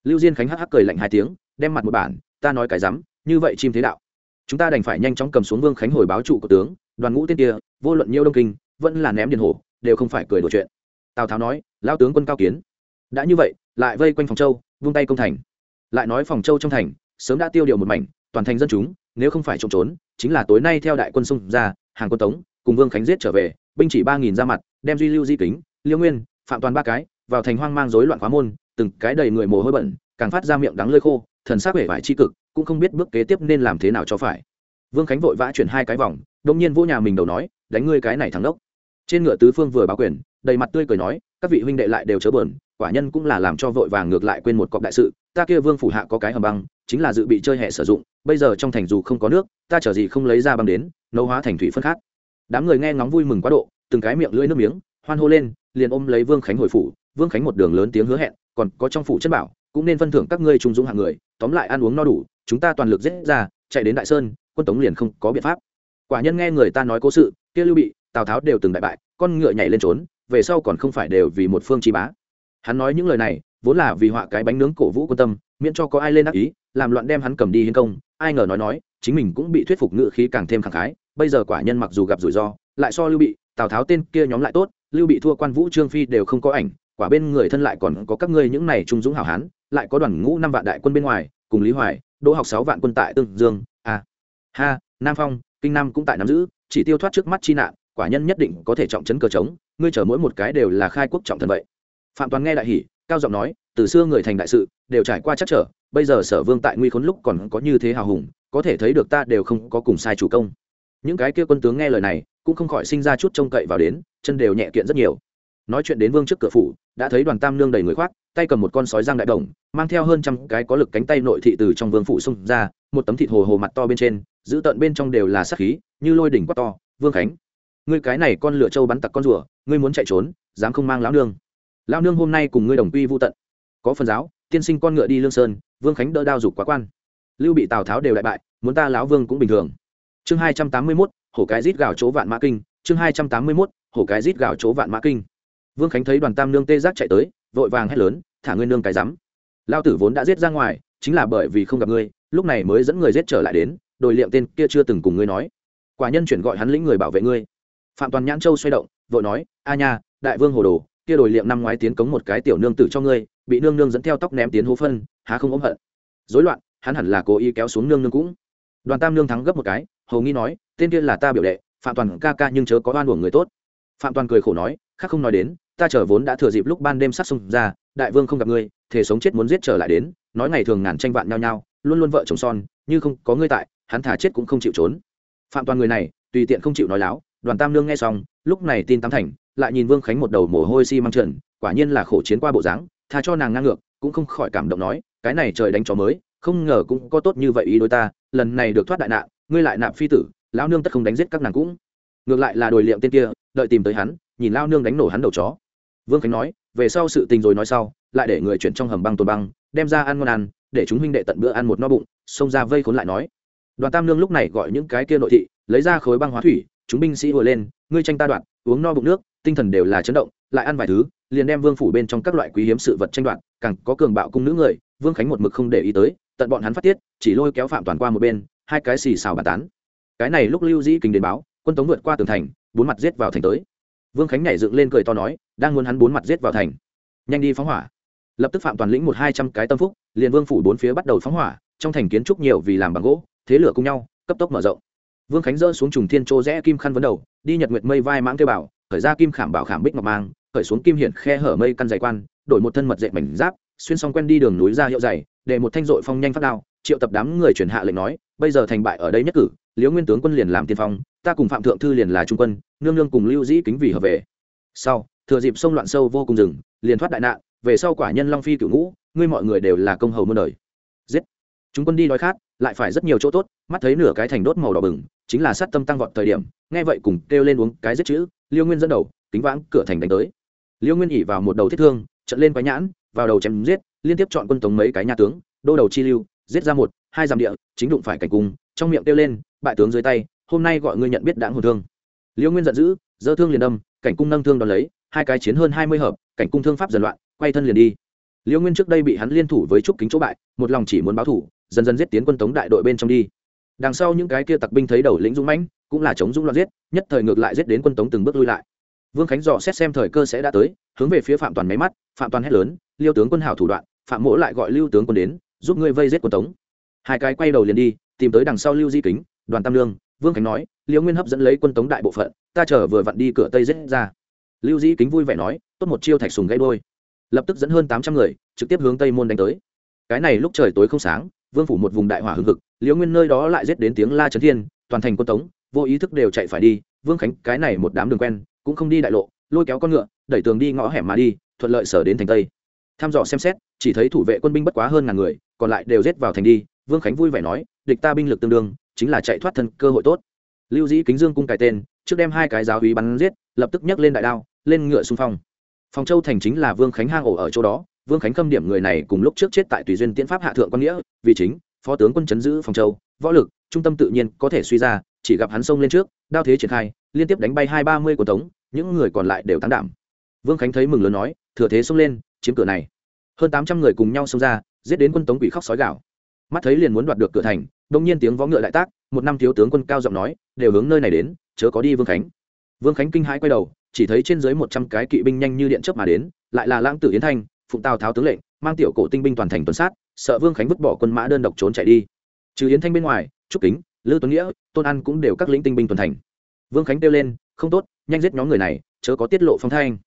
Lưu diên khánh hắc hắc cười lạnh hai tiếng, đem mặt một bản, ta nói cái rắm, như vậy chim thế đạo. Chúng ta đành phải nhanh chóng cầm xuống vương khánh hồi báo trụ của tướng, đoàn ngũ tên kia, vô luận nhiêu đông kinh, vẫn là ném điện hổ, đều không phải cười đùa chuyện. Tào tháo nói lao tướng quân cao kiến. Đã như vậy, lại vây quanh phòng châu, vung tay công thành. Lại nói phòng châu trong thành, sớm đã tiêu điều một mảnh, toàn thành dân chúng, nếu không phải trộm trốn, chính là tối nay theo đại quân xung ra, hàng quân tống, cùng vương khánh giết trở về, binh chỉ ba nghìn ra mặt, đem duy lưu di kính, liêu nguyên, phạm toàn ba cái vào thành hoang mang rối loạn khóa môn, từng cái đầy người mồ hôi bẩn, càng phát ra miệng đắng lơi khô, thần sắc vẻ vải chi cực, cũng không biết bước kế tiếp nên làm thế nào cho phải. Vương khánh vội vã chuyển hai cái vòng, đông nhiên vỗ nhà mình đầu nói, đánh ngươi cái này thắng đốc trên ngựa tứ phương vừa báo quyền, đầy mặt tươi cười nói, các vị huynh đệ lại đều chớ bờn quả nhân cũng là làm cho vội vàng ngược lại quên một cọc đại sự, ta kia vương phủ hạ có cái hầm băng, chính là dự bị chơi hè sử dụng, bây giờ trong thành dù không có nước, ta chờ gì không lấy ra băng đến, nấu hóa thành thủy phân khác. Đám người nghe ngóng vui mừng quá độ, từng cái miệng lưỡi nước miếng, hoan hô lên, liền ôm lấy vương khánh hồi phủ vương khánh một đường lớn tiếng hứa hẹn, còn có trong phủ chất bảo, cũng nên phân thưởng các ngươi trung dũng hạng người, tóm lại ăn uống no đủ, chúng ta toàn lực giết ra, chạy đến đại sơn, quân tống liền không có biện pháp. Quả nhân nghe người ta nói cố sự, kia lưu bị, tào tháo đều từng đại bại, con ngựa nhảy lên trốn, về sau còn không phải đều vì một phương chi bá. Hắn nói những lời này, vốn là vì họa cái bánh nướng cổ vũ quân tâm, miễn cho có ai lên ác ý, làm loạn đem hắn cầm đi hiến công, ai ngờ nói nói, chính mình cũng bị thuyết phục ngự khí càng thêm khẳng khái, bây giờ quả nhân mặc dù gặp rủi ro, lại so lưu bị, tào tháo tên kia nhóm lại tốt, lưu bị thua quan vũ trương phi đều không có ảnh quả bên người thân lại còn có các ngươi những này trung dũng hảo hán, lại có đoàn ngũ năm vạn đại quân bên ngoài, cùng lý hoài, đỗ học sáu vạn quân tại tương dương a à. ha, nam phong, kinh nam cũng tại nắm giữ, chỉ tiêu thoát trước mắt chi nạn, quả nhân nhất định có thể trọng chấn cờ trống, ngươi chở mỗi một cái đều là khai quốc trọng thần vậy. Phạm toàn nghe đại hỉ, cao giọng nói, từ xưa người thành đại sự, đều trải qua chắc trở, bây giờ sở vương tại nguy khốn lúc còn có như thế hào hùng, có thể thấy được ta đều không có cùng sai chủ công. Những cái kia quân tướng nghe lời này, cũng không khỏi sinh ra chút trông cậy vào đến, chân đều nhẹ kiện rất nhiều nói chuyện đến vương trước cửa phủ, đã thấy đoàn tam nương đầy người khoác, tay cầm một con sói giang đại đồng mang theo hơn trăm cái có lực cánh tay nội thị từ trong vương phủ xông ra, một tấm thịt hồ hồ mặt to bên trên, giữ tận bên trong đều là sắc khí, như lôi đỉnh quát to, vương khánh, ngươi cái này con lửa trâu bắn tặc con rùa, ngươi muốn chạy trốn, dám không mang lão nương. Lão nương hôm nay cùng ngươi đồng quy vô tận. Có phần giáo, tiên sinh con ngựa đi lương sơn, vương khánh đỡ đao dục quá quan. Lưu bị tào tháo đều đại bại, muốn ta lão vương cũng bình thường. Chương hai trăm tám mươi mốt, hổ cái rít gào chỗ vạn mã kinh, chương hai trăm tám mươi mốt, hổ cái rít gào chỗ vạn mã kinh vương khánh thấy đoàn tam nương tê giác chạy tới, vội vàng hét lớn, thả ngươi nương cái rắm. Lao tử vốn đã giết ra ngoài, chính là bởi vì không gặp ngươi, lúc này mới dẫn người giết trở lại đến Đội liệm tên kia chưa từng cùng ngươi nói. Quả nhân chuyển gọi hắn lĩnh người bảo vệ ngươi. Phạm toàn nhãn châu xoay động, vội nói, a nha, đại vương hồ đồ, kia đội liệm năm ngoái tiến cống một cái tiểu nương tử cho ngươi, bị nương nương dẫn theo tóc ném tiến hố phân, há không ốm hận. Dối loạn, hắn hẳn là cố ý kéo xuống nương nương cũng. Đoàn tam nương thắng gấp một cái, hầu nghi nói, tên kia là ta biểu đệ, phạm toàn ca ca nhưng chớ có oan uổng người tốt. Phạm toàn cười khổ nói khác không nói đến, ta chờ vốn đã thừa dịp lúc ban đêm sát xông ra, đại vương không gặp ngươi thể sống chết muốn giết trở lại đến, nói ngày thường ngàn tranh vạn nhau nhau, luôn luôn vợ chồng son, như không có ngươi tại, hắn thả chết cũng không chịu trốn. Phạm toàn người này, tùy tiện không chịu nói láo, đoàn tam nương nghe xong, lúc này tin tám thành, lại nhìn vương khánh một đầu mồ hôi xi măng trần, quả nhiên là khổ chiến qua bộ dáng, tha cho nàng ngang ngược, cũng không khỏi cảm động nói, cái này trời đánh chó mới, không ngờ cũng có tốt như vậy ý đối ta, lần này được thoát đại nạn, ngươi lại nạp phi tử, lão nương tất không đánh giết các nàng cũng. Ngược lại là đồi liệm tên kia đợi tìm tới hắn, nhìn lao nương đánh nổ hắn đầu chó. Vương khánh nói, về sau sự tình rồi nói sau, lại để người chuyển trong hầm băng tồn băng, đem ra ăn ngon ăn, để chúng huynh đệ tận bữa ăn một no bụng, xông ra vây khốn lại nói. Đoàn tam nương lúc này gọi những cái kia nội thị, lấy ra khối băng hóa thủy, chúng binh sĩ vừa lên, ngươi tranh ta đoạn, uống no bụng nước, tinh thần đều là chấn động, lại ăn vài thứ, liền đem vương phủ bên trong các loại quý hiếm sự vật tranh đoạt, càng có cường bạo cung nữ người, vương khánh một mực không để ý tới, tận bọn hắn phát tiết, chỉ lôi kéo phạm toàn qua một bên, hai cái xì xào bàn tán. Cái này lúc lưu dĩ kinh đến báo, quân tống vượt qua tường thành bốn mặt giết vào thành tới. Vương khánh nhảy dựng lên cười to nói, đang muốn hắn bốn mặt giết vào thành. Nhanh đi phóng hỏa. Lập tức phạm toàn lĩnh một hai trăm cái tâm phúc, liền vương phủ bốn phía bắt đầu phóng hỏa, trong thành kiến trúc nhiều vì làm bằng gỗ, thế lửa cùng nhau, cấp tốc mở rộng. Vương khánh dỡ xuống trùng thiên chỗ rẽ kim khăn vấn đầu, đi nhật nguyệt mây vai mãng kêu bảo, khởi ra kim khảm bảo khảm bích ngọc mang, khởi xuống kim hiển khe hở mây căn dày quan, đổi một thân mật dạy mảnh giáp, xuyên xong quen đi đường núi ra hiệu dày, để một thanh dội phong nhanh phát đao, triệu tập đám người truyền hạ lệnh nói, bây giờ thành bại ở đây nhất cử liễu nguyên tướng quân liền làm tiên phong, ta cùng phạm thượng thư liền là trung quân, nương nương cùng lưu dĩ kính vì hợp về sau, thừa dịp sông loạn sâu vô cùng rừng, liền thoát đại nạn, về sau quả nhân long phi cựu ngũ, ngươi mọi người đều là công hầu muôn đời. Giết! Chúng quân đi đói khát, lại phải rất nhiều chỗ tốt, mắt thấy nửa cái thành đốt màu đỏ bừng, chính là sát tâm tăng vọt thời điểm, nghe vậy cùng kêu lên uống cái giết chữ, liêu nguyên dẫn đầu, kính vãng, cửa thành đánh tới. Liêu nguyên ỉ vào một đầu thiết thương, trận lên quái nhãn, vào đầu chém giết, liên tiếp chọn quân tống mấy cái nhà tướng, đô đầu chi lưu, giết ra một, hai dặm địa, chính đụng phải cảnh cung, trong miệng kêu lên bại tướng dưới tay, hôm nay gọi ngươi nhận biết đáng hồn thương. Liễu nguyên giận dữ, dơ thương liền đâm, cảnh cung nâng thương đón lấy, hai cái chiến hơn hai mươi hợp, cảnh cung thương pháp dần loạn, quay thân liền đi. Liễu nguyên trước đây bị hắn liên thủ với trúc kính chỗ bại, một lòng chỉ muốn báo thủ, dần dần giết tiến quân tống đại đội bên trong đi. Đằng sau những cái kia tặc binh thấy đầu lĩnh dũng mãnh, cũng là chống dũng loạn giết, nhất thời ngược lại giết đến quân tống từng bước lui lại. Vương khánh dò xét xem thời cơ sẽ đã tới, hướng về phía phạm toàn máy mắt, phạm toàn hét lớn, liêu tướng quân hảo thủ đoạn, phạm mỗ lại gọi lưu tướng quân đến, giúp ngươi vây giết quân tống. Hai cái quay đầu liền đi, tìm tới đằng sau lưu di kính đoàn tam lương, vương khánh nói, liễu nguyên hấp dẫn lấy quân tống đại bộ phận, ta chở vừa vặn đi cửa tây giết ra. Lưu di kính vui vẻ nói, tốt một chiêu thạch sùng gãy đôi. Lập tức dẫn hơn tám trăm người, trực tiếp hướng tây môn đánh tới. Cái này lúc trời tối không sáng, vương phủ một vùng đại hỏa hưng hực, liễu nguyên nơi đó lại giết đến tiếng la trấn thiên, toàn thành quân tống, vô ý thức đều chạy phải đi. Vương khánh, cái này một đám đường quen, cũng không đi đại lộ, lôi kéo con ngựa, đẩy tường đi ngõ hẻm mà đi, thuận lợi sở đến thành tây. Tham dò xem xét, chỉ thấy thủ vệ quân binh bất quá hơn ngàn người, còn lại đều giết vào thành đi. Vương khánh vui vẻ nói, địch ta binh lực tương đương chính là chạy thoát thân cơ hội tốt. Lưu dĩ kính dương cung cài tên, trước đem hai cái giáo hí bắn giết, lập tức nhấc lên đại đao, lên ngựa xung phong. Phòng châu thành chính là vương khánh hang ổ ở chỗ đó, vương khánh khâm điểm người này cùng lúc trước chết tại tùy duyên tiễn pháp hạ thượng quan nghĩa, vì chính, phó tướng quân chấn giữ phòng châu, võ lực, trung tâm tự nhiên có thể suy ra, chỉ gặp hắn xông lên trước, đao thế triển khai, liên tiếp đánh bay hai ba mươi của tống, những người còn lại đều tán đảm. Vương khánh thấy mừng lớn nói, thừa thế xông lên, chiếm cửa này. Hơn tám trăm người cùng nhau xông ra, giết đến quân tống quỷ khóc sói gạo mắt thấy liền muốn đoạt được cửa thành đông nhiên tiếng võ ngựa đại tác, một năm thiếu tướng quân cao giọng nói, đều hướng nơi này đến, chớ có đi vương khánh. Vương khánh kinh hãi quay đầu, chỉ thấy trên dưới một trăm cái kỵ binh nhanh như điện chớp mà đến, lại là lãng tử yến thanh, phụng tào tháo tướng lệnh, mang tiểu cổ tinh binh toàn thành tuần sát, sợ vương khánh vứt bỏ quân mã đơn độc trốn chạy đi. Trừ yến thanh bên ngoài, trúc kính, lư tuấn nghĩa, tôn an cũng đều các lĩnh tinh binh tuần thành. Vương khánh kêu lên, không tốt, nhanh giết nhóm người này, chớ có tiết lộ phong thanh.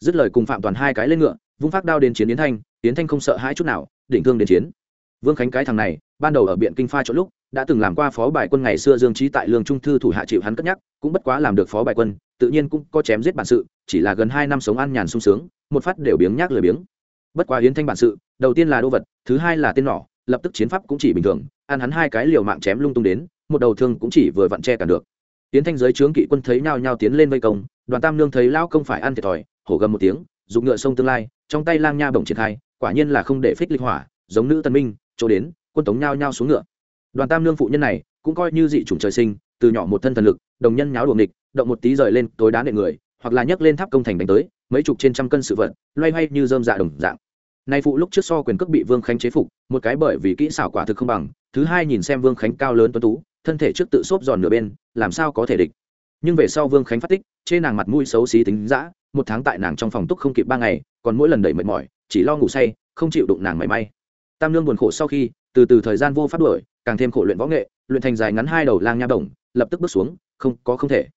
Dứt lời cùng phạm toàn hai cái lên ngựa, vung phát đao đến chiến yến thanh yến thanh không sợ hãi chút nào định thương đến chiến vương khánh cái thằng này, ban đầu ở biện kinh pha chỗ lúc, đã từng làm qua phó bài quân ngày xưa dương trí tại lương trung thư thủ hạ chịu hắn cất nhắc, cũng bất quá làm được phó bài quân, tự nhiên cũng có chém giết bản sự, chỉ là gần hai năm sống ăn nhàn sung sướng, một phát đều biếng nhác lười biếng. Bất quá hiến thanh bản sự, đầu tiên là đô vật, thứ hai là tên nỏ, lập tức chiến pháp cũng chỉ bình thường, ăn hắn hai cái liều mạng chém lung tung đến, một đầu thương cũng chỉ vừa vặn che cả được. Hiến thanh giới trướng kỵ quân thấy nhao nhao tiến lên vây công, đoàn tam nương thấy lao công phải ăn thiệt thòi, hổ gầm một tiếng dùng ngựa sông tương lai, trong tay lang nha bổng triển khai, quả nhiên là không để phích linh hỏa, giống nữ tân minh chỗ đến, quân tống nhao nhao xuống ngựa. Đoàn tam nương phụ nhân này cũng coi như dị chủng trời sinh, từ nhỏ một thân thần lực, đồng nhân nháo đuồng địch động một tí rời lên tối đá nệ người, hoặc là nhấc lên tháp công thành đánh tới, mấy chục trên trăm cân sự vật, loay hoay như dơm dạ đồng dạng. Nay phụ lúc trước so quyền cước bị vương khánh chế phục, một cái bởi vì kỹ xảo quả thực không bằng, thứ hai nhìn xem vương khánh cao lớn tuấn tú, thân thể trước tự xốp giòn nửa bên, làm sao có thể địch. Nhưng về sau vương khánh phát tích trên nàng mặt mũi xấu xí tính dã, một tháng tại nàng trong phòng túc không kịp ba ngày, còn mỗi lần đẩy mệt mỏi, chỉ lo ngủ say, không chịu đụng nàng mảy may tam lương buồn khổ sau khi, từ từ thời gian vô pháp đuổi, càng thêm khổ luyện võ nghệ, luyện thành dài ngắn hai đầu lang nha bổng lập tức bước xuống, không, có không thể.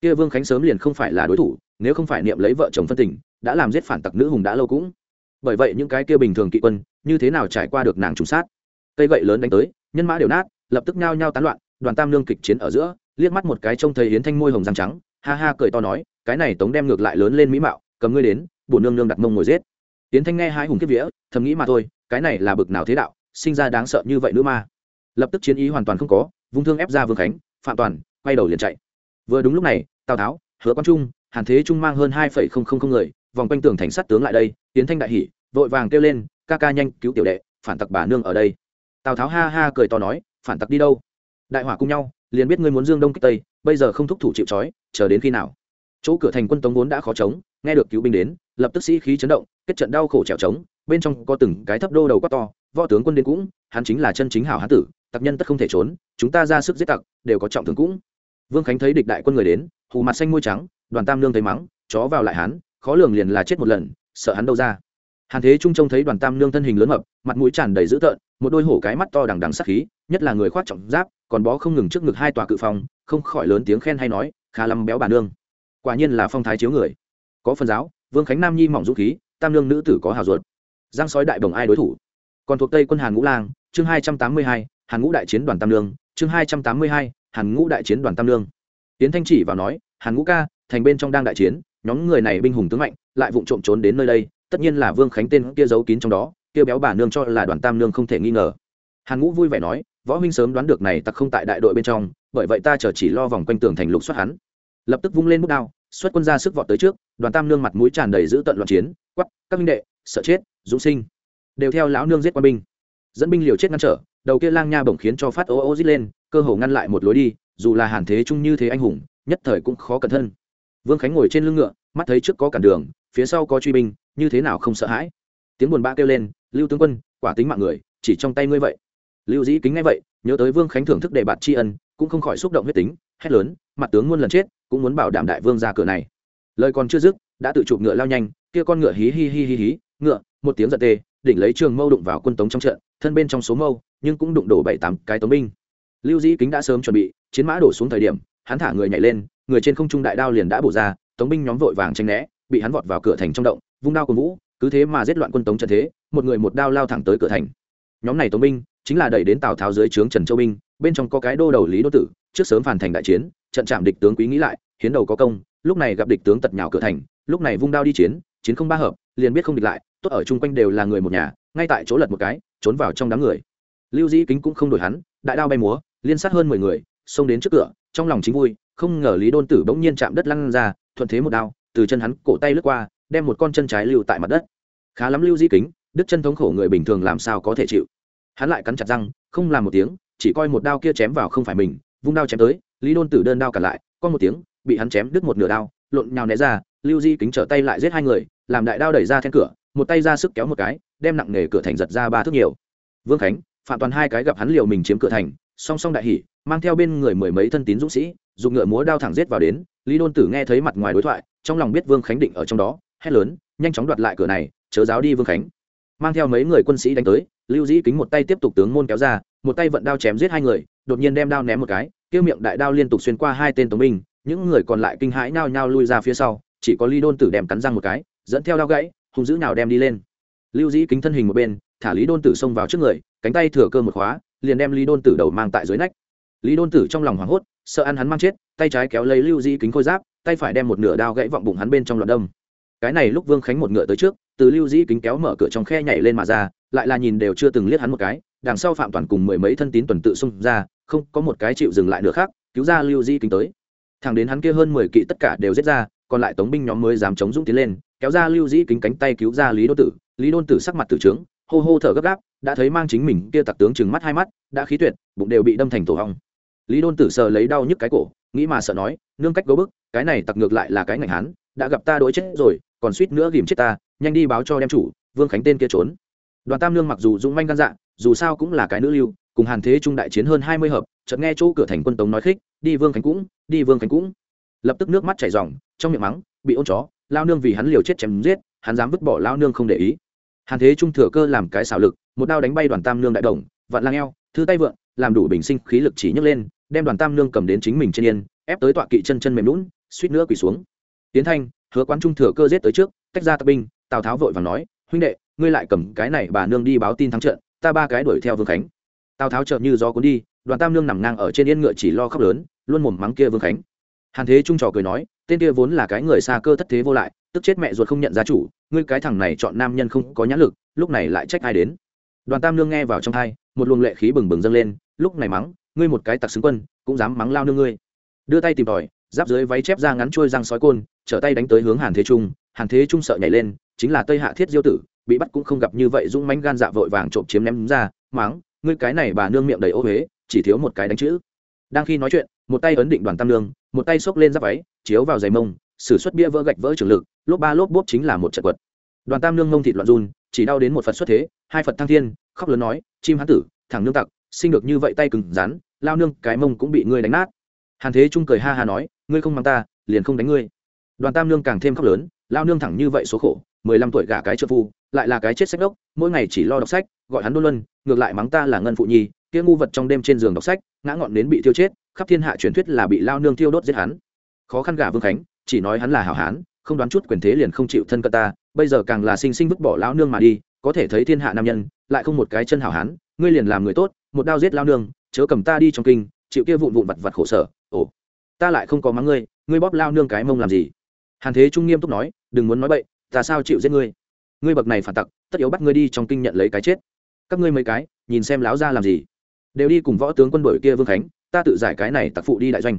Kia vương khánh sớm liền không phải là đối thủ, nếu không phải niệm lấy vợ chồng phân tình, đã làm giết phản tặc nữ hùng đã lâu cũng. Bởi vậy những cái kia bình thường kỵ quân, như thế nào trải qua được nàng trùng sát? Cây gậy lớn đánh tới, nhân mã đều nát, lập tức nhao nhao tán loạn, đoàn tam lương kịch chiến ở giữa, liếc mắt một cái trông thấy Yến thanh môi hồng răng trắng, ha ha cười to nói, cái này tống đem ngược lại lớn lên mỹ mạo, cầm ngươi đến, bổn nương nương đặt mông ngồi giết. Yến thanh nghe hai hùng kiếp vía, thầm nghĩ mà thôi cái này là bực nào thế đạo, sinh ra đáng sợ như vậy nữ ma lập tức chiến ý hoàn toàn không có, vung thương ép ra vương khánh, phạm toàn, quay đầu liền chạy. Vừa đúng lúc này, tào tháo, hứa quang trung, hàn thế trung mang hơn hai phẩy không không không người, vòng quanh tường thành sắt tướng lại đây, tiến thanh đại hỉ, vội vàng kêu lên, ca ca nhanh cứu tiểu đệ, phản tặc bà nương ở đây. Tào tháo ha ha cười to nói, phản tặc đi đâu? Đại hỏa cùng nhau, liền biết ngươi muốn dương đông kích tây, bây giờ không thúc thủ chịu trói, chờ đến khi nào? Chỗ cửa thành quân tống vốn đã khó chống, nghe được cứu binh đến, lập tức sĩ khí chấn động, kết trận đau khổ trèo trống bên trong có từng cái thấp đô đầu quá to, võ tướng quân đến cũng, hắn chính là chân chính hảo hán tử, tặc nhân tất không thể trốn, chúng ta ra sức giết tặc, đều có trọng tướng cũng. Vương khánh thấy địch đại quân người đến, hù mặt xanh môi trắng, đoàn tam lương thấy mắng, chó vào lại hắn, khó lường liền là chết một lần, sợ hắn đâu ra. Hàn thế trung trông thấy đoàn tam lương thân hình lớn mập, mặt mũi tràn đầy dữ tợn, một đôi hổ cái mắt to đằng đằng sắc khí, nhất là người khoác trọng giáp, còn bó không ngừng trước ngực hai tòa cự phòng, không khỏi lớn tiếng khen hay nói, khá lắm béo bà nương. Quả nhiên là phong thái chiếu người. Có phần giáo, vương khánh nam nhi mỏng dũng khí, tam lương nữ tử có hào ruột giang sói đại đồng ai đối thủ? Còn thuộc tây quân hàn ngũ lang, chương hai trăm tám mươi hai, hàn ngũ đại chiến đoàn tam lương, chương hai trăm tám mươi hai, hàn ngũ đại chiến đoàn tam lương. Tiến thanh chỉ vào nói, hàn ngũ ca, thành bên trong đang đại chiến, nhóm người này binh hùng tướng mạnh, lại vụng trộm trốn đến nơi đây, tất nhiên là vương khánh tên kia giấu kín trong đó, kia béo bà nương cho là đoàn tam nương không thể nghi ngờ. Hàn ngũ vui vẻ nói, võ huynh sớm đoán được này tặc không tại đại đội bên trong, bởi vậy ta chờ chỉ lo vòng quanh tường thành lục xuất hắn. Lập tức vung lên bút đao, xuất quân ra sức vọt tới trước, đoàn tam nương mặt mũi tràn đầy giữ tận loạn chiến quắp các minh đệ sợ chết, dũng sinh. Đều theo lão nương giết quan binh. Dẫn binh liều chết ngăn trở, đầu kia lang nha bổng khiến cho phát ô ô rít lên, cơ hồ ngăn lại một lối đi, dù là hàn thế trung như thế anh hùng, nhất thời cũng khó cẩn thân. Vương khánh ngồi trên lưng ngựa, mắt thấy trước có cản đường, phía sau có truy binh, như thế nào không sợ hãi. Tiếng buồn bã kêu lên, lưu tướng quân, quả tính mạng người, chỉ trong tay ngươi vậy. Lưu dĩ kính ngay vậy, nhớ tới vương khánh thưởng thức đề bạt tri ân, cũng không khỏi xúc động huyết tính, hét lớn, mặt tướng muôn lần chết, cũng muốn bảo đảm đại vương ra cửa này. Lời còn chưa dứt, đã tự chụp ngựa lao nhanh, kia con ngựa hí hi hi hi hí ngựa, một tiếng giật tê, đỉnh lấy trường mâu đụng vào quân tống trong trận, thân bên trong số mâu, nhưng cũng đụng đổ bảy tám cái tống binh. Lưu dĩ kính đã sớm chuẩn bị, chiến mã đổ xuống thời điểm, hắn thả người nhảy lên, người trên không trung đại đao liền đã bổ ra, tống binh nhóm vội vàng tranh né, bị hắn vọt vào cửa thành trong động, vung đao cùng vũ, cứ thế mà giết loạn quân tống trận thế, một người một đao lao thẳng tới cửa thành. Nhóm này tống binh, chính là đẩy đến tào tháo dưới trướng trần châu binh, bên trong có cái đô đầu lý đô tử, trước sớm phản thành đại chiến, trận chạm địch tướng quý nghĩ lại, hiến đầu có công, lúc này gặp địch tướng tật nhào cửa thành, lúc này vung đao đi chiến chiến không ba hợp liền biết không địch lại, tốt ở chung quanh đều là người một nhà, ngay tại chỗ lật một cái, trốn vào trong đám người. Lưu dĩ kính cũng không đổi hắn, đại đao bay múa, liên sát hơn mười người, xông đến trước cửa, trong lòng chính vui, không ngờ lý đôn tử bỗng nhiên chạm đất lăn ra, thuận thế một đao, từ chân hắn cổ tay lướt qua, đem một con chân trái lưu tại mặt đất. Khá lắm lưu dĩ kính, đứt chân thống khổ người bình thường làm sao có thể chịu? Hắn lại cắn chặt răng, không làm một tiếng, chỉ coi một đao kia chém vào không phải mình, vung đao chém tới, lý đôn tử đơn đao cả lại, con một tiếng, bị hắn chém đứt một nửa đao, lộn nhào né ra, lưu di kính trở tay lại giết hai người làm đại đao đẩy ra then cửa, một tay ra sức kéo một cái, đem nặng nề cửa thành giật ra ba thước nhiều. Vương khánh, phạm toàn hai cái gặp hắn liều mình chiếm cửa thành, song song đại hỉ, mang theo bên người mười mấy thân tín dũng sĩ, dùng ngựa múa đao thẳng giết vào đến, lý đôn tử nghe thấy mặt ngoài đối thoại, trong lòng biết vương khánh định ở trong đó, hét lớn, nhanh chóng đoạt lại cửa này, chớ giáo đi vương khánh. Mang theo mấy người quân sĩ đánh tới, lưu dĩ kính một tay tiếp tục tướng môn kéo ra, một tay vận đao chém giết hai người, đột nhiên đem đao ném một cái, kêu miệng đại đao liên tục xuyên qua hai tên tống binh, những người còn lại kinh hãi nhao nhao lui ra phía sau, chỉ có ly đôn tử đem cắn răng một cái dẫn theo đao gãy, hung dữ nào đem đi lên. Lưu dĩ kính thân hình một bên, thả lý đôn tử xông vào trước người, cánh tay thừa cơ một khóa, liền đem lý đôn tử đầu mang tại dưới nách. Lý đôn tử trong lòng hoảng hốt, sợ ăn hắn mang chết, tay trái kéo lấy lưu dĩ kính khôi giáp, tay phải đem một nửa đao gãy vọng bụng hắn bên trong loạn đông cái này lúc vương khánh một ngựa tới trước, từ lưu dĩ kính kéo mở cửa trong khe nhảy lên mà ra, lại là nhìn đều chưa từng liếc hắn một cái, đằng sau phạm toàn cùng mười mấy thân tín tuần tự xung ra, không có một cái chịu dừng lại nữa khác, cứu ra lưu dĩ kính tới. Thằng đến hắn kia hơn mười kỵ tất cả đều giết ra còn lại tống binh nhóm mới dám chống dũng tiến lên, kéo ra lưu dĩ kính cánh tay cứu ra lý đôn tử. Lý đôn tử sắc mặt tử trướng, hô hô thở gấp gáp, đã thấy mang chính mình kia tặc tướng chừng mắt hai mắt, đã khí tuyệt, bụng đều bị đâm thành tổ hong. Lý đôn tử sờ lấy đau nhức cái cổ, nghĩ mà sợ nói, nương cách gấu bức, cái này tặc ngược lại là cái ngành hán, đã gặp ta đ chết rồi, còn suýt nữa ghìm chết ta, nhanh đi báo cho đem chủ, vương khánh tên kia trốn. Đoàn tam nương mặc dù dũng manh gan dạ dù sao cũng là cái nữ lưu, cùng hàn thế trung đại chiến hơn hai mươi hợp, chợt nghe chỗ cửa thành quân tống nói khích, đi vương khánh cũng, đi vương khánh cũng lập tức nước mắt chảy ròng, trong miệng mắng, bị ôn chó, lao nương vì hắn liều chết chém giết, hắn dám vứt bỏ lao nương không để ý. Hàn thế trung thừa cơ làm cái xảo lực, một đao đánh bay đoàn tam nương đại đồng, vạn lang eo, thư tay vượng, làm đủ bình sinh khí lực chỉ nhấc lên, đem đoàn tam nương cầm đến chính mình trên yên, ép tới tọa kỵ chân chân mềm lún suýt nữa quỳ xuống. Tiến thanh, hứa quán trung thừa cơ giết tới trước, tách ra tập binh, tào tháo vội và nói, huynh đệ, ngươi lại cầm cái này bà nương đi báo tin thắng trận, ta ba cái đuổi theo vương khánh. Tào tháo chợt như gió cuốn đi, đoàn tam nương nằm ngang ở trên yên ngựa chỉ lo khóc lớn, luôn mồm mắng kia vương khánh hàn thế trung trò cười nói, tên kia vốn là cái người xa cơ thất thế vô lại, tức chết mẹ ruột không nhận ra chủ, ngươi cái thằng này chọn nam nhân không có nhãn lực, lúc này lại trách ai đến? Đoàn tam nương nghe vào trong thai một luồng lệ khí bừng bừng dâng lên, lúc này mắng, ngươi một cái tặc xứng quân, cũng dám mắng lao nương ngươi. Đưa tay tìm tòi, giáp dưới váy chép ra ngắn trôi răng sói côn, trở tay đánh tới hướng hàn thế trung, hàn thế trung sợ nhảy lên, chính là tây hạ thiết diêu tử, bị bắt cũng không gặp như vậy dũng mánh gan dạ vội vàng trộm chiếm ném ra, mắng, ngươi cái này bà nương miệng đầy ô huế chỉ thiếu một cái đánh chữ. Đang khi nói chuyện một tay ấn định đoàn tam nương một tay xốc lên giáp váy, chiếu vào giày mông, sử xuất bia vỡ gạch vỡ trường lực, lốp ba lốp bốp chính là một trận quật. Đoàn tam nương mông thịt loạn run, chỉ đau đến một phật xuất thế, hai phật thăng thiên, khóc lớn nói, chim hán tử thằng nương tặc, sinh được như vậy tay cứng rán lao nương cái mông cũng bị ngươi đánh nát. Hàn thế trung cười ha ha nói, ngươi không mang ta, liền không đánh ngươi. Đoàn tam nương càng thêm khóc lớn, lao nương thẳng như vậy số khổ, mười lăm tuổi gả cái trợ phu, lại là cái chết sách đốc, mỗi ngày chỉ lo đọc sách, gọi hắn đôn luân, ngược lại mắng ta là ngân phụ nhi, kia ngu vật trong đêm trên giường đọc sách, ngã ngọn nến bị tiêu chết khắp thiên hạ truyền thuyết là bị lao nương thiêu đốt giết hắn. Khó khăn gả vương khánh, chỉ nói hắn là hảo hán, không đoán chút quyền thế liền không chịu thân cận ta, bây giờ càng là sinh sinh vứt bỏ lao nương mà đi, có thể thấy thiên hạ nam nhân, lại không một cái chân hảo hán, ngươi liền làm người tốt, một đao giết lao nương, chớ cầm ta đi trong kinh, chịu kia vụn vụn vặt vặt khổ sở, ồ, ta lại không có mắng ngươi ngươi bóp lao nương cái mông làm gì? Hàn thế trung nghiêm túc nói, đừng muốn nói bậy, ta sao chịu giết ngươi? Ngươi bậc này phản tặc, tất yếu bắt ngươi đi trong kinh nhận lấy cái chết. Các ngươi mấy cái, nhìn xem láo ra làm gì. Đều đi cùng võ tướng quân đội kia vương khánh ta tự giải cái này tặc phụ đi đại doanh.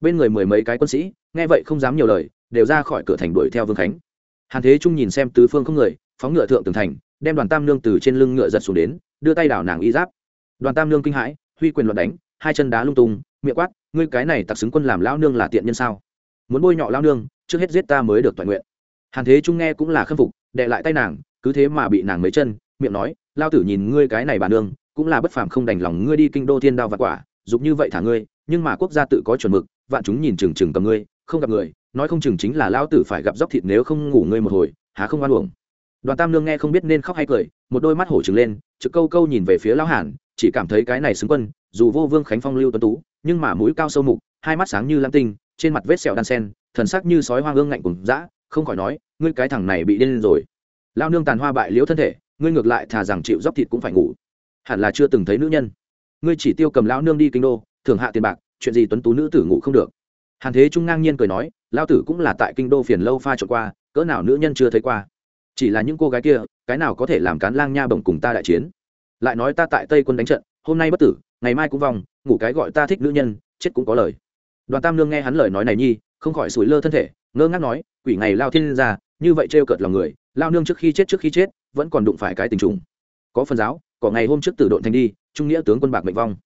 Bên người mười mấy cái quân sĩ, nghe vậy không dám nhiều lời, đều ra khỏi cửa thành đuổi theo vương khánh. Hàn thế trung nhìn xem tứ phương không người, phóng ngựa thượng tường thành, đem đoàn tam nương từ trên lưng ngựa giật xuống đến, đưa tay đảo nàng y giáp. Đoàn tam nương kinh hãi, huy quyền luận đánh, hai chân đá lung tung, miệng quát, ngươi cái này tặc xứng quân làm lão nương là tiện nhân sao? Muốn bôi nhọ lão nương, trước hết giết ta mới được toàn nguyện. Hàn thế trung nghe cũng là khâm phục, đệ lại tay nàng, cứ thế mà bị nàng mấy chân, miệng nói, lao tử nhìn ngươi cái này bà nương, cũng là bất phàm không đành lòng ngươi đi kinh đô thiên đao và quả dục như vậy thả ngươi, nhưng mà quốc gia tự có chuẩn mực, vạn chúng nhìn chừng chừng cầm ngươi, không gặp người, nói không chừng chính là lao tử phải gặp dốc thịt nếu không ngủ ngươi một hồi, há không oan uổng. Đoàn tam nương nghe không biết nên khóc hay cười, một đôi mắt hổ trừng lên, trực câu câu nhìn về phía lão hàn, chỉ cảm thấy cái này xứng quân, dù vô vương khánh phong lưu tuấn tú, nhưng mà mũi cao sâu mục, hai mắt sáng như lam tinh, trên mặt vết sẹo đan sen, thần sắc như sói hoang ương ngạnh cùng dã, không khỏi nói, ngươi cái thằng này bị điên rồi. Lao nương tàn hoa bại liễu thân thể, ngươi ngược lại thà rằng chịu dốc thịt cũng phải ngủ. Hẳn là chưa từng thấy nữ nhân ngươi chỉ tiêu cầm lão nương đi kinh đô thường hạ tiền bạc, chuyện gì tuấn tú nữ tử ngủ không được. Hàn thế trung ngang nhiên cười nói lao tử cũng là tại kinh đô phiền lâu pha trộn qua, cỡ nào nữ nhân chưa thấy qua. Chỉ là những cô gái kia, cái nào có thể làm cán lang nha bổng cùng ta đại chiến. Lại nói ta tại tây quân đánh trận, hôm nay bất tử, ngày mai cũng vòng, ngủ cái gọi ta thích nữ nhân, chết cũng có lời. Đoàn tam lương nghe hắn lời nói này nhi, không khỏi sủi lơ thân thể, ngơ ngác nói, quỷ ngày lao thiên ra, như vậy trêu cợt lòng người, lao nương trước khi chết trước khi chết, vẫn còn đụng phải cái tình trùng. Có phần giáo cỏ ngày hôm trước tử độn thành đi, trung nghĩa tướng quân bạc mệnh vong.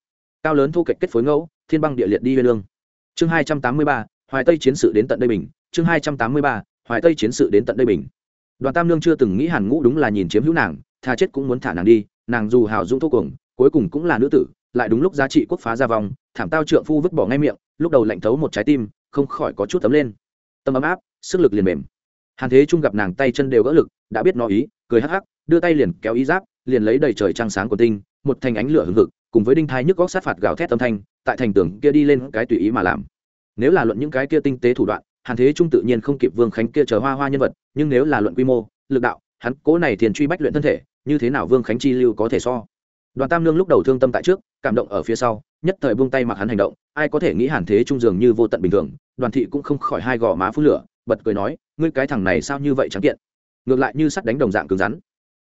Cao lớn thu kịch kết phối ngẫu, thiên băng địa liệt đi huyên lương. Chương hai trăm tám mươi ba, hoài tây chiến sự đến tận đây bình. Chương hai trăm tám mươi ba, hoài tây chiến sự đến tận đây bình. Đoàn tam lương chưa từng nghĩ hàn ngũ đúng là nhìn chiếm hữu nàng tha chết cũng muốn thả nàng đi, nàng dù hào dũng thô cuồng cuối cùng cũng là nữ tử, lại đúng lúc giá trị quốc phá ra vòng thảm tao trượng phu vứt bỏ ngay miệng, lúc đầu lạnh thấu một trái tim, không khỏi có chút tấm lên. Tâm ấm áp, sức lực liền mềm. Hàn thế trung gặp nàng tay chân đều gỡ lực, đã biết nó ý, cười hắc hắc, đưa tay liền kéo ý giáp liền lấy đầy trời trăng sáng của tinh, một thành ánh lửa hừng hực, cùng với đinh thai nhức góc sát phạt gào thét âm thanh, tại thành tường kia đi lên cái tùy ý mà làm. Nếu là luận những cái kia tinh tế thủ đoạn, hàn thế trung tự nhiên không kịp vương khánh kia chờ hoa hoa nhân vật, nhưng nếu là luận quy mô, lực đạo, hắn cố này thiền truy bách luyện thân thể, như thế nào vương khánh chi lưu có thể so? Đoàn tam lương lúc đầu thương tâm tại trước, cảm động ở phía sau, nhất thời buông tay mặc hắn hành động, ai có thể nghĩ hàn thế trung dường như vô tận bình thường, đoàn thị cũng không khỏi hai gò má phú lửa, bật cười nói, ngươi cái thằng này sao như vậy trắng kiện ngược lại như sắt đánh đồng dạng cứng rắn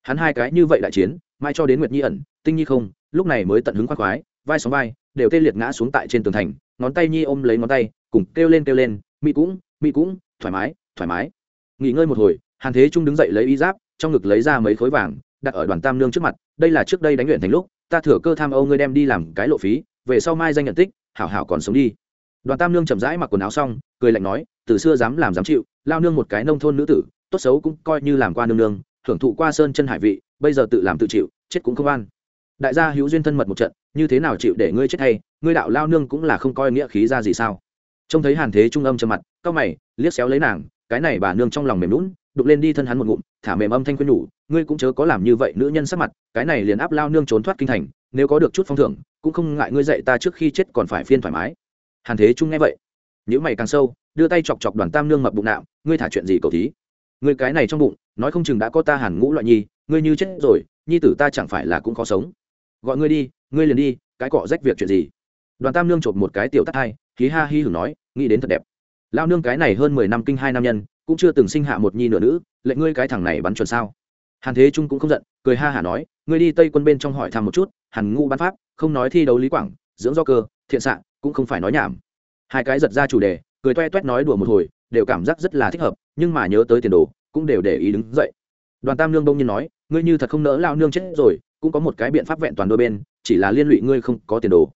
hắn hai cái như vậy đại chiến, mai cho đến nguyệt nhi ẩn, tinh nhi không, lúc này mới tận hứng khoác khoái, vai sóng vai, đều tê liệt ngã xuống tại trên tường thành, ngón tay nhi ôm lấy ngón tay, cùng kêu lên kêu lên mỹ cũng mỹ cũng, thoải mái thoải mái. Nghỉ ngơi một hồi, hàn thế trung đứng dậy lấy y giáp, trong ngực lấy ra mấy khối vàng, đặt ở đoàn tam nương trước mặt, đây là trước đây đánh luyện thành lúc, ta thừa cơ tham âu ngươi đem đi làm cái lộ phí, về sau mai danh nhận tích, hảo hảo còn sống đi. Đoàn tam nương chậm rãi mặc quần áo xong, cười lạnh nói, từ xưa dám làm dám chịu, lao nương một cái nông thôn nữ tử, tốt xấu cũng coi như làm qua nương nương thưởng thụ qua sơn chân hải vị, bây giờ tự làm tự chịu, chết cũng không an. Đại gia hữu duyên thân mật một trận, như thế nào chịu để ngươi chết hay? Ngươi đạo lao nương cũng là không coi nghĩa khí ra gì sao? Trông thấy hàn thế trung âm trầm mặt cao mày, liếc xéo lấy nàng, cái này bà nương trong lòng mềm lún đục lên đi thân hắn một ngụm, thả mềm âm thanh khuyên nhủ, ngươi cũng chớ có làm như vậy, nữ nhân sắc mặt, cái này liền áp lao nương trốn thoát kinh thành, nếu có được chút phong thưởng, cũng không ngại ngươi dạy ta trước khi chết còn phải phiên thoải mái. Hàn thế trung nghe vậy nếu mày càng sâu, đưa tay chọc chọc đoàn tam nương mập bụng nạo, ngươi thả chuyện gì cầu thí? Ngươi cái này trong bụng, nói không chừng đã có ta hàn ngũ loại nhi, ngươi như chết rồi, nhi tử ta chẳng phải là cũng khó sống. Gọi ngươi đi, ngươi liền đi, cái cọ rách việc chuyện gì? Đoàn tam nương chộp một cái tiểu tắt hai khí ha hi hửng nói, nghĩ đến thật đẹp. Lao nương cái này hơn mười năm kinh hai nam nhân, cũng chưa từng sinh hạ một nhi nửa nữ, lệnh ngươi cái thằng này bắn chuẩn sao? Hàn thế trung cũng không giận, cười ha hả nói, ngươi đi tây quân bên trong hỏi thăm một chút, hàn ngũ bắn pháp, không nói thi đấu lý quảng, dưỡng do cơ, thiện xạ, cũng không phải nói nhảm. Hai cái giật ra chủ đề, cười toe toét nói đùa một hồi, đều cảm giác rất là thích hợp nhưng mà nhớ tới tiền đồ, cũng đều để ý đứng dậy. Đoàn tam nương đông nhiên nói, ngươi như thật không nỡ lao nương chết rồi, cũng có một cái biện pháp vẹn toàn đôi bên, chỉ là liên lụy ngươi không có tiền đồ.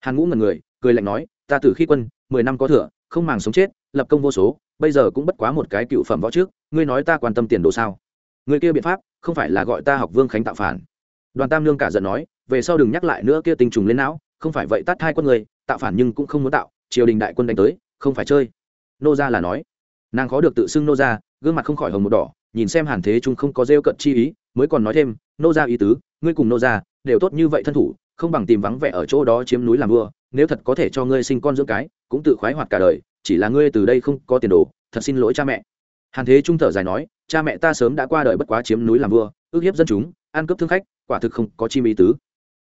Hàn ngũ ngần người, cười lạnh nói, ta từ khi quân, mười năm có thừa, không màng sống chết, lập công vô số, bây giờ cũng bất quá một cái cựu phẩm võ trước, ngươi nói ta quan tâm tiền đồ sao? Người kia biện pháp, không phải là gọi ta học vương khánh tạo phản. Đoàn tam lương cả giận nói, về sau đừng nhắc lại nữa kia tinh trùng lên não, không phải vậy tắt hai con người, tạo phản nhưng cũng không muốn tạo, triều đình đại quân đánh tới, không phải chơi. Nô gia là nói nàng khó được tự xưng nô gia, gương mặt không khỏi hồng một đỏ, nhìn xem hàn thế trung không có rêu cận chi ý, mới còn nói thêm, nô gia ý tứ, ngươi cùng nô gia đều tốt như vậy thân thủ, không bằng tìm vắng vẻ ở chỗ đó chiếm núi làm vua, nếu thật có thể cho ngươi sinh con dưỡng cái, cũng tự khoái hoạt cả đời, chỉ là ngươi từ đây không có tiền đồ, thật xin lỗi cha mẹ. Hàn thế trung thở dài nói, cha mẹ ta sớm đã qua đời bất quá chiếm núi làm vua, ước hiếp dân chúng, ăn cướp thương khách, quả thực không có chi ý tứ.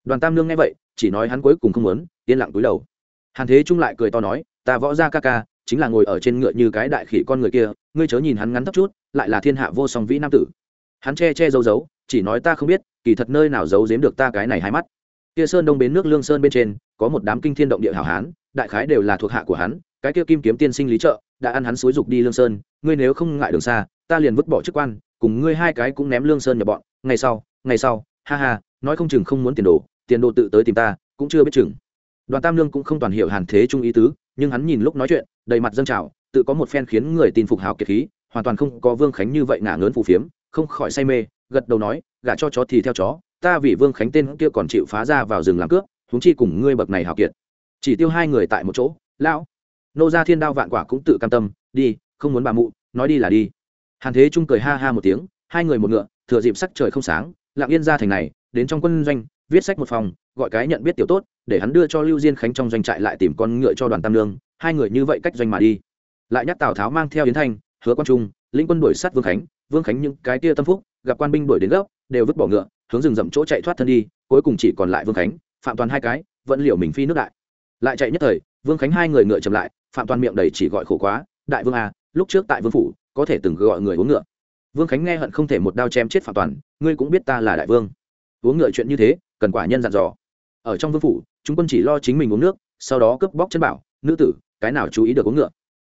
Đoàn tam Nương nghe vậy, chỉ nói hắn cuối cùng không muốn, yên lặng túi đầu. Hàn thế trung lại cười to nói, ta võ ra ca ca chính là ngồi ở trên ngựa như cái đại khỉ con người kia, ngươi chớ nhìn hắn ngắn thấp chút, lại là thiên hạ vô song vĩ nam tử. Hắn che che giấu giấu, chỉ nói ta không biết, kỳ thật nơi nào giấu giếm được ta cái này hai mắt. Kia sơn đông bến nước lương sơn bên trên, có một đám kinh thiên động địa hảo hán, đại khái đều là thuộc hạ của hắn, cái kia kim kiếm tiên sinh lý trợ, đã ăn hắn xúi dục đi lương sơn, ngươi nếu không ngại đường xa, ta liền vứt bỏ chức quan, cùng ngươi hai cái cũng ném lương sơn nhập bọn, ngày sau ngày sau, ha ha, nói không chừng không muốn tiền đồ tiền đồ tự tới tìm ta, cũng chưa biết chừng. Đoàn tam lương cũng không toàn hiểu hàn thế trung ý tứ, nhưng hắn nhìn lúc nói chuyện đầy mặt dâng trào, tự có một phen khiến người tin phục hào kiệt khí, hoàn toàn không có vương khánh như vậy ngả ngớn phù phiếm, không khỏi say mê, gật đầu nói, gả cho chó thì theo chó, ta vì vương khánh tên kia còn chịu phá ra vào rừng làm cướp, huống chi cùng ngươi bậc này hào kiệt. Chỉ tiêu hai người tại một chỗ, lão, nô gia thiên đao vạn quả cũng tự cam tâm, đi, không muốn bà mụ, nói đi là đi. Hàn thế trung cười ha ha một tiếng, hai người một ngựa, thừa dịp sắc trời không sáng, lặng yên ra thành này, đến trong quân doanh, viết sách một phòng, gọi cái nhận biết tiểu tốt, để hắn đưa cho lưu diên khánh trong doanh trại lại tìm con ngựa cho đoàn tam lương hai người như vậy cách doanh mà đi. Lại nhắc tào tháo mang theo yến thanh, hứa quan trung lĩnh quân đuổi sát vương khánh vương khánh những cái tia tâm phúc, gặp quan binh đuổi đến gốc đều vứt bỏ ngựa, hướng rừng rậm chỗ chạy thoát thân đi, cuối cùng chỉ còn lại vương khánh, phạm toàn hai cái, vẫn liệu mình phi nước đại. Lại chạy nhất thời, vương khánh hai người ngựa chậm lại, phạm toàn miệng đầy chỉ gọi khổ quá, đại vương à lúc trước tại vương phủ, có thể từng gọi người uống ngựa. Vương khánh nghe hận không thể một đao chém chết phạm toàn, ngươi cũng biết ta là đại vương. Uống ngựa chuyện như thế, cần quả nhân dặn dò. Ở trong vương phủ, chúng quân chỉ lo chính mình uống nước, sau đó cướp bóc chân bảo, nữ tử cái nào chú ý được uống ngựa.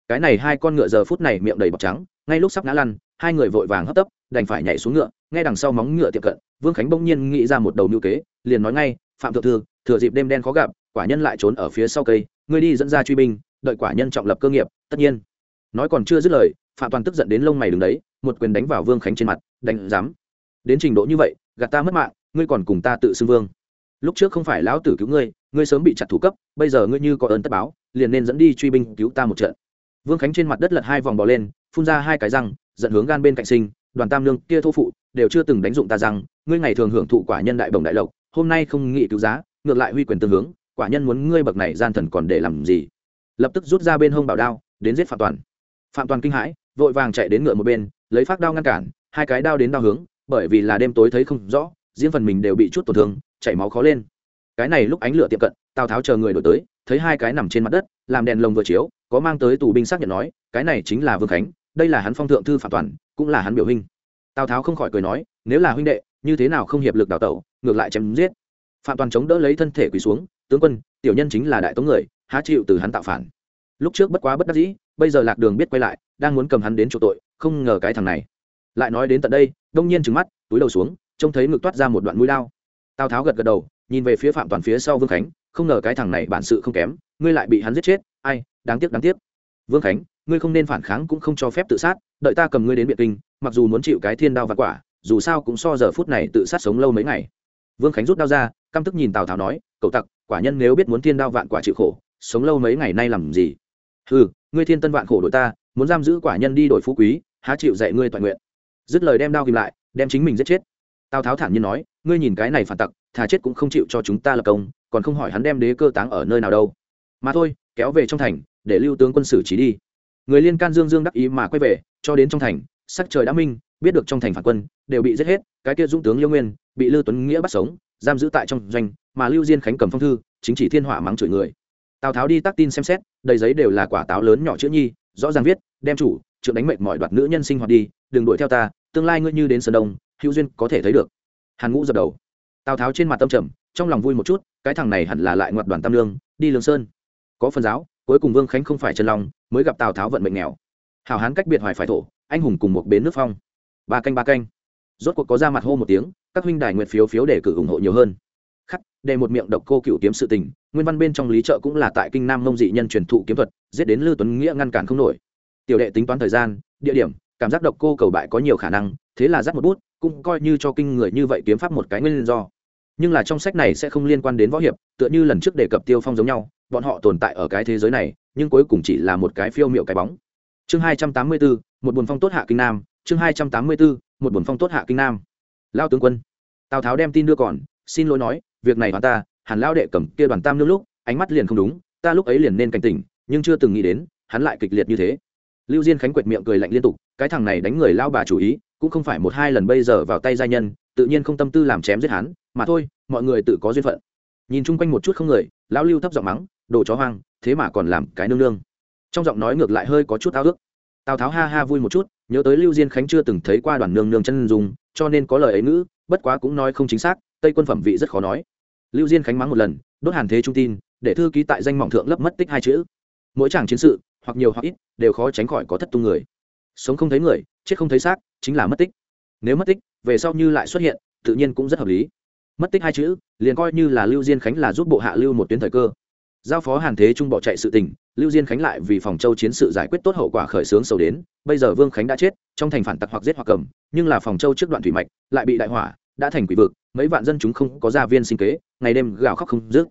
Cái này hai con ngựa giờ phút này miệng đầy bọc trắng, ngay lúc sắp ngã lăn, hai người vội vàng hấp tấp, đành phải nhảy xuống ngựa ngay đằng sau móng ngựa tiệm cận, vương khánh bỗng nhiên nghĩ ra một đầu mưu kế, liền nói ngay, phạm thượng thư, thừa dịp đêm đen khó gặp, quả nhân lại trốn ở phía sau cây, ngươi đi dẫn ra truy binh, đợi quả nhân trọng lập cơ nghiệp, tất nhiên. Nói còn chưa dứt lời, phạm toàn tức giận đến lông mày đứng đấy, một quyền đánh vào vương khánh trên mặt, đánh dám đến trình độ như vậy, gạt ta mất mạng, ngươi còn cùng ta tự xưng vương. Lúc trước không phải lão tử cứu ngươi ngươi sớm bị chặt thủ cấp, bây giờ ngươi như có ơn tất báo, liền nên dẫn đi truy binh cứu ta một trận. Vương khánh trên mặt đất lật hai vòng bò lên, phun ra hai cái răng dẫn hướng gan bên cạnh sinh, đoàn tam lương kia thô phụ, đều chưa từng đánh dụng ta rằng ngươi ngày thường hưởng thụ quả nhân đại bồng đại lộc, hôm nay không nghị cứu giá, ngược lại huy quyền tương hướng, quả nhân muốn ngươi bậc này gian thần còn để làm gì? Lập tức rút ra bên hông bảo đao, đến giết phạm toàn. Phạm toàn kinh hãi, vội vàng chạy đến ngựa một bên, lấy phát đao ngăn cản, hai cái đao đến đao hướng, bởi vì là đêm tối thấy không rõ, riêng phần mình đều bị chút tổn thương, chảy máu khó lên cái này lúc ánh lửa tiệm cận, tào tháo chờ người đổi tới, thấy hai cái nằm trên mặt đất, làm đèn lồng vừa chiếu, có mang tới tù binh xác nhận nói, cái này chính là vương khánh, đây là hắn phong thượng thư phạm toàn, cũng là hắn biểu hình tào tháo không khỏi cười nói, nếu là huynh đệ, như thế nào không hiệp lực đào tẩu, ngược lại chém giết. Phạm toàn chống đỡ lấy thân thể quỳ xuống, tướng quân, tiểu nhân chính là đại tống người, há chịu từ hắn tạo phản? Lúc trước bất quá bất đắc dĩ, bây giờ lạc đường biết quay lại, đang muốn cầm hắn đến chỗ tội, không ngờ cái thằng này. Lại nói đến tận đây, đông nhiên trừng mắt, túi đầu xuống, trông thấy ngực toát ra một đoạn mũi lao tào tháo gật gật đầu nhìn về phía phạm toàn phía sau vương khánh không ngờ cái thằng này bản sự không kém ngươi lại bị hắn giết chết ai đáng tiếc đáng tiếc vương khánh ngươi không nên phản kháng cũng không cho phép tự sát đợi ta cầm ngươi đến biệt kinh mặc dù muốn chịu cái thiên đao và quả dù sao cũng so giờ phút này tự sát sống lâu mấy ngày vương khánh rút đao ra căm tức nhìn tào tháo nói cậu tặc quả nhân nếu biết muốn thiên đao vạn quả chịu khổ sống lâu mấy ngày nay làm gì ừ ngươi thiên tân vạn khổ đội ta muốn giam giữ quả nhân đi đổi phú quý há chịu dạy ngươi toàn nguyện dứt lời đem đao kìm lại đem chính mình giết chết tào tháo thản nhiên nói ngươi nhìn cái này phản tặc thà chết cũng không chịu cho chúng ta lập công, còn không hỏi hắn đem đế cơ táng ở nơi nào đâu. Mà thôi, kéo về trong thành, để lưu tướng quân xử trí đi. Người liên can dương dương đắc ý mà quay về, cho đến trong thành, sắc trời đã minh, biết được trong thành phản quân, đều bị giết hết, cái kia dũng tướng liêu nguyên, bị lưu tuấn nghĩa bắt sống, giam giữ tại trong doanh, mà lưu diên khánh cầm phong thư, chính chỉ thiên hỏa mắng chửi người. Tào tháo đi tác tin xem xét, đầy giấy đều là quả táo lớn nhỏ chữ nhi, rõ ràng viết, đem chủ, trượng đánh mệnh mọi đoạt nữ nhân sinh hoạt đi, đừng đuổi theo ta, tương lai ngươi như đến sơn đông, hữu duyên có thể thấy được. Hàn ngũ dập đầu tào tháo trên mặt tâm trầm, trong lòng vui một chút, cái thằng này hẳn là lại ngoặt đoàn tam lương, đi lương sơn. Có phần giáo, cuối cùng vương khánh không phải chân lòng mới gặp tào tháo vận mệnh nghèo. Hào hán cách biệt hoài phải thổ, anh hùng cùng một bến nước phong. Ba canh ba canh. Rốt cuộc có ra mặt hô một tiếng, các huynh đài nguyện phiếu phiếu để cử ủng hộ nhiều hơn. Khắc đề một miệng độc cô cựu kiếm sự tình, nguyên văn bên trong lý trợ cũng là tại kinh nam mông dị nhân truyền thụ kiếm thuật, giết đến lư tuấn nghĩa ngăn cản không nổi. Tiểu đệ tính toán thời gian, địa điểm, cảm giác độc cô cầu bại có nhiều khả năng, thế là dắt một bút, cũng coi như cho kinh người như vậy kiếm pháp một cái nguyên do nhưng là trong sách này sẽ không liên quan đến võ hiệp, tựa như lần trước đề cập tiêu phong giống nhau, bọn họ tồn tại ở cái thế giới này, nhưng cuối cùng chỉ là một cái phiêu miệu cái bóng. Chương hai trăm tám mươi bốn một buồn phong tốt hạ kinh nam, chương hai trăm tám mươi bốn một buồn phong tốt hạ kinh nam. Lao tướng quân, tào tháo đem tin đưa còn, xin lỗi nói, việc này hoàn ta, hàn lao đệ cầm kia đoàn tam nương lúc, ánh mắt liền không đúng, ta lúc ấy liền nên cảnh tỉnh, nhưng chưa từng nghĩ đến, hắn lại kịch liệt như thế. Lưu diên khánh quệt miệng cười lạnh liên tục, cái thằng này đánh người lao bà chủ ý, cũng không phải một hai lần bây giờ vào tay gia nhân, tự nhiên không tâm tư làm chém giết hắn mà thôi, mọi người tự có duyên phận. Nhìn chung quanh một chút không người, lão lưu thấp giọng mắng, đồ chó hoang, thế mà còn làm cái nương nương. Trong giọng nói ngược lại hơi có chút ao ước. Tào tháo ha ha vui một chút, nhớ tới lưu diên khánh chưa từng thấy qua đoàn nương nương chân dùng cho nên có lời ấy ngữ, bất quá cũng nói không chính xác, tây quân phẩm vị rất khó nói. Lưu diên khánh mắng một lần, đốt hàn thế trung tin, để thư ký tại danh mỏng thượng lấp mất tích hai chữ. Mỗi chàng chiến sự, hoặc nhiều hoặc ít, đều khó tránh khỏi có thất tung người. Sống không thấy người, chết không thấy xác, chính là mất tích. Nếu mất tích, về sau như lại xuất hiện, tự nhiên cũng rất hợp lý mất tích hai chữ, liền coi như là lưu diên khánh là giúp bộ hạ lưu một tuyến thời cơ. Giao phó hàn thế trung bỏ chạy sự tình, lưu diên khánh lại vì phòng châu chiến sự giải quyết tốt hậu quả khởi xướng sầu đến, bây giờ vương khánh đã chết, trong thành phản tặc hoặc giết hoặc cầm, nhưng là phòng châu trước đoạn thủy mạch, lại bị đại hỏa, đã thành quỷ vực, mấy vạn dân chúng không có gia viên sinh kế, ngày đêm gào khóc không dứt.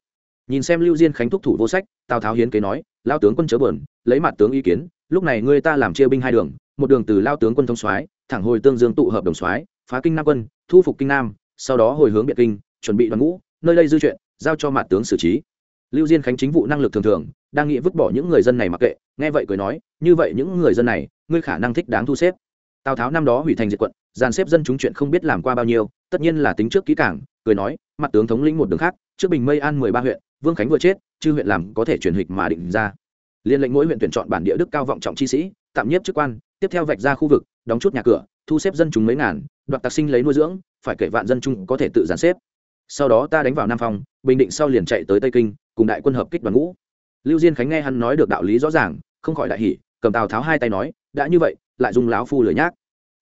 Nhìn xem lưu diên khánh thúc thủ vô sách, tào tháo hiến kế nói, lao tướng quân chớ bờn lấy mặt tướng ý kiến, lúc này ngươi ta làm chia binh hai đường, một đường từ lao tướng quân thông soái, thẳng hồi tương dương tụ hợp đồng soái, phá kinh nam quân, thu phục kinh nam sau đó hồi hướng biệt kinh, chuẩn bị đoàn ngũ, nơi đây dư chuyện, giao cho mặt tướng xử trí. Lưu diên khánh chính vụ năng lực thường thường, đang nghĩ vứt bỏ những người dân này mặc kệ, nghe vậy cười nói, như vậy những người dân này, ngươi khả năng thích đáng thu xếp. Tào tháo năm đó hủy thành diệt quận, dàn xếp dân chúng chuyện không biết làm qua bao nhiêu, tất nhiên là tính trước kỹ cảng cười nói mặt tướng thống lĩnh một đường khác, trước bình mây an mười ba huyện, vương khánh vừa chết, chư huyện làm có thể chuyển hịch mà định ra. Liên lệnh mỗi huyện tuyển chọn bản địa đức cao vọng trọng chi sĩ, tạm nhiếp chức quan, tiếp theo vạch ra khu vực, đóng chút nhà cửa, thu xếp dân chúng mấy ngàn, đoạt tạc sinh lấy nuôi dưỡng phải kể vạn dân chung có thể tự giàn xếp. Sau đó ta đánh vào nam phong, bình định sau liền chạy tới tây kinh, cùng đại quân hợp kích đoàn ngũ. Lưu diên khánh nghe hắn nói được đạo lý rõ ràng, không khỏi đại hỉ, cầm tào tháo hai tay nói, đã như vậy, lại dùng láo phu lửa nhác.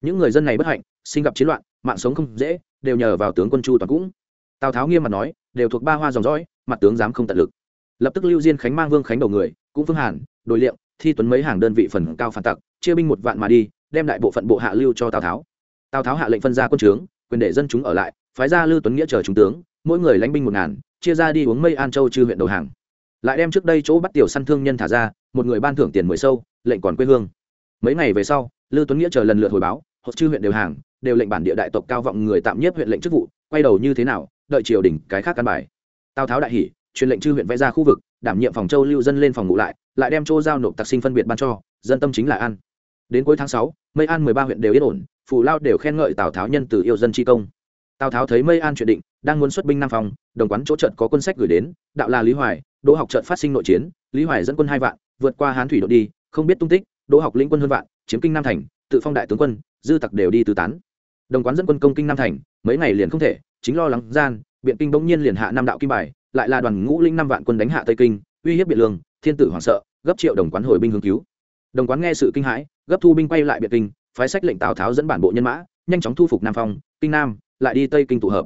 Những người dân này bất hạnh, sinh gặp chiến loạn, mạng sống không dễ, đều nhờ vào tướng quân chu toàn cũng. Tào tháo nghiêm mặt nói, đều thuộc ba hoa dòng dõi, mặt tướng dám không tận lực. Lập tức lưu diên khánh mang vương khánh đầu người, cũng phương hàn đội liệm, thi tuấn mấy hàng đơn vị phần cao phản tặc, chia binh một vạn mà đi, đem đại bộ phận bộ hạ lưu cho tào tháo. Tào tháo hạ lệnh phân ra quân trướng quyền để dân chúng ở lại, phái ra lưu tuấn nghĩa chờ trung tướng, mỗi người lãnh binh một ngàn, chia ra đi uống mây an châu chư huyện đầu hàng. Lại đem trước đây chỗ bắt tiểu săn thương nhân thả ra, một người ban thưởng tiền mười sâu, lệnh còn quê hương. Mấy ngày về sau, lưu tuấn nghĩa chờ lần lượt hồi báo hoặc chư huyện đều hàng, đều lệnh bản địa đại tộc cao vọng người tạm nhiếp huyện lệnh chức vụ, quay đầu như thế nào, đợi triều đình cái khác căn bài. Tào tháo đại hỉ, truyền lệnh chư huyện vẽ ra khu vực, đảm nhiệm phòng châu lưu dân lên phòng ngủ lại lại đem chỗ giao nộp tặc sinh phân biệt ban cho, dân tâm chính là an. Đến cuối tháng sáu, mây an mười ba huyện đều yên ổn phủ lao đều khen ngợi tào tháo nhân từ yêu dân chi công tào tháo thấy mây an chuyện định đang muốn xuất binh nam phòng đồng quán chỗ trận có quân sách gửi đến đạo là lý hoài đỗ học trận phát sinh nội chiến lý hoài dẫn quân hai vạn vượt qua hán thủy đội đi không biết tung tích đỗ học lĩnh quân hơn vạn chiếm kinh nam thành tự phong đại tướng quân dư tặc đều đi tứ tán đồng quán dẫn quân công kinh nam thành mấy ngày liền không thể chính lo lắng gian biện kinh bỗng nhiên liền hạ Nam đạo kim bài lại là đoàn ngũ linh năm vạn quân đánh hạ tây kinh uy hiếp biện lương thiên tử hoảng sợ gấp triệu đồng quán hồi binh hướng cứu đồng quán nghe sự kinh hãi gấp thu binh quay lại biện kinh phái sách lệnh tào tháo dẫn bản bộ nhân mã, nhanh chóng thu phục nam phong, kinh nam, lại đi tây kinh tụ hợp.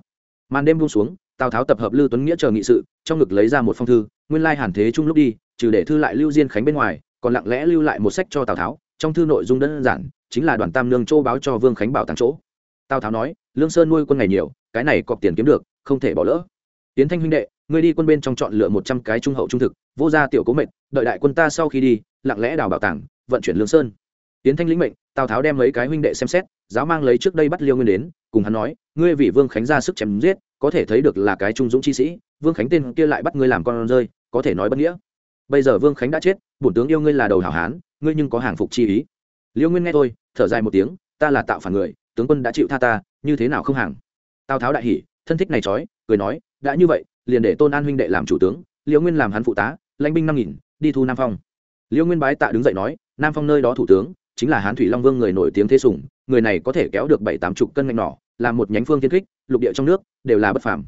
Màn đêm buông xuống, tào tháo tập hợp lưu tuấn nghĩa chờ nghị sự, trong ngực lấy ra một phong thư, nguyên lai hàn thế chung lúc đi, trừ để thư lại lưu diên khánh bên ngoài, còn lặng lẽ lưu lại một sách cho tào tháo, trong thư nội dung đơn giản, chính là đoàn tam lương châu báo cho vương khánh bảo tàng chỗ. Tào tháo nói, lương sơn nuôi quân ngày nhiều, cái này cọp tiền kiếm được, không thể bỏ lỡ. Tiến thanh huynh đệ, ngươi đi quân bên trong chọn lựa một trăm cái trung hậu trung thực, vô gia tiểu cố mệnh, đợi đại quân ta sau khi đi, lặng lẽ đào bảo tàng, vận chuyển lương sơn. Tiến thanh lĩnh mệnh tào tháo đem mấy cái huynh đệ xem xét, giáo mang lấy trước đây bắt liêu nguyên đến, cùng hắn nói, ngươi vì vương khánh ra sức chém giết, có thể thấy được là cái trung dũng chi sĩ, vương khánh tên kia lại bắt ngươi làm con rơi, có thể nói bất nghĩa. Bây giờ vương khánh đã chết, bổn tướng yêu ngươi là đầu hảo hán, ngươi nhưng có hàng phục chi ý. Liêu nguyên nghe tôi thở dài một tiếng, ta là tạo phản người, tướng quân đã chịu tha ta, như thế nào không hàng? Tào tháo đại hỉ, thân thích này trói, cười nói, đã như vậy, liền để tôn an huynh đệ làm chủ tướng, liêu nguyên làm hắn phụ tá, lãnh binh năm nghìn, đi thu nam phong. Liêu nguyên bái tạ đứng dậy nói, nam phong nơi đó thủ tướng chính là hán thủy long vương người nổi tiếng thế sủng, người này có thể kéo được bảy tám chục cân ngạch nỏ làm một nhánh phương thiên kích, lục địa trong nước, đều là bất phàm.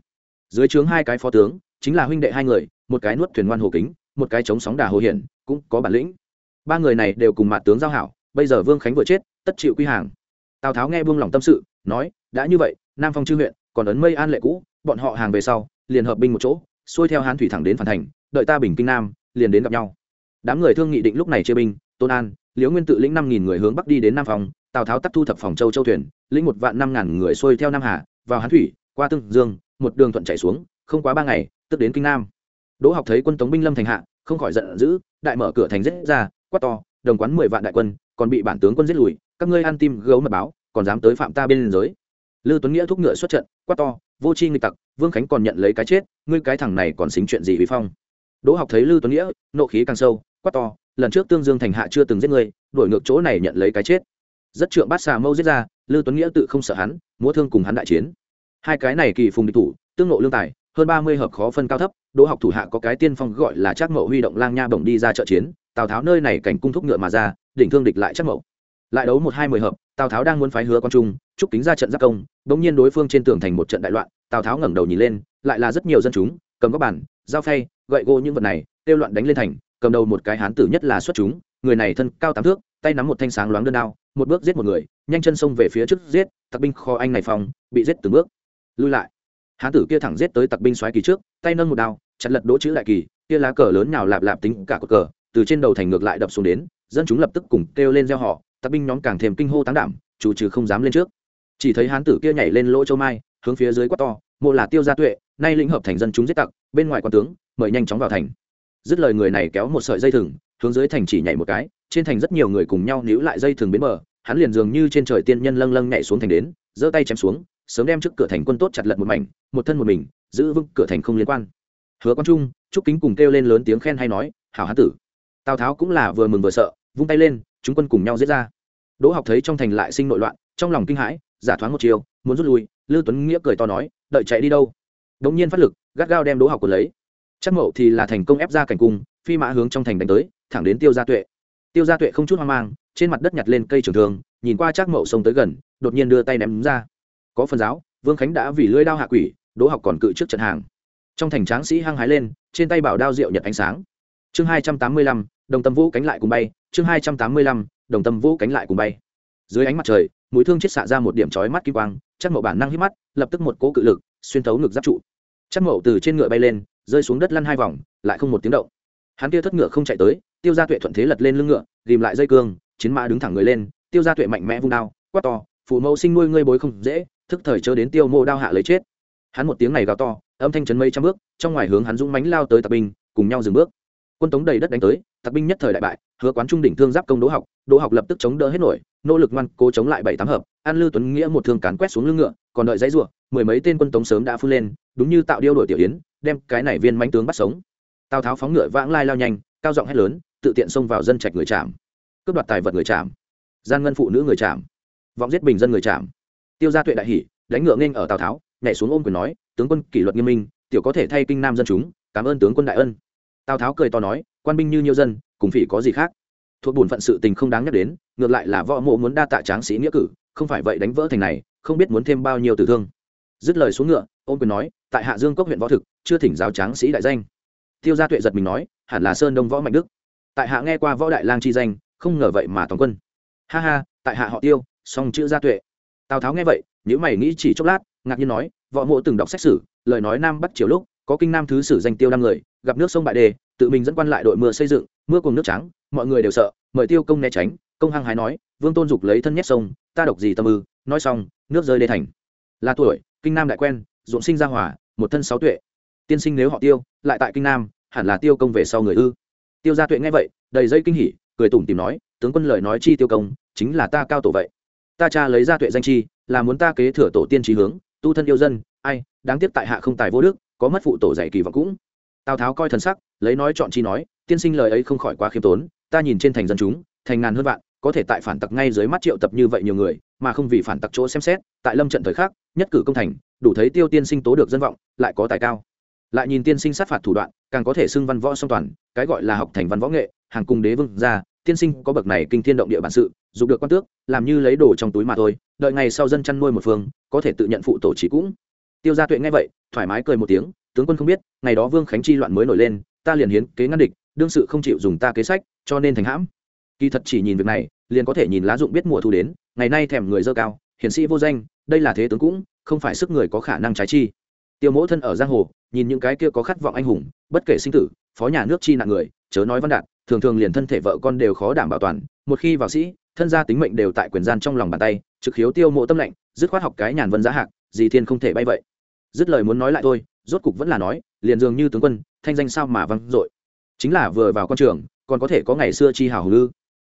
Dưới trướng hai cái phó tướng, chính là huynh đệ hai người, một cái nuốt thuyền ngoan hồ kính, một cái chống sóng đà hồ hiển, cũng có bản lĩnh. Ba người này đều cùng mặt tướng giao hảo, bây giờ vương khánh vừa chết, tất chịu quy hàng. Tào tháo nghe vương lòng tâm sự, nói, đã như vậy, nam phong chư huyện, còn ấn mây an lệ cũ, bọn họ hàng về sau, liền hợp binh một chỗ, xuôi theo hán thủy thẳng đến phản thành, đợi ta bình kinh nam, liền đến gặp nhau. Đám người thương nghị định lúc này chia binh, tôn an liễu nguyên tự lĩnh năm nghìn người hướng bắc đi đến nam phòng tào tháo tắt thu thập phòng châu châu thuyền, lĩnh một vạn năm ngàn người xuôi theo nam hà, vào hán thủy, qua tương dương, một đường thuận chạy xuống, không quá ba ngày, tức đến kinh nam. Đỗ học thấy quân tống binh lâm thành hạ, không khỏi giận dữ, đại mở cửa thành giết ra, quát to, đồng quán mười vạn đại quân, còn bị bản tướng quân giết lùi, các ngươi ăn tim gấu mật báo, còn dám tới phạm ta bên liên giới. Lư tuấn nghĩa thúc ngựa xuất trận, quát to, vô c h i nghịch tặc, vương khánh còn nhận lấy cái chết, ngươi cái thằng này còn xính chuyện gì vi phong? Đỗ học thấy lư tuấn nghĩa, nộ khí càng sâu, quát to lần trước tương dương thành hạ chưa từng giết ngươi đổi ngược chỗ này nhận lấy cái chết. Rất trượng bát xà mâu giết ra, lưu tuấn nghĩa tự không sợ hắn, múa thương cùng hắn đại chiến. Hai cái này kỳ phùng địch thủ, tương nộ lương tài, hơn ba mươi hợp khó phân cao thấp, đỗ học thủ hạ có cái tiên phong gọi là trác mậu huy động lang nha bổng đi ra trợ chiến, tào tháo nơi này cảnh cung thúc ngựa mà ra, đỉnh thương địch lại trác mậu. Lại đấu một hai mười hợp, tào tháo đang muốn phái hứa con trung chúc kính ra trận giáp công, bỗng nhiên đối phương trên tường thành một trận đại loạn, tào tháo ngẩng đầu nhìn lên, lại là rất nhiều dân chúng, cầm các bản dao phay, gậy gỗ những vật này, kêu loạn đánh lên thành cầm đầu một cái hán tử nhất là xuất chúng, người này thân cao tám thước, tay nắm một thanh sáng loáng đơn đao, một bước giết một người, nhanh chân xông về phía trước giết, tặc binh kho anh này phòng, bị giết từng bước. Lui lại. Hán tử kia thẳng giết tới tặc binh xoáy kỳ trước, tay nâng một đao, chặt lật đỗ chữ lại kỳ, kia lá cờ lớn nào lạp lạp tính cả cột cờ, từ trên đầu thành ngược lại đập xuống đến, dân chúng lập tức cùng kêu lên gieo họ tặc binh nhóm càng thêm kinh hô tán đảm, chủ trừ không dám lên trước. Chỉ thấy hán tử kia nhảy lên lỗ châu mai, hướng phía dưới quát to, mộ là tiêu gia tuệ, nay lĩnh hợp thành dân chúng giết tặc, bên ngoài quan tướng, mời nhanh chóng vào thành dứt lời người này kéo một sợi dây thừng, hướng dưới thành chỉ nhảy một cái, trên thành rất nhiều người cùng nhau níu lại dây thừng bến bờ, hắn liền dường như trên trời tiên nhân lâng lâng nhảy xuống thành đến, giơ tay chém xuống, sớm đem trước cửa thành quân tốt chặt lật một mảnh, một thân một mình, giữ vững cửa thành không liên quan. Hứa quan trung, trúc kính cùng kêu lên lớn tiếng khen hay nói, hảo hán tử. Tào tháo cũng là vừa mừng vừa sợ, vung tay lên, chúng quân cùng nhau giết ra. Đỗ học thấy trong thành lại sinh nội loạn, trong lòng kinh hãi, giả thoáng một chiều, muốn rút lui lưu tuấn nghĩa cười to nói, đợi chạy đi đâu? Đống nhiên phát lực, gắt gao đem đỗ học của lấy chắc mậu thì là thành công ép ra cảnh cung, phi mã hướng trong thành đánh tới, thẳng đến tiêu gia tuệ. Tiêu gia tuệ không chút hoang mang, trên mặt đất nhặt lên cây trường thương, nhìn qua chắc mậu xông tới gần, đột nhiên đưa tay ném ra. Có phần giáo, vương khánh đã vì lưỡi đao hạ quỷ, đỗ học còn cự trước trận hàng. Trong thành tráng sĩ hăng hái lên, trên tay bảo đao rượu nhật ánh sáng. Chương hai trăm tám mươi lăm, đồng tâm vũ cánh lại cùng bay. Chương hai trăm tám mươi lăm, đồng tâm vũ cánh lại cùng bay. Dưới ánh mặt trời, mũi thương chết xạ ra một điểm chói mắt kim quang, chắc mậu bản năng hít mắt, lập tức một cỗ cự lực, xuyên thấu ngực giáp trụ. Chắc mậu từ trên ngựa bay lên rơi xuống đất lăn hai vòng, lại không một tiếng động. Hắn kia thất ngựa không chạy tới, tiêu gia tuệ thuận thế lật lên lưng ngựa ghìm lại dây cương, chiến mã đứng thẳng người lên, tiêu gia tuệ mạnh mẽ vung đao, quát to, phụ mẫu sinh nuôi ngươi bối không dễ, thức thời chớ đến tiêu mô đao hạ lấy chết. Hắn một tiếng này gào to, âm thanh chấn mây trăm bước, trong ngoài hướng hắn dũng mánh lao tới tặc binh, cùng nhau dừng bước. Quân tống đầy đất đánh tới, tặc binh nhất thời đại bại, hứa quán trung đỉnh thương giáp công đỗ học đỗ học lập tức chống đỡ hết nổi, nỗ lực ngoan cố chống lại bảy tám hợp, an lư tuấn nghĩa một thương cán quét xuống lưng ngựa, còn đợi dãy ruộng mười mấy tên quân tống sớm đã phun lên, đúng như tạo điêu đổi tiểu yến đem cái này viên manh tướng bắt sống. Tào tháo phóng ngựa vãng lai lao nhanh, cao giọng hét lớn, tự tiện xông vào dân trạch người chạm. Cướp đoạt tài vật người chạm. Gian ngân phụ nữ người chạm. Vọng giết bình dân người chạm. Tiêu gia tuệ đại hỉ, đánh ngựa nghênh ở tào tháo, nhảy xuống ôm quyền nói, tướng quân kỷ luật nghiêm minh, tiểu có thể thay kinh nam dân chúng, cảm ơn tướng quân đại ân. Tào tháo cười to nói, quan binh như nhiều dân, cùng phỉ có gì khác? Thuộc bổn phận sự tình không đáng nhắc đến, ngược lại là võ mộ muốn đa tạ tráng sĩ nghĩa cử, không phải vậy đánh vỡ thành này, không biết muốn thêm bao nhiêu tử thương. Dứt lời xuống ngựa ôm quyền nói, tại hạ dương cốc huyện võ thực, chưa thỉnh giáo tráng sĩ đại danh. Tiêu gia tuệ giật mình nói, hẳn là sơn đông võ mạnh đức. Tại hạ nghe qua võ đại lang chi danh, không ngờ vậy mà toàn quân. Ha ha, tại hạ họ tiêu, song chữ gia tuệ. Tào tháo nghe vậy nếu mày nghĩ chỉ chốc lát, ngạc nhiên nói, võ mộ từng đọc sách sử, lời nói nam bắc triều lúc, có kinh nam thứ sử danh tiêu năm người, gặp nước sông bại đề, tự mình dẫn quan lại đội mưa xây dựng, mưa cùng nước trắng, mọi người đều sợ, mời tiêu công né tránh, công hăng hái nói, vương tôn dục lấy thân nhét sông, ta độc gì tâm ư, nói xong, nước rơi đê thành. Là tuổi, kinh nam đại quen dụng sinh ra hỏa, một thân sáu tuệ. Tiên sinh nếu họ tiêu, lại tại kinh nam, hẳn là tiêu công về sau người ư? Tiêu gia tuệ nghe vậy, đầy dây kinh hỉ, cười tủm tìm nói, tướng quân lời nói chi tiêu công, chính là ta cao tổ vậy. Ta cha lấy gia tuệ danh chi, là muốn ta kế thừa tổ tiên trí hướng, tu thân yêu dân, ai, đáng tiếc tại hạ không tài vô đức, có mất phụ tổ dạy kỳ vọng cũng. Tào tháo coi thần sắc, lấy nói chọn chi nói, tiên sinh lời ấy không khỏi quá khiêm tốn, ta nhìn trên thành dân chúng, thành ngàn hơn vạn, có thể tại phản tặc ngay dưới mắt triệu tập như vậy nhiều người, mà không vì phản tặc chỗ xem xét, tại lâm trận thời khắc, nhất cử công thành đủ thấy tiêu tiên sinh tố được dân vọng, lại có tài cao. Lại nhìn tiên sinh sát phạt thủ đoạn, càng có thể xưng văn võ song toàn, cái gọi là học thành văn võ nghệ, hàng cung đế vương ra, tiên sinh có bậc này kinh thiên động địa bản sự, dục được quan tước, làm như lấy đồ trong túi mà thôi, đợi ngày sau dân chăn nuôi một phương, có thể tự nhận phụ tổ chỉ cũng. Tiêu gia tuệ nghe vậy, thoải mái cười một tiếng, tướng quân không biết, ngày đó vương khánh chi loạn mới nổi lên, ta liền hiến kế ngăn địch, đương sự không chịu dùng ta kế sách, cho nên thành hãm. Kỳ thật chỉ nhìn việc này, liền có thể nhìn lá dụng biết mùa thu đến, ngày nay thèm người dơ cao, hiển sĩ vô danh, đây là thế tướng cũng không phải sức người có khả năng trái chi. Tiêu mỗ thân ở giang hồ, nhìn những cái kia có khát vọng anh hùng, bất kể sinh tử, phó nhà nước chi nạn người, chớ nói văn đạt, thường thường liền thân thể vợ con đều khó đảm bảo toàn. Một khi vào sĩ, thân gia tính mệnh đều tại quyền gian trong lòng bàn tay, trực khiếu tiêu mộ tâm lệnh, dứt khoát học cái nhàn vân giá hạc, gì thiên không thể bay vậy. Dứt lời muốn nói lại thôi, rốt cục vẫn là nói, liền dường như tướng quân, thanh danh sao mà văng dội. Chính là vừa vào con trường, còn có thể có ngày xưa chi hào hùng lư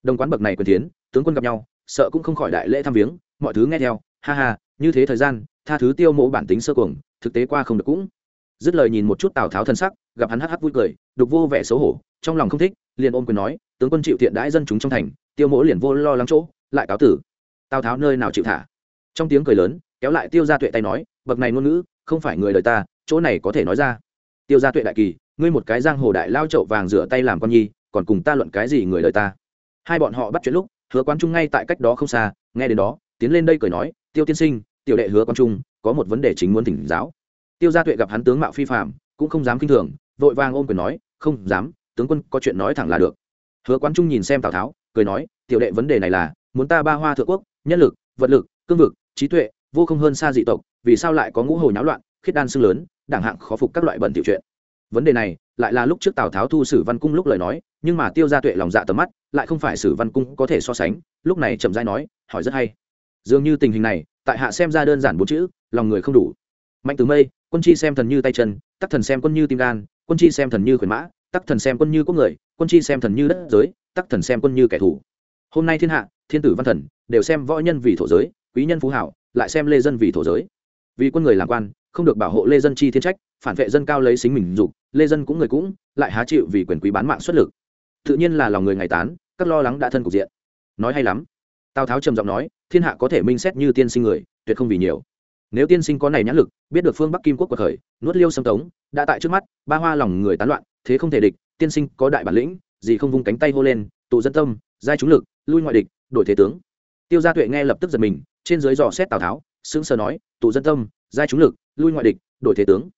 đồng quán bậc này quyền tiến, tướng quân gặp nhau, sợ cũng không khỏi đại lễ thăm viếng, mọi thứ nghe theo, ha ha, như thế thời gian tha thứ tiêu mộ bản tính sơ cuồng, thực tế qua không được cũng. Dứt lời nhìn một chút tào tháo thân sắc, gặp hắn hắc hắc vui cười, đục vô vẻ xấu hổ, trong lòng không thích, liền ôm quyền nói, tướng quân chịu thiện đãi dân chúng trong thành, tiêu mỗ liền vô lo lắng chỗ, lại cáo tử. Tào tháo nơi nào chịu thả? Trong tiếng cười lớn, kéo lại tiêu gia tuệ tay nói, bậc này ngôn ngữ, không phải người đời ta, chỗ này có thể nói ra. Tiêu gia tuệ đại kỳ, ngươi một cái giang hồ đại lao trậu vàng rửa tay làm con nhi, còn cùng ta luận cái gì người đời ta? Hai bọn họ bắt chuyện lúc, hứa quán trung ngay tại cách đó không xa, nghe đến đó, tiến lên đây cười nói, tiêu tiên sinh tiểu đệ hứa quan trung có một vấn đề chính muốn thỉnh giáo. Tiêu gia tuệ gặp hắn tướng mạo phi phạm cũng không dám kinh thường, vội vàng ôm quyền nói, không dám, tướng quân có chuyện nói thẳng là được. Hứa quán trung nhìn xem tào tháo, cười nói, tiểu đệ vấn đề này là, muốn ta ba hoa thượng quốc, nhân lực, vật lực, cương vực, trí tuệ, vô không hơn xa dị tộc, vì sao lại có ngũ hồ nháo loạn, khiết đan xương lớn, đảng hạng khó phục các loại bẩn tiểu chuyện. Vấn đề này, lại là lúc trước tào tháo thu sử văn cung lúc lời nói, nhưng mà tiêu gia tuệ lòng dạ tầm mắt, lại không phải sử văn cung có thể so sánh, lúc này chậm dai nói, hỏi rất hay. Dường như tình hình này tại hạ xem ra đơn giản bốn chữ, lòng người không đủ. Mạnh từ mây, quân chi xem thần như tay chân, tắc thần xem quân như tim gan, quân chi xem thần như khuyển mã, tắc thần xem quân như quốc người, quân chi xem thần như đất giới, tắc thần xem quân như kẻ thù. Hôm nay thiên hạ, thiên tử văn thần, đều xem võ nhân vì thổ giới, quý nhân phú hảo, lại xem lê dân vì thổ giới. Vì quân người làm quan, không được bảo hộ lê dân chi thiên trách, phản vệ dân cao lấy xính mình dục, lê dân cũng người cũng, lại há chịu vì quyền quý bán mạng xuất lực. Tự nhiên là lòng người ngày tán, các lo lắng đã thân cục diện. Nói hay lắm. Tào tháo trầm giọng nói thiên hạ có thể minh xét như tiên sinh người, tuyệt không vì nhiều. Nếu tiên sinh có này nhãn lực, biết được phương bắc kim quốc cuộc khởi nuốt liêu xâm tống, đã tại trước mắt, ba hoa lòng người tán loạn, thế không thể địch, tiên sinh có đại bản lĩnh, gì không vung cánh tay hô lên, tụ dân tâm, giai trúng lực, lui ngoại địch, đổi thế tướng. Tiêu gia tuệ nghe lập tức giật mình, trên dưới dò xét tào tháo, sững sờ nói, tụ dân tâm, giai trúng lực, lui ngoại địch, đổi thế tướng.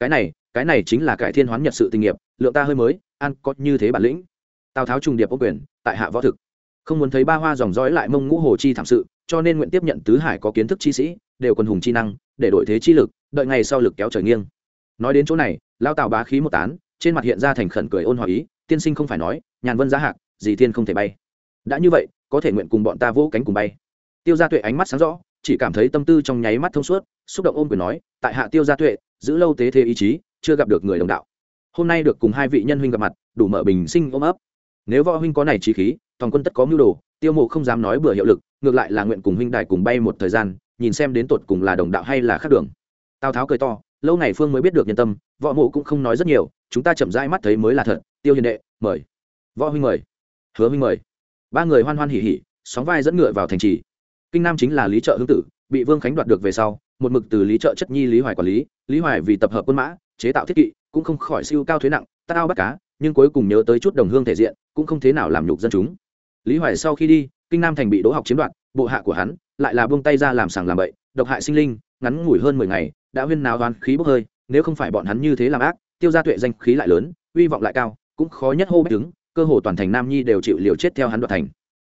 Cái này cái này chính là cải thiên hoán nhật sự tình nghiệp, lượng ta hơi mới, an có như thế bản lĩnh. Tào tháo trùng điệp ô quyền, tại hạ võ thực. Không muốn thấy ba hoa dòng dõi lại mông ngũ hồ chi thảm sự cho nên nguyện tiếp nhận tứ hải có kiến thức chi sĩ, đều quân hùng chi năng, để đổi thế chi lực, đợi ngày sau lực kéo trời nghiêng. Nói đến chỗ này lao tào bá khí một tán, trên mặt hiện ra thành khẩn cười ôn hòa ý, tiên sinh không phải nói, nhàn vân giá hạc, gì tiên không thể bay. Đã như vậy, có thể nguyện cùng bọn ta vỗ cánh cùng bay. Tiêu gia tuệ ánh mắt sáng rõ, chỉ cảm thấy tâm tư trong nháy mắt thông suốt, xúc động ôm quyền nói, tại hạ tiêu gia tuệ, giữ lâu tế thế ý chí, chưa gặp được người đồng đạo. Hôm nay được cùng hai vị nhân huynh gặp mặt, đủ mở bình sinh ôm ấp. Nếu võ huynh có này trí khí toàn quân tất có mưu đồ, tiêu mộ không dám nói bừa hiệu lực ngược lại là nguyện cùng huynh đài cùng bay một thời gian, nhìn xem đến tột cùng là đồng đạo hay là khác đường. Tào tháo cười to, lâu ngày phương mới biết được nhân tâm, võ mộ cũng không nói rất nhiều, chúng ta chậm rãi mắt thấy mới là thật. Tiêu hiền đệ, mời. Võ huynh mời. Hứa huynh mời. Ba người hoan hoan hỉ hỉ, sóng vai dẫn ngựa vào thành trì. Kinh nam chính là lý trợ hương tử, bị vương khánh đoạt được về sau, một mực từ lý trợ chất nhi lý hoài quản lý lý hoài vì tập hợp quân mã, chế tạo thiết kỵ, cũng không khỏi siêu cao thuế nặng, tao bắt cá, nhưng cuối cùng nhớ tới chút đồng hương thể diện, cũng không thế nào làm nhục dân chúng. Lý hoài sau khi đi kinh nam thành bị đỗ học chiếm đoạt, bộ hạ của hắn lại là buông tay ra làm sàng làm bậy, độc hại sinh linh, ngắn ngủi hơn mười ngày, đã huyên nào đoán khí bốc hơi, nếu không phải bọn hắn như thế làm ác, tiêu gia tuệ danh khí lại lớn, uy vọng lại cao, cũng khó nhất hô bách đứng cơ hồ toàn thành nam nhi đều chịu liều chết theo hắn đoạt thành.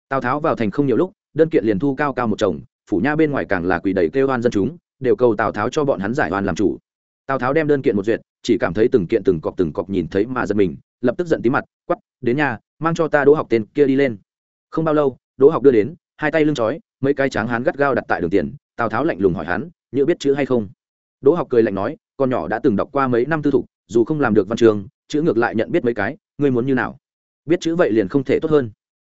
Tào tháo vào thành không nhiều lúc, đơn kiện liền thu cao cao một chồng, phủ nha bên ngoài càng là quỳ đầy kêu oan dân chúng, đều cầu tào tháo cho bọn hắn giải oan làm chủ. Tào tháo đem đơn kiện một duyệt, chỉ cảm thấy từng kiện từng cọc từng cọc nhìn thấy mà giật mình, lập tức giận tí mặt quắp đến nhà, mang cho ta đỗ học tên kia đi lên. Không bao lâu đỗ học đưa đến, hai tay lưng chói mấy cái tráng hán gắt gao đặt tại đường tiền, tào tháo lạnh lùng hỏi hắn như biết chữ hay không? Đỗ học cười lạnh nói, con nhỏ đã từng đọc qua mấy năm tư thục, dù không làm được văn trường, chữ ngược lại nhận biết mấy cái, ngươi muốn như nào? Biết chữ vậy liền không thể tốt hơn.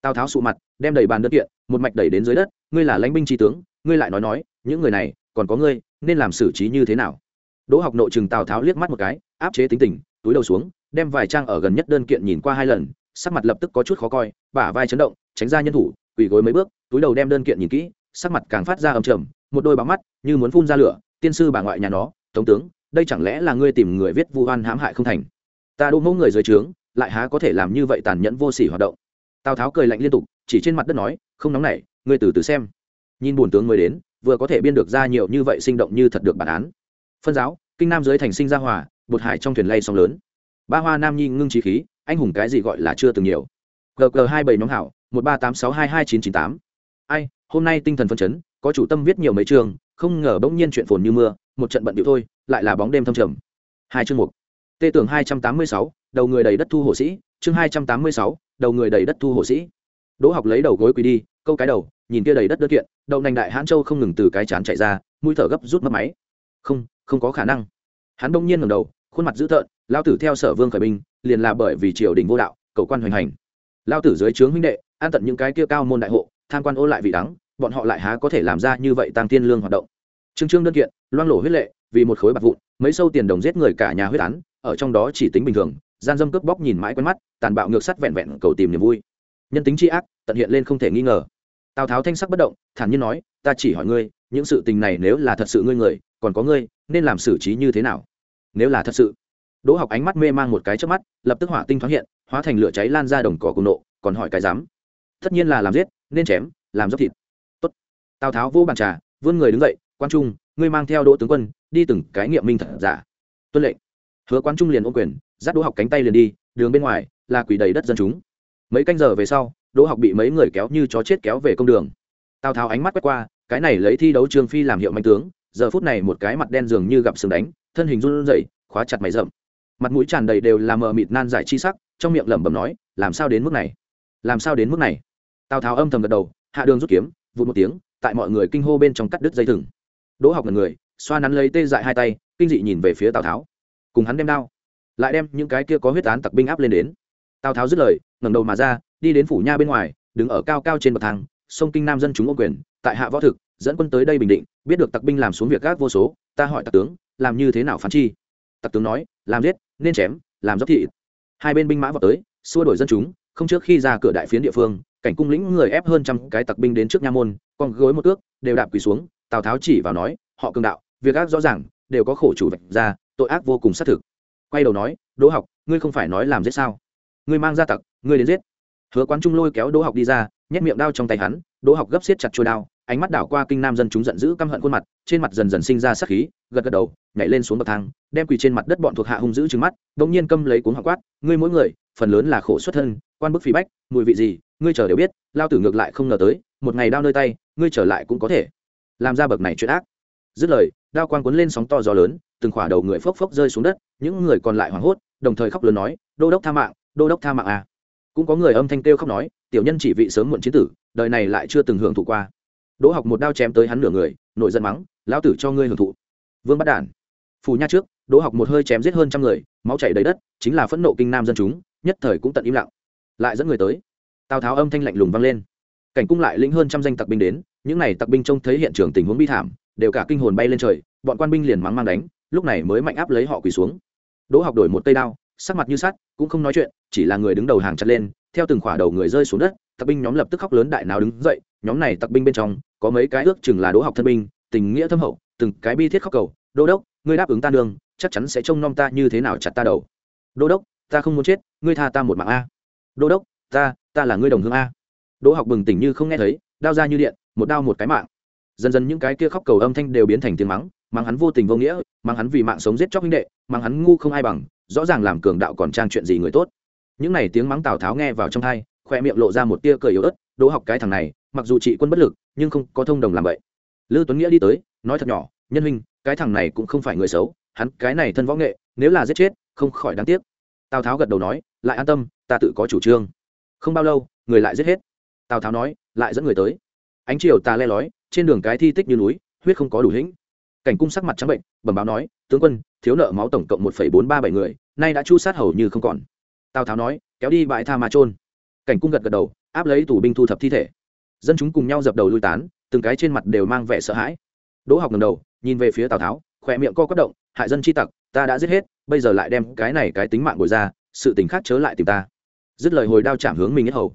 Tào tháo sụ mặt, đem đầy bàn đất kiện, một mạch đẩy đến dưới đất, ngươi là lãnh binh tri tướng, ngươi lại nói nói, những người này, còn có ngươi, nên làm xử trí như thế nào? Đỗ học nội chừng tào tháo liếc mắt một cái, áp chế tính tình, túi đầu xuống, đem vài trang ở gần nhất đơn kiện nhìn qua hai lần, sắc mặt lập tức có chút khó coi, bả vai chấn động, tránh ra nhân thủ quỳ gối mấy bước, túi đầu đem đơn kiện nhìn kỹ, sắc mặt càng phát ra âm trầm, một đôi bóng mắt như muốn phun ra lửa, tiên sư bà ngoại nhà nó, tống tướng, đây chẳng lẽ là ngươi tìm người viết vu oan hãm hại không thành? Ta đỗ mẫu người dưới trướng, lại há có thể làm như vậy tàn nhẫn vô sỉ hoạt động? Tào tháo cười lạnh liên tục, chỉ trên mặt đất nói, không nóng nảy, ngươi từ từ xem. Nhìn bổn tướng mới đến, vừa có thể biên được ra nhiều như vậy sinh động như thật được bản án. Phân giáo, kinh nam dưới thành sinh ra hòa, bột hải trong thuyền lay sóng lớn. Ba hoa nam nhi ngưng trí khí, anh hùng cái gì gọi là chưa từng nhiều. Gg hai bảy nhóm hảo một ba tám sáu hai hai chín chín tám. Ai, hôm nay tinh thần phân chấn, có chủ tâm viết nhiều mấy chương, không ngờ bỗng nhiên chuyện phồn như mưa, một trận bận điệu thôi, lại là bóng đêm thâm trầm. Hai chương mục. Tê tưởng hai trăm tám mươi sáu, đầu người đầy đất thu hộ sĩ, chương hai trăm tám mươi sáu, đầu người đầy đất thu hộ sĩ. Đỗ học lấy đầu gối quỳ đi, câu cái đầu, nhìn kia đầy đất đơn kiện, đậu nành đại hãn châu không ngừng từ cái chán chạy ra, mũi thở gấp rút mất máy. Không không có khả năng. Hắn bỗng nhiên ngẩng đầu, khuôn mặt dữ tợn, lao tử theo sở vương khởi binh, liền là bởi vì triều đình vô đạo, cầu quan hoành hành. Lao tử dưới trướng huynh đệ an tận những cái kia cao môn đại hộ, tham quan ô lại vị đắng, bọn họ lại há có thể làm ra như vậy tăng tiên lương hoạt động. Trương trương đơn kiện, loang lổ huyết lệ, vì một khối bạc vụn, mấy sâu tiền đồng giết người cả nhà huyết án, ở trong đó chỉ tính bình thường, gian dâm cướp bóc nhìn mãi quen mắt, tàn bạo ngược sắt vẹn vẹn cầu tìm niềm vui. Nhân tính tri ác, tận hiện lên không thể nghi ngờ. Tào tháo thanh sắc bất động, thản nhiên nói, ta chỉ hỏi ngươi, những sự tình này nếu là thật sự ngươi người, còn có ngươi, nên làm xử trí như thế nào? Nếu là thật sự. Đỗ học ánh mắt mê mang một cái trước mắt, lập tức hỏa tinh thoáng hiện, hóa thành lửa cháy lan ra đồng cỏ cùng nộ, còn hỏi cái dám tất nhiên là làm giết, nên chém, làm dốc thịt. Tốt. tào tháo vô bàn trà, vươn người đứng dậy, quan trung, ngươi mang theo đỗ tướng quân, đi từng cái nghiệm minh thật giả. Tuân lệnh. Hứa quan trung liền ôm quyền, dắt đỗ học cánh tay liền đi, đường bên ngoài là quỷ đầy đất dân chúng. Mấy canh giờ về sau, đỗ học bị mấy người kéo như chó chết kéo về công đường. Tào tháo ánh mắt quét qua, cái này lấy thi đấu trương phi làm hiệu mạnh tướng, giờ phút này một cái mặt đen dường như gặp sừng đánh, thân hình run rẩy, khóa chặt mày rậm. Mặt mũi tràn đầy đều là mờ mịt nan giải chi sắc, trong miệng lẩm bẩm nói, làm sao đến mức này? Làm sao đến mức này? Tào tháo âm thầm gật đầu, hạ đường rút kiếm, vụt một tiếng, tại mọi người kinh hô bên trong cắt đứt dây thừng. Đỗ học là người, xoa nắn lấy tê dại hai tay, kinh dị nhìn về phía tào tháo. Cùng hắn đem đao, lại đem những cái kia có huyết án tặc binh áp lên đến. Tào tháo dứt lời, ngẩng đầu mà ra, đi đến phủ nha bên ngoài, đứng ở cao cao trên bậc thang, sông kinh nam dân chúng ô quyền, tại hạ võ thực, dẫn quân tới đây bình định, biết được tặc binh làm xuống việc gác vô số, ta hỏi tặc tướng, làm như thế nào phán chi? Tặc tướng nói, làm giết, nên chém, làm dốc thị. Hai bên binh mã vào tới, xua đổi dân chúng, không trước khi ra cửa đại phiến địa phương cảnh cung lĩnh người ép hơn trăm cái tặc binh đến trước nha môn, con gối một ước đều đạp quỳ xuống, tào tháo chỉ vào nói, họ cường đạo, việc ác rõ ràng, đều có khổ chủ vạch ra, tội ác vô cùng xác thực. Quay đầu nói, đỗ học, ngươi không phải nói làm giết sao? Ngươi mang ra tặc, ngươi đến giết. Hứa quán trung lôi kéo đỗ học đi ra, nhét miệng đao trong tay hắn, đỗ học gấp xiết chặt trôi đao, ánh mắt đảo qua kinh nam dân chúng giận dữ căm hận khuôn mặt, trên mặt dần dần sinh ra sắc khí, gật gật đầu, nhảy lên xuống bậc thang, đem quỳ trên mặt đất bọn thuộc hạ hung dữ trừng mắt đống nhiên câm lấy cuốn hoặc quát, ngươi mỗi người, phần lớn là khổ xuất thân, quan bức phí bách, mùi vị gì ngươi chờ đều biết, lao tử ngược lại không ngờ tới, một ngày đao nơi tay, ngươi trở lại cũng có thể. Làm ra bậc này chuyện ác. Dứt lời, đao quang cuốn lên sóng to gió lớn, từng khỏa đầu người phốc phốc rơi xuống đất, những người còn lại hoảng hốt, đồng thời khóc lớn nói, đô đốc tha mạng, đô đốc tha mạng à. Cũng có người âm thanh kêu khóc nói, tiểu nhân chỉ vị sớm muộn chiến tử, đời này lại chưa từng hưởng thụ qua. Đỗ học một đao chém tới hắn nửa người, nổi giận mắng, lão tử cho ngươi hưởng thụ. Vương bắt đản. Phù nha trước, đỗ học một hơi chém giết hơn trăm người, máu chảy đầy đất, chính là phẫn nộ kinh nam dân chúng, nhất thời cũng tận im lặng. Lại dẫn người tới tào tháo âm thanh lạnh lùng vang lên. Cảnh cung lại lĩnh hơn trăm danh tặc binh đến, những này tặc binh trông thấy hiện trường tình huống bi thảm, đều cả kinh hồn bay lên trời, bọn quan binh liền mắng mang đánh, lúc này mới mạnh áp lấy họ quỳ xuống. Đỗ học đổi một cây đao, sắc mặt như sắt, cũng không nói chuyện, chỉ là người đứng đầu hàng chặt lên, theo từng khỏa đầu người rơi xuống đất, tặc binh nhóm lập tức khóc lớn đại nào đứng dậy, nhóm này tặc binh bên trong, có mấy cái ước chừng là đỗ học thân binh, tình nghĩa thâm hậu, từng cái bi thiết khóc cầu đô đốc, ngươi đáp ứng ta đường chắc chắn sẽ trông nom ta như thế nào chặt ta đầu. Đô đốc, ta không muốn chết, ngươi tha ta một mạng a. Đô đốc ta ta là ngươi đồng hương a. Đỗ học bừng tỉnh như không nghe thấy, đao ra như điện, một đao một cái mạng. Dần dần những cái kia khóc cầu âm thanh đều biến thành tiếng mắng mắng hắn vô tình vô nghĩa, mắng hắn vì mạng sống giết chóc huynh đệ, mắng hắn ngu không ai bằng, rõ ràng làm cường đạo còn trang chuyện gì người tốt. Những này tiếng mắng tào tháo nghe vào trong thai khoe miệng lộ ra một tia cười yếu ớt, đỗ học cái thằng này, mặc dù trị quân bất lực, nhưng không có thông đồng làm vậy. Lư tuấn nghĩa đi tới, nói thật nhỏ, nhân huynh, cái thằng này cũng không phải người xấu, hắn cái này thân võ nghệ, nếu là giết chết, không khỏi đáng tiếc. Tào tháo gật đầu nói, lại an tâm, ta tự có chủ trương không bao lâu, người lại giết hết. Tào tháo nói, lại dẫn người tới. Ánh chiều ta le lói, trên đường cái thi tích như núi, huyết không có đủ hĩnh. Cảnh cung sắc mặt trắng bệnh, bẩm báo nói, tướng quân, thiếu nợ máu tổng cộng một bốn ba bảy người, nay đã chu sát hầu như không còn. Tào tháo nói, kéo đi bãi tha mà trôn cảnh cung gật gật đầu, áp lấy tù binh thu thập thi thể. Dân chúng cùng nhau dập đầu lui tán, từng cái trên mặt đều mang vẻ sợ hãi. Đỗ học ngầm đầu, nhìn về phía tào tháo, khỏe miệng co quất động, hại dân chi tặc, ta đã giết hết, bây giờ lại đem cái này cái tính mạng bồi ra, sự tình khác chớ lại tìm ta dứt lời hồi đao chạm hướng mình nhất hầu.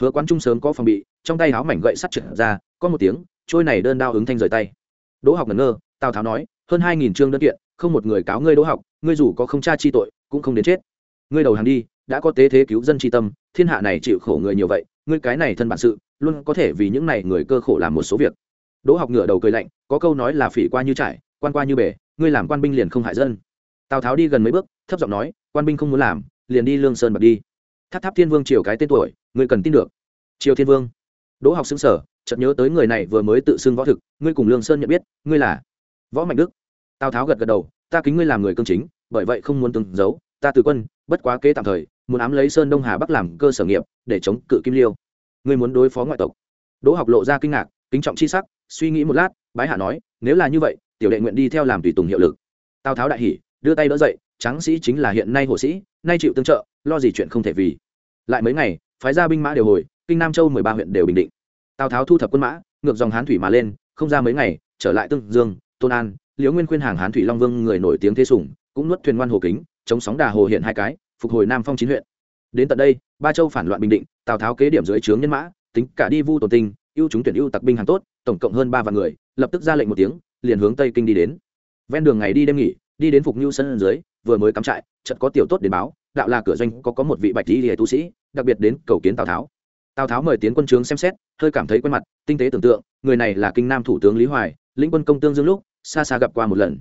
Hứa quán trung sớm có phòng bị, trong tay áo mảnh gậy sắt trượt ra, có một tiếng, trôi này đơn đao ứng thanh rời tay. Đỗ học ngẩn ngơ, tào tháo nói, hơn hai nghìn chương đơn kiện, không một người cáo ngươi đỗ học, ngươi dù có không tra chi tội, cũng không đến chết. Ngươi đầu hàng đi, đã có tế thế cứu dân tri tâm, thiên hạ này chịu khổ người nhiều vậy, ngươi cái này thân bản sự, luôn có thể vì những này người cơ khổ làm một số việc. Đỗ học ngửa đầu cười lạnh, có câu nói là phỉ qua như trải, quan qua như bể, ngươi làm quan binh liền không hại dân. Tào tháo đi gần mấy bước, thấp giọng nói, quan binh không muốn làm, liền đi lương sơn bật đi tháp tháp thiên vương triều cái tên tuổi, ngươi cần tin được. Triều thiên vương. Đỗ học xứng sở chợt nhớ tới người này vừa mới tự xưng võ thực, ngươi cùng lương sơn nhận biết, ngươi là võ mạnh đức. Tào tháo gật gật đầu, ta kính ngươi làm người cương chính, bởi vậy không muốn từng giấu, ta từ quân, bất quá kế tạm thời, muốn ám lấy sơn đông hà bắc làm cơ sở nghiệp, để chống cự kim liêu. Ngươi muốn đối phó ngoại tộc. Đỗ học lộ ra kinh ngạc, kính trọng chi sắc, suy nghĩ một lát, bái hạ nói, nếu là như vậy, tiểu đệ nguyện đi theo làm tùy tùng hiệu lực. Tào tháo đại hỉ, đưa tay đỡ dậy, tráng sĩ chính là hiện nay hộ sĩ, nay chịu tương trợ lo gì chuyện không thể vì. Lại mấy ngày, phái ra binh mã đều hồi, kinh nam châu mười ba huyện đều bình định. Tào tháo thu thập quân mã, ngược dòng hán thủy mà lên, không ra mấy ngày, trở lại tương dương, tôn an, liễu nguyên khuyên hàng hán thủy long vương người nổi tiếng thế sủng, cũng nuốt thuyền ngoan hồ kính, chống sóng đà hồ hiện hai cái, phục hồi nam phong chín huyện. Đến tận đây, ba châu phản loạn bình định, tào tháo kế điểm dưới trướng nhân mã, tính cả đi vu tổ tinh ưu chúng tuyển ưu tặc binh hàng tốt, tổng cộng hơn ba vạn người, lập tức ra lệnh một tiếng, liền hướng tây kinh đi đến. Ven đường ngày đi đêm nghỉ, đi đến phục nhu sân dưới vừa mới cắm trại, chợt có tiểu tốt đến báo, đạo là cửa doanh có có một vị bạch lý hề tu sĩ, đặc biệt đến cầu kiến tào tháo. Tào tháo mời tiến quân trướng xem xét, hơi cảm thấy quen mặt, tinh tế tưởng tượng, người này là kinh nam thủ tướng lý hoài, lĩnh quân công tương dương lúc, xa xa gặp qua một lần.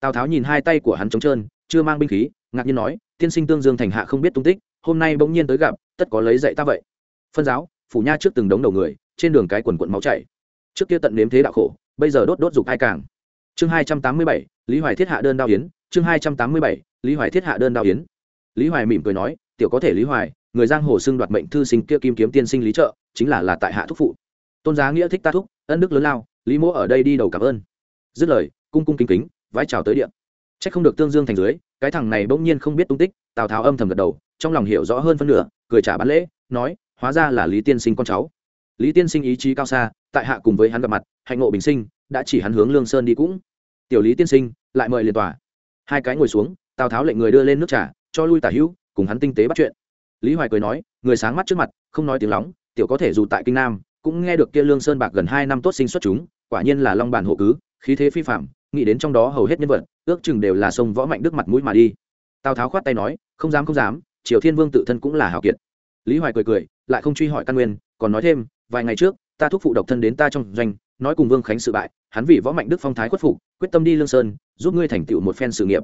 Tào tháo nhìn hai tay của hắn trống trơn, chưa mang binh khí, ngạc nhiên nói, tiên sinh tương dương thành hạ không biết tung tích, hôm nay bỗng nhiên tới gặp, tất có lấy dạy ta vậy. Phân giáo, phủ nha trước từng đống đầu người, trên đường cái quần quận máu chảy. Trước kia tận nếm thế đạo khổ, bây giờ đốt đốt dục ai càng. Chương hai trăm tám mươi bảy, lý hoài thiết hạ đơn đao yến chương hai trăm tám mươi bảy, lý hoài thiết hạ đơn đao yến. Lý hoài mỉm cười nói, tiểu có thể lý hoài, người giang hồ xưng đoạt mệnh thư sinh kia kim kiếm tiên sinh lý trợ, chính là là tại hạ thúc phụ. Tôn giá nghĩa thích ta thúc, ân đức lớn lao, lý mỗ ở đây đi đầu cảm ơn. Dứt lời, cung cung kính kính, vái chào tới điện. C h ắ c không được tương dương thành dưới, cái thằng này bỗng nhiên không biết tung tích, tào tháo âm thầm gật đầu, trong lòng hiểu rõ hơn phân nửa, cười trả bán lễ, nói, hóa ra là lý tiên sinh con cháu. Lý tiên sinh ý chí cao xa, tại hạ cùng với hắn gặp mặt, hạnh ngộ bình sinh, đã chỉ hắn hướng lương sơn đi cũng. Tiểu lý tiên sinh, lại mời liền tòa hai cái ngồi xuống, tào tháo lệnh người đưa lên nước trà, cho lui tả hữu, cùng hắn tinh tế bắt chuyện. Lý hoài cười nói, người sáng mắt trước mặt, không nói tiếng lóng, tiểu có thể dù tại kinh nam, cũng nghe được kia lương sơn bạc gần hai năm tốt sinh xuất chúng, quả nhiên là long bản hộ cứ, khí thế phi phạm nghĩ đến trong đó hầu hết nhân vật, ước chừng đều là sông võ mạnh đức mặt mũi mà đi. Tào tháo khoát tay nói, không dám không dám, triều thiên vương tự thân cũng là hào kiệt. Lý hoài cười cười, lại không truy hỏi căn nguyên, còn nói thêm, vài ngày trước, ta thúc phụ độc thân đến ta trong doanh, nói cùng vương khánh sự bại, hắn vì võ mạnh đức phong thái khuất phục, quyết tâm đi lương sơn giúp ngươi thành tựu một phen sự nghiệp.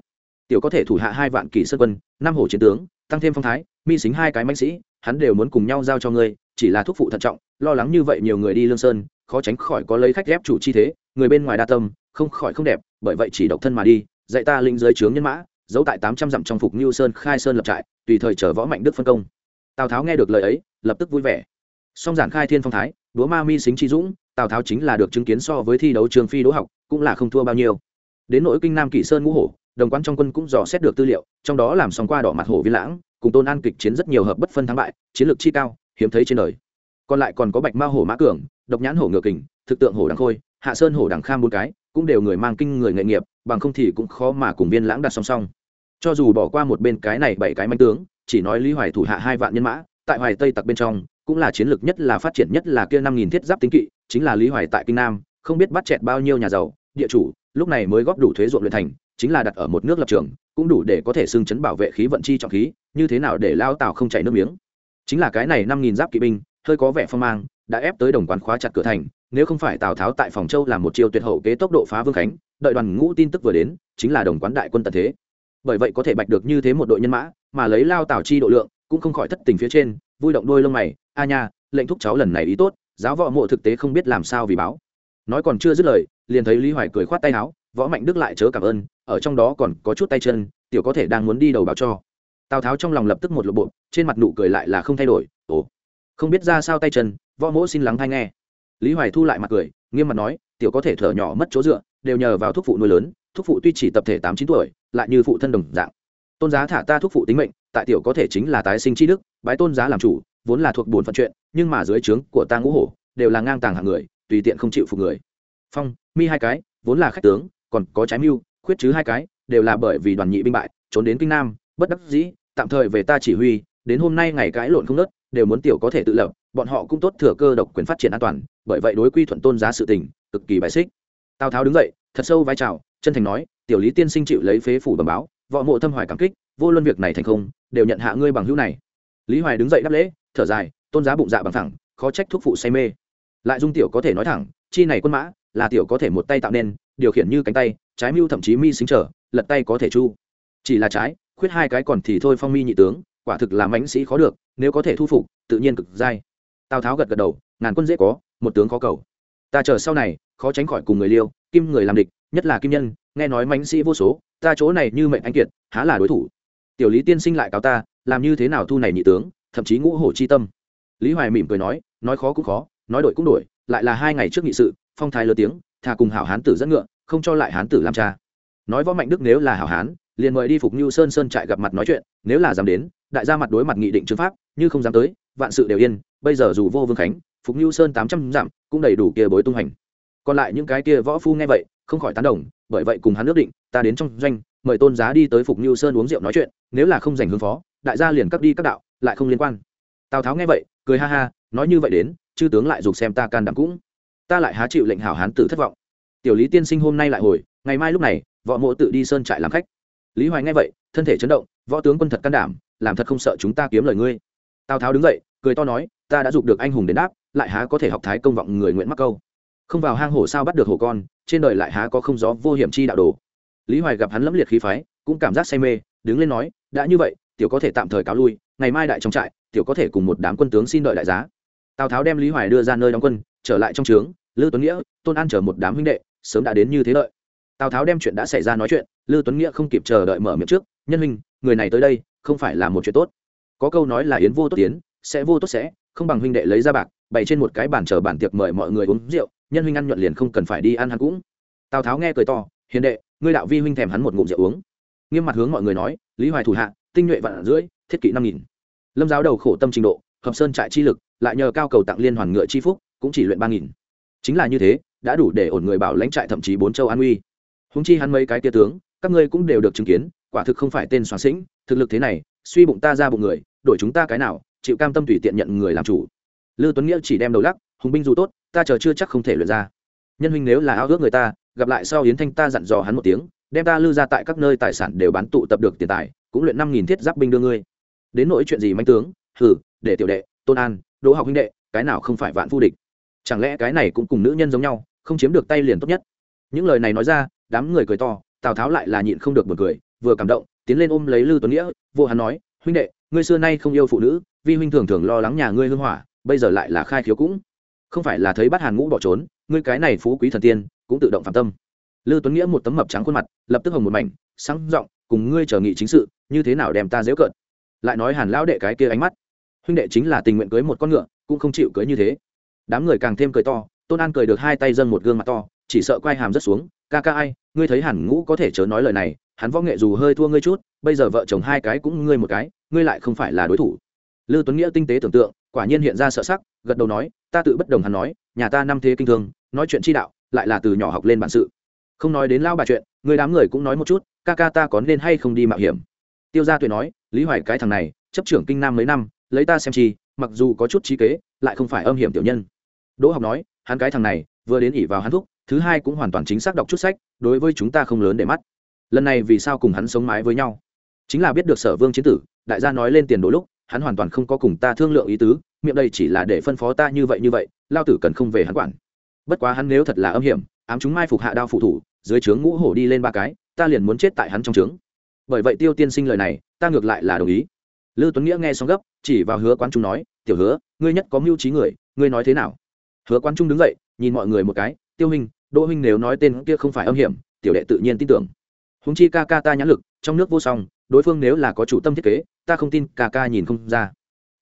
Tiểu có thể thủ hạ hai vạn kỳ sơn quân, năm hổ chiến tướng, tăng thêm phong thái, mi xính hai cái mãnh sĩ, hắn đều muốn cùng nhau giao cho ngươi, chỉ là thúc phụ thận trọng, lo lắng như vậy nhiều người đi lương sơn, khó tránh khỏi có lấy khách ghép chủ chi thế, người bên ngoài đa tâm, không khỏi không đẹp, bởi vậy chỉ độc thân mà đi, dạy ta linh giới trướng nhân mã, giấu tại tám trăm dặm trong phục lưu sơn khai sơn lập trại, tùy thời chờ võ mạnh đức phân công. Tào tháo nghe được lời ấy, lập tức vui vẻ. Song giản khai thiên phong thái đúa ma mi xính chi dũng, tào tháo chính là được chứng kiến so với thi đấu trường phi đỗ học, cũng là không thua bao nhiêu đến nỗi kinh nam kỷ sơn ngũ hổ, đồng quan trong quân cũng dò xét được tư liệu, trong đó làm xong qua đỏ mặt hổ vi lãng, cùng tôn an kịch chiến rất nhiều hợp bất phân thắng bại, chiến lược chi cao, hiếm thấy trên đời. Còn lại còn có bạch ma hổ mã cường, độc nhãn hổ ngựa kình, thực tượng hổ đằng khôi, hạ sơn hổ đằng kham bốn cái, cũng đều người mang kinh người nghệ nghiệp, bằng không thì cũng khó mà cùng viên lãng đặt song song. Cho dù bỏ qua một bên cái này bảy cái manh tướng, chỉ nói lý hoài thủ hạ hai vạn nhân mã, tại hoài tây tặc bên trong, cũng là chiến lược nhất là phát triển nhất là kia năm nghìn thiết giáp tính kỵ, chính là lý hoài tại kinh nam, không biết bắt chẹt bao nhiêu nhà giàu địa chủ, lúc này mới góp đủ thuế ruộng luyện thành, chính là đặt ở một nước lập trường, cũng đủ để có thể xưng chấn bảo vệ khí vận chi trọng khí, như thế nào để lao tàu không chảy nước miếng. Chính là cái này năm nghìn giáp kỵ binh, hơi có vẻ phong mang, đã ép tới đồng quán khóa chặt cửa thành, nếu không phải tào tháo tại phòng châu làm một chiêu tuyệt hậu kế tốc độ phá vương khánh, đợi đoàn ngũ tin tức vừa đến, chính là đồng quán đại quân tận thế. Bởi vậy có thể bạch được như thế một đội nhân mã, mà lấy lao tào chi độ lượng, cũng không khỏi thất tình phía trên, vui động đôi lông mày, a nha, lệnh thúc cháu lần này ý tốt, giáo võ mộ thực tế không biết làm sao vì báo nói còn chưa dứt lời, liền thấy lý hoài cười khoát tay áo, võ mạnh đức lại chớ cảm ơn, ở trong đó còn có chút tay chân, tiểu có thể đang muốn đi đầu báo cho. Tào tháo trong lòng lập tức một lộ bộ, trên mặt nụ cười lại là không thay đổi, ồ, không biết ra sao tay chân, võ mỗ xin lắng hay nghe. Lý hoài thu lại mặt cười, nghiêm mặt nói, tiểu có thể thở nhỏ mất chỗ dựa, đều nhờ vào thuốc phụ nuôi lớn thuốc phụ tuy chỉ tập thể tám chín tuổi, lại như phụ thân đồng dạng. Tôn giá thả ta thuốc phụ tính mệnh, tại tiểu có thể chính là tái sinh tri đức, bái tôn giá làm chủ, vốn là thuộc bổn phận chuyện, nhưng mà dưới trướng của ta ngũ hổ, đều là ngang tàng hạng người tùy tiện không chịu phục người. Phong, mi hai cái, vốn là khách tướng, còn có trái mưu, khuyết chứ hai cái, đều là bởi vì đoàn nhị binh bại, trốn đến kinh nam, bất đắc dĩ, tạm thời về ta chỉ huy, đến hôm nay ngày cãi lộn không nớt, đều muốn tiểu có thể tự lập, bọn họ cũng tốt thừa cơ độc quyền phát triển an toàn, bởi vậy đối quy thuận tôn giá sự tình, cực kỳ bài xích. Tào tháo đứng dậy, thật sâu vai trào chân thành nói, tiểu lý tiên sinh chịu lấy phế phủ bẩm báo, võ mộ thâm hoài cảm kích, vô luân việc này thành không, đều nhận hạ ngươi bằng hữu này. Lý hoài đứng dậy đáp lễ, thở dài, tôn giá bụng dạ bằng thẳng, khó trách thuốc phụ say mê lại dung tiểu có thể nói thẳng, chi này quân mã, là tiểu có thể một tay tạo nên, điều khiển như cánh tay, trái mưu thậm chí mi xính trở, lật tay có thể chu. Chỉ là trái, khuyết hai cái còn thì thôi phong mi nhị tướng, quả thực là mãnh sĩ khó được, nếu có thể thu phục, tự nhiên cực dai. Tào tháo gật gật đầu, ngàn quân dễ có, một tướng khó cầu. Ta chờ sau này, khó tránh khỏi cùng người liêu, kim người làm địch, nhất là kim nhân, nghe nói mãnh sĩ vô số, ta chỗ này như mệnh anh kiệt, há là đối thủ. Tiểu lý tiên sinh lại cáo ta, làm như thế nào thu này nhị tướng, thậm chí ngũ hổ chi tâm. Lý hoài mỉm cười nói nói khó cũng khó nói đổi cũng đổi, lại là hai ngày trước nghị sự, phong thái lơ tiếng, thà cùng hảo hán tử dẫn ngựa, không cho lại hán tử làm cha. Nói võ mạnh đức nếu là hảo hán, liền mời đi phục như sơn sơn trại gặp mặt nói chuyện, nếu là dám đến, đại gia mặt đối mặt nghị định chứng pháp, như không dám tới, vạn sự đều yên, bây giờ dù vô vương khánh, phục như sơn tám trăm dặm, cũng đầy đủ kia bối tung hành. Còn lại những cái kia võ phu nghe vậy, không khỏi tán đồng, bởi vậy cùng hắn ước định, ta đến trong doanh, mời tôn giá đi tới phục như sơn uống rượu nói chuyện, nếu là không giành hướng phó, đại gia liền cắt đi các đạo, lại không liên quan. Tào tháo nghe vậy, cười ha ha, nói như vậy đến chư tướng lại dục xem ta can đảm cũng. Ta lại há chịu lệnh hảo hán tử thất vọng. Tiểu lý tiên sinh hôm nay lại hồi, ngày mai lúc này, võ mộ tự đi sơn trại làm khách. Lý hoài nghe vậy, thân thể chấn động, võ tướng quân thật can đảm, làm thật không sợ chúng ta kiếm lời ngươi. Tào tháo đứng dậy, cười to nói, ta đã dục được anh hùng đến đáp, lại há có thể học thái công vọng người nguyễn mắc câu. Không vào hang hổ sao bắt được hổ con, trên đời lại há có không gió vô hiểm chi đạo đồ. Lý hoài gặp hắn lẫm liệt khí phái, cũng cảm giác say mê, đứng lên nói, đã như vậy, tiểu có thể tạm thời cáo lui, ngày mai đại trong trại, tiểu có thể cùng một đám quân tướng xin đợi đại giá tào tháo đem lý hoài đưa ra nơi đóng quân, trở lại trong trướng, lư tuấn nghĩa, tôn an chở một đám huynh đệ, sớm đã đến như thế lợi. Tào tháo đem chuyện đã xảy ra nói chuyện, lư tuấn nghĩa không kịp chờ đợi mở miệng trước, nhân huynh, người này tới đây, không phải là một chuyện tốt. Có câu nói là yến vô tốt tiến sẽ vô tốt sẽ, không bằng huynh đệ lấy ra bạc, bày trên một cái bàn chờ bàn tiệc mời mọi người uống rượu, nhân huynh ăn nhuận liền không cần phải đi ăn hắn cũng. Tào tháo nghe cười to, hiền đệ, ngươi đạo vi huynh thèm hắn một ngụm rượu uống. Nghiêm mặt hướng mọi người nói, lý hoài thủ hạ, tinh nhuệ vạn rưỡi, thiết kỵ năm nghìn. Lâm giáo đầu khổ tâm trình độ, hợp sơn trại chi lực lại nhờ cao cầu tặng liên hoàn ngựa chi phúc, cũng chỉ luyện ba nghìn. Chính là như thế, đã đủ để ổn người bảo lãnh trại thậm chí bốn châu an uy. Húng chi hắn mấy cái tia tướng, các ngươi cũng đều được chứng kiến, quả thực không phải tên soán sĩnh, thực lực thế này, suy bụng ta ra bụng người, đổi chúng ta cái nào, chịu cam tâm tùy tiện nhận người làm chủ. Lư tuấn nghĩa chỉ đem đầu lắc, hùng binh dù tốt, ta chờ chưa chắc không thể luyện ra. Nhân huynh nếu là ao ước người ta, gặp lại sau yến thanh ta dặn dò hắn một tiếng, đem ta lư ra tại các nơi tài sản đều bán tụ tập được tiền tài, cũng luyện năm nghìn thiết giáp binh đưa ngươi. Đến nỗi chuyện gì manh tướng hử để tiểu đệ, tôn an đỗ học huynh đệ, cái nào không phải vạn vô địch? Chẳng lẽ cái này cũng cùng nữ nhân giống nhau, không chiếm được tay liền tốt nhất? Những lời này nói ra, đám người cười to, tào tháo lại là nhịn không được một cười, vừa cảm động, tiến lên ôm lấy lư tuấn nghĩa, vô hắn nói, huynh đệ, ngươi xưa nay không yêu phụ nữ, vi huynh thường thường lo lắng nhà ngươi hưng hỏa, bây giờ lại là khai khiếu cũng. Không phải là thấy bắt hàn ngũ bỏ trốn, ngươi cái này phú quý thần tiên, cũng tự động phạm tâm. Lư tuấn nghĩa một tấm mập trắng khuôn mặt, lập tức hồng một mảnh, sáng giọng, cùng ngươi trở nghị chính sự, như thế nào đem ta dễ cợt? Lại nói hàn lão đệ cái kia ánh mắt huynh đệ chính là tình nguyện cưới một con ngựa, cũng không chịu cưới như thế. Đám người càng thêm cười to, tôn an cười được hai tay dâng một gương mặt to, chỉ sợ quay hàm rất xuống, ca ca ai, ngươi thấy hẳn ngũ có thể chớ nói lời này, hắn võ nghệ dù hơi thua ngươi chút, bây giờ vợ chồng hai cái cũng ngươi một cái, ngươi lại không phải là đối thủ. Lư tuấn nghĩa tinh tế tưởng tượng, quả nhiên hiện ra sợ sắc, gật đầu nói, ta tự bất đồng hắn nói, nhà ta năm thế kinh thương, nói chuyện chi đạo, lại là từ nhỏ học lên bản sự. Không nói đến lao bà chuyện, người đám người cũng nói một chút, ca ca ta có nên hay không đi mạo hiểm? Tiêu gia tuệ nói, lý hoài cái thằng này, chấp trưởng kinh nam mấy năm lấy ta xem chi, mặc dù có chút trí kế, lại không phải âm hiểm tiểu nhân. Đỗ học nói, hắn cái thằng này, vừa đến ỉ vào hắn thúc, thứ hai cũng hoàn toàn chính xác đọc chút sách, đối với chúng ta không lớn để mắt. Lần này vì sao cùng hắn sống mái với nhau? Chính là biết được sở vương chiến tử, đại gia nói lên tiền đỗ lúc, hắn hoàn toàn không có cùng ta thương lượng ý tứ, miệng đây chỉ là để phân phó ta như vậy như vậy, lao tử cần không về hắn quản. Bất quá hắn nếu thật là âm hiểm, ám chúng mai phục hạ đao phụ thủ, dưới trướng ngũ hổ đi lên ba cái, ta liền muốn chết tại hắn trong trướng. Bởi vậy tiêu tiên sinh lời này, ta ngược lại là đồng ý lư tuấn nghĩa nghe xong gấp, chỉ vào hứa quán trung nói, tiểu hứa, ngươi nhất có mưu trí người, ngươi nói thế nào? Hứa quán trung đứng dậy, nhìn mọi người một cái, tiêu hình đỗ huynh nếu nói tên kia không phải âm hiểm, tiểu đệ tự nhiên tin tưởng. Húng chi ca ca ta nhãn lực, trong nước vô song, đối phương nếu là có chủ tâm thiết kế, ta không tin ca ca nhìn không ra.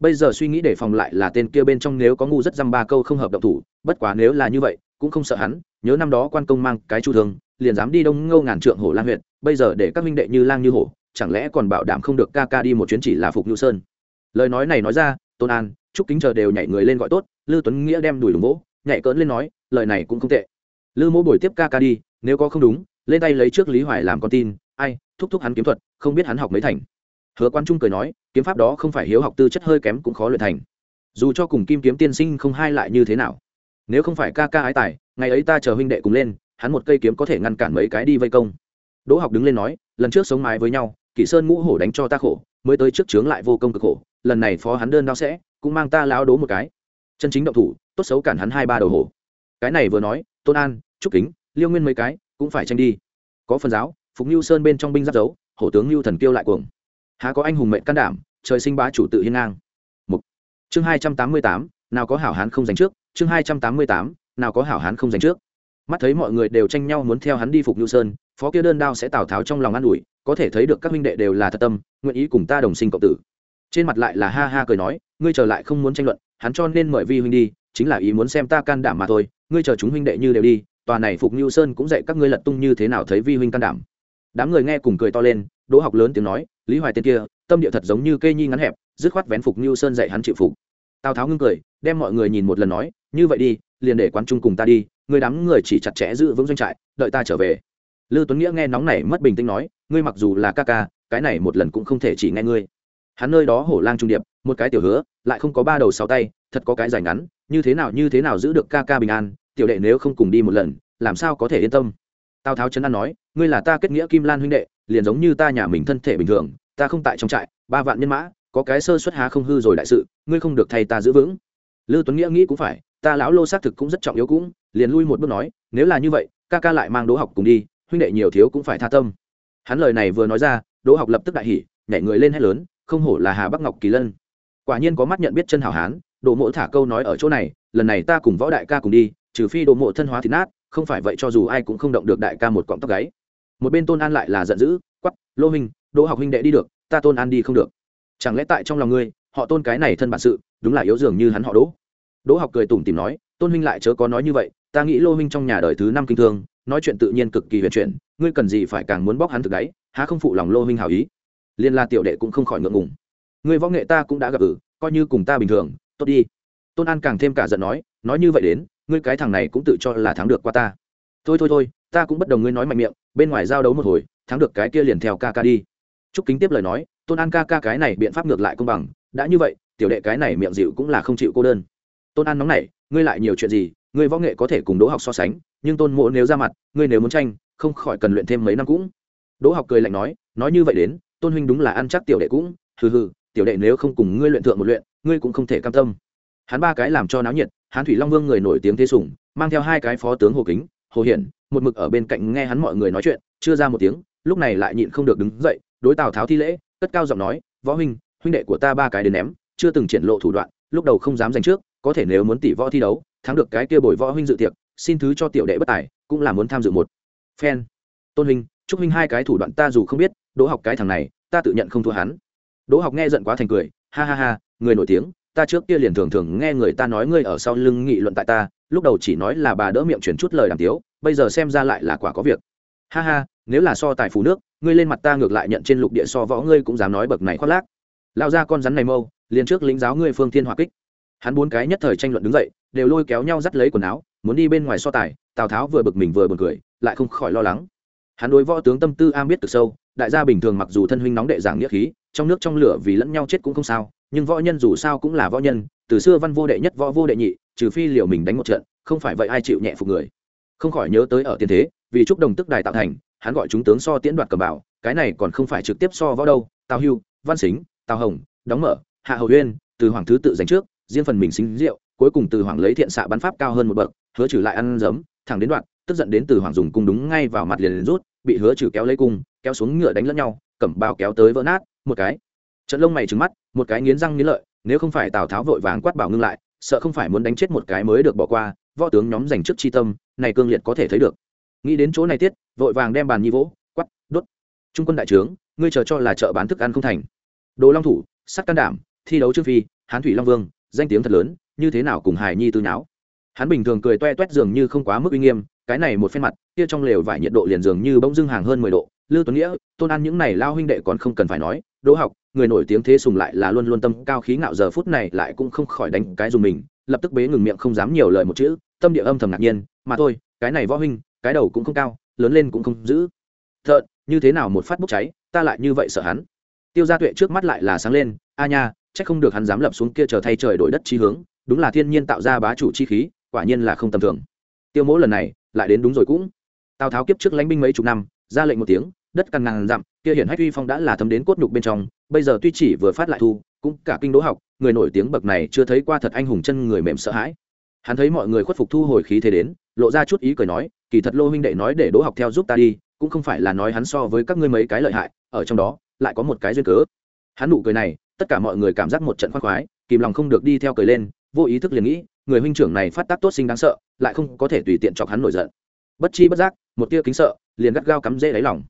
Bây giờ suy nghĩ để phòng lại là tên kia bên trong nếu có ngu rất dăm ba câu không hợp động thủ, bất quá nếu là như vậy, cũng không sợ hắn, nhớ năm đó quan công mang cái chu thương, liền dám đi đông ngâu ngàn trượng hổ lan huyện, bây giờ để các minh đệ như lang như hổ chẳng lẽ còn bảo đảm không được ca ca đi một chuyến chỉ là phục nhu sơn? Lời nói này nói ra, tôn an chúc kính chờ đều nhảy người lên gọi tốt, lư tuấn nghĩa đem đùi đúng vỗ, nhảy cỡn lên nói, lời này cũng không tệ. Lư mỗ bồi tiếp ca ca đi, nếu có không đúng, lên tay lấy trước lý hoài làm con tin, ai, thúc thúc hắn kiếm thuật, không biết hắn học mấy thành. Hứa quan trung cười nói, kiếm pháp đó không phải hiếu học tư chất hơi kém cũng khó luyện thành. Dù cho cùng kim kiếm tiên sinh không hai lại như thế nào. Nếu không phải ca ca ái tài, ngày ấy ta chờ huynh đệ cùng lên, hắn một cây kiếm có thể ngăn cản mấy cái đi vây công. Đỗ học đứng lên nói, lần trước sống mái với nhau kỷ sơn ngũ hổ đánh cho ta khổ, mới tới trước trướng lại vô công cực khổ, lần này phó hắn đơn đao sẽ, cũng mang ta láo đố một cái. Chân chính động thủ, tốt xấu cản hắn hai ba đầu hổ. Cái này vừa nói, tôn an, trúc kính, liêu nguyên mấy cái, cũng phải tranh đi. Có phần giáo, phục lưu sơn bên trong binh giáp dấu hổ tướng lưu thần kiêu lại cuồng. Há có anh hùng mệnh can đảm, trời sinh bá chủ tự hiên ngang. Mục. Chương hai trăm tám mươi tám, nào có hảo hán không giành trước, chương hai trăm tám mươi tám, nào có hảo hán không giành trước. Mắt thấy mọi người đều tranh nhau muốn theo hắn đi phục lưu sơn phó kia đơn đao sẽ tào tháo trong lòng an ủi, có thể thấy được các huynh đệ đều là thật tâm, nguyện ý cùng ta đồng sinh cộng tử. Trên mặt lại là ha ha cười nói, ngươi trở lại không muốn tranh luận, hắn cho nên mời vi huynh đi, chính là ý muốn xem ta can đảm mà thôi, ngươi chờ chúng huynh đệ như đều đi, tòa này phục như sơn cũng dạy các ngươi lật tung như thế nào thấy vi huynh can đảm. Đám người nghe cùng cười to lên, đỗ học lớn tiếng nói, lý hoài tên kia, tâm địa thật giống như cây nhi ngắn hẹp, dứt khoát vén phục như sơn dạy hắn chịu phục. Tào tháo ngưng cười, đem mọi người nhìn một lần nói, như vậy đi, liền để quán trung cùng ta đi, người đám người chỉ chặt chẽ giữ vững doanh trại, đợi ta trở về lư tuấn nghĩa nghe nóng này mất bình tĩnh nói, ngươi mặc dù là ca ca, cái này một lần cũng không thể chỉ nghe ngươi. Hắn nơi đó hổ lang trung điệp, một cái tiểu hứa, lại không có ba đầu sáu tay, thật có cái dài ngắn, như thế nào, như thế nào giữ được ca ca bình an, tiểu đệ nếu không cùng đi một lần, làm sao có thể yên tâm? Tào tháo chấn an nói, ngươi là ta kết nghĩa kim lan huynh đệ, liền giống như ta nhà mình thân thể bình thường, ta không tại trong trại, ba vạn nhân mã, có cái sơ xuất há không hư rồi đại sự, ngươi không được thay ta giữ vững. Lư tuấn nghĩa nghĩ cũng phải, ta lão lô xác thực cũng rất trọng yếu cũng, liền lui một bước nói, nếu là như vậy, ca ca lại mang đỗ học cùng đi huynh đệ nhiều thiếu cũng phải tha tâm. Hắn lời này vừa nói ra, đỗ học lập tức đại hỉ, nhảy người lên hét lớn, không hổ là hà bắc ngọc kỳ lân. Quả nhiên có mắt nhận biết chân hảo hán, Đỗ mộ thả câu nói ở chỗ này, lần này ta cùng võ đại ca cùng đi, trừ phi Đỗ mộ thân hóa thì nát, không phải vậy cho dù ai cũng không động được đại ca một cọng tóc gáy. Một bên tôn an lại là giận dữ quắp lô huynh, đỗ học huynh đệ đi được, ta tôn an đi không được. Chẳng lẽ tại trong lòng ngươi, họ tôn cái này thân bản sự, đúng là yếu dường như hắn họ đỗ? Đỗ học cười tủm tìm nói, tôn huynh lại chớ có nói như vậy, ta nghĩ lô huynh trong nhà đời thứ năm kinh thương nói chuyện tự nhiên cực kỳ huyền chuyện ngươi cần gì phải càng muốn bóc hắn thực đáy, há không phụ lòng lô huynh hảo ý. Liên la tiểu đệ cũng không khỏi ngượng ngùng. Người võ nghệ ta cũng đã gặp ử coi như cùng ta bình thường, tốt đi. Tôn an càng thêm cả giận nói nói như vậy đến, ngươi cái thằng này cũng tự cho là thắng được qua ta. Thôi thôi thôi, ta cũng bất đồng ngươi nói mạnh miệng, bên ngoài giao đấu một hồi, thắng được cái kia liền theo ca ca đi. Trúc kính tiếp lời nói, tôn an ca ca cái này biện pháp ngược lại công bằng, đã như vậy, tiểu đệ cái này miệng dịu cũng là không chịu cô đơn. Tôn an nóng nảy, ngươi lại nhiều chuyện gì ngươi võ nghệ có thể cùng đỗ học so sánh, nhưng tôn mộ nếu ra mặt, ngươi nếu muốn tranh, không khỏi cần luyện thêm mấy năm cũng. Đỗ học cười lạnh nói nói như vậy đến, tôn huynh đúng là ăn chắc tiểu đệ cũng. Hừ hừ, tiểu đệ nếu không cùng ngươi luyện thượng một luyện, ngươi cũng không thể cam tâm. Hắn ba cái làm cho náo nhiệt hắn thủy long vương người nổi tiếng thế sủng, mang theo hai cái phó tướng hồ kính, hồ hiển, một mực ở bên cạnh nghe hắn mọi người nói chuyện, chưa ra một tiếng, lúc này lại nhịn không được đứng dậy, đối tào tháo thi lễ, cất cao giọng nói, võ huynh huynh đệ của ta ba cái đến ném, chưa từng triển lộ thủ đoạn, lúc đầu không dám giành trước có thể nếu muốn tỷ võ thi đấu, thắng được cái kia bồi võ huynh dự tiệc, xin thứ cho tiểu đệ bất tài, cũng là muốn tham dự một. Phen. Tôn huynh, chúc huynh hai cái thủ đoạn ta dù không biết, đỗ học cái thằng này, ta tự nhận không thua hắn. Đỗ học nghe giận quá thành cười, ha ha ha, người nổi tiếng, ta trước kia liền thường thường nghe người ta nói ngươi ở sau lưng nghị luận tại ta, lúc đầu chỉ nói là bà đỡ miệng chuyển chút lời đàm tiếu, bây giờ xem ra lại là quả có việc. Ha ha, nếu là so tài phú nước, ngươi lên mặt ta ngược lại nhận trên lục địa so võ ngươi cũng dám nói bậc này khoác lác. Lao ra con rắn này mâu, liền trước lính giáo ngươi phương thiên hỏa kích hắn bốn cái nhất thời tranh luận đứng dậy, đều lôi kéo nhau dắt lấy quần áo, muốn đi bên ngoài so tài, tào tháo vừa bực mình vừa bực cười, lại không khỏi lo lắng. Hắn đối võ tướng tâm tư am biết từ sâu, đại gia bình thường mặc dù thân huynh nóng đệ giảng nghĩa khí, trong nước trong lửa vì lẫn nhau chết cũng không sao, nhưng võ nhân dù sao cũng là võ nhân, từ xưa văn vô đệ nhất, võ vô đệ nhị, trừ phi liều mình đánh một trận, không phải vậy ai chịu nhẹ phục người. Không khỏi nhớ tới ở tiền thế, vì chúc đồng tức đài tạo thành, hắn gọi chúng tướng so tiễn đoạt cầm bảo cái này còn không phải trực tiếp so võ đâu, tào hưu, văn xính, tào hồng, đóng mở, hạ hầu uyên, từ hoàng thứ tự giành trước riêng phần mình xính rượu cuối cùng từ hoàng lấy thiện xạ bắn pháp cao hơn một bậc hứa trừ lại ăn giấm thẳng đến đoạn tức giận đến từ hoàng dùng cung đúng ngay vào mặt liền, liền rút bị hứa trừ kéo lấy cung kéo xuống ngựa đánh lẫn nhau cẩm bao kéo tới vỡ nát một cái. Trận lông mày trứng mắt một cái nghiến răng nghiến lợi nếu không phải tào tháo vội vàng quát bảo ngưng lại sợ không phải muốn đánh chết một cái mới được bỏ qua võ tướng nhóm giành trước chi tâm này cương liệt có thể thấy được. Nghĩ đến chỗ này tiết vội vàng đem bàn nhi vỗ quắt đốt trung quân đại trướng ngươi chờ cho là chợ bán thức ăn không thành. Đồ long thủ sắt can đảm thi đấu trương phi hán thủy long vương danh tiếng thật lớn, như thế nào cùng hài nhi tư nháo? Hắn bình thường cười toe toét dường như không quá mức uy nghiêm, cái này một phen mặt, kia trong lều vải nhiệt độ liền dường như bỗng dưng hàng hơn mười độ. Lưu tuấn nghĩa, tôn ăn những này lao huynh đệ còn không cần phải nói, đỗ học, người nổi tiếng thế sùng lại là luôn luôn tâm cao khí ngạo, giờ phút này lại cũng không khỏi đánh cái dùng mình, lập tức bế ngừng miệng không dám nhiều lời một chữ, tâm địa âm thầm ngạc nhiên, mà thôi, cái này võ huynh, cái đầu cũng không cao, lớn lên cũng không giữ thợn như thế nào một phát bốc cháy, ta lại như vậy sợ hắn. Tiêu gia tuệ trước mắt lại là sáng lên, a nha chắc không được hắn dám lập xuống kia chờ thay trời đổi đất chi hướng, đúng là thiên nhiên tạo ra bá chủ chi khí, quả nhiên là không tầm thường. Tiêu mỗ lần này, lại đến đúng rồi cũng. Tào tháo kiếp trước lãnh binh mấy chục năm, ra lệnh một tiếng, đất căn ngàn dặm, kia hiển hách uy phong đã là thấm đến cốt nhục bên trong, bây giờ tuy chỉ vừa phát lại thu, cũng cả kinh đỗ học, người nổi tiếng bậc này chưa thấy qua thật anh hùng chân người mềm sợ hãi. Hắn thấy mọi người khuất phục thu hồi khí thế đến, lộ ra chút ý cười nói, kỳ thật lô huynh đệ nói để đỗ học theo giúp ta đi, cũng không phải là nói hắn so với các ngươi mấy cái lợi hại, ở trong đó, lại có một cái duyên cớ. Hắn nụ cười này tất cả mọi người cảm giác một trận khoác khoái, kìm lòng không được đi theo cười lên, vô ý thức liền nghĩ, người huynh trưởng này phát tác tốt sinh đáng sợ, lại không có thể tùy tiện chọc hắn nổi giận. Bất chi bất giác, một tia kính sợ, liền gắt gao cắm rễ đáy lòng.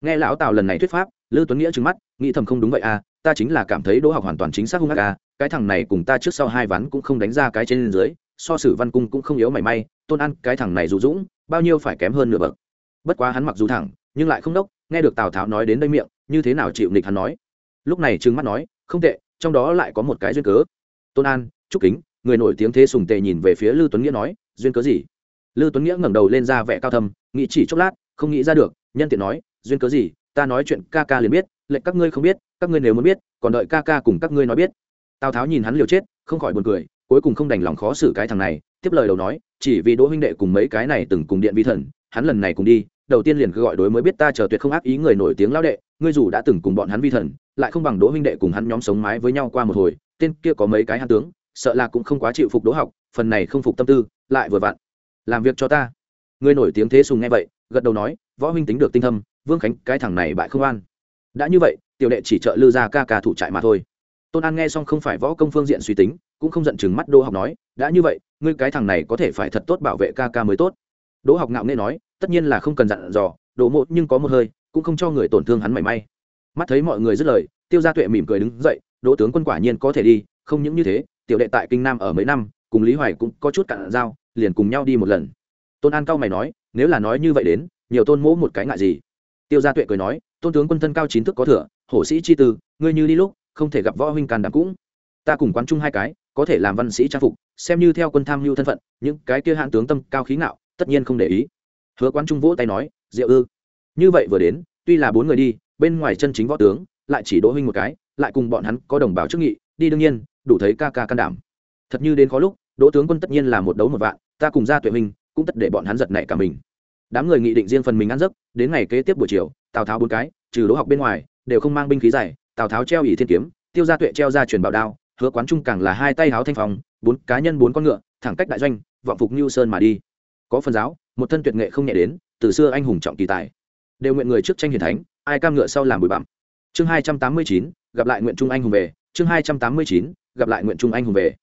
Nghe lão tào lần này thuyết pháp, lư tuấn nghĩa trừng mắt, nghĩ thầm không đúng vậy à ta chính là cảm thấy đỗ học hoàn toàn chính xác hung ác à cái thằng này cùng ta trước sau hai ván cũng không đánh ra cái trên dưới, so sử văn cung cũng không yếu mảy may, tôn ăn cái thằng này dù dũng, bao nhiêu phải kém hơn nửa bậc. Bất quá hắn mặc dù thẳng, nhưng lại không đốc, nghe được tào tháo nói đến đây miệng, như thế nào chịu nịch hắn nói. Lúc này trừng mắt nói không tệ, trong đó lại có một cái duyên cớ. Tôn an, trúc kính, người nổi tiếng thế sùng tề nhìn về phía lư tuấn nghĩa nói, duyên cớ gì? Lư tuấn nghĩa ngẩng đầu lên ra vẻ cao thâm, nghĩ chỉ chốc lát, không nghĩ ra được, nhân tiện nói, duyên cớ gì? Ta nói chuyện ca ca liền biết, lệnh các ngươi không biết, các ngươi nếu muốn biết, còn đợi ca ca cùng các ngươi nói biết. Tào tháo nhìn hắn liều chết, không khỏi buồn cười, cuối cùng không đành lòng khó xử cái thằng này, tiếp lời đầu nói, chỉ vì đỗ huynh đệ cùng mấy cái này từng cùng điện vi thần, hắn lần này cùng đi, đầu tiên liền gọi đối mới biết ta chờ tuyệt không ác ý người nổi tiếng lao đệ, ngươi dù đã từng cùng bọn hắn vi thần lại không bằng đỗ huynh đệ cùng hắn nhóm sống mái với nhau qua một hồi, tên kia có mấy cái hắn tướng, sợ là cũng không quá chịu phục đỗ học, phần này không phục tâm tư, lại vừa vặn. Làm việc cho ta. Người nổi tiếng thế sùng nghe vậy, gật đầu nói, võ huynh tính được tinh thâm, vương khánh, cái thằng này bại không an đã như vậy, tiểu đệ chỉ trợ lư ra ca ca thủ trại mà thôi. Tôn an nghe xong không phải võ công phương diện suy tính, cũng không giận chừng mắt đỗ học nói, đã như vậy, ngươi cái thằng này có thể phải thật tốt bảo vệ ca ca mới tốt. Đỗ học ngạo nghe nói, tất nhiên là không cần dặn dò, đỗ mộ nhưng có một hơi, cũng không cho người tổn thương hắn mảy may mắt thấy mọi người dứt lời, tiêu gia tuệ mỉm cười đứng dậy, đỗ tướng quân quả nhiên có thể đi, không những như thế, tiểu đệ tại kinh nam ở mấy năm, cùng lý hoài cũng có chút cạn dao liền cùng nhau đi một lần. Tôn an cao mày nói, nếu là nói như vậy đến, nhiều tôn mỗ một cái ngại gì? Tiêu gia tuệ cười nói, tôn tướng quân thân cao chín thức có thừa, hổ sĩ chi tư, ngươi như đi lúc, không thể gặp võ huynh càn đảm cũng. Ta cùng quán chung hai cái, có thể làm văn sĩ trang phục, xem như theo quân tham mưu thân phận, những cái kia hạng tướng tâm cao khí ngạo, tất nhiên không để ý. Hứa quán trung vỗ tay nói, diệu ư. Như vậy vừa đến, tuy là bốn người đi bên ngoài chân chính võ tướng, lại chỉ đỗ huynh một cái, lại cùng bọn hắn có đồng bào chức nghị, đi đương nhiên, đủ thấy ca ca can đảm. Thật như đến có lúc, đỗ tướng quân tất nhiên là một đấu một vạn, ta cùng ra tuệ huynh cũng tất để bọn hắn giật nảy cả mình. Đám người nghị định riêng phần mình ăn giấc, đến ngày kế tiếp buổi chiều, tào tháo bốn cái, trừ đỗ học bên ngoài, đều không mang binh khí dài, tào tháo treo ỷ thiên kiếm, tiêu gia tuệ treo ra truyền bảo đao, hứa quán trung càng là hai tay háo thanh phòng bốn cá nhân bốn con ngựa, thẳng cách đại doanh, vọng phục như sơn mà đi. Có phần giáo, một thân tuyệt nghệ không nhẹ đến, từ xưa anh hùng trọng kỳ tài. Đều nguyện người trước tranh hiền thánh ai cam ngựa sau làm bụi bặm. Chương hai trăm tám mươi chín, gặp lại nguyện trung anh hùng về. Chương hai trăm tám mươi chín, gặp lại nguyện trung anh hùng về.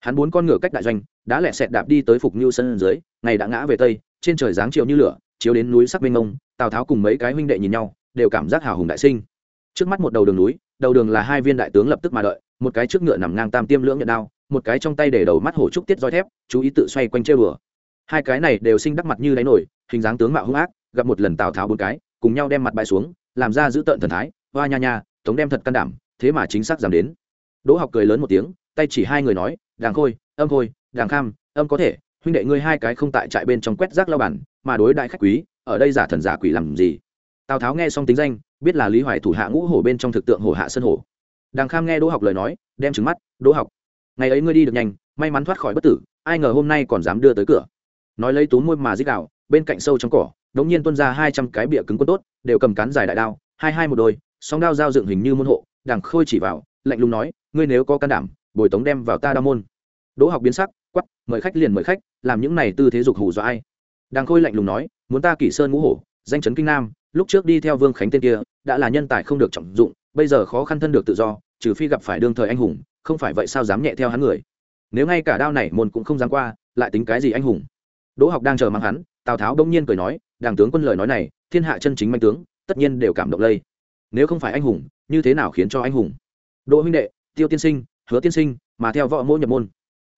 Hắn bốn con ngựa cách đại doanh, đã lẹ sẹt đạp đi tới phục như sân dưới, ngày đã ngã về tây, trên trời giáng chiều như lửa, chiếu đến núi sắc mênh mông, tào tháo cùng mấy cái huynh đệ nhìn nhau, đều cảm giác hào hùng đại sinh. Trước mắt một đầu đường núi, đầu đường là hai viên đại tướng lập tức mà đợi, một cái trước ngựa nằm ngang tam tiêm lưỡng nhận đao, một cái trong tay để đầu mắt hổ trúc tiết roi thép, chú ý tự xoay quanh chơi bừa hai cái này đều sinh đắc mặt như đáy nổi, hình dáng tướng mạo hung ác, gặp một lần tào tháo bốn cái, cùng nhau đem mặt bại xuống làm ra giữ tợn thần thái, hoa nha nha, tống đem thật can đảm, thế mà chính xác giảm đến. Đỗ học cười lớn một tiếng, tay chỉ hai người nói, đàng khôi, âm khôi, đàng kham, âm có thể, huynh đệ ngươi hai cái không tại trại bên trong quét rác lao bản, mà đối đại khách quý, ở đây giả thần giả quỷ làm gì? Tào tháo nghe xong tính danh, biết là lý hoài thủ hạ ngũ hổ bên trong thực tượng hổ hạ sân hổ. Đàng kham nghe đỗ học lời nói, đem trứng mắt, đỗ học, ngày ấy ngươi đi được nhanh, may mắn thoát khỏi bất tử, ai ngờ hôm nay còn dám đưa tới cửa. Nói lấy tú môi mà dích đạo bên cạnh sâu trong cỏ đống nhiên tuôn ra hai trăm cái bịa cứng quân tốt, đều cầm cán dài đại đao, hai hai một đôi, song đao giao dựng hình như môn hộ, đằng khôi chỉ vào, lạnh lùng nói, ngươi nếu có can đảm, bồi tống đem vào ta đao môn. Đỗ học biến sắc quắp mời khách liền mời khách, làm những này tư thế dục hù do ai? Đàng khôi lạnh lùng nói, muốn ta kỷ sơn ngũ hổ, danh chấn kinh nam, lúc trước đi theo vương khánh tên kia, đã là nhân tài không được trọng dụng, bây giờ khó khăn thân được tự do, trừ phi gặp phải đương thời anh hùng, không phải vậy sao dám nhẹ theo hắn người? Nếu ngay cả đao này môn cũng không dám qua, lại tính cái gì anh hùng? Đỗ học đang chờ mang hắn tào tháo đông nhiên cười nói đàng tướng quân lời nói này, thiên hạ chân chính manh tướng, tất nhiên đều cảm động lây. Nếu không phải anh hùng, như thế nào khiến cho anh hùng? Đỗ huynh đệ, tiêu tiên sinh, hứa tiên sinh, mà theo võ mỗ nhập môn.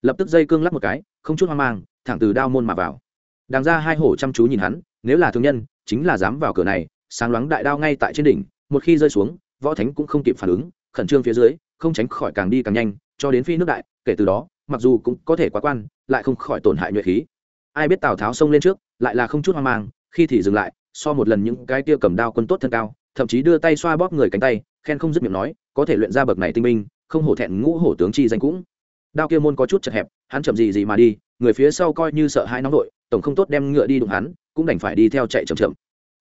Lập tức dây cương lắp một cái, không chút hoang mang, thẳng từ đao môn mà vào. Đàng ra hai hổ chăm chú nhìn hắn, nếu là thương nhân, chính là dám vào cửa này, sáng loáng đại đao ngay tại trên đỉnh, một khi rơi xuống, võ thánh cũng không kịp phản ứng, khẩn trương phía dưới, không tránh khỏi càng đi càng nhanh, cho đến phi nước đại, kể từ đó, mặc dù cũng có thể quá quan, lại không khỏi tổn hại nhuệ khí ai biết tào tháo xông lên trước lại là không chút hoang mang khi thì dừng lại so một lần những cái tia cầm đao quân tốt thân cao thậm chí đưa tay xoa bóp người cánh tay khen không dứt miệng nói có thể luyện ra bậc này tinh minh không hổ thẹn ngũ hổ tướng chi danh cũng đao kia môn có chút chật hẹp hắn chậm gì gì mà đi người phía sau coi như sợ hãi nóng đội tổng không tốt đem ngựa đi đụng hắn cũng đành phải đi theo chạy chậm chậm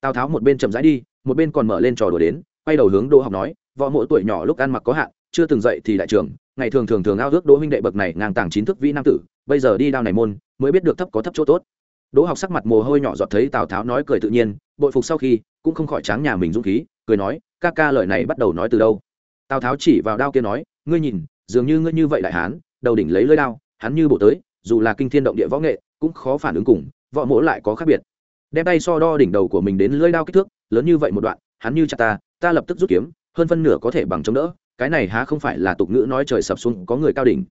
tào tháo một bên chậm rãi đi một bên còn mở lên trò đùa đến quay đầu hướng đỗ học nói võ mỗi tuổi nhỏ lúc ăn mặc có hạn chưa từng dậy thì đại trường ngày thường thường thường ao ước đỗ huynh đệ bậc này ngang tàng chín thức vĩ nam tử, bây giờ đi đao này môn, mới biết được thấp có thấp chỗ tốt. Đỗ học sắc mặt mồ hôi nhỏ giọt thấy tào tháo nói cười tự nhiên, bội phục sau khi, cũng không khỏi tráng nhà mình dũng khí, cười nói, ca ca lời này bắt đầu nói từ đâu? Tào tháo chỉ vào đao kia nói, ngươi nhìn, dường như ngươi như vậy đại hán, đầu đỉnh lấy lưỡi đao, hắn như bộ tới, dù là kinh thiên động địa võ nghệ, cũng khó phản ứng cùng, võ mỗ lại có khác biệt. Đem tay so đo đỉnh đầu của mình đến lưỡi đao kích thước, lớn như vậy một đoạn, hắn như chặt ta ta lập tức rút kiếm, hơn phân nửa có thể bằng chống đỡ cái này há không phải là tục ngữ nói trời sập xuống có người cao đỉnh.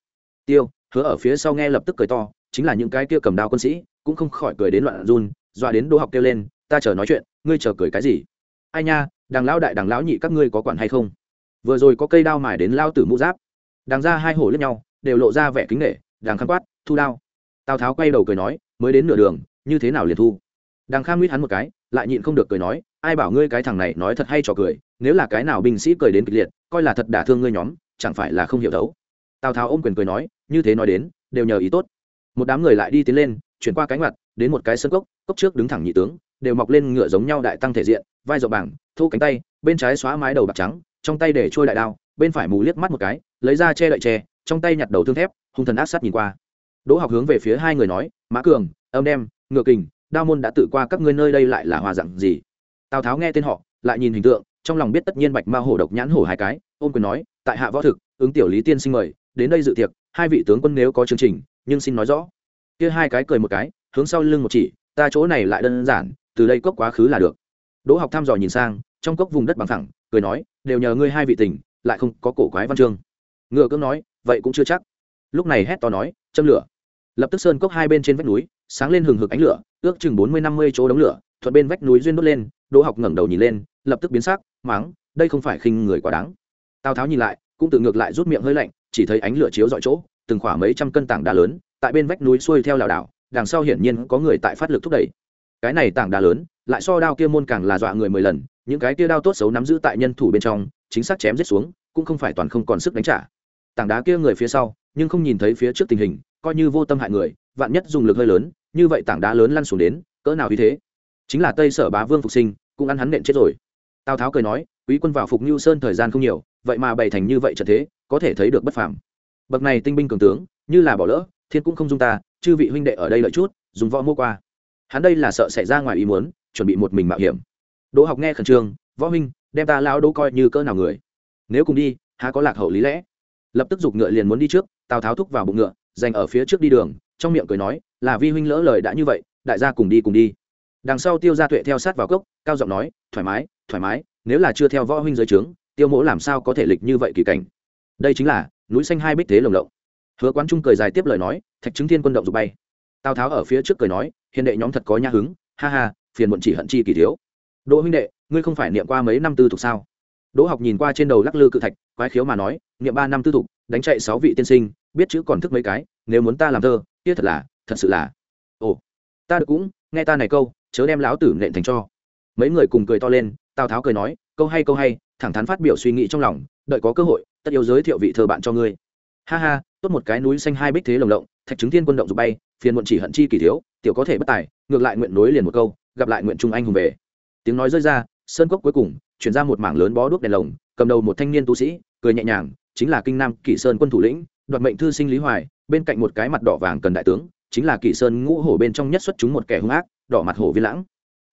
Tiêu, hứa ở phía sau nghe lập tức cười to, chính là những cái kia cầm đao quân sĩ, cũng không khỏi cười đến loạn run, dọa đến đỗ học kêu lên, ta chờ nói chuyện, ngươi chờ cười cái gì? Ai nha, đằng lão đại, đằng lão nhị, các ngươi có quản hay không? Vừa rồi có cây đao mài đến lao tử mũ giáp. Đằng ra hai hổ lẫn nhau, đều lộ ra vẻ kính nghệ đằng khăn quát, thu đao. Tào tháo quay đầu cười nói, mới đến nửa đường, như thế nào liền thu? Đằng kham mít hắn một cái, lại nhịn không được cười nói ai bảo ngươi cái thằng này nói thật hay trò cười, nếu là cái nào binh sĩ cười đến kịch liệt, coi là thật đả thương ngươi nhóm, chẳng phải là không hiểu thấu. Tào tháo ôm quyền cười nói, như thế nói đến, đều nhờ ý tốt. Một đám người lại đi tiến lên, chuyển qua cánh mặt, đến một cái sân cốc cốc trước đứng thẳng nhị tướng, đều mọc lên ngựa giống nhau đại tăng thể diện, vai rộng bảng, thu cánh tay, bên trái xóa mái đầu bạc trắng, trong tay để trôi đại đao, bên phải mù liếc mắt một cái, lấy ra che đậy tre trong tay nhặt đầu thương thép, hung thần ác sát nhìn qua. Đỗ học hướng về phía hai người nói, mã cường, âm đem, ngựa kình, đao môn đã tự qua các ngươi nơi đây lại là hòa dặn gì? Tào tháo nghe tên họ, lại nhìn hình tượng, trong lòng biết tất nhiên bạch ma hổ độc nhãn hổ hai cái, ôm quyền nói, tại hạ võ thực, ứng tiểu lý tiên sinh mời, đến đây dự tiệc, hai vị tướng quân nếu có chương trình, nhưng xin nói rõ. Kia hai cái cười một cái, hướng sau lưng một chỉ, ta chỗ này lại đơn giản, từ đây cốc quá khứ là được. Đỗ học thăm dò nhìn sang, trong cốc vùng đất bằng thẳng, cười nói, đều nhờ ngươi hai vị tình, lại không có cổ quái văn chương. Ngựa cưỡng nói, vậy cũng chưa chắc. Lúc này hét to nói, châm lửa. Lập tức sơn cốc hai bên trên vách núi, sáng lên hừng hực ánh lửa, ước chừng bốn mươi năm mươi chỗ đống lửa thuận bên vách núi duyên đốt lên, đỗ học ngẩng đầu nhìn lên, lập tức biến sắc, mắng, đây không phải khinh người quá đáng. Tào tháo nhìn lại, cũng tự ngược lại rút miệng hơi lạnh, chỉ thấy ánh lửa chiếu dọi chỗ, từng khoảng mấy trăm cân tảng đá lớn, tại bên vách núi xuôi theo lảo đảo, đằng sau hiển nhiên có người tại phát lực thúc đẩy. Cái này tảng đá lớn, lại so đao kia môn càng là dọa người mười lần, những cái kia đao tốt xấu nắm giữ tại nhân thủ bên trong, chính xác chém giết xuống, cũng không phải toàn không còn sức đánh trả. Tảng đá kia người phía sau, nhưng không nhìn thấy phía trước tình hình, coi như vô tâm hại người, vạn nhất dùng lực hơi lớn, như vậy tảng đá lớn lăn xuống đến, cỡ nào như thế? Chính là tây sở bá vương phục sinh, cũng ăn hắn nện chết rồi. Tào tháo cười nói, quý quân vào phục như sơn thời gian không nhiều, vậy mà bày thành như vậy trận thế, có thể thấy được bất phàm. Bậc này tinh binh cường tướng, như là bỏ lỡ, thiên cũng không dung ta, chư vị huynh đệ ở đây lợi chút, dùng võ mua qua. Hắn đây là sợ xảy ra ngoài ý muốn, chuẩn bị một mình mạo hiểm. Đỗ học nghe khẩn trương, võ huynh, đem ta lao đỗ coi như cỡ nào người? Nếu cùng đi, há có lạc hậu lý lẽ? Lập tức giục ngựa liền muốn đi trước, tào tháo thúc vào bụng ngựa dành ở phía trước đi đường, trong miệng cười nói, là vi huynh lỡ lời đã như vậy, đại gia cùng đi cùng đi đằng sau tiêu gia tuệ theo sát vào cốc, cao giọng nói, thoải mái thoải mái, nếu là chưa theo võ huynh dưới trướng, tiêu mỗ làm sao có thể lịch như vậy kỳ cảnh? Đây chính là núi xanh hai bích thế lồng lộng. Hứa quán trung cười dài tiếp lời nói, thạch chứng thiên quân động dục bay. Tào tháo ở phía trước cười nói, hiền đệ nhóm thật có nhã hứng, ha ha, phiền muộn chỉ hận chi kỳ thiếu. Đỗ huynh đệ, ngươi không phải niệm qua mấy năm tư thục sao? Đỗ học nhìn qua trên đầu lắc lư cự thạch, quái khiếu mà nói, niệm ba năm tư thục, đánh chạy sáu vị tiên sinh, biết chữ còn thức mấy cái, nếu muốn ta làm thơ, kia thật là, thật sự là. Ồ, ta được cũng, nghe ta này câu chớ đem láo tử nện thành cho. Mấy người cùng cười to lên, tào tháo cười nói, câu hay câu hay, thẳng thắn phát biểu suy nghĩ trong lòng, đợi có cơ hội, tất yếu giới thiệu vị thơ bạn cho ngươi. Ha ha, tốt một cái núi xanh hai bích thế lồng lộng, thạch chứng thiên quân động dục bay, phiền muộn chỉ hận chi kỳ thiếu, tiểu có thể bất tài, ngược lại nguyện nối liền một câu, gặp lại nguyện trung anh hùng về. Tiếng nói rơi ra, sơn cốc cuối cùng, chuyển ra một mảng lớn bó đuốc đèn lồng, cầm đầu một thanh niên tu sĩ, cười nhẹ nhàng, chính là kinh nam kỷ sơn quân thủ lĩnh, đoạt mệnh thư sinh lý hoài, bên cạnh một cái mặt đỏ vàng cần đại tướng, chính là kỷ sơn ngũ hổ bên trong nhất xuất chúng một kẻ hung ác đỏ mặt hổ viên lãng.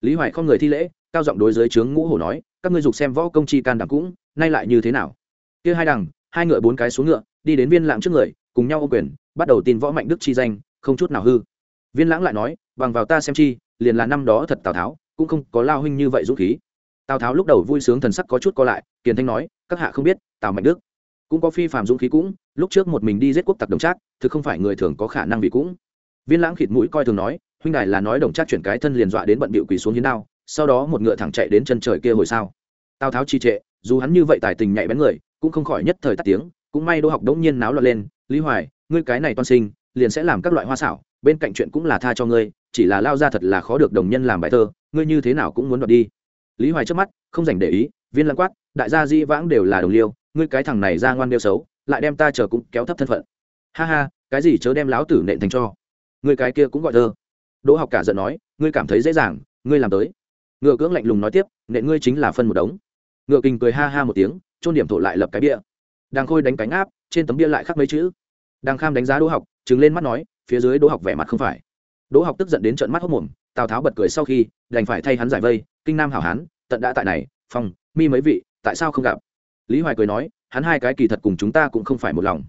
Lý hoài không người thi lễ, cao giọng đối dưới trướng ngũ hổ nói, các ngươi dục xem võ công chi can đảm cũng, nay lại như thế nào? Kia hai đằng, hai ngựa bốn cái xuống ngựa, đi đến viên lãng trước người, cùng nhau ô quyền, bắt đầu tin võ mạnh đức chi danh, không chút nào hư. Viên lãng lại nói, bằng vào ta xem chi, liền là năm đó thật tào tháo, cũng không có lao huynh như vậy dũng khí. Tào tháo lúc đầu vui sướng thần sắc có chút co lại, kiền thanh nói, các hạ không biết, tào mạnh đức cũng có phi phạm dũng khí cũng, lúc trước một mình đi giết quốc tặc đồng trác, thực không phải người thường có khả năng vì cũng. Viên lãng khịt mũi coi thường nói huynh đài là nói đồng trác chuyển cái thân liền dọa đến bận bịu quỳ xuống hiến đao, sau đó một ngựa thẳng chạy đến chân trời kia hồi sao. Tào tháo trì trệ, dù hắn như vậy tài tình nhạy bén người, cũng không khỏi nhất thời tắt tiếng, cũng may đỗ học đống nhiên náo loạn lên, lý hoài, ngươi cái này toan sinh, liền sẽ làm các loại hoa xảo, bên cạnh chuyện cũng là tha cho ngươi, chỉ là lao ra thật là khó được đồng nhân làm bài thơ, ngươi như thế nào cũng muốn đoạt đi. Lý hoài trước mắt, không dành để ý, viên lăng quát, đại gia di vãng đều là đồng liêu, ngươi cái thằng này ra ngoan đeo xấu, lại đem ta chờ cũng kéo thấp thân phận. Ha ha, cái gì chớ đem láo tử nện thành cho. Ngươi cái kia cũng gọi thơ đỗ học cả giận nói, ngươi cảm thấy dễ dàng, ngươi làm tới. Ngựa cưỡng lạnh lùng nói tiếp nện ngươi chính là phân một đống. Ngựa kình cười ha ha một tiếng trôn điểm thổ lại lập cái bia. Đang khôi đánh cánh áp, trên tấm bia lại khắc mấy chữ. Đang kham đánh giá đỗ học chứng lên mắt nói, phía dưới đỗ học vẻ mặt không phải. Đỗ học tức giận đến trận mắt hốc mồm, tào tháo bật cười sau khi, đành phải thay hắn giải vây, kinh nam hảo hán, tận đã tại này, phong, mi mấy vị, tại sao không gặp? Lý hoài cười nói, hắn hai cái kỳ thật cùng chúng ta cũng không phải một lòng.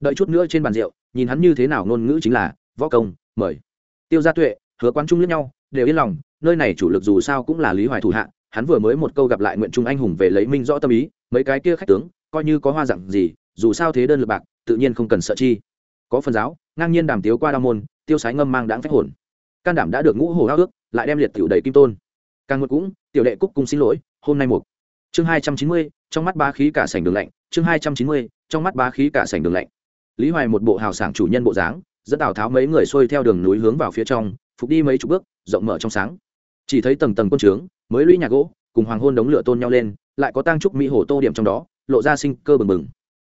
Đợi chút nữa trên bàn rượu, nhìn hắn như thế nào ngôn ngữ chính là, võ công, mời tiêu gia tuệ, hứa quan trung lẫn nhau, đều yên lòng, nơi này chủ lực dù sao cũng là lý hoài thủ hạ, hắn vừa mới một câu gặp lại nguyện trung anh hùng về lấy minh rõ tâm ý, mấy cái kia khách tướng, coi như có hoa dặn gì, dù sao thế đơn lực bạc, tự nhiên không cần sợ chi. Có phần giáo, ngang nhiên đàm tiếu qua đa môn, tiêu sái ngâm mang đáng phách hồn. Can đảm đã được ngũ hồ hao ước, lại đem liệt tiểu đầy kim tôn. Càng ngược cũng, tiểu đệ cúc cung xin lỗi, hôm nay một chương hai trăm chín mươi, trong mắt ba khí cả sảnh đường lạnh, chương hai trăm chín mươi, trong mắt ba khí cả sảnh đường lạnh. Lý hoài một bộ hào sảng chủ nhân bộ dáng dẫn tào tháo mấy người xuôi theo đường núi hướng vào phía trong, phục đi mấy chục bước, rộng mở trong sáng. Chỉ thấy tầng tầng quân trướng, mới lũy nhà gỗ, cùng hoàng hôn đống lửa tôn nhau lên, lại có tang trúc mỹ hồ tô điểm trong đó, lộ ra sinh cơ bừng bừng.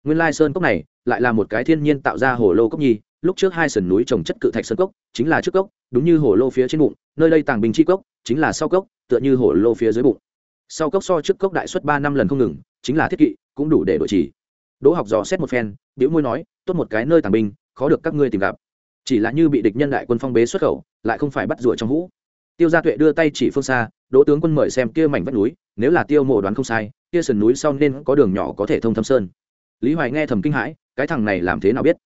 Nguyên lai sơn cốc này lại là một cái thiên nhiên tạo ra hồ lô cốc nhi, lúc trước hai sườn núi trồng chất cự thạch sơn cốc, chính là trước cốc, đúng như hồ lô phía trên bụng, nơi đây tàng bình chi cốc, chính là sau cốc, tựa như hồ lô phía dưới bụng. Sau cốc so trước cốc đại suất ba năm lần không ngừng, chính là thiết kỵ, cũng đủ để đổi chỉ đỗ học dò xét một phen biểu môi nói, tốt một cái nơi tàng binh, khó được các ngươi tìm gặp chỉ là như bị địch nhân đại quân phong bế xuất khẩu, lại không phải bắt rủa trong hũ. Tiêu gia tuệ đưa tay chỉ phương xa, đỗ tướng quân mời xem kia mảnh vách núi, nếu là tiêu mộ đoán không sai, kia sườn núi sau nên có đường nhỏ có thể thông thâm sơn. Lý hoài nghe thầm kinh hãi, cái thằng này làm thế nào biết?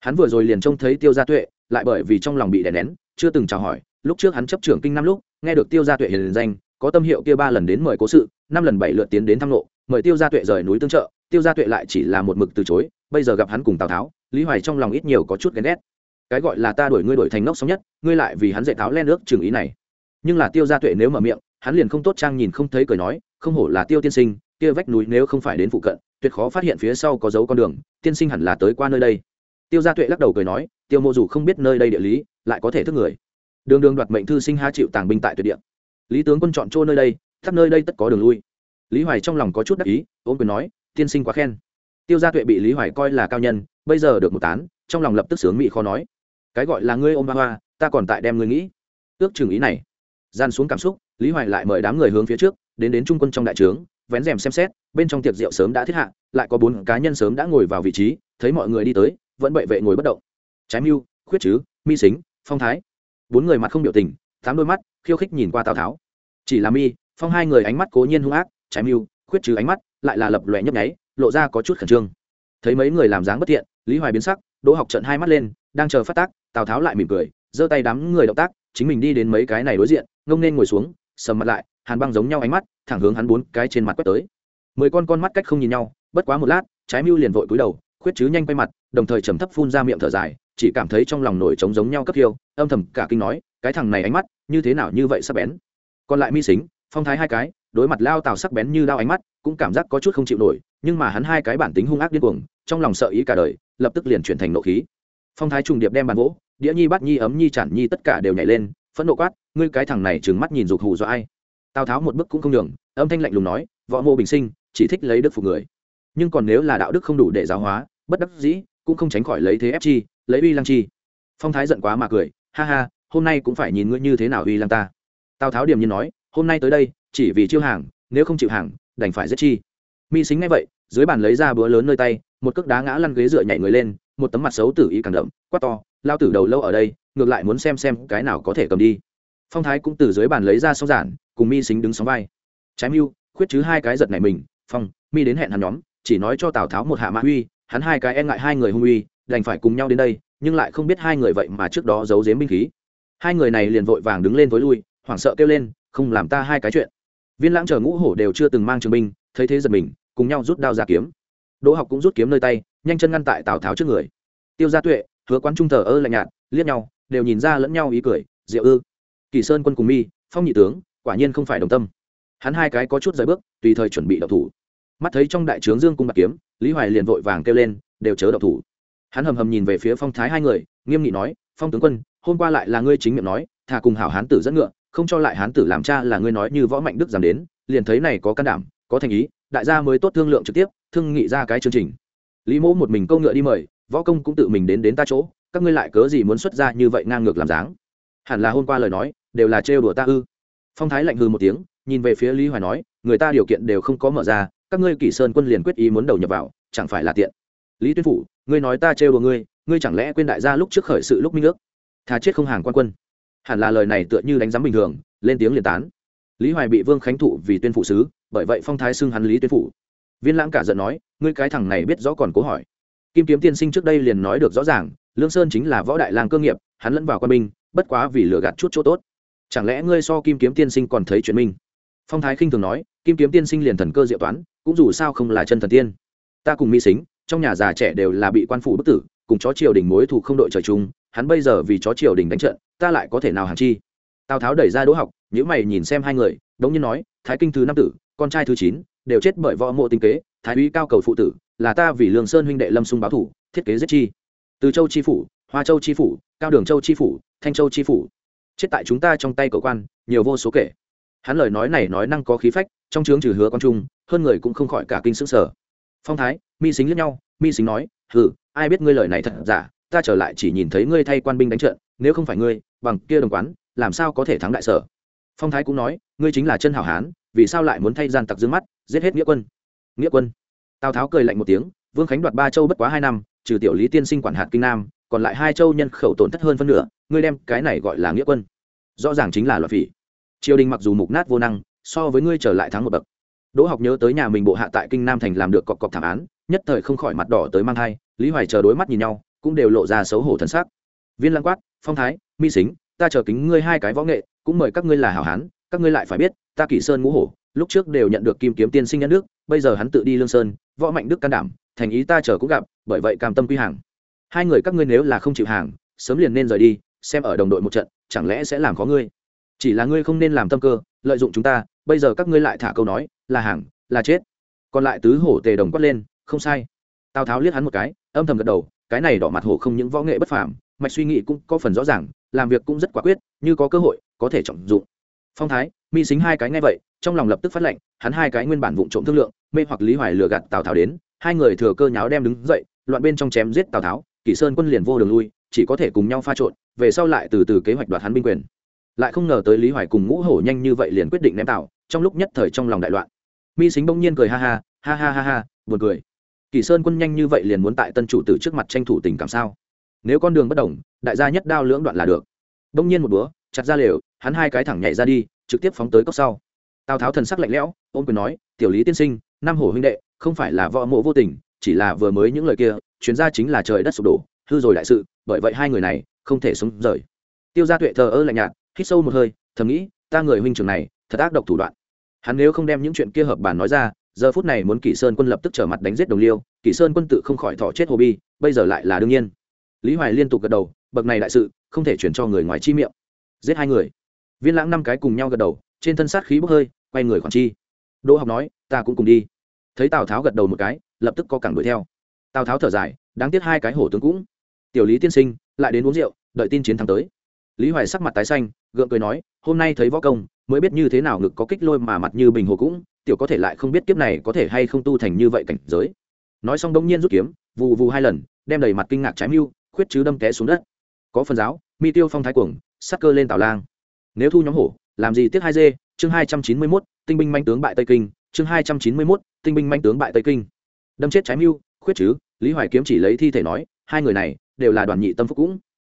Hắn vừa rồi liền trông thấy tiêu gia tuệ, lại bởi vì trong lòng bị đè nén, chưa từng chào hỏi, lúc trước hắn chấp trưởng kinh năm lúc, nghe được tiêu gia tuệ hiền danh, có tâm hiệu kia ba lần đến mời cố sự, năm lần bảy lượt tiến đến thăm lộ, mời tiêu gia tuệ rời núi tương trợ, tiêu gia tuệ lại chỉ là một mực từ chối, bây giờ gặp hắn cùng tào tháo, lý hoài trong lòng ít nhiều có chút ghen ghét cái gọi là ta đuổi ngươi đuổi thành ngốc sống nhất, ngươi lại vì hắn dạy tháo len nước trường ý này. Nhưng là tiêu gia tuệ nếu mở miệng, hắn liền không tốt trang nhìn không thấy cười nói, không hổ là tiêu tiên sinh, kia vách núi nếu không phải đến phụ cận, tuyệt khó phát hiện phía sau có dấu con đường, tiên sinh hẳn là tới qua nơi đây. Tiêu gia tuệ lắc đầu cười nói, tiêu mô dù không biết nơi đây địa lý, lại có thể thức người. Đường đường đoạt mệnh thư sinh ha chịu tàng binh tại tuyệt địa. Lý tướng quân chọn chỗ nơi đây, thắp nơi đây tất có đường lui. Lý hoài trong lòng có chút đắc ý ôm quyền nói, tiên sinh quá khen. Tiêu gia tuệ bị lý hoài coi là cao nhân, bây giờ được một tán, trong lòng lập tức sướng mỹ khó nói cái gọi là ngươi ôm ba hoa, ta còn tại đem ngươi nghĩ. Ước chừng ý này. Gian xuống cảm xúc, lý hoài lại mời đám người hướng phía trước, đến đến trung quân trong đại trướng, vén rèm xem xét, bên trong tiệc rượu sớm đã thiết hạ, lại có bốn cá nhân sớm đã ngồi vào vị trí, thấy mọi người đi tới, vẫn bệ vệ ngồi bất động. Trái mưu, khuyết chứ, mi xính, phong thái. Bốn người mặt không biểu tình, tám đôi mắt, khiêu khích nhìn qua tào tháo. Chỉ là mi, phong hai người ánh mắt cố nhiên hung ác, trái mưu, khuyết chứ ánh mắt, lại là lập lòe nhấp nháy, lộ ra có chút khẩn trương. Thấy mấy người làm dáng bất thiện, lý hoài biến sắc đỗ học trận hai mắt lên, đang chờ phát tác, tào tháo lại mỉm cười, giơ tay đám người động tác, chính mình đi đến mấy cái này đối diện, ngông nên ngồi xuống, sầm mặt lại, hàn băng giống nhau ánh mắt, thẳng hướng hắn bốn cái trên mặt quét tới. Mười con con mắt cách không nhìn nhau, bất quá một lát, trái mưu liền vội cúi đầu, khuyết chứ nhanh quay mặt, đồng thời trầm thấp phun ra miệng thở dài, chỉ cảm thấy trong lòng nổi trống giống nhau cấp thiêu âm thầm cả kinh nói, cái thằng này ánh mắt, như thế nào như vậy sắc bén. Còn lại mi xính, phong thái hai cái, đối mặt lao tào sắc bén như lao ánh mắt, cũng cảm giác có chút không chịu nổi, nhưng mà hắn hai cái bản tính hung ác điên cuồng, trong lòng sợ ý cả đời lập tức liền chuyển thành nộ khí. Phong thái trùng điệp đem bàn gỗ đĩa nhi bắt nhi, ấm nhi, chản nhi, tất cả đều nhảy lên, phẫn nộ quát, ngươi cái thằng này trừng mắt nhìn dục hù do ai? Tào tháo một bước cũng không đường âm thanh lạnh lùng nói, võ mô bình sinh, chỉ thích lấy đức phục người. Nhưng còn nếu là đạo đức không đủ để giáo hóa, bất đắc dĩ, cũng không tránh khỏi lấy thế ép chi, lấy uy lăng chi. Phong thái giận quá mà cười, ha ha, hôm nay cũng phải nhìn ngươi như thế nào uy lăng ta. Tào tháo điềm nhiên nói, hôm nay tới đây, chỉ vì chiêu hàng, nếu không chịu hàng, đành phải giết chi. Mi xính ngay vậy, dưới bàn lấy ra búa lớn nơi tay một cước đá ngã lăn ghế dựa nhảy người lên, một tấm mặt xấu tử ý càng đậm, quát to, lao tử đầu lâu ở đây, ngược lại muốn xem xem cái nào có thể cầm đi. Phong thái cũng từ dưới bàn lấy ra sóng giản, cùng mi xính đứng sóng vai. Trái mưu, khuyết chứ hai cái giật này mình, phong, mi đến hẹn hắn nhóm, chỉ nói cho tào tháo một hạ mã uy, hắn hai cái e ngại hai người hung uy, đành phải cùng nhau đến đây, nhưng lại không biết hai người vậy mà trước đó giấu giếm binh khí. Hai người này liền vội vàng đứng lên với lui, hoảng sợ kêu lên, không làm ta hai cái chuyện. Viên lãng chờ ngũ hổ đều chưa từng mang trường binh, thấy thế giật mình, cùng nhau rút đao ra kiếm đỗ học cũng rút kiếm nơi tay, nhanh chân ngăn tại tào tháo trước người. Tiêu gia tuệ, hứa quán trung thờ ơ lạnh nhạt, liếc nhau, đều nhìn ra lẫn nhau ý cười, diệu ư, kỳ sơn quân cùng mi, phong nhị tướng, quả nhiên không phải đồng tâm. Hắn hai cái có chút rời bước, tùy thời chuẩn bị đậu thủ. Mắt thấy trong đại trướng dương cung bạc kiếm, lý hoài liền vội vàng kêu lên, đều chớ đậu thủ. Hắn hầm hầm nhìn về phía phong thái hai người, nghiêm nghị nói, phong tướng quân, hôm qua lại là ngươi chính miệng nói, thà cùng hảo hán tử dẫn ngựa, không cho lại hán tử làm cha là ngươi nói như võ mạnh đức dám đến, liền thấy này có can đảm, có thành ý, đại gia mới tốt thương lượng trực tiếp thương nghị ra cái chương trình. Lý mỗ một mình câu ngựa đi mời, võ công cũng tự mình đến đến ta chỗ, các ngươi lại cớ gì muốn xuất ra như vậy ngang ngược làm dáng? Hẳn là hôm qua lời nói, đều là trêu đùa ta ư? Phong thái lạnh hư một tiếng, nhìn về phía lý hoài nói, người ta điều kiện đều không có mở ra, các ngươi kỷ sơn quân liền quyết ý muốn đầu nhập vào, chẳng phải là tiện. Lý tuyên phủ, ngươi nói ta trêu đùa ngươi ngươi chẳng lẽ quên đại gia lúc trước khởi sự lúc minh ước? Thà chết không hàng quan quân. Hẳn là lời này tựa như đánh giám bình thường, lên tiếng liền tán. Lý hoài bị vương khánh thụ vì tuyên phụ sứ, bởi vậy phong thái xưng hắn lý tuyên phụ viên lãng cả giận nói, ngươi cái thằng này biết rõ còn cố hỏi. Kim kiếm tiên sinh trước đây liền nói được rõ ràng, lương sơn chính là võ đại lang cơ nghiệp, hắn lẫn vào quân binh, bất quá vì lừa gạt chút chỗ tốt. Chẳng lẽ ngươi so kim kiếm tiên sinh còn thấy chuyện minh phong thái khinh thường nói, kim kiếm tiên sinh liền thần cơ diệu toán, cũng dù sao không là chân thần tiên. Ta cùng mỹ xính, trong nhà già trẻ đều là bị quan phủ bức tử, cùng chó triều đình mối thủ không đội trời chung, hắn bây giờ vì chó triều đình đánh trận, ta lại có thể nào hàn chi? Tào tháo đẩy ra đỗ học nhữ mày nhìn xem hai người, đống như nói, thái kinh thứ năm tử, con trai thứ chín đều chết bởi võ mộ tinh kế, thái úy cao cầu phụ tử, là ta vì lương sơn huynh đệ lâm sung báo thủ, thiết kế giết chi. Từ châu chi phủ, hoa châu chi phủ, cao đường châu chi phủ, thanh châu chi phủ. Chết tại chúng ta trong tay cầu quan, nhiều vô số kể. Hắn lời nói này nói năng có khí phách, trong chướng trừ hứa con trung hơn người cũng không khỏi cả kinh sức sở phong thái, mi xính lẫn nhau, mi xính nói, hừ, ai biết ngươi lời này thật giả, ta trở lại chỉ nhìn thấy ngươi thay quan binh đánh trận, nếu không phải ngươi, bằng kia đồng quán, làm sao có thể thắng đại sở? Phong thái cũng nói, ngươi chính là chân hảo hán vì sao lại muốn thay gian tặc dương mắt, giết hết nghĩa quân? Nghĩa quân? Tào tháo cười lạnh một tiếng, vương khánh đoạt ba châu bất quá hai năm, trừ tiểu lý tiên sinh quản hạt kinh nam, còn lại hai châu nhân khẩu tổn thất hơn phân nửa, ngươi đem cái này gọi là nghĩa quân. Rõ ràng chính là loại phỉ. Triều đình mặc dù mục nát vô năng, so với ngươi trở lại thắng một bậc. Đỗ học nhớ tới nhà mình bộ hạ tại kinh nam thành làm được cọc cọc thảm án, nhất thời không khỏi mặt đỏ tới mang thai, lý hoài chờ đối mắt nhìn nhau, cũng đều lộ ra xấu hổ thân xác viên lăng quát, phong thái, mi xính ta chờ kính ngươi hai cái võ nghệ, cũng mời các ngươi là hảo hán, các ngươi lại phải biết ta kỷ sơn ngũ hổ, lúc trước đều nhận được kim kiếm tiên sinh nhân nước bây giờ hắn tự đi lương sơn, võ mạnh đức can đảm, thành ý ta chờ cũng gặp, bởi vậy cam tâm quy hàng. Hai người các ngươi nếu là không chịu hàng, sớm liền nên rời đi, xem ở đồng đội một trận, chẳng lẽ sẽ làm khó ngươi? Chỉ là ngươi không nên làm tâm cơ, lợi dụng chúng ta, bây giờ các ngươi lại thả câu nói, là hàng, là chết. Còn lại tứ hổ tề đồng quát lên, không sai. Tào tháo liếc hắn một cái, âm thầm gật đầu, cái này đỏ mặt hổ không những võ nghệ bất phàm, mạch suy nghĩ cũng có phần rõ ràng, làm việc cũng rất quả quyết, như có cơ hội, có thể trọng dụng. Phong thái mi xính hai cái ngay vậy trong lòng lập tức phát lệnh hắn hai cái nguyên bản vụ trộm thương lượng mê hoặc lý hoài lừa gạt tào tháo đến hai người thừa cơ nháo đem đứng dậy loạn bên trong chém giết tào tháo kỷ sơn quân liền vô đường lui chỉ có thể cùng nhau pha trộn về sau lại từ từ kế hoạch đoạt hắn binh quyền. Lại không ngờ tới lý hoài cùng ngũ hổ nhanh như vậy liền quyết định ném tào, trong lúc nhất thời trong lòng đại loạn. Mi xính bỗng nhiên cười ha ha ha ha ha ha buồn cười. Kỳ sơn quân nhanh như vậy liền muốn tại tân chủ tử trước mặt tranh thủ tình cảm sao? Nếu con đường bất đồng đại gia nhất đao lưỡng đoạn là được. Bỗng nhiên một búa chặt ra lều hắn hai cái thẳng nhảy ra đi trực tiếp phóng tới cốc sau. Tào tháo thần sắc lạnh lẽo ôm quyền nói, tiểu lý tiên sinh, nam hổ huynh đệ, không phải là võ mộ vô tình, chỉ là vừa mới những lời kia, chuyến ra chính là trời đất sụp đổ, hư rồi đại sự, bởi vậy hai người này không thể sống rời. Tiêu gia tuệ thờ ơ lạnh nhạt, hít sâu một hơi, thầm nghĩ, ta người huynh trưởng này, thật ác độc thủ đoạn. Hắn nếu không đem những chuyện kia hợp bản nói ra, giờ phút này muốn kỷ sơn quân lập tức trở mặt đánh giết đồng liêu, kỷ sơn quân tự không khỏi thọ chết hồ bi, bây giờ lại là đương nhiên. Lý hoài liên tục gật đầu, bậc này đại sự, không thể chuyển cho người ngoài chi miệng. Giết hai người viên lãng năm cái cùng nhau gật đầu, trên thân sát khí bốc hơi, quay người khoản chi. Đỗ học nói, ta cũng cùng đi. Thấy tào tháo gật đầu một cái, lập tức có cẳng đuổi theo. Tào tháo thở dài, đáng tiếc hai cái hổ tướng cũng. Tiểu lý tiên sinh, lại đến uống rượu, đợi tin chiến thắng tới. Lý hoài sắc mặt tái xanh, gượng cười nói, hôm nay thấy võ công, mới biết như thế nào ngực có kích lôi mà mặt như bình hồ cũng, tiểu có thể lại không biết kiếp này có thể hay không tu thành như vậy cảnh giới. Nói xong đông nhiên rút kiếm, vù vù hai lần, đem đầy mặt kinh ngạc trái mưu, khuyết chứ đâm té xuống đất. Có phần giáo, mi tiêu phong thái cuồng, sắc cơ lên tào lang nếu thu nhóm hổ, làm gì tiếc hai dê? Chương hai trăm chín mươi mốt, tinh binh manh tướng bại tây kinh. Chương hai trăm chín mươi mốt, tinh binh manh tướng bại tây kinh. Đâm chết trái mưu, khuyết chứ? Lý hoài kiếm chỉ lấy thi thể nói, hai người này đều là đoàn nhị tâm phúc cũng.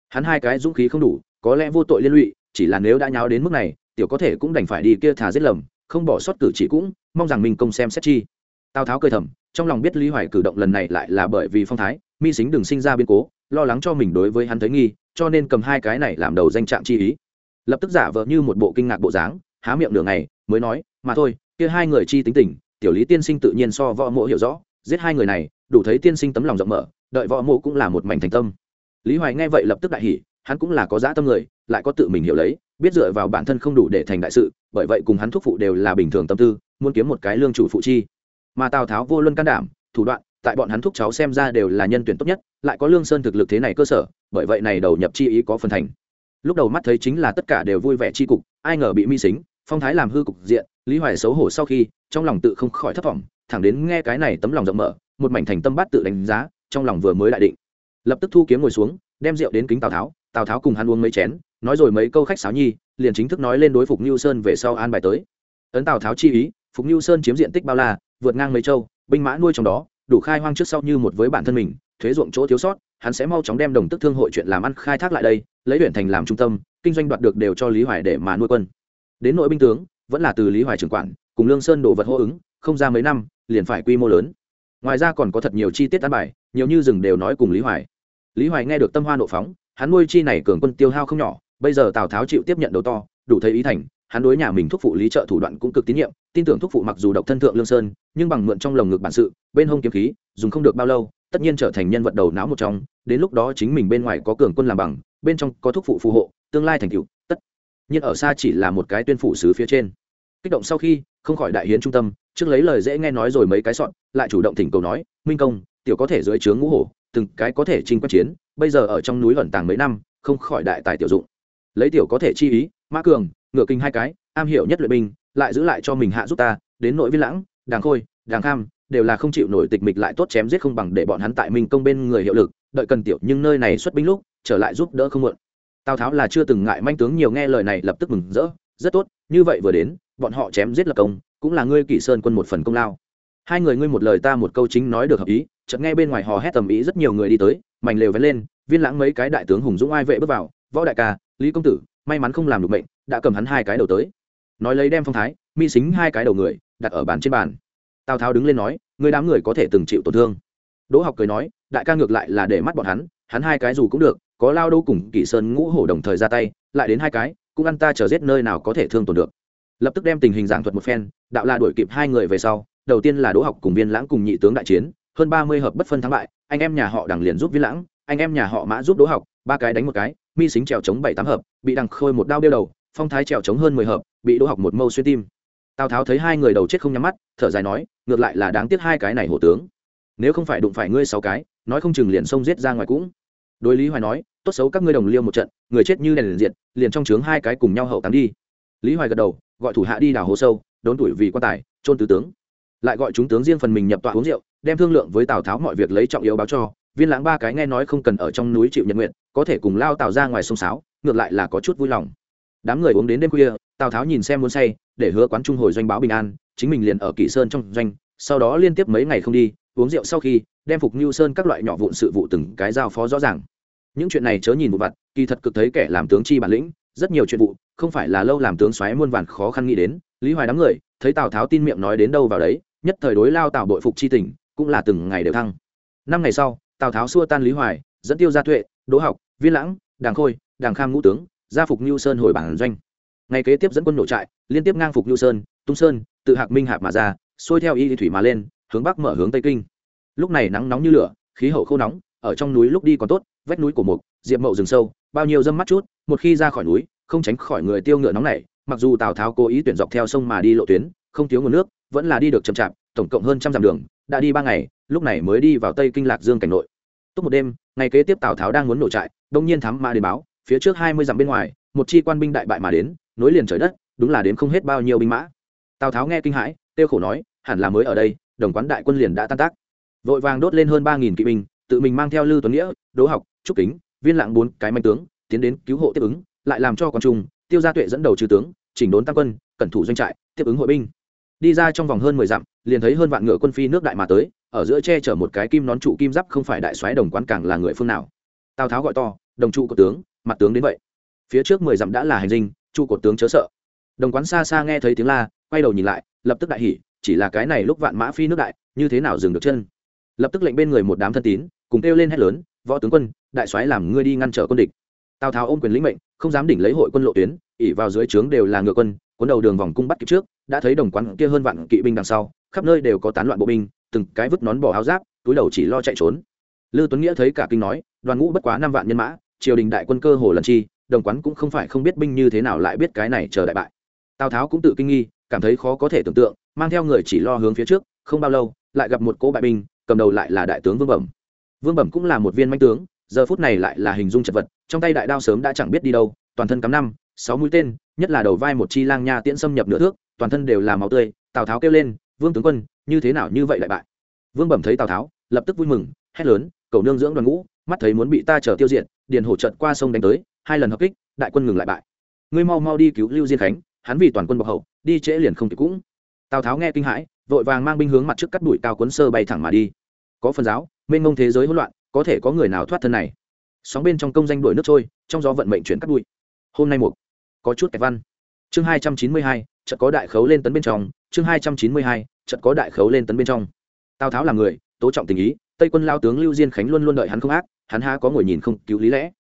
Hắn hai cái dũng khí không đủ, có lẽ vô tội liên lụy, chỉ là nếu đã nháo đến mức này, tiểu có thể cũng đành phải đi kia thả giết lầm, không bỏ sót cử chỉ cũng, mong rằng mình công xem xét chi. Tào tháo cười thầm, trong lòng biết lý hoài cử động lần này lại là bởi vì phong thái, mi xính đừng sinh ra biến cố, lo lắng cho mình đối với hắn thấy nghi, cho nên cầm hai cái này làm đầu danh trạng chi ý lập tức giả vờ như một bộ kinh ngạc bộ dáng, há miệng đường này mới nói, mà thôi, kia hai người chi tính tình, tiểu lý tiên sinh tự nhiên so võ mộ hiểu rõ, giết hai người này, đủ thấy tiên sinh tấm lòng rộng mở, đợi võ mộ cũng là một mảnh thành tâm. Lý hoài nghe vậy lập tức đại hỉ, hắn cũng là có dã tâm người, lại có tự mình hiểu lấy, biết dựa vào bản thân không đủ để thành đại sự, bởi vậy cùng hắn thúc phụ đều là bình thường tâm tư, muốn kiếm một cái lương chủ phụ chi. Mà tào tháo vô luân can đảm, thủ đoạn, tại bọn hắn thúc cháu xem ra đều là nhân tuyển tốt nhất, lại có lương sơn thực lực thế này cơ sở, bởi vậy này đầu nhập chi ý có phần thành lúc đầu mắt thấy chính là tất cả đều vui vẻ chi cục, ai ngờ bị mi xính, phong thái làm hư cục diện, lý hoài xấu hổ sau khi, trong lòng tự không khỏi thất vọng thẳng đến nghe cái này tấm lòng rộng mở, một mảnh thành tâm bát tự đánh giá, trong lòng vừa mới đại định. Lập tức thu kiếm ngồi xuống, đem rượu đến kính tào tháo tào tháo cùng hắn uống mấy chén, nói rồi mấy câu khách sáo nhi, liền chính thức nói lên đối phục như sơn về sau an bài tới. Ấn tào tháo chi ý, phục như sơn chiếm diện tích bao la, vượt ngang mấy châu, binh mã nuôi trong đó, đủ khai hoang trước sau như một với bản thân mình, thuế ruộng chỗ thiếu sót hắn sẽ mau chóng đem đồng tức thương hội chuyện làm ăn khai thác lại đây, lấy huyện thành làm trung tâm, kinh doanh đoạt được đều cho lý hoài để mà nuôi quân. Đến nội binh tướng, vẫn là từ lý hoài trưởng quản, cùng lương sơn đồ vật hô ứng, không ra mấy năm, liền phải quy mô lớn. Ngoài ra còn có thật nhiều chi tiết tán bài, nhiều như rừng đều nói cùng lý hoài. Lý hoài nghe được tâm hoa nộ phóng, hắn nuôi chi này cường quân tiêu hao không nhỏ, bây giờ tào tháo chịu tiếp nhận đầu to, đủ thấy ý thành hắn đối nhà mình thúc phụ lý trợ thủ đoạn cũng cực tín nhiệm, tin tưởng thúc phụ mặc dù độc thân thượng lương sơn, nhưng bằng mượn trong lồng ngực bản sự, bên hông kiếm khí, dùng không được bao lâu, tất nhiên trở thành nhân vật đầu não một trong, đến lúc đó chính mình bên ngoài có cường quân làm bằng, bên trong có thúc phụ phù hộ, tương lai thành cựu tất nhiên ở xa chỉ là một cái tuyên phủ sứ phía trên. Kích động sau khi, không khỏi đại hiến trung tâm, trước lấy lời dễ nghe nói rồi mấy cái sọn lại chủ động thỉnh cầu nói, minh công, tiểu có thể dưới trướng ngũ hổ, từng cái có thể chinh quan chiến, bây giờ ở trong núi ẩn tàng mấy năm, không khỏi đại tài tiểu dụng. Lấy tiểu có thể chi ý, mã cường ngựa kinh hai cái, am hiểu nhất luyện binh, lại giữ lại cho mình hạ giúp ta, đến nội viên lãng, đàng khôi, đàng kham, đều là không chịu nổi tịch mịch lại tốt chém giết không bằng để bọn hắn tại minh công bên người hiệu lực, đợi cần tiểu, nhưng nơi này xuất binh lúc, trở lại giúp đỡ không muộn tào tháo là chưa từng ngại manh tướng nhiều nghe lời này lập tức mừng rỡ, rất tốt, như vậy vừa đến, bọn họ chém giết lập công, cũng là ngươi kỷ sơn quân một phần công lao hai người ngươi một lời ta một câu chính nói được hợp ý, chợt nghe bên ngoài hò hét tầm ý rất nhiều người đi tới, mảnh lều vén lên, viên lãng mấy cái đại tướng hùng dũng ai vệ bước vào, võ đại ca, lý công tử, may mắn không làm được mệnh đã cầm hắn hai cái đầu tới. Nói lấy đem phong thái, mi xính hai cái đầu người, đặt ở bàn trên bàn. Tào tháo đứng lên nói, người đám người có thể từng chịu tổn thương. Đỗ học cười nói, đại ca ngược lại là để mắt bọn hắn hắn hai cái dù cũng được, có lao đâu cùng kỷ sơn ngũ hổ đồng thời ra tay, lại đến hai cái, cũng ăn ta chờ giết nơi nào có thể thương tổn được. Lập tức đem tình hình giảng thuật một phen, đạo la đuổi kịp hai người về sau, đầu tiên là đỗ học cùng viên lãng cùng nhị tướng đại chiến, hơn ba mươi hợp bất phân thắng bại, anh em nhà họ đằng liền giúp viên lãng, anh em nhà họ mã giúp đỗ học, ba cái đánh một cái, mi xính trèo chống bảy tám hợp, bị đằng khôi một đao đeo đầu phong thái trèo chống hơn mười hợp, bị đỗ học một mâu xuyên tim. Tào tháo thấy hai người đầu chết không nhắm mắt, thở dài nói, ngược lại là đáng tiếc hai cái này hổ tướng. Nếu không phải đụng phải ngươi sáu cái, nói không chừng liền xông giết ra ngoài cũng. Đối lý hoài nói, tốt xấu các ngươi đồng liêu một trận, người chết như đèn liền diệt, liền trong trướng hai cái cùng nhau hậu táng đi. Lý hoài gật đầu, gọi thủ hạ đi đào hố sâu, đốn tuổi vì quan tài trôn tứ tướng. Lại gọi chúng tướng riêng phần mình nhập tọa uống rượu, đem thương lượng với tào tháo mọi việc lấy trọng yếu báo cho. Viên lãng ba cái nghe nói không cần ở trong núi chịu nhận nguyện, có thể cùng lao tào ra ngoài sông sáo, ngược lại là có chút vui lòng đám người uống đến đêm khuya, tào tháo nhìn xem muốn say, để hứa quán trung hồi doanh báo bình an, chính mình liền ở kỷ sơn trong doanh, sau đó liên tiếp mấy ngày không đi, uống rượu sau khi, đem phục như sơn các loại nhỏ vụn sự vụ từng cái giao phó rõ ràng. Những chuyện này chớ nhìn vụ vặt, kỳ thật cực thấy kẻ làm tướng chi bản lĩnh, rất nhiều chuyện vụ, không phải là lâu làm tướng xoáy muôn vàn khó khăn nghĩ đến, lý hoài đám người, thấy tào tháo tin miệng nói đến đâu vào đấy, nhất thời đối lao tào bội phục chi tình, cũng là từng ngày đều thăng. Năm ngày sau, tào tháo xua tan lý hoài, dẫn tiêu gia tuệ, đỗ học, viên lãng, đàng khôi, đàng kham ngũ tướng gia phục Nưu sơn hồi bản doanh. Ngày kế tiếp dẫn quân nổ trại, liên tiếp ngang phục Nưu sơn, tung sơn, tự hạc minh hạp mà ra, xuôi theo y thủy mà lên, hướng bắc mở hướng tây kinh. Lúc này nắng nóng như lửa, khí hậu khô nóng, ở trong núi lúc đi còn tốt, vách núi của mục, diệp mậu rừng sâu, bao nhiêu dâm mắt chút, một khi ra khỏi núi, không tránh khỏi người tiêu ngựa nóng này mặc dù tào tháo cố ý tuyển dọc theo sông mà đi lộ tuyến, không thiếu nguồn nước, vẫn là đi được chậm chạp, tổng cộng hơn trăm dặm đường, đã đi ba ngày, lúc này mới đi vào tây kinh lạc dương cảnh nội. Tốt một đêm, ngày kế tiếp tào tháo đang muốn nổ trại, đông nhiên thám mã đến báo phía trước hai mươi dặm bên ngoài, một chi quan binh đại bại mà đến, nối liền trời đất, đúng là đến không hết bao nhiêu binh mã. Tào tháo nghe kinh hãi tiêu khổ nói, hẳn là mới ở đây, đồng quán đại quân liền đã tan tác. Vội vàng đốt lên hơn ba nghìn kỵ binh, tự mình mang theo lưu tuấn nghĩa, đỗ học, trúc kính, viên lạng bốn cái manh tướng, tiến đến cứu hộ tiếp ứng, lại làm cho con trung, tiêu gia tuệ dẫn đầu trừ tướng, chỉnh đốn tam quân, cẩn thủ doanh trại, tiếp ứng hội binh. Đi ra trong vòng hơn mười dặm, liền thấy hơn vạn ngựa quân phi nước đại mà tới, ở giữa che chở một cái kim nón trụ kim giáp không phải đại soái đồng quán càng là người phương nào. Tào tháo gọi to, đồng trụ của tướng mặt tướng đến vậy. Phía trước mười dặm đã là hành dinh, chu cột tướng chớ sợ. Đồng quán xa xa nghe thấy tiếng la, quay đầu nhìn lại, lập tức đại hỉ, chỉ là cái này lúc vạn mã phi nước đại, như thế nào dừng được chân? Lập tức lệnh bên người một đám thân tín, cùng kêu lên hét lớn, võ tướng quân, đại soái làm ngươi đi ngăn trở quân địch. Tào tháo ôm quyền lĩnh mệnh, không dám đỉnh lấy hội quân lộ tuyến ỉ vào dưới trướng đều là ngựa quân, cuốn đầu đường vòng cung bắt kịp trước, đã thấy đồng quán kia hơn vạn kỵ binh đằng sau, khắp nơi đều có tán loạn bộ binh, từng cái vứt nón bỏ áo giáp, túi đầu chỉ lo chạy trốn. Lư tuấn nghĩa thấy cả kinh nói, đoàn ngũ bất quá năm vạn nhân mã triều đình đại quân cơ hồ lần chi, đồng quán cũng không phải không biết binh như thế nào lại biết cái này chờ đại bại. Tào tháo cũng tự kinh nghi, cảm thấy khó có thể tưởng tượng, mang theo người chỉ lo hướng phía trước, không bao lâu, lại gặp một cỗ bại binh, cầm đầu lại là đại tướng vương bẩm. Vương bẩm cũng là một viên manh tướng, giờ phút này lại là hình dung chật vật, trong tay đại đao sớm đã chẳng biết đi đâu, toàn thân cắm năm, sáu mũi tên, nhất là đầu vai một chi lang nha tiễn xâm nhập nửa thước, toàn thân đều là máu tươi, tào tháo kêu lên, vương tướng quân, như thế nào như vậy lại bại? Vương bẩm thấy tào tháo, lập tức vui mừng, hét lớn, cầu nương dưỡng đoàn ngũ, mắt thấy muốn bị ta chờ tiêu diệt điền hổ trợt qua sông đánh tới, hai lần hợp kích, đại quân ngừng lại bại. Ngươi mau mau đi cứu lưu diên khánh, hắn vì toàn quân bọc hậu, đi trễ liền không kịp cũng. Tào tháo nghe kinh hãi, vội vàng mang binh hướng mặt trước cắt đuổi cao cuốn sơ bay thẳng mà đi. Có phần giáo, mênh mông thế giới hỗn loạn, có thể có người nào thoát thân này? Sóng bên trong công danh đuổi nước trôi, trong gió vận mệnh chuyển cắt đuổi hôm nay một, có chút kẹt văn. Chương hai trăm chín mươi hai, chợt có đại khấu lên tấn bên trong. Chương hai trăm chín mươi hai, chợt có đại khấu lên tấn bên trong. Tào tháo là người, tố trọng tình ý, tây quân lao tướng lưu diên khánh luôn luôn đợi hắn không ác hắn há có ngồi nhìn không cứu lý lẽ.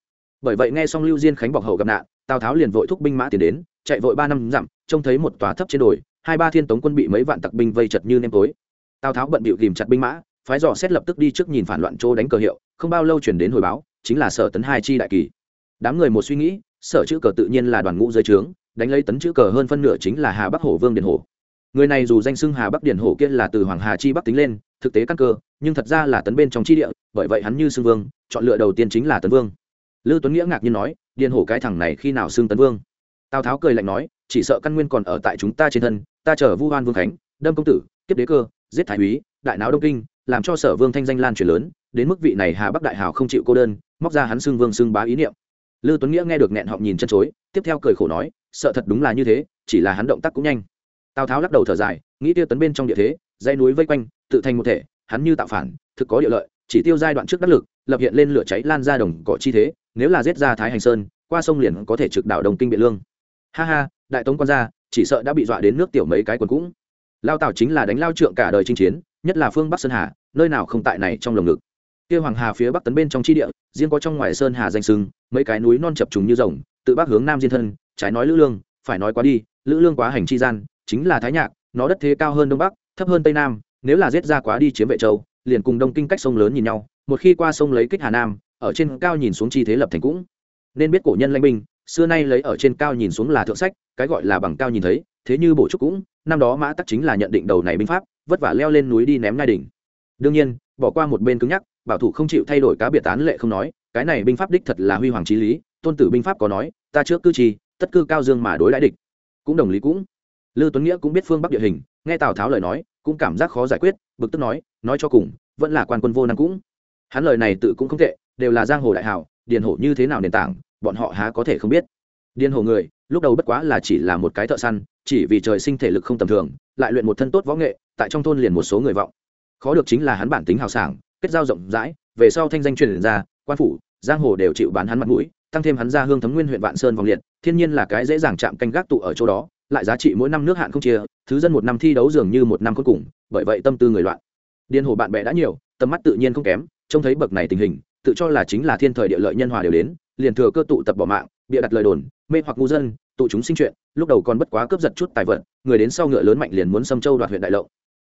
Bởi vậy nghe xong lưu diên khánh bọc hậu gặp nạn, tào tháo liền vội thúc binh mã tiến đến, chạy vội ba năm dặm, trông thấy một tòa thấp trên đồi, hai ba thiên tống quân bị mấy vạn tặc binh vây chật như nêm tối. Tào tháo bận bịu tìm chặt binh mã, phái dò xét lập tức đi trước nhìn phản loạn chỗ đánh cờ hiệu, không bao lâu chuyển đến hồi báo, chính là sở tấn hai chi đại kỳ. Đám người một suy nghĩ, sở chữ cờ tự nhiên là đoàn ngũ dưới trướng, đánh lấy tấn chữ cờ hơn phân nửa chính là hà bắc hổ vương điền hổ. Người này dù danh xưng hà bắc điền hổ kia là từ hoàng hà chi bắc tính lên, thực tế căn cơ nhưng thật ra là tấn bên trong chi địa, bởi vậy hắn như xưng vương, chọn lựa đầu tiên chính là tấn vương. Lư tuấn nghĩa ngạc nhiên nói, điền hổ cái thằng này khi nào xưng tấn vương? Tào tháo cười lạnh nói, chỉ sợ căn nguyên còn ở tại chúng ta trên thân, ta chở vu hoan vương khánh, đâm công tử, kiếp đế cơ, giết thái úy, đại náo đông kinh, làm cho sở vương thanh danh lan truyền lớn, đến mức vị này hà bắc đại hào không chịu cô đơn, móc ra hắn xưng vương xưng bá ý niệm. Lư tuấn nghĩa nghe được nghẹn họng nhìn chân chối, tiếp theo cười khổ nói, sợ thật đúng là như thế, chỉ là hắn động tác cũng nhanh. Tào tháo lắc đầu thở dài, nghĩ tiêu tấn bên trong địa thế, dãy núi vây quanh, tự thành một thể hắn như tạo phản, thực có địa lợi, chỉ tiêu giai đoạn trước đắc lực, lập hiện lên lửa cháy lan ra đồng cỏ chi thế, nếu là giết ra thái hành sơn, qua sông liền có thể trực đảo đồng kinh biện lương. Ha ha, đại tống quan gia, chỉ sợ đã bị dọa đến nước tiểu mấy cái quần cũng. Lao tào chính là đánh lao trượng cả đời chinh chiến, nhất là phương bắc sơn hà, nơi nào không tại này trong lồng ngực. Kia hoàng hà phía bắc tấn bên trong chi địa, riêng có trong ngoài sơn hà danh sưng mấy cái núi non chập trùng như rồng, tự bắc hướng nam diên thân, trái nói lữ lương, phải nói quá đi, lữ lương quá hành chi gian, chính là thái nhạc, nó đất thế cao hơn đông bắc, thấp hơn tây nam nếu là giết ra quá đi chiếm vệ châu, liền cùng đông kinh cách sông lớn nhìn nhau, một khi qua sông lấy kích hà nam, ở trên cao nhìn xuống chi thế lập thành cũng. Nên biết cổ nhân lãnh binh, xưa nay lấy ở trên cao nhìn xuống là thượng sách, cái gọi là bằng cao nhìn thấy, thế như bổ trúc cũng, năm đó mã tắc chính là nhận định đầu này binh pháp, vất vả leo lên núi đi ném ngai đỉnh. Đương nhiên, bỏ qua một bên cứng nhắc, bảo thủ không chịu thay đổi cá biệt tán lệ không nói, cái này binh pháp đích thật là huy hoàng trí lý, tôn tử binh pháp có nói, ta trước cư trì, tất cư cao dương mà đối đãi địch. Cũng đồng lý cũng. Lư tuấn nghĩa cũng biết phương bắc địa hình, nghe tào tháo lời nói cũng cảm giác khó giải quyết, bực tức nói nói cho cùng, vẫn là quan quân vô năng cũng. Hắn lời này tự cũng không tệ, đều là giang hồ đại hảo, điền hổ như thế nào nền tảng, bọn họ há có thể không biết. Điền hổ người, lúc đầu bất quá là chỉ là một cái thợ săn, chỉ vì trời sinh thể lực không tầm thường, lại luyện một thân tốt võ nghệ, tại trong thôn liền một số người vọng. Khó được chính là hắn bản tính hào sảng, kết giao rộng rãi, về sau thanh danh truyền ra, quan phủ, giang hồ đều chịu bán hắn mặt mũi, tăng thêm hắn ra hương thấm nguyên huyện vạn sơn vòng liệt, thiên nhiên là cái dễ dàng chạm canh gác tụ ở chỗ đó lại giá trị mỗi năm nước hạn không chia, thứ dân một năm thi đấu dường như một năm cuối cùng, bởi vậy tâm tư người loạn. Điên hồ bạn bè đã nhiều, tầm mắt tự nhiên không kém, trông thấy bậc này tình hình, tự cho là chính là thiên thời địa lợi nhân hòa đều đến, liền thừa cơ tụ tập bỏ mạng, bịa đặt lời đồn, mê hoặc ngu dân, tụ chúng sinh chuyện, lúc đầu còn bất quá cướp giật chút tài vật, người đến sau ngựa lớn mạnh liền muốn xâm châu đoạt huyện đại lộng.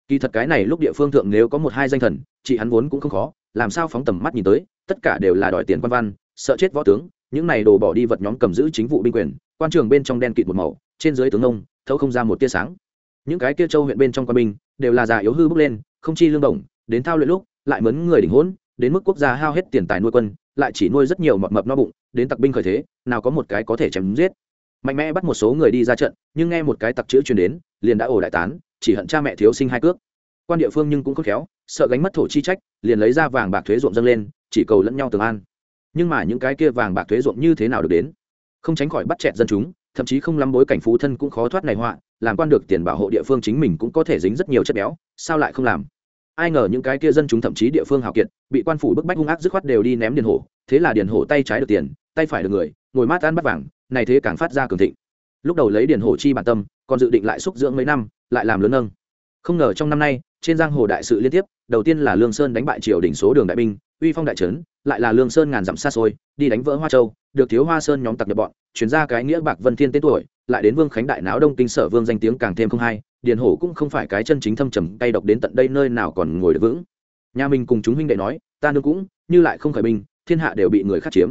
Kỳ thật cái này lúc địa phương thượng nếu có một hai danh thần, chị hắn vốn cũng không khó, làm sao phóng tầm mắt nhìn tới, tất cả đều là đòi tiền quan văn, sợ chết võ tướng, những này đồ bỏ đi vật nhóm cầm giữ chính vụ binh quyền, quan trường bên trong đen kịt một màu trên dưới tướng nông thấu không ra một tia sáng. Những cái kia châu huyện bên trong quan binh, đều là già yếu hư bước lên, không chi lương đồng đến thao luyện lúc, lại mướn người đỉnh hỗn đến mức quốc gia hao hết tiền tài nuôi quân, lại chỉ nuôi rất nhiều mập mập no bụng, đến tặc binh khởi thế, nào có một cái có thể chém giết. Mạnh mẽ bắt một số người đi ra trận, nhưng nghe một cái tặc chữ truyền đến, liền đã ổ đại tán, chỉ hận cha mẹ thiếu sinh hai cước. Quan địa phương nhưng cũng khôn khéo, sợ gánh mất thổ chi trách, liền lấy ra vàng bạc thuế ruộng dâng lên, chỉ cầu lẫn nhau tường an. Nhưng mà những cái kia vàng bạc thuế ruộng như thế nào được đến? Không tránh khỏi bắt chẹt dân chúng thậm chí không lắm bối cảnh phú thân cũng khó thoát này họa, làm quan được tiền bảo hộ địa phương chính mình cũng có thể dính rất nhiều chất béo, sao lại không làm? Ai ngờ những cái kia dân chúng thậm chí địa phương hào kiệt, bị quan phủ bức bách hung ác dứt khoát đều đi ném điền hổ, thế là điền hổ tay trái được tiền, tay phải được người, ngồi mát ăn bắt vàng, này thế càng phát ra cường thịnh. Lúc đầu lấy điền hổ chi bản tâm, còn dự định lại xúc dưỡng mấy năm, lại làm lớn nâng. Không ngờ trong năm nay, trên giang hồ đại sự liên tiếp, đầu tiên là lương sơn đánh bại triều đỉnh số đường đại binh uy phong đại trấn, lại là lương sơn ngàn dặm xa xôi, đi đánh vỡ hoa châu, được thiếu hoa sơn nhóm tặc nhập bọn chuyển ra cái nghĩa bạc vân thiên tên tuổi, lại đến vương khánh đại náo đông kinh sở vương danh tiếng càng thêm không hay, điền hổ cũng không phải cái chân chính thâm trầm tay độc đến tận đây nơi nào còn ngồi được vững. Nhà mình cùng chúng huynh đệ nói, ta nương cũng, như lại không khởi binh, thiên hạ đều bị người khác chiếm.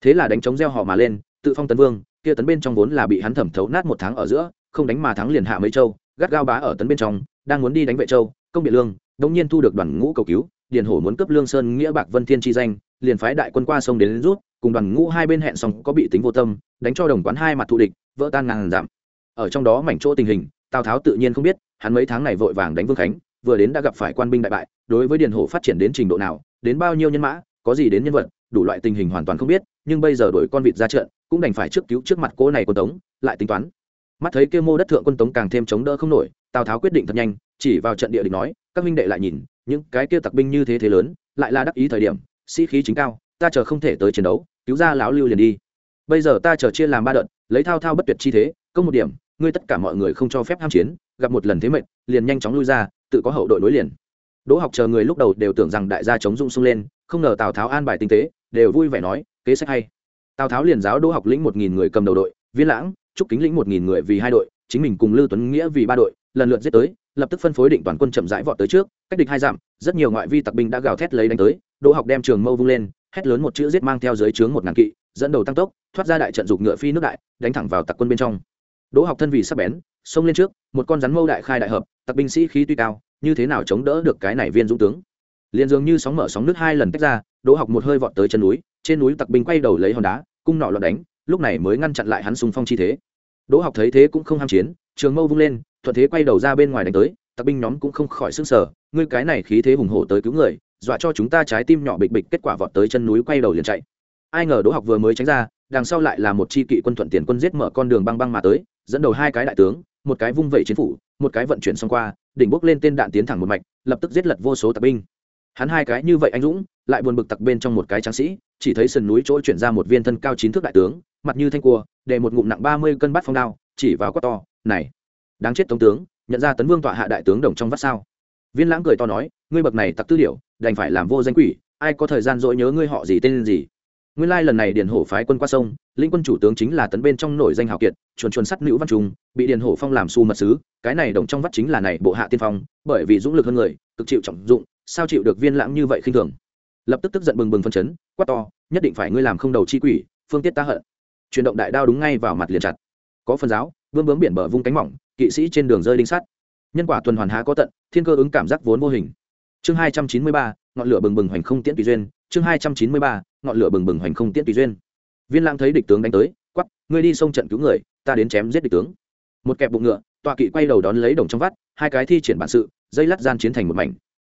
Thế là đánh chống gieo họ mà lên, tự phong tấn vương, kia tấn bên trong vốn là bị hắn thẩm thấu nát một tháng ở giữa, không đánh mà thắng liền hạ mấy châu, gắt gao bá ở tấn bên trong, đang muốn đi đánh vệ châu, công biện lương, đống nhiên thu được đoàn ngũ cầu cứu điền hổ muốn cấp lương sơn nghĩa bạc vân thiên chi danh liền phái đại quân qua sông đến, đến rút cùng đoàn ngũ hai bên hẹn xong có bị tính vô tâm đánh cho đồng quán hai mặt thù địch vỡ tan ngàn giảm ở trong đó mảnh chỗ tình hình tào tháo tự nhiên không biết hắn mấy tháng này vội vàng đánh vương khánh vừa đến đã gặp phải quan binh đại bại đối với điền hổ phát triển đến trình độ nào đến bao nhiêu nhân mã có gì đến nhân vật đủ loại tình hình hoàn toàn không biết nhưng bây giờ đổi con vịt ra trận cũng đành phải trước cứu trước mặt cô này quân tống lại tính toán. Mắt thấy kêu mô đất thượng quân tống càng thêm chống đỡ không nổi tào tháo quyết định thật nhanh chỉ vào trận địa địch nói các huynh đệ lại nhìn những cái kia tặc binh như thế thế lớn, lại là đắc ý thời điểm, sĩ khí chính cao, ta chờ không thể tới chiến đấu, cứu ra lão lưu liền đi. Bây giờ ta chờ chia làm ba đợt, lấy thao thao bất tuyệt chi thế, công một điểm, ngươi tất cả mọi người không cho phép ham chiến, gặp một lần thế mệnh, liền nhanh chóng lui ra, tự có hậu đội nối liền. Đỗ học chờ người lúc đầu đều tưởng rằng đại gia chống dung sung lên, không ngờ tào tháo an bài tinh tế, đều vui vẻ nói, kế sách hay. Tào tháo liền giáo đỗ học lĩnh một nghìn người cầm đầu đội, viên lãng, trúc kính lĩnh một nghìn người vì hai đội, chính mình cùng lưu tuấn nghĩa vì ba đội, lần lượt giết tới lập tức phân phối định toàn quân chậm rãi vọt tới trước, cách địch hai dặm, rất nhiều ngoại vi tặc binh đã gào thét lấy đánh tới, đỗ học đem trường mâu vung lên, hét lớn một chữ giết mang theo dưới trướng một ngàn kỵ, dẫn đầu tăng tốc, thoát ra đại trận dục ngựa phi nước đại, đánh thẳng vào tặc quân bên trong. Đỗ học thân vì sắp bén, xông lên trước, một con rắn mâu đại khai đại hợp, tặc binh sĩ khí tuy cao, như thế nào chống đỡ được cái này viên dũng tướng? Liền dường như sóng mở sóng nước hai lần tách ra, đỗ học một hơi vọt tới chân núi, trên núi tặc binh quay đầu lấy hòn đá, cung nọ loạn đánh, lúc này mới ngăn chặn lại hắn xung phong chi thế. Đỗ học thấy thế cũng không ham chiến, trường mâu vung lên thuận thế quay đầu ra bên ngoài đánh tới, tặc binh nhóm cũng không khỏi sức sở ngươi cái này khí thế hùng hổ tới cứu người, dọa cho chúng ta trái tim nhỏ bịch bịch, kết quả vọt tới chân núi quay đầu liền chạy. Ai ngờ đỗ học vừa mới tránh ra, đằng sau lại là một chi kỵ quân thuận tiền quân giết mở con đường băng băng mà tới, dẫn đầu hai cái đại tướng, một cái vung vẩy chiến phủ, một cái vận chuyển xong qua, đỉnh bốc lên tên đạn tiến thẳng một mạch, lập tức giết lật vô số tặc binh. Hắn hai cái như vậy anh dũng, lại buồn bực tặc bên trong một cái tráng sĩ, chỉ thấy sườn núi chỗ chuyển ra một viên thân cao chín thước đại tướng, mặt như thanh cua, để một ngụm nặng ba mươi cân bát phong đao, chỉ vào quát to, này đáng chết tống tướng, nhận ra tấn vương tọa hạ đại tướng đồng trong vắt sao? Viên lãng cười to nói, ngươi bậc này tặc tư điệu đành phải làm vô danh quỷ, ai có thời gian dỗi nhớ ngươi họ gì tên gì? Nguyên lai lần này điền hổ phái quân qua sông linh quân chủ tướng chính là tấn bên trong nổi danh hào kiệt, chuồn chuồn sắt nữ văn trung bị điền hổ phong làm su mật sứ, cái này đồng trong vắt chính là này bộ hạ tiên phong, bởi vì dũng lực hơn người, cực chịu trọng dụng, sao chịu được viên lãng như vậy khinh thường? Lập tức tức giận bừng bừng phân chấn, quát to, nhất định phải ngươi làm không đầu chi quỷ, phương tiết ta hận. Chuyển động đại đao đúng ngay vào mặt liền chặt. Có phần giáo, vương bướm biển bờ vung cánh mỏng kỵ sĩ trên đường rơi đinh sắt nhân quả tuần hoàn há có tận, thiên cơ ứng cảm giác vốn vô hình. Chương hai trăm chín mươi ba, ngọn lửa bừng bừng hoành không tiễn tùy duyên. Chương hai trăm chín mươi ba, ngọn lửa bừng bừng hoành không tiễn tùy duyên. Viên lãng thấy địch tướng đánh tới quắp ngươi đi sông trận cứu người, ta đến chém giết địch tướng. Một kẹp bụng ngựa, tọa kỵ quay đầu đón lấy đồng trong vắt, hai cái thi triển bản sự, dây lát gian chiến thành một mảnh.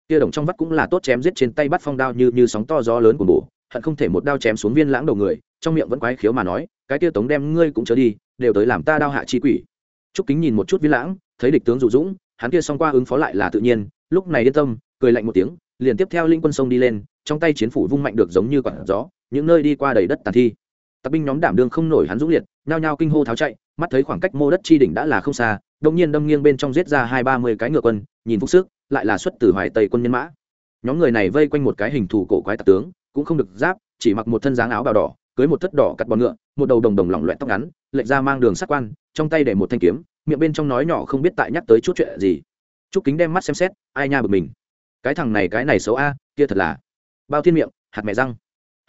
Kia đồng trong vắt cũng là tốt chém giết trên tay bắt phong đao như như sóng to gió lớn của bổ hận không thể một đao chém xuống viên lãng đầu người, trong miệng vẫn quái khiếu mà nói, cái kia tống đem ngươi cũng trở đi, đều tới làm ta đao hạ chi quỷ trúc kính nhìn một chút vi lãng, thấy địch tướng dụ dũng, hắn kia xong qua ứng phó lại là tự nhiên, lúc này yên tâm, cười lạnh một tiếng, liền tiếp theo linh quân sông đi lên, trong tay chiến phủ vung mạnh được giống như quạt gió, những nơi đi qua đầy đất tàn thi. Tặc binh nhóm đảm đương không nổi hắn dũng liệt, nhao nhao kinh hô tháo chạy, mắt thấy khoảng cách mô đất chi đỉnh đã là không xa đông nhiên đâm nghiêng bên trong giết ra hai ba mươi cái ngựa quân, nhìn phúc sức, lại là xuất từ hoài tây quân nhân mã. Nhóm người này vây quanh một cái hình thù cổ quái tặc tướng, cũng không được giáp, chỉ mặc một thân dáng áo bào đỏ, cưới một thất đỏ cắt bò ngựa, một đầu đồng đồng lỏng loẹt tóc ngắn lệnh ra mang đường sát quan trong tay để một thanh kiếm, miệng bên trong nói nhỏ không biết tại nhắc tới chút chuyện gì. Trúc kính đem mắt xem xét, ai nha bực mình. Cái thằng này, cái này xấu a, kia thật là bao thiên miệng, hạt mẹ răng.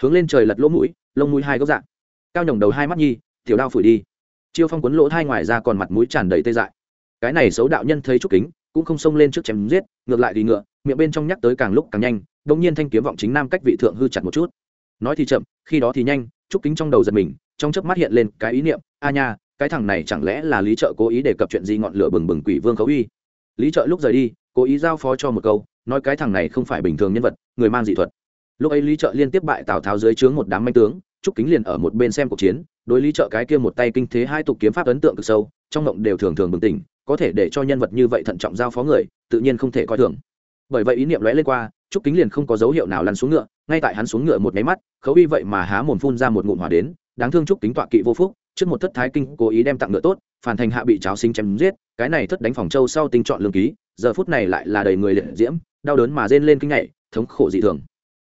Hướng lên trời lật lỗ mũi, lông mũi hai góc dạng. Cao nhồng đầu hai mắt nhi, tiểu đao phủi đi. Chiêu phong quấn lỗ hai ngoài ra còn mặt mũi tràn đầy tê dại. Cái này xấu đạo nhân thấy trúc kính, cũng không xông lên trước chém giết, ngược lại thì ngựa, miệng bên trong nhắc tới càng lúc càng nhanh đông nhiên thanh kiếm vọng chính nam cách vị thượng hư chặt một chút. Nói thì chậm, khi đó thì nhanh, trúc kính trong đầu giật mình, trong chớp mắt hiện lên cái ý niệm, a nha cái thằng này chẳng lẽ là lý trợ cố ý đề cập chuyện gì ngọn lửa bừng bừng quỷ vương khấu uy lý trợ lúc rời đi, cố ý giao phó cho một câu, nói cái thằng này không phải bình thường nhân vật, người mang dị thuật. Lúc ấy lý trợ liên tiếp bại tào tháo dưới trướng một đám manh tướng, trúc kính liền ở một bên xem cuộc chiến, đối lý trợ cái kia một tay kinh thế hai tục kiếm pháp ấn tượng cực sâu, trong mộng đều thường thường bừng tỉnh, có thể để cho nhân vật như vậy thận trọng giao phó người, tự nhiên không thể coi thường. Bởi vậy ý niệm lóe lên qua, trúc kính liền không có dấu hiệu nào lăn xuống ngựa, ngay tại hắn xuống ngựa một máy mắt, khấu uy vậy mà há mồm phun ra một ngụm hỏa đến, đáng thương trúc kính tọa kỵ vô phúc trước một thất thái kinh cố ý đem tặng ngựa tốt phản thành hạ bị cháo sinh chém giết cái này thất đánh phòng châu sau tinh chọn lương ký giờ phút này lại là đầy người liệt diễm đau đớn mà rên lên kinh ngại thống khổ dị thường.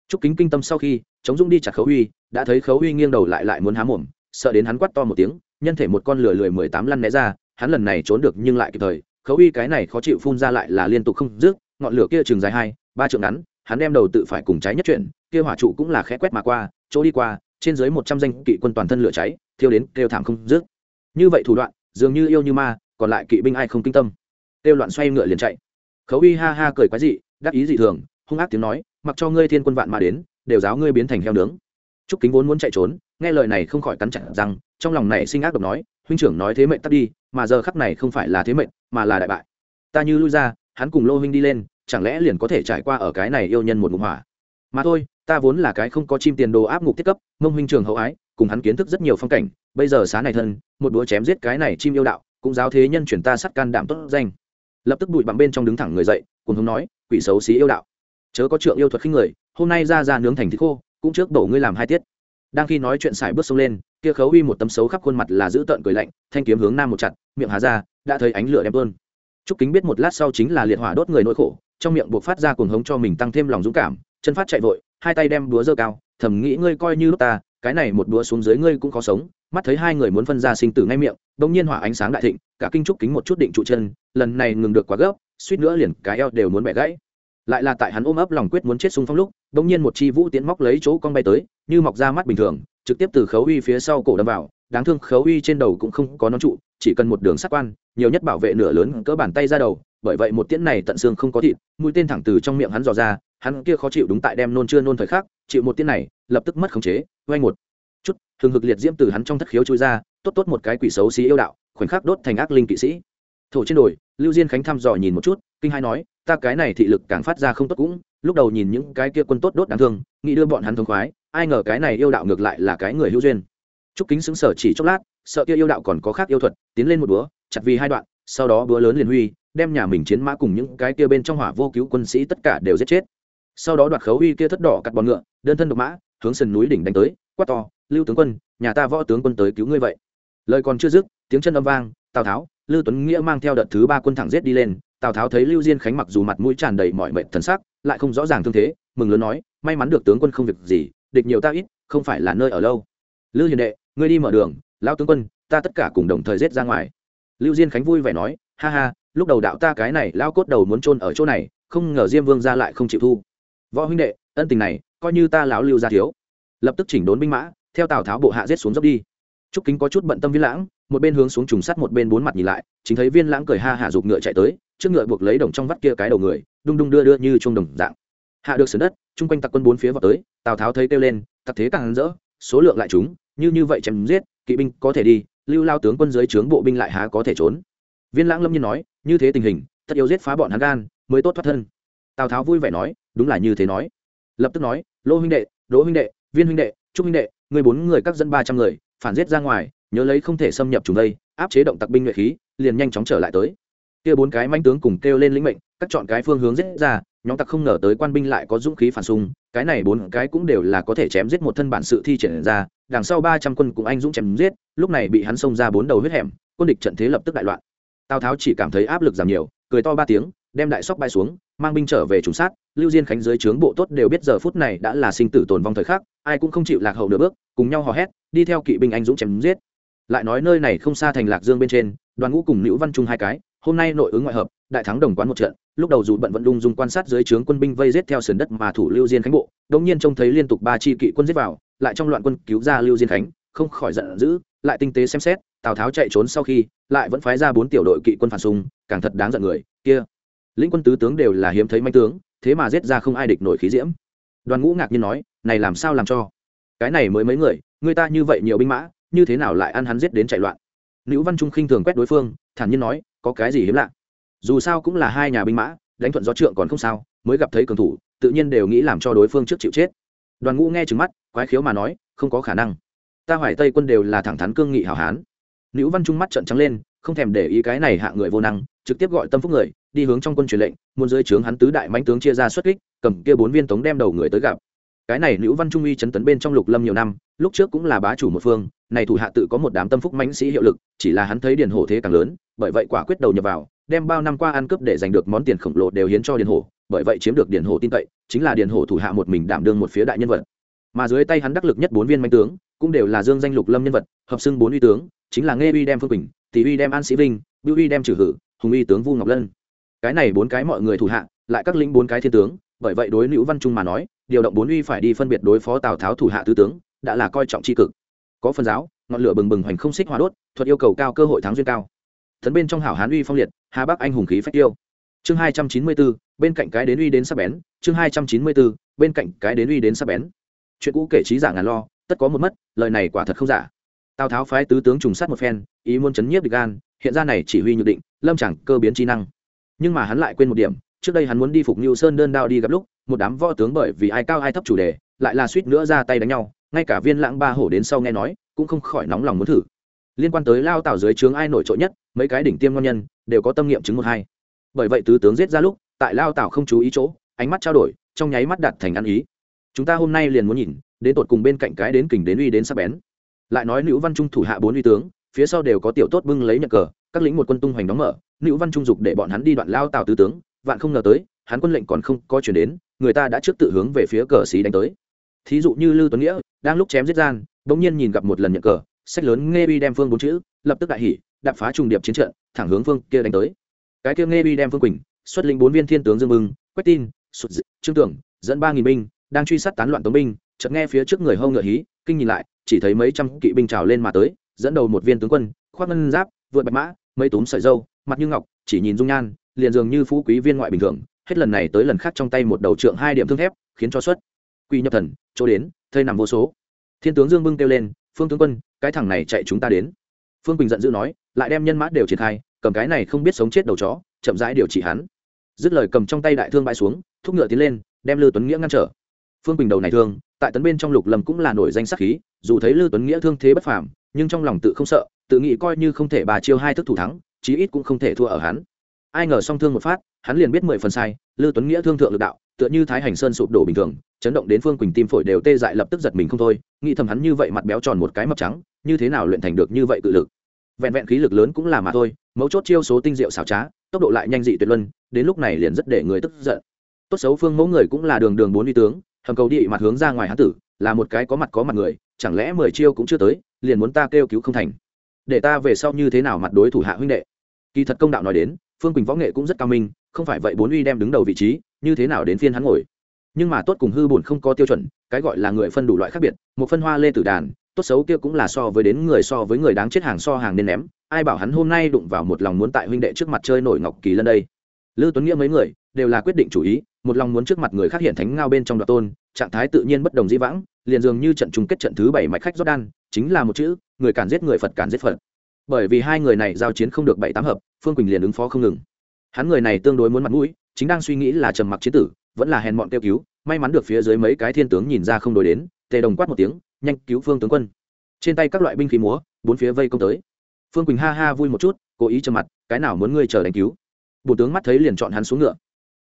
Chúc kính kinh tâm sau khi chống dung đi chặt khấu huy đã thấy khấu huy nghiêng đầu lại lại muốn há mồm sợ đến hắn quát to một tiếng nhân thể một con lửa lười mười tám lăn né ra hắn lần này trốn được nhưng lại kịp thời khấu huy cái này khó chịu phun ra lại là liên tục không dứt ngọn lửa kia chừng dài hai ba trượng ngắn hắn đem đầu tự phải cùng cháy nhất chuyện, kia hỏa trụ cũng là khẽ quét mà qua chỗ đi qua trên dưới một trăm danh kỵ quân toàn thân lửa cháy, thiêu đến kêu thảm không dứt. Như vậy thủ đoạn, dường như yêu như ma, còn lại kỵ binh ai không kinh tâm. Kêu loạn xoay ngựa liền chạy. Khấu uy ha ha cười quái dị, đắc ý dị thường, hung ác tiếng nói, mặc cho ngươi thiên quân vạn mà đến, đều giáo ngươi biến thành heo nướng. Trúc kính vốn muốn chạy trốn, nghe lời này không khỏi cắn chặt rằng trong lòng này sinh ác độc nói, huynh trưởng nói thế mệnh tắt đi, mà giờ khắc này không phải là thế mệnh, mà là đại bại. Ta như lui ra, hắn cùng lô huynh đi lên, chẳng lẽ liền có thể trải qua ở cái này yêu nhân một ngụm hỏa? Mà thôi, ta vốn là cái không có chim tiền đồ áp ngục tiết cấp, mông huynh trường hậu ái, cùng hắn kiến thức rất nhiều phong cảnh, bây giờ xá này thân, một đũa chém giết cái này chim yêu đạo, cũng giáo thế nhân chuyển ta sắt can đảm tốt danh. Lập tức bụi bằng bên trong đứng thẳng người dậy, cùng hống nói, quỷ xấu xí yêu đạo. Chớ có trượng yêu thuật khinh người, hôm nay ra ra nướng thành thịt khô, cũng trước đổ ngươi làm hai tiết. Đang khi nói chuyện xài bước sông lên, kia khấu uy một tấm xấu khắp khuôn mặt là giữ tợn cười lạnh, thanh kiếm hướng nam một chặt, miệng há ra, đã thấy ánh lửa đem tuôn trúc kính biết một lát sau chính là liệt hỏa đốt người nỗi khổ, trong miệng buộc phát ra cuồng hống cho mình tăng thêm lòng dũng cảm chân phát chạy vội, hai tay đem búa dơ cao, thầm nghĩ ngươi coi như lúc ta, cái này một búa xuống dưới ngươi cũng khó sống. Mắt thấy hai người muốn phân ra sinh tử ngay miệng, bỗng nhiên hỏa ánh sáng đại thịnh, cả kinh trúc kính một chút định trụ chân, lần này ngừng được quá gấp, suýt nữa liền cái eo đều muốn bẻ gãy. Lại là tại hắn ôm ấp lòng quyết muốn chết xung phong lúc, bỗng nhiên một chi vũ tiến móc lấy chỗ con bay tới, như mọc ra mắt bình thường, trực tiếp từ khấu uy phía sau cổ đâm vào, đáng thương khấu uy trên đầu cũng không có nón trụ, chỉ cần một đường sắc quan, nhiều nhất bảo vệ nửa lớn cỡ bàn tay ra đầu, bởi vậy một tiễn này tận xương không có thịt, mũi tên thẳng từ trong miệng hắn dò ra hắn kia khó chịu đúng tại đem nôn chưa nôn thời khắc, chịu một tiễn này, lập tức mất khống chế, oanh một. Chút thường hực liệt diễm từ hắn trong thất khiếu chui ra, tốt tốt một cái quỷ xấu xí yêu đạo, khoảnh khắc đốt thành ác linh kỵ sĩ. Thổ trên đồi, lưu diên khánh thăm dò nhìn một chút, kinh hai nói, ta cái này thị lực càng phát ra không tốt cũng. Lúc đầu nhìn những cái kia quân tốt đốt đáng thương, nghĩ đưa bọn hắn thống khoái, ai ngờ cái này yêu đạo ngược lại là cái người hữu duyên. Chúc kính xứng sở chỉ chốc lát, sợ kia yêu đạo còn có khác yêu thuật, tiến lên một búa chặt vì hai đoạn, sau đó búa lớn liền huy, đem nhà mình chiến mã cùng những cái kia bên trong hỏa vô cứu quân sĩ tất cả đều giết chết sau đó đoạt khấu huy kia thất đỏ cắt bọn ngựa, đơn thân độc mã, hướng sườn núi đỉnh đánh tới, quát to, lưu tướng quân, nhà ta võ tướng quân tới cứu ngươi vậy. Lời còn chưa dứt, tiếng chân âm vang, tào tháo, lưu tuấn nghĩa mang theo đợt thứ ba quân thẳng giết đi lên. Tào tháo thấy lưu diên khánh mặc dù mặt mũi tràn đầy mọi mệnh thần sắc, lại không rõ ràng thương thế, mừng lớn nói, may mắn được tướng quân không việc gì, địch nhiều ta ít, không phải là nơi ở lâu. Lưu hiền đệ, ngươi đi mở đường, lão tướng quân, ta tất cả cùng đồng thời giết ra ngoài. Lưu diên khánh vui vẻ nói, ha ha, lúc đầu đạo ta cái này lao cốt đầu muốn chôn ở chỗ này, không ngờ diêm vương ra lại không chịu thu võ huynh đệ, ân tình này, coi như ta lão lưu ra thiếu. Lập tức chỉnh đốn binh mã, theo tào tháo bộ hạ giết xuống dốc đi. Trúc kính có chút bận tâm viên lãng, một bên hướng xuống trùng sắt một bên bốn mặt nhìn lại, chính thấy viên lãng cười ha hạ giục ngựa chạy tới, trước ngựa buộc lấy đồng trong vắt kia cái đầu người, đung đung đưa đưa như chuông đồng dạng. Hạ được sườn đất, chung quanh tặc quân bốn phía vào tới, tào tháo thấy kêu lên, tặc thế càng rỡ, số lượng lại chúng, như như vậy chém giết, kỵ binh có thể đi, lưu lao tướng quân dưới trướng bộ binh lại há có thể trốn. Viên lãng lâm nhiên nói, như thế tình hình, tất yếu giết phá bọn hắn gan, mới tốt thoát thân. Tào tháo vui vẻ nói đúng là như thế nói. Lập tức nói, lô huynh đệ, đỗ huynh đệ, viên huynh đệ, trúc huynh đệ, người bốn người các dân ba trăm người, phản giết ra ngoài, nhớ lấy không thể xâm nhập chúng đây, áp chế động tặc binh nhuệ khí, liền nhanh chóng trở lại tới. Kia bốn cái manh tướng cùng kêu lên lĩnh mệnh cắt chọn cái phương hướng giết ra, nhóm tặc không ngờ tới quan binh lại có dũng khí phản xung, cái này bốn cái cũng đều là có thể chém giết một thân bản sự thi triển ra, đằng sau ba trăm quân cũng anh dũng chém giết, lúc này bị hắn xông ra bốn đầu huyết hẻm, quân địch trận thế lập tức đại loạn. Tào tháo chỉ cảm thấy áp lực giảm nhiều, cười to ba tiếng đem đại sóc bay xuống, mang binh trở về trùng sát. Lưu diên khánh dưới trướng bộ tốt đều biết giờ phút này đã là sinh tử tồn vong thời khắc, ai cũng không chịu lạc hậu nửa bước, cùng nhau hò hét, đi theo kỵ binh anh dũng chém giết. Lại nói nơi này không xa thành lạc dương bên trên, đoàn ngũ cùng nữ văn trung hai cái, hôm nay nội ứng ngoại hợp, đại thắng đồng quán một trận, lúc đầu dù bận vận đung dung quan sát dưới trướng quân binh vây giết theo sườn đất mà thủ lưu diên khánh bộ, đống nhiên trông thấy liên tục ba chi kỵ quân giết vào, lại trong loạn quân cứu ra lưu diên khánh, không khỏi giận dữ, lại tinh tế xem xét, tào tháo chạy trốn sau khi, lại vẫn phái ra bốn tiểu đội kỵ quân phản xung, càng thật đáng giận người, kia lĩnh quân tứ tướng đều là hiếm thấy manh tướng, thế mà giết ra không ai địch nổi khí diễm. Đoàn ngũ ngạc nhiên nói, này làm sao làm cho? Cái này mới mấy người người ta như vậy nhiều binh mã, như thế nào lại ăn hắn giết đến chạy loạn? Nữ văn trung khinh thường quét đối phương, thản nhiên nói, có cái gì hiếm lạ? Dù sao cũng là hai nhà binh mã, đánh thuận gió trượng còn không sao, mới gặp thấy cường thủ, tự nhiên đều nghĩ làm cho đối phương trước chịu chết. Đoàn ngũ nghe trừng mắt, quái khiếu mà nói, không có khả năng. Ta hoài tây quân đều là thẳng thắn cương nghị hảo hán. Nữ văn trung mắt trận trắng lên, không thèm để ý cái này hạ người vô năng trực tiếp gọi tâm phúc người, đi hướng trong quân truyền lệnh, muốn dưới trướng hắn tứ đại mãnh tướng chia ra xuất kích, cầm kia bốn viên tống đem đầu người tới gặp. Cái này nữ văn trung uy chấn tấn bên trong lục lâm nhiều năm, lúc trước cũng là bá chủ một phương, này thủ hạ tự có một đám tâm phúc mãnh sĩ hiệu lực, chỉ là hắn thấy điền hổ thế càng lớn, bởi vậy quả quyết đầu nhập vào, đem bao năm qua ăn cướp để giành được món tiền khổng lồ đều hiến cho điền hổ, bởi vậy chiếm được điền hổ tin cậy, chính là điền hổ thủ hạ một mình đảm đương một phía đại nhân vật. Mà dưới tay hắn đắc lực nhất bốn viên manh tướng, cũng đều là dương danh lục lâm nhân vật, hợp xưng bốn uy tướng, chính là nghe uy đem phương quỳnh tỷ uy đem an sĩ vinh, bưu uy đem trừ hử hùng uy tướng vu ngọc lân. Cái này bốn cái mọi người thủ hạ, lại các lĩnh bốn cái thiên tướng, bởi vậy đối nữ văn trung mà nói, điều động bốn uy phải đi phân biệt đối phó tào tháo thủ hạ tứ tướng, đã là coi trọng tri cực. Có phần giáo, ngọn lửa bừng bừng hoành không xích hóa đốt, thuật yêu cầu cao cơ hội thắng duyên cao. Thấn bên trong hảo hán uy phong liệt, hà bắc anh hùng khí phách tiêu. Chương hai trăm chín mươi bốn, bên cạnh cái đến uy đến sắp bén, chương hai trăm chín mươi bốn, bên cạnh cái đến uy đến sắp bén. Chuyện cũ kể trí giả ngàn lo, tất có một mất, lời này quả thật không giả. Tào tháo phái tứ tướng trùng sát một phen, ý muốn chấn nhiếp địch gan hiện ra này chỉ huy nhược định lâm chẳng cơ biến trí năng nhưng mà hắn lại quên một điểm trước đây hắn muốn đi phục Nưu Sơn đơn đao đi gặp lúc, một đám võ tướng bởi vì ai cao ai thấp chủ đề, lại là suýt nữa ra tay đánh nhau, ngay cả Viên Lãng Ba hổ đến sau nghe nói, cũng không khỏi nóng lòng muốn thử. Liên quan tới lao tảo dưới trướng ai nổi trội nhất, mấy cái đỉnh tiêm ngon nhân đều có tâm nghiệm chứng một hai. Bởi vậy tứ tướng giết ra lúc, tại lao tảo không chú ý chỗ, ánh mắt trao đổi, trong nháy mắt đặt thành ăn ý. Chúng ta hôm nay liền muốn nhìn, đến tột cùng bên cạnh cái đến kình đến uy đến sắc bén. Lại nói Nữu Văn Trung thủ hạ bốn uy tướng, phía sau đều có tiểu tốt bưng lấy nhận cờ, các lính một quân tung hoành đóng mở, nữ Văn Trung dục để bọn hắn đi đoạn lao tào tứ tướng, vạn không ngờ tới hắn quân lệnh còn không có chuyển đến người ta đã trước tự hướng về phía cờ xí đánh tới. Thí dụ như lưu tuấn nghĩa đang lúc chém giết gian bỗng nhiên nhìn gặp một lần nhận cờ sách lớn nghe bi đem phương bốn chữ lập tức đại hỉ đạp phá trùng điệp chiến trận thẳng hướng phương kia đánh tới. Cái kia nghe bi đem phương quỳnh xuất lĩnh bốn viên thiên tướng dương mừng quách tin sụt dị, trương tưởng dẫn ba nghìn binh đang truy sát tán loạn tống binh chợt nghe phía trước người hâu ngựa hí kinh nhìn lại chỉ thấy mấy trăm kỵ binh trào lên mà tới dẫn đầu một viên tướng quân, khoác ngân giáp, vượt bạch mã, mấy túm sợi dâu, mặt như ngọc, chỉ nhìn dung nhan, liền dường như phú quý viên ngoại bình thường. Hết lần này tới lần khác trong tay một đầu trượng hai điểm thương thép, khiến cho xuất. Quy nhập thần, chỗ đến, thây nằm vô số. Thiên tướng dương bưng kêu lên, phương tướng quân, cái thằng này chạy chúng ta đến. Phương bình giận dữ nói, lại đem nhân mã đều triển khai, cầm cái này không biết sống chết đầu chó, chậm rãi điều trị hắn. Dứt lời cầm trong tay đại thương bãi xuống, thúc ngựa tiến lên, đem lư tuấn nghĩa ngăn trở. Phương bình đầu này thương, tại tấn bên trong lục lầm cũng là nổi danh sắc khí, dù thấy lư tuấn nghĩa thương thế bất phàm nhưng trong lòng tự không sợ, tự nghĩ coi như không thể bà chiêu hai thức thủ thắng, chí ít cũng không thể thua ở hắn. Ai ngờ song thương một phát, hắn liền biết mười phần sai Lưu tuấn nghĩa thương thượng lực đạo, tựa như thái hành sơn sụp đổ bình thường, chấn động đến phương quỳnh tim phổi đều tê dại lập tức giật mình không thôi, nghĩ thầm hắn như vậy mặt béo tròn một cái mập trắng, như thế nào luyện thành được như vậy cự lực. Vẹn vẹn khí lực lớn cũng là mà thôi, mấu chốt chiêu số tinh diệu xảo trá, tốc độ lại nhanh dị tuyệt luân, đến lúc này liền rất để người tức giận. Tốt xấu phương mẫu người cũng là đường đường bốn uy tướng, hầm cầu địa mặt hướng ra ngoài hán tử là một cái có mặt có mặt người, chẳng lẽ mười chiêu cũng chưa tới, liền muốn ta kêu cứu không thành? Để ta về sau như thế nào mặt đối thủ hạ huynh đệ? Kỳ thật công đạo nói đến, phương quỳnh võ nghệ cũng rất cao minh, không phải vậy bốn uy đem đứng đầu vị trí, như thế nào đến phiên hắn ngồi? Nhưng mà tốt cùng hư bổn không có tiêu chuẩn, cái gọi là người phân đủ loại khác biệt, một phân hoa lê tử đàn, tốt xấu kia cũng là so với đến người so với người đáng chết hàng so hàng nên ném, ai bảo hắn hôm nay đụng vào một lòng muốn tại huynh đệ trước mặt chơi nổi ngọc kỳ lân đây? Lưu tuấn nghĩa mấy người đều là quyết định chủ ý, một lòng muốn trước mặt người khác hiện thánh ngao bên trong đoạt tôn, trạng thái tự nhiên bất đồng dĩ vãng, liền dường như trận chung kết trận thứ bảy mạch khách jordan, chính là một chữ, người cản giết người phật cản giết phật. Bởi vì hai người này giao chiến không được bảy tám hợp, phương quỳnh liền ứng phó không ngừng. Hắn người này tương đối muốn mặt mũi, chính đang suy nghĩ là trầm mặc chiến tử, vẫn là hèn mọn kêu cứu, may mắn được phía dưới mấy cái thiên tướng nhìn ra không đổi đến, tề đồng quát một tiếng, nhanh cứu phương tướng quân. Trên tay các loại binh khí múa, bốn phía vây công tới. Phương quỳnh ha ha vui một chút, cố ý trầm mặt, cái nào muốn ngươi chờ đánh cứu? Bù tướng mắt thấy liền chọn hắn xuống ngựa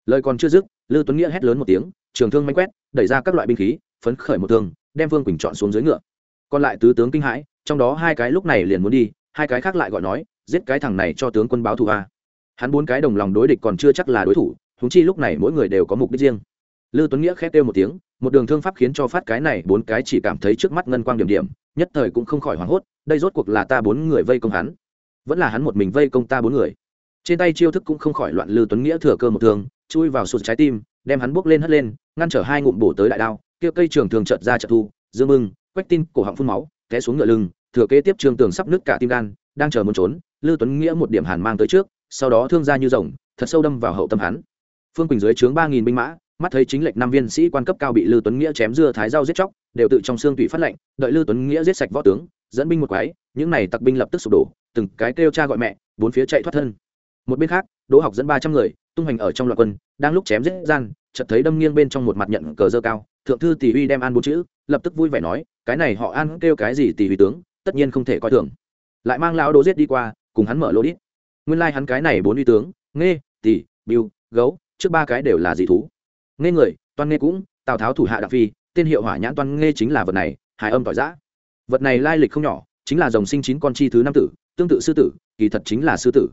lời còn chưa dứt, lư tuấn nghĩa hét lớn một tiếng, trường thương manh quét, đẩy ra các loại binh khí, phấn khởi một thương, đem vương quỳnh chọn xuống dưới ngựa. Còn lại tứ tướng kinh hãi, trong đó hai cái lúc này liền muốn đi, hai cái khác lại gọi nói, giết cái thằng này cho tướng quân báo thù a. Hắn bốn cái đồng lòng đối địch còn chưa chắc là đối thủ húng chi lúc này mỗi người đều có mục đích riêng. Lư tuấn nghĩa khét kêu một tiếng, một đường thương pháp khiến cho phát cái này bốn cái chỉ cảm thấy trước mắt ngân quang điểm điểm, nhất thời cũng không khỏi hoảng hốt, đây rốt cuộc là ta bốn người vây công hắn. Vẫn là hắn một mình vây công ta bốn người. Trên tay chiêu thức cũng không khỏi loạn lư tuấn nghĩa thừa cơ một thương chui vào sụt trái tim, đem hắn buốc lên hất lên, ngăn trở hai ngụm bổ tới đại đao, kia cây trường thường trợt ra trợt thu, dương mưng, quách tin, cổ họng phun máu, té xuống ngựa lưng, thừa kế tiếp trường tường sắp nứt cả tim gan, đang chờ muốn trốn, lư tuấn nghĩa một điểm hàn mang tới trước, sau đó thương ra như rồng, thật sâu đâm vào hậu tâm hắn. Phương quỳnh dưới trướng ba nghìn binh mã, mắt thấy chính lệnh năm viên sĩ quan cấp cao bị lư tuấn nghĩa chém dưa thái rau giết chóc, đều tự trong xương tủy phát lệnh, đợi lư tuấn nghĩa giết sạch võ tướng, dẫn binh một quái, những này tặc binh lập tức sụp đổ, từng cái kêu cha gọi mẹ, bốn phía chạy thoát thân một bên khác, đỗ học dẫn ba trăm người, tung hành ở trong loạt quân, đang lúc chém giết gian, chợt thấy đâm nghiêng bên trong một mặt nhận cờ dơ cao, thượng thư tỷ uy đem an bốn chữ, lập tức vui vẻ nói, cái này họ an kêu cái gì tỷ uy tướng, tất nhiên không thể coi thường. Lại mang lão đỗ giết đi qua, cùng hắn mở lô đít. Nguyên lai hắn cái này bốn uy tướng nghe tỷ biêu, gấu, trước ba cái đều là dị thú. Nghe người, toan nghe cũng, tào tháo thủ hạ đặc phi, tên hiệu hỏa nhãn toan nghe chính là vật này hải âm tỏi giã. Vật này lai lịch không nhỏ, chính là dòng sinh chín con chi thứ năm tử, tương tự sư tử, kỳ thật chính là sư tử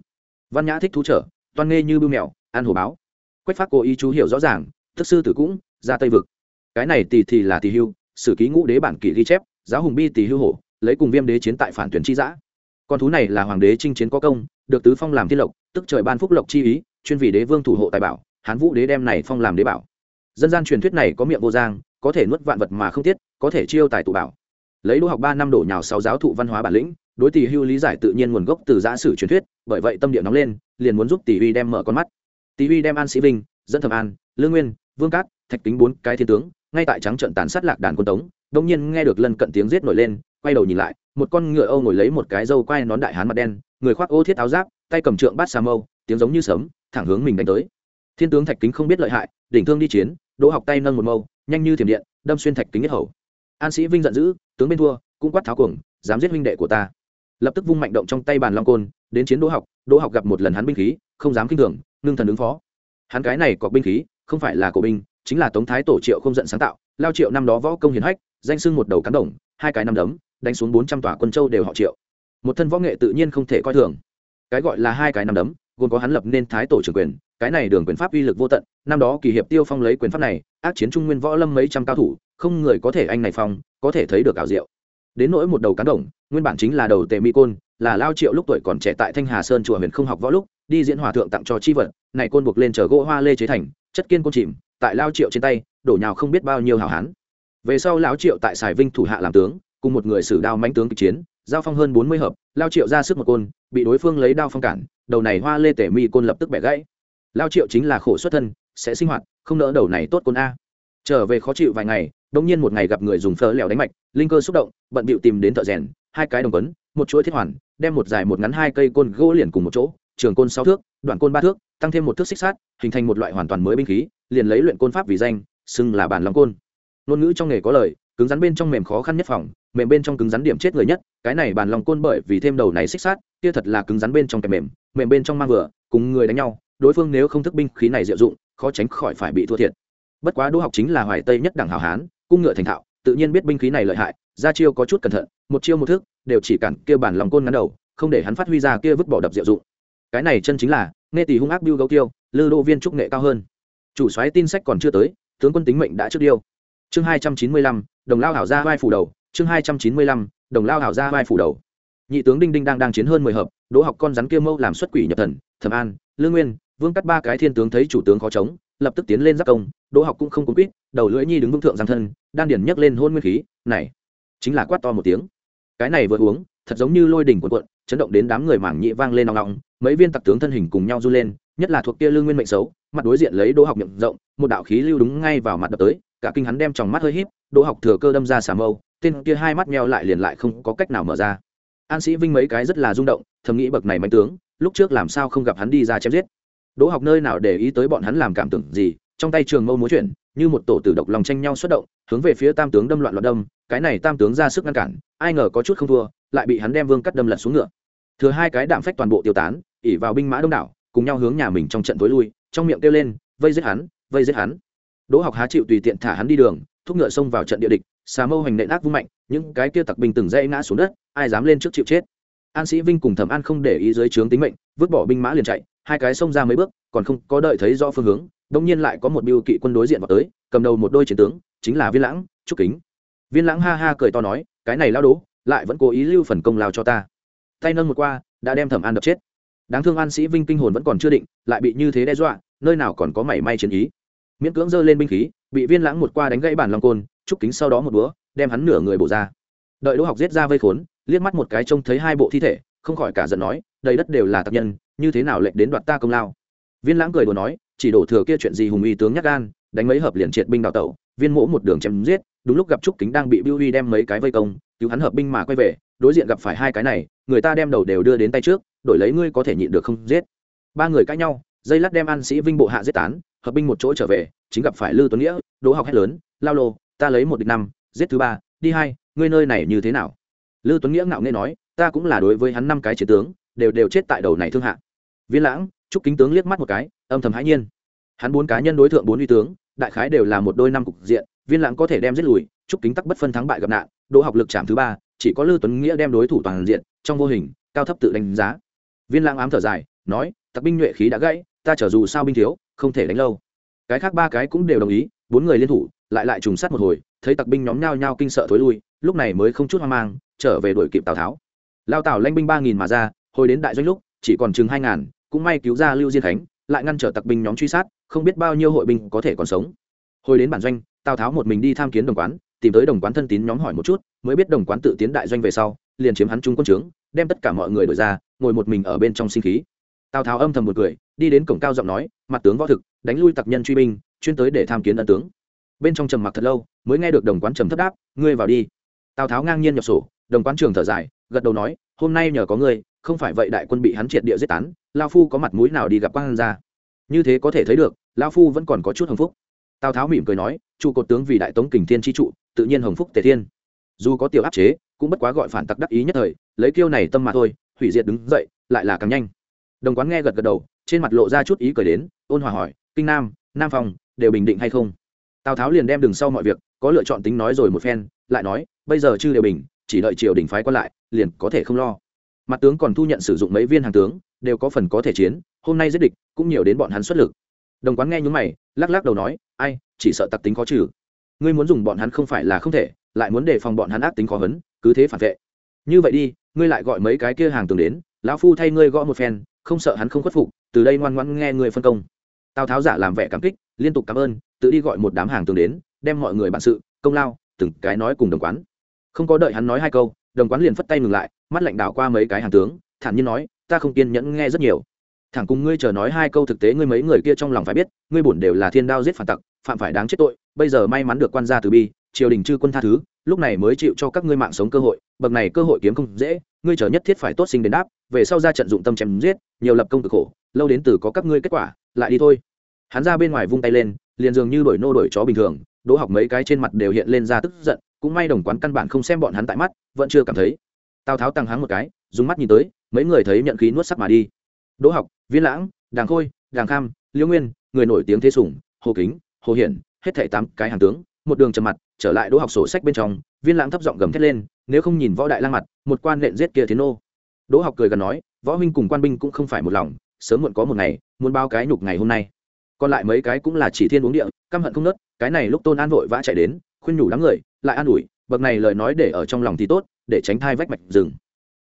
văn nhã thích thú trở, toan nghe như bưu mèo, an hồ báo. Quách phát cố ý chú hiểu rõ ràng, thức sư tử cũng, ra tây vực. Cái này tỳ thì là tỳ hưu, sử ký ngũ đế bản kỷ ghi chép, giáo hùng bi tỳ hưu hổ, lấy cùng viêm đế chiến tại phản tuyển chi giã. Con thú này là hoàng đế chinh chiến có công, được tứ phong làm thiên lộc, tức trời ban phúc lộc chi ý, chuyên vì đế vương thủ hộ tài bảo, hán vũ đế đem này phong làm đế bảo. Dân gian truyền thuyết này có miệng vô giang, có thể nuốt vạn vật mà không tiết có thể chiêu tài tụ bảo. Lấy đỗ học ba năm đổ nhào sáu giáo thụ văn hóa bản lĩnh đối tỷ hưu lý giải tự nhiên nguồn gốc từ giã sử truyền thuyết, bởi vậy tâm địa nóng lên, liền muốn giúp tỷ huy đem mở con mắt. Tỷ huy đem an sĩ vinh, dẫn thẩm an, lương nguyên, vương cát, thạch kính bốn cái thiên tướng, ngay tại trắng trận tàn sát lạc đàn quân tống, đông nhiên nghe được lân cận tiếng giết nổi lên, quay đầu nhìn lại, một con ngựa âu ngồi lấy một cái dâu quai nón đại hán mặt đen, người khoác ô thiết áo giáp, tay cầm trượng bát xà mâu, tiếng giống như sấm, thẳng hướng mình đánh tới. Thiên tướng thạch kính không biết lợi hại, đỉnh thương đi chiến, đỗ học tay nâng một mâu, nhanh như thiểm điện, đâm xuyên thạch kính nhất hầu. An sĩ vinh giận dữ, tướng bên thua, cũng quát tháo cuồng, dám giết huynh đệ của ta lập tức vung mạnh động trong tay bàn long côn, đến chiến đỗ học đỗ học gặp một lần hắn binh khí, không dám kinh thường, ngưng thần ứng phó. Hắn cái này có binh khí, không phải là cổ binh, chính là tống thái tổ triệu không giận sáng tạo, lao triệu năm đó võ công hiền hách, danh sưng một đầu cán đồng, hai cái năm đấm, đánh xuống bốn trăm tòa quân châu đều họ triệu. Một thân võ nghệ tự nhiên không thể coi thường. Cái gọi là hai cái năm đấm, gồm có hắn lập nên thái tổ trưởng quyền, cái này đường quyền pháp uy lực vô tận, năm đó kỳ hiệp tiêu phong lấy quyền pháp này, ác chiến trung nguyên võ lâm mấy trăm cao thủ, không người có thể anh này phong, có thể thấy được ảo diệu đến nỗi một đầu cán đồng, nguyên bản chính là đầu tề Mi côn, là lao triệu lúc tuổi còn trẻ tại thanh hà sơn chùa huyền không học võ lúc, đi diễn hòa thượng tặng cho chi vật, này côn buộc lên chở gỗ hoa lê chế thành, chất kiên côn chìm, tại lao triệu trên tay, đổ nhào không biết bao nhiêu hảo hán. Về sau lão triệu tại sài vinh thủ hạ làm tướng, cùng một người sử đao mãnh tướng kịch chiến, giao phong hơn bốn mươi hợp, lao triệu ra sức một côn, bị đối phương lấy đao phong cản, đầu này hoa lê tể mi côn lập tức bẻ gãy. Lao triệu chính là khổ xuất thân, sẽ sinh hoạt, không nỡ đầu này tốt côn a. Trở về khó chịu vài ngày đông nhiên một ngày gặp người dùng phở lèo đánh mạch, linh cơ xúc động, bận bịu tìm đến thợ rèn, hai cái đồng quấn, một chuỗi thiết hoàn, đem một dài một ngắn hai cây côn gỗ liền cùng một chỗ, trường côn sáu thước, đoạn côn ba thước, tăng thêm một thước xích sát hình thành một loại hoàn toàn mới binh khí, liền lấy luyện côn pháp vì danh, xưng là bản lòng côn. Ngôn ngữ trong nghề có lời, cứng rắn bên trong mềm khó khăn nhất phòng, mềm bên trong cứng rắn điểm chết người nhất, cái này bản lòng côn bởi vì thêm đầu này xích sát kia thật là cứng rắn bên trong kèm mềm mềm bên trong mang vừa, cùng người đánh nhau, đối phương nếu không thức binh khí này diệu dụng, khó tránh khỏi phải bị thua thiệt. Bất quá đỗ học chính là hoài tây nhất đẳng hảo hán cung ngựa thành thạo, tự nhiên biết binh khí này lợi hại ra chiêu có chút cẩn thận, một chiêu một thức, đều chỉ cản kia bản lòng côn ngắn đầu, không để hắn phát huy ra kia vứt bỏ đập diệu dụng. Cái này chân chính là, nghe tỷ hung ác biêu gấu tiêu lư đô viên trúc nghệ cao hơn. Chủ soái tin sách còn chưa tới, tướng quân tính mệnh đã trước điêu. Chương hai trăm chín mươi lăm, đồng lao hảo ra vai phủ đầu, chương hai trăm chín mươi lăm, đồng lao hảo ra vai phủ đầu. Nhị tướng đinh đinh đang đang chiến hơn mười hợp, đỗ học con rắn kia mâu làm xuất quỷ nhập thần, thẩm an, lương nguyên, vương cắt ba cái thiên tướng thấy chủ tướng khó chống lập tức tiến lên giáp công, đỗ học cũng không cuốn quýt, đầu lưỡi nhi đứng vững thượng giang thân, đan điển nhấc lên hôn nguyên khí, này! Chính là quát to một tiếng. Cái này vừa uống, thật giống như lôi đỉnh cuộn cuộn, chấn động đến đám người mảng nhị vang lên nòng nòng, mấy viên tặc tướng thân hình cùng nhau du lên, nhất là thuộc kia lương nguyên mệnh xấu, mặt đối diện lấy đỗ học miệng rộng, một đạo khí lưu đúng ngay vào mặt đập tới, cả kinh hắn đem tròng mắt hơi híp, đỗ học thừa cơ đâm ra xà mâu, tên kia hai mắt meo lại liền lại không có cách nào mở ra. An sĩ vinh mấy cái rất là rung động, thầm nghĩ bậc này mạnh tướng, lúc trước làm sao không gặp hắn đi ra chém giết đỗ học nơi nào để ý tới bọn hắn làm cảm tưởng gì, trong tay trường mâu múa chuyển, như một tổ tử độc lòng tranh nhau xuất động, hướng về phía tam tướng đâm loạn loạn đâm, cái này tam tướng ra sức ngăn cản, ai ngờ có chút không thua, lại bị hắn đem vương cắt đâm lật xuống ngựa. Thừa hai cái đạm phách toàn bộ tiêu tán, ỉ vào binh mã đông đảo, cùng nhau hướng nhà mình trong trận tối lui, trong miệng kêu lên, vây giết hắn, vây giết hắn. Đỗ học há chịu tùy tiện thả hắn đi đường, thúc ngựa xông vào trận địa địch, xà mâu hành nện ác vung mạnh, những cái kia tặc binh từng dây ngã xuống đất, ai dám lên trước chịu chết. An sĩ vinh cùng thẩm an không để ý dưới trướng tính mệnh, vứt bỏ binh mã liền chạy hai cái xông ra mấy bước, còn không có đợi thấy rõ phương hướng, đông nhiên lại có một biêu kỵ quân đối diện vào tới, cầm đầu một đôi chiến tướng, chính là viên lãng, trúc kính. Viên lãng ha ha cười to nói, cái này lao đố, lại vẫn cố ý lưu phần công lao cho ta. Tay nâng một qua, đã đem thẩm an đập chết. Đáng thương an sĩ vinh kinh hồn vẫn còn chưa định, lại bị như thế đe dọa, nơi nào còn có mảy may chiến ý. Miễn cưỡng giơ lên binh khí, bị viên lãng một qua đánh gãy bản long côn, trúc kính sau đó một búa, đem hắn nửa người bổ ra. Đợi đỗ học giết ra vây khốn, liếc mắt một cái trông thấy hai bộ thi thể, không khỏi cả giận nói, đầy đất đều là tập nhân như thế nào lệnh đến đoạt ta công lao? Viên lãng cười đùa nói, chỉ đổ thừa kia chuyện gì hùng uy tướng nhắc gan, đánh mấy hợp liền triệt binh đào tẩu, viên mỗ một đường chém giết, đúng lúc gặp trúc kính đang bị bưu huy đem mấy cái vây công, cứu hắn hợp binh mà quay về, đối diện gặp phải hai cái này, người ta đem đầu đều đưa đến tay trước, đổi lấy ngươi có thể nhịn được không giết. Ba người cãi nhau, dây lát đem an sĩ vinh bộ hạ giết tán, hợp binh một chỗ trở về, chính gặp phải lư tuấn nghĩa đỗ học hét lớn, lao lô, ta lấy một địch năm, giết thứ ba, đi hai, ngươi nơi này như thế nào? Lư tuấn nghĩa ngạo nghê nói, ta cũng là đối với hắn năm cái chiến tướng đều đều chết tại đầu này thương hạ. Viên lãng chúc kính tướng liếc mắt một cái, âm thầm hãi nhiên. Hắn bốn cá nhân đối tượng bốn uy tướng, đại khái đều là một đôi năm cục diện, viên lãng có thể đem giết lùi chúc kính tắc bất phân thắng bại gặp nạn, đỗ học lực chạm thứ ba, chỉ có lư tuấn nghĩa đem đối thủ toàn diện, trong vô hình, cao thấp tự đánh giá. Viên lãng ám thở dài, nói, tặc binh nhuệ khí đã gãy, ta trở dù sao binh thiếu, không thể đánh lâu. Cái khác ba cái cũng đều đồng ý, bốn người liên thủ, lại lại trùng sát một hồi, thấy tặc binh nhóm nhao nhao kinh sợ thối lui, lúc này mới không chút hoang mang, trở về đuổi kịp tào tháo. Lao tào lanh binh ba nghìn mà ra hồi đến đại doanh lúc, chỉ còn chừng hai ngàn, cũng may cứu ra lưu diên khánh, lại ngăn trở tặc binh nhóm truy sát, không biết bao nhiêu hội binh có thể còn sống. Hồi đến bản doanh, tào tháo một mình đi tham kiến đồng quán, tìm tới đồng quán thân tín nhóm hỏi một chút, mới biết đồng quán tự tiến đại doanh về sau, liền chiếm hắn trung quân trướng, đem tất cả mọi người đổi ra, ngồi một mình ở bên trong sinh khí. Tào tháo âm thầm một cười, đi đến cổng cao giọng nói, mặt tướng võ thực, đánh lui tặc nhân truy binh, chuyên tới để tham kiến ân tướng. Bên trong trầm mặc thật lâu, mới nghe được đồng quán trầm thất đáp, ngươi vào đi. Tào tháo ngang nhiên nhập sổ, đồng quán trường thở dài, gật đầu nói, hôm nay nhờ có ngươi không phải vậy đại quân bị hắn triệt địa giết tán, lao phu có mặt mũi nào đi gặp quan gia? như thế có thể thấy được, lao phu vẫn còn có chút hồng phúc. Tào tháo mỉm cười nói trụ cột tướng vì đại tống kình thiên chi trụ, tự nhiên hồng phúc tề thiên. Dù có tiểu áp chế, cũng bất quá gọi phản tặc đắc ý nhất thời, lấy kiêu này tâm mà thôi, hủy diệt đứng dậy, lại là càng nhanh. Đồng quán nghe gật gật đầu, trên mặt lộ ra chút ý cười đến, ôn hòa hỏi, kinh nam nam phòng đều bình định hay không? Tào tháo liền đem đường sau mọi việc, có lựa chọn tính nói rồi một phen, lại nói, bây giờ chưa đều bình, chỉ đợi triều đình phái qua lại, liền có thể không lo mặt tướng còn thu nhận sử dụng mấy viên hàng tướng, đều có phần có thể chiến, hôm nay giết địch, cũng nhiều đến bọn hắn xuất lực. Đồng quán nghe nhúng mày, lắc lắc đầu nói, ai, chỉ sợ tặc tính khó trừ. Ngươi muốn dùng bọn hắn không phải là không thể, lại muốn đề phòng bọn hắn ác tính khó hấn, cứ thế phản vệ. Như vậy đi, ngươi lại gọi mấy cái kia hàng tướng đến, lão phu thay ngươi gõ một phen, không sợ hắn không khuất phục, từ đây ngoan ngoãn nghe người phân công. Tào tháo giả làm vẻ cảm kích, liên tục cảm ơn, tự đi gọi một đám hàng tướng đến, đem mọi người bản sự, công lao, từng cái nói cùng đồng quán. Không có đợi hắn nói hai câu đồng quán liền phất tay ngừng lại, mắt lạnh đảo qua mấy cái hàng tướng, thản nhiên nói, ta không kiên nhẫn nghe rất nhiều. Thẳng cùng ngươi chờ nói hai câu thực tế ngươi mấy người kia trong lòng phải biết, ngươi bổn đều là thiên đao giết phản tặc, phạm phải đáng chết tội, bây giờ may mắn được quan gia từ bi, triều đình chư quân tha thứ, lúc này mới chịu cho các ngươi mạng sống cơ hội, bậc này cơ hội kiếm không dễ, ngươi chờ nhất thiết phải tốt sinh đến đáp, về sau ra trận dụng tâm chém giết, nhiều lập công cực khổ, lâu đến từ có các ngươi kết quả, lại đi thôi. Hắn ra bên ngoài vung tay lên, liền dường như đổi nô đổi chó bình thường đỗ học mấy cái trên mặt đều hiện lên ra tức giận, cũng may đồng quán căn bản không xem bọn hắn tại mắt, vẫn chưa cảm thấy. Tào tháo tăng hắng một cái, dùng mắt nhìn tới, mấy người thấy nhận khí nuốt sắc mà đi. Đỗ học, viên lãng, đàng khôi, đàng kham liễu nguyên, người nổi tiếng thế sủng, hồ kính, hồ hiển, hết thảy tám cái hàng tướng, một đường trầm mặt, trở lại đỗ học sổ sách bên trong, viên lãng thấp giọng gầm thét lên, nếu không nhìn võ đại lang mặt, một quan nện giết kia thiến nô. Đỗ học cười gần nói, võ huynh cùng quan binh cũng không phải một lòng, sớm muộn có một ngày, muốn bao cái nhục ngày hôm nay. Còn lại mấy cái cũng là chỉ thiên uống địa, căm hận không nớt cái này lúc tôn an vội vã chạy đến, khuyên nhủ đám người, lại an ủi, bậc này lời nói để ở trong lòng thì tốt, để tránh thai vách mạch rừng.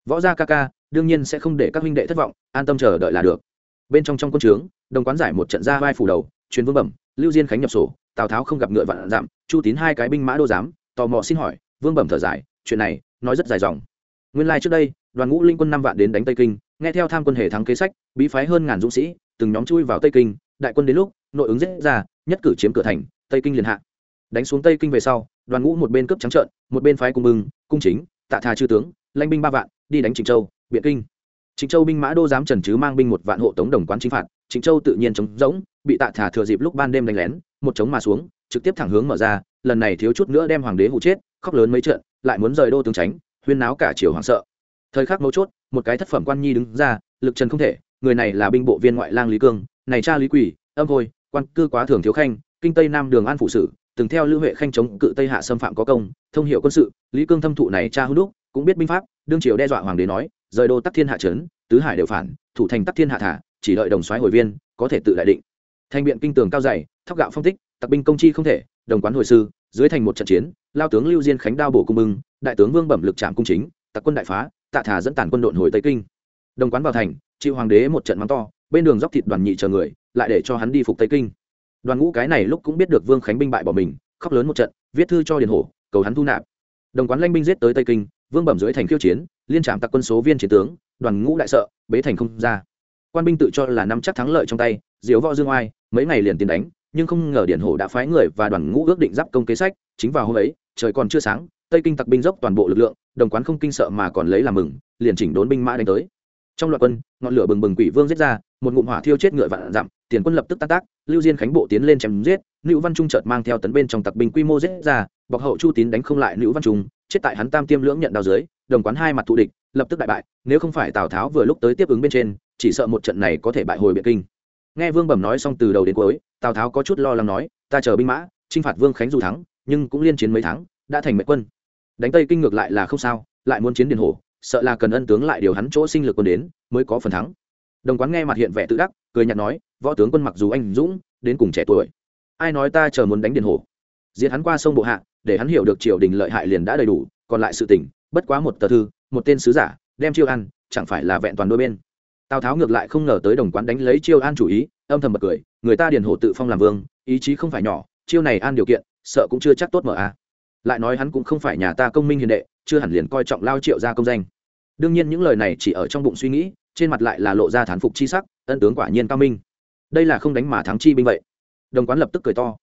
Võ gia ca ca, đương nhiên sẽ không để các huynh đệ thất vọng, an tâm chờ đợi là được. Bên trong trong quân trướng, đồng quán giải một trận ra vai phủ đầu, truyền vương bẩm, lưu diên khánh nhập sổ, tào tháo không gặp ngựa vạn giảm chu tín hai cái binh mã đô giám, tò mò xin hỏi, vương bẩm thở dài, chuyện này, nói rất dài dòng. Nguyên lai trước đây, đoàn ngũ linh quân năm vạn đến đánh tây kinh, nghe theo tham quân hệ thắng kế sách, bí phái hơn ngàn dũng sĩ, từng nhóm chui vào tây kinh, đại quân đến lúc, nội ứng giết ra, nhất cử chiếm cửa thành tây kinh liền hạ. Đánh xuống tây kinh về sau đoàn ngũ một bên cướp trắng trợn một bên phái cung mừng, cung chính tạ thà chư tướng lãnh binh ba vạn đi đánh trịnh châu biện kinh. Trịnh châu binh mã đô giám trần chứ mang binh một vạn hộ tống đồng quán chính phạt trịnh châu tự nhiên chống rỗng bị tạ thả thừa dịp lúc ban đêm đánh lén một chống mà xuống trực tiếp thẳng hướng mở ra lần này thiếu chút nữa đem hoàng đế hụ chết khóc lớn mấy trận lại muốn rời đô tướng tránh huyên náo cả triều hoàng sợ. Thời khắc mấu chốt một cái thất phẩm quan nhi đứng ra lực trần không thể người này là binh bộ viên ngoại lang lý cương này cha lý quỷ âm thôi quan cư quá thường thiếu khanh kinh tây nam đường an phụ sử, từng theo Lữ huệ khanh chống cự tây hạ xâm phạm có công, thông hiệu quân sự, lý cương thâm thụ này cha hữu đúc, cũng biết binh pháp, đương triều đe dọa hoàng đế nói, rời đô tắc thiên hạ trấn, tứ hải đều phản, thủ thành tắc thiên hạ thả, chỉ đợi đồng soái hồi viên, có thể tự đại định. Thành biện kinh tường cao dày, thóc gạo phong tích, tặc binh công chi không thể, đồng quán hồi sư, dưới thành một trận chiến, lao tướng lưu diên khánh đao bổ cung mừng đại tướng vương bẩm lực trạm cung chính, tặc quân đại phá, tạ thả dẫn tàn quân đội hồi tây kinh. Đồng quán vào thành, chịu hoàng đế một trận mắng to, bên đường dốc thịt đoàn nhị chờ người, lại để cho hắn đi phục tây kinh đoàn ngũ cái này lúc cũng biết được vương khánh binh bại bỏ mình, khóc lớn một trận, viết thư cho điền hổ, cầu hắn thu nạp. Đồng quán lanh binh giết tới tây kinh, vương bẩm dưới thành khiêu chiến, liên trạm tặc quân số viên chiến tướng, đoàn ngũ đại sợ, bế thành không ra. Quan binh tự cho là nắm chắc thắng lợi trong tay diếu võ dương oai, mấy ngày liền tiến đánh, nhưng không ngờ điển hổ đã phái người và đoàn ngũ ước định giáp công kế sách, chính vào hôm ấy, trời còn chưa sáng, tây kinh tặc binh dốc toàn bộ lực lượng, đồng quán không kinh sợ mà còn lấy làm mừng, liền chỉnh đốn binh mã đánh tới. Trong loạt quân, ngọn lửa bừng bừng quỷ vương giết ra một ngụm hỏa thiêu chết ngựa vạn dặm, tiền quân lập tức tan tác, lưu diên khánh bộ tiến lên chém giết nữ văn trung chợt mang theo tấn bên trong tặc binh quy mô giết ra bọc hậu chu tín đánh không lại nữ văn trung, chết tại hắn tam tiêm lưỡng nhận đao dưới, đồng quán hai mặt thù địch, lập tức đại bại, nếu không phải tào tháo vừa lúc tới tiếp ứng bên trên, chỉ sợ một trận này có thể bại hồi biện kinh. Nghe vương bẩm nói xong từ đầu đến cuối, tào tháo có chút lo lắng nói, ta chờ binh mã, chinh phạt vương khánh dù thắng, nhưng cũng liên chiến mấy tháng, đã thành mệnh quân. Đánh tây kinh ngược lại là không sao, lại muốn chiến điền hổ sợ là cần ân tướng lại điều hắn chỗ sinh lực quân đến, mới có phần thắng đồng quán nghe mặt hiện vẻ tự đắc, cười nhạt nói, võ tướng quân mặc dù anh dũng, đến cùng trẻ tuổi, ai nói ta chờ muốn đánh điền hổ? Diệt hắn qua sông bộ hạ, để hắn hiểu được triều đình lợi hại liền đã đầy đủ, còn lại sự tình, bất quá một tờ thư, một tên sứ giả, đem chiêu ăn, chẳng phải là vẹn toàn đôi bên. Tào tháo ngược lại không ngờ tới đồng quán đánh lấy chiêu an chủ ý, âm thầm bật cười, người ta điền hổ tự phong làm vương, ý chí không phải nhỏ, chiêu này an điều kiện, sợ cũng chưa chắc tốt mở a. Lại nói hắn cũng không phải nhà ta công minh hiền đệ, chưa hẳn liền coi trọng lao triệu ra công danh. Đương nhiên những lời này chỉ ở trong bụng suy nghĩ trên mặt lại là lộ ra thán phục chi sắc, ân tướng quả nhiên cao minh. Đây là không đánh mà thắng chi binh vậy. Đồng quán lập tức cười to.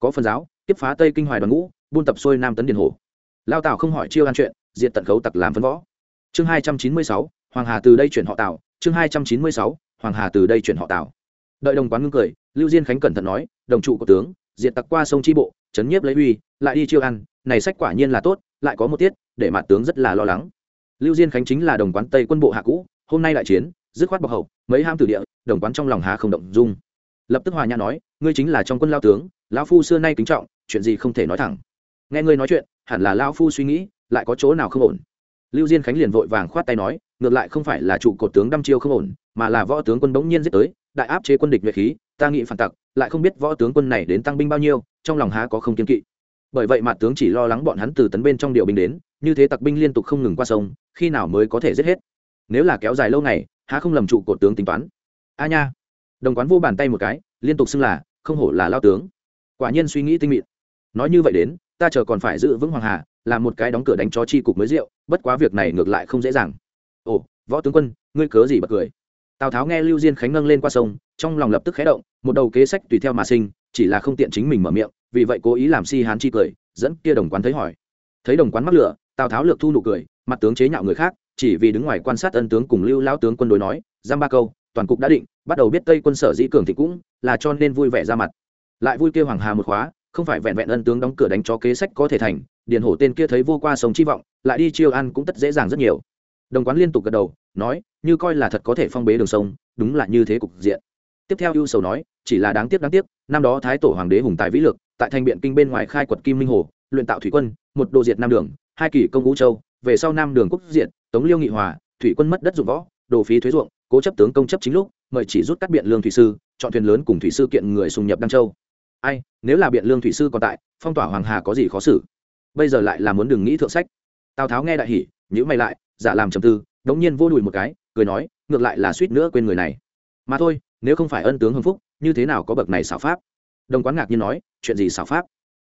Có phần giáo, tiếp phá tây kinh hoài đoàn ngũ, buôn tập xuôi nam tấn điền hổ lao tào không hỏi chiêu an chuyện diện tận khấu tặc làm phân võ. Chương hai trăm chín mươi sáu, hoàng hà từ đây chuyển họ tào. Chương hai trăm chín mươi sáu, hoàng hà từ đây chuyển họ tào. Đợi đồng quán ngưng cười, lưu diên khánh cẩn thận nói, đồng trụ của tướng, diệt tặc qua sông tri bộ, chấn nhiếp lấy uy, lại đi chiêu ăn, này sách quả nhiên là tốt, lại có một tiết, để mặt tướng rất là lo lắng. Lưu diên khánh chính là đồng quán tây quân bộ hạ cũ hôm nay đại chiến, dứt khoát bọc hậu, mấy ham tử địa, đồng quán trong lòng hà không động dung. Lập tức hòa nhã nói, ngươi chính là trong quân lao tướng, lão phu xưa nay kính trọng, chuyện gì không thể nói thẳng. Nghe ngươi nói chuyện, hẳn là lao phu suy nghĩ, lại có chỗ nào không ổn. Lưu diên khánh liền vội vàng khoát tay nói, ngược lại không phải là trụ cột tướng đăm chiêu không ổn, mà là võ tướng quân bỗng nhiên giết tới, đại áp chế quân địch nhuệ khí, ta nghĩ phản tặc, lại không biết võ tướng quân này đến tăng binh bao nhiêu, trong lòng há có không kiên kỵ. Bởi vậy mà tướng chỉ lo lắng bọn hắn từ tấn bên trong điều binh đến, như thế tặc binh liên tục không ngừng qua sông, khi nào mới có thể giết hết? Nếu là kéo dài lâu ngày, há không lầm trụ cột tướng tính toán. A nha. Đồng quán vô bàn tay một cái, liên tục xưng là, không hổ là lao tướng. Quả nhiên suy nghĩ tinh mịn. Nói như vậy đến, ta chờ còn phải giữ vững hoàng hà, làm một cái đóng cửa đánh cho chi cục mới rượu, bất quá việc này ngược lại không dễ dàng. Ồ, võ tướng quân, ngươi cớ gì bật cười? Tào tháo nghe lưu diên khánh nâng lên qua sông, trong lòng lập tức khé động, một đầu kế sách tùy theo mà sinh, chỉ là không tiện chính mình mở miệng, vì vậy cố ý làm si hán chi cười, dẫn kia đồng quán thấy hỏi. Thấy đồng quán mắc lửa, tào tháo lược thu nụ cười, mặt tướng chế nhạo người khác chỉ vì đứng ngoài quan sát ân tướng cùng lưu lao tướng quân đối nói, giam ba câu, toàn cục đã định, bắt đầu biết tây quân sở dĩ cường thì cũng là cho nên vui vẻ ra mặt. Lại vui kêu hoàng hà một khóa, không phải vẹn vẹn ân tướng đóng cửa đánh cho kế sách có thể thành, điền hổ tên kia thấy vô qua sống chi vọng, lại đi chiêu ăn cũng tất dễ dàng rất nhiều. Đồng quán liên tục gật đầu, nói, như coi là thật có thể phong bế đường sông, đúng là như thế cục diện. Tiếp theo ưu sầu nói, chỉ là đáng tiếc đáng tiếc, năm đó thái tổ hoàng đế hùng tài vĩ lực, tại thành biện kinh bên ngoài khai quật kim minh hồ, luyện tạo thủy quân, một đồ diệt nam đường, hai kỳ công ngũ châu về sau nam đường quốc diện, tống liêu nghị hòa, thủy quân mất đất dụng võ, đồ phí thuế ruộng, cố chấp tướng công chấp chính lúc, mời chỉ rút cắt biện lương thủy sư, chọn thuyền lớn cùng thủy sư kiện người xung nhập đăng châu. Ai, nếu là biện lương thủy sư còn tại, phong tỏa hoàng hà có gì khó xử? Bây giờ lại là muốn đừng nghĩ thượng sách. Tào tháo nghe đại hỉ nhữ mày lại, giả làm trầm tư, đống nhiên vô đùi một cái, cười nói, ngược lại là suýt nữa quên người này. Mà thôi, nếu không phải ân tướng hưng phúc, như thế nào có bậc này xảo pháp? Đồng quán ngạc nhiên nói, chuyện gì xảo pháp?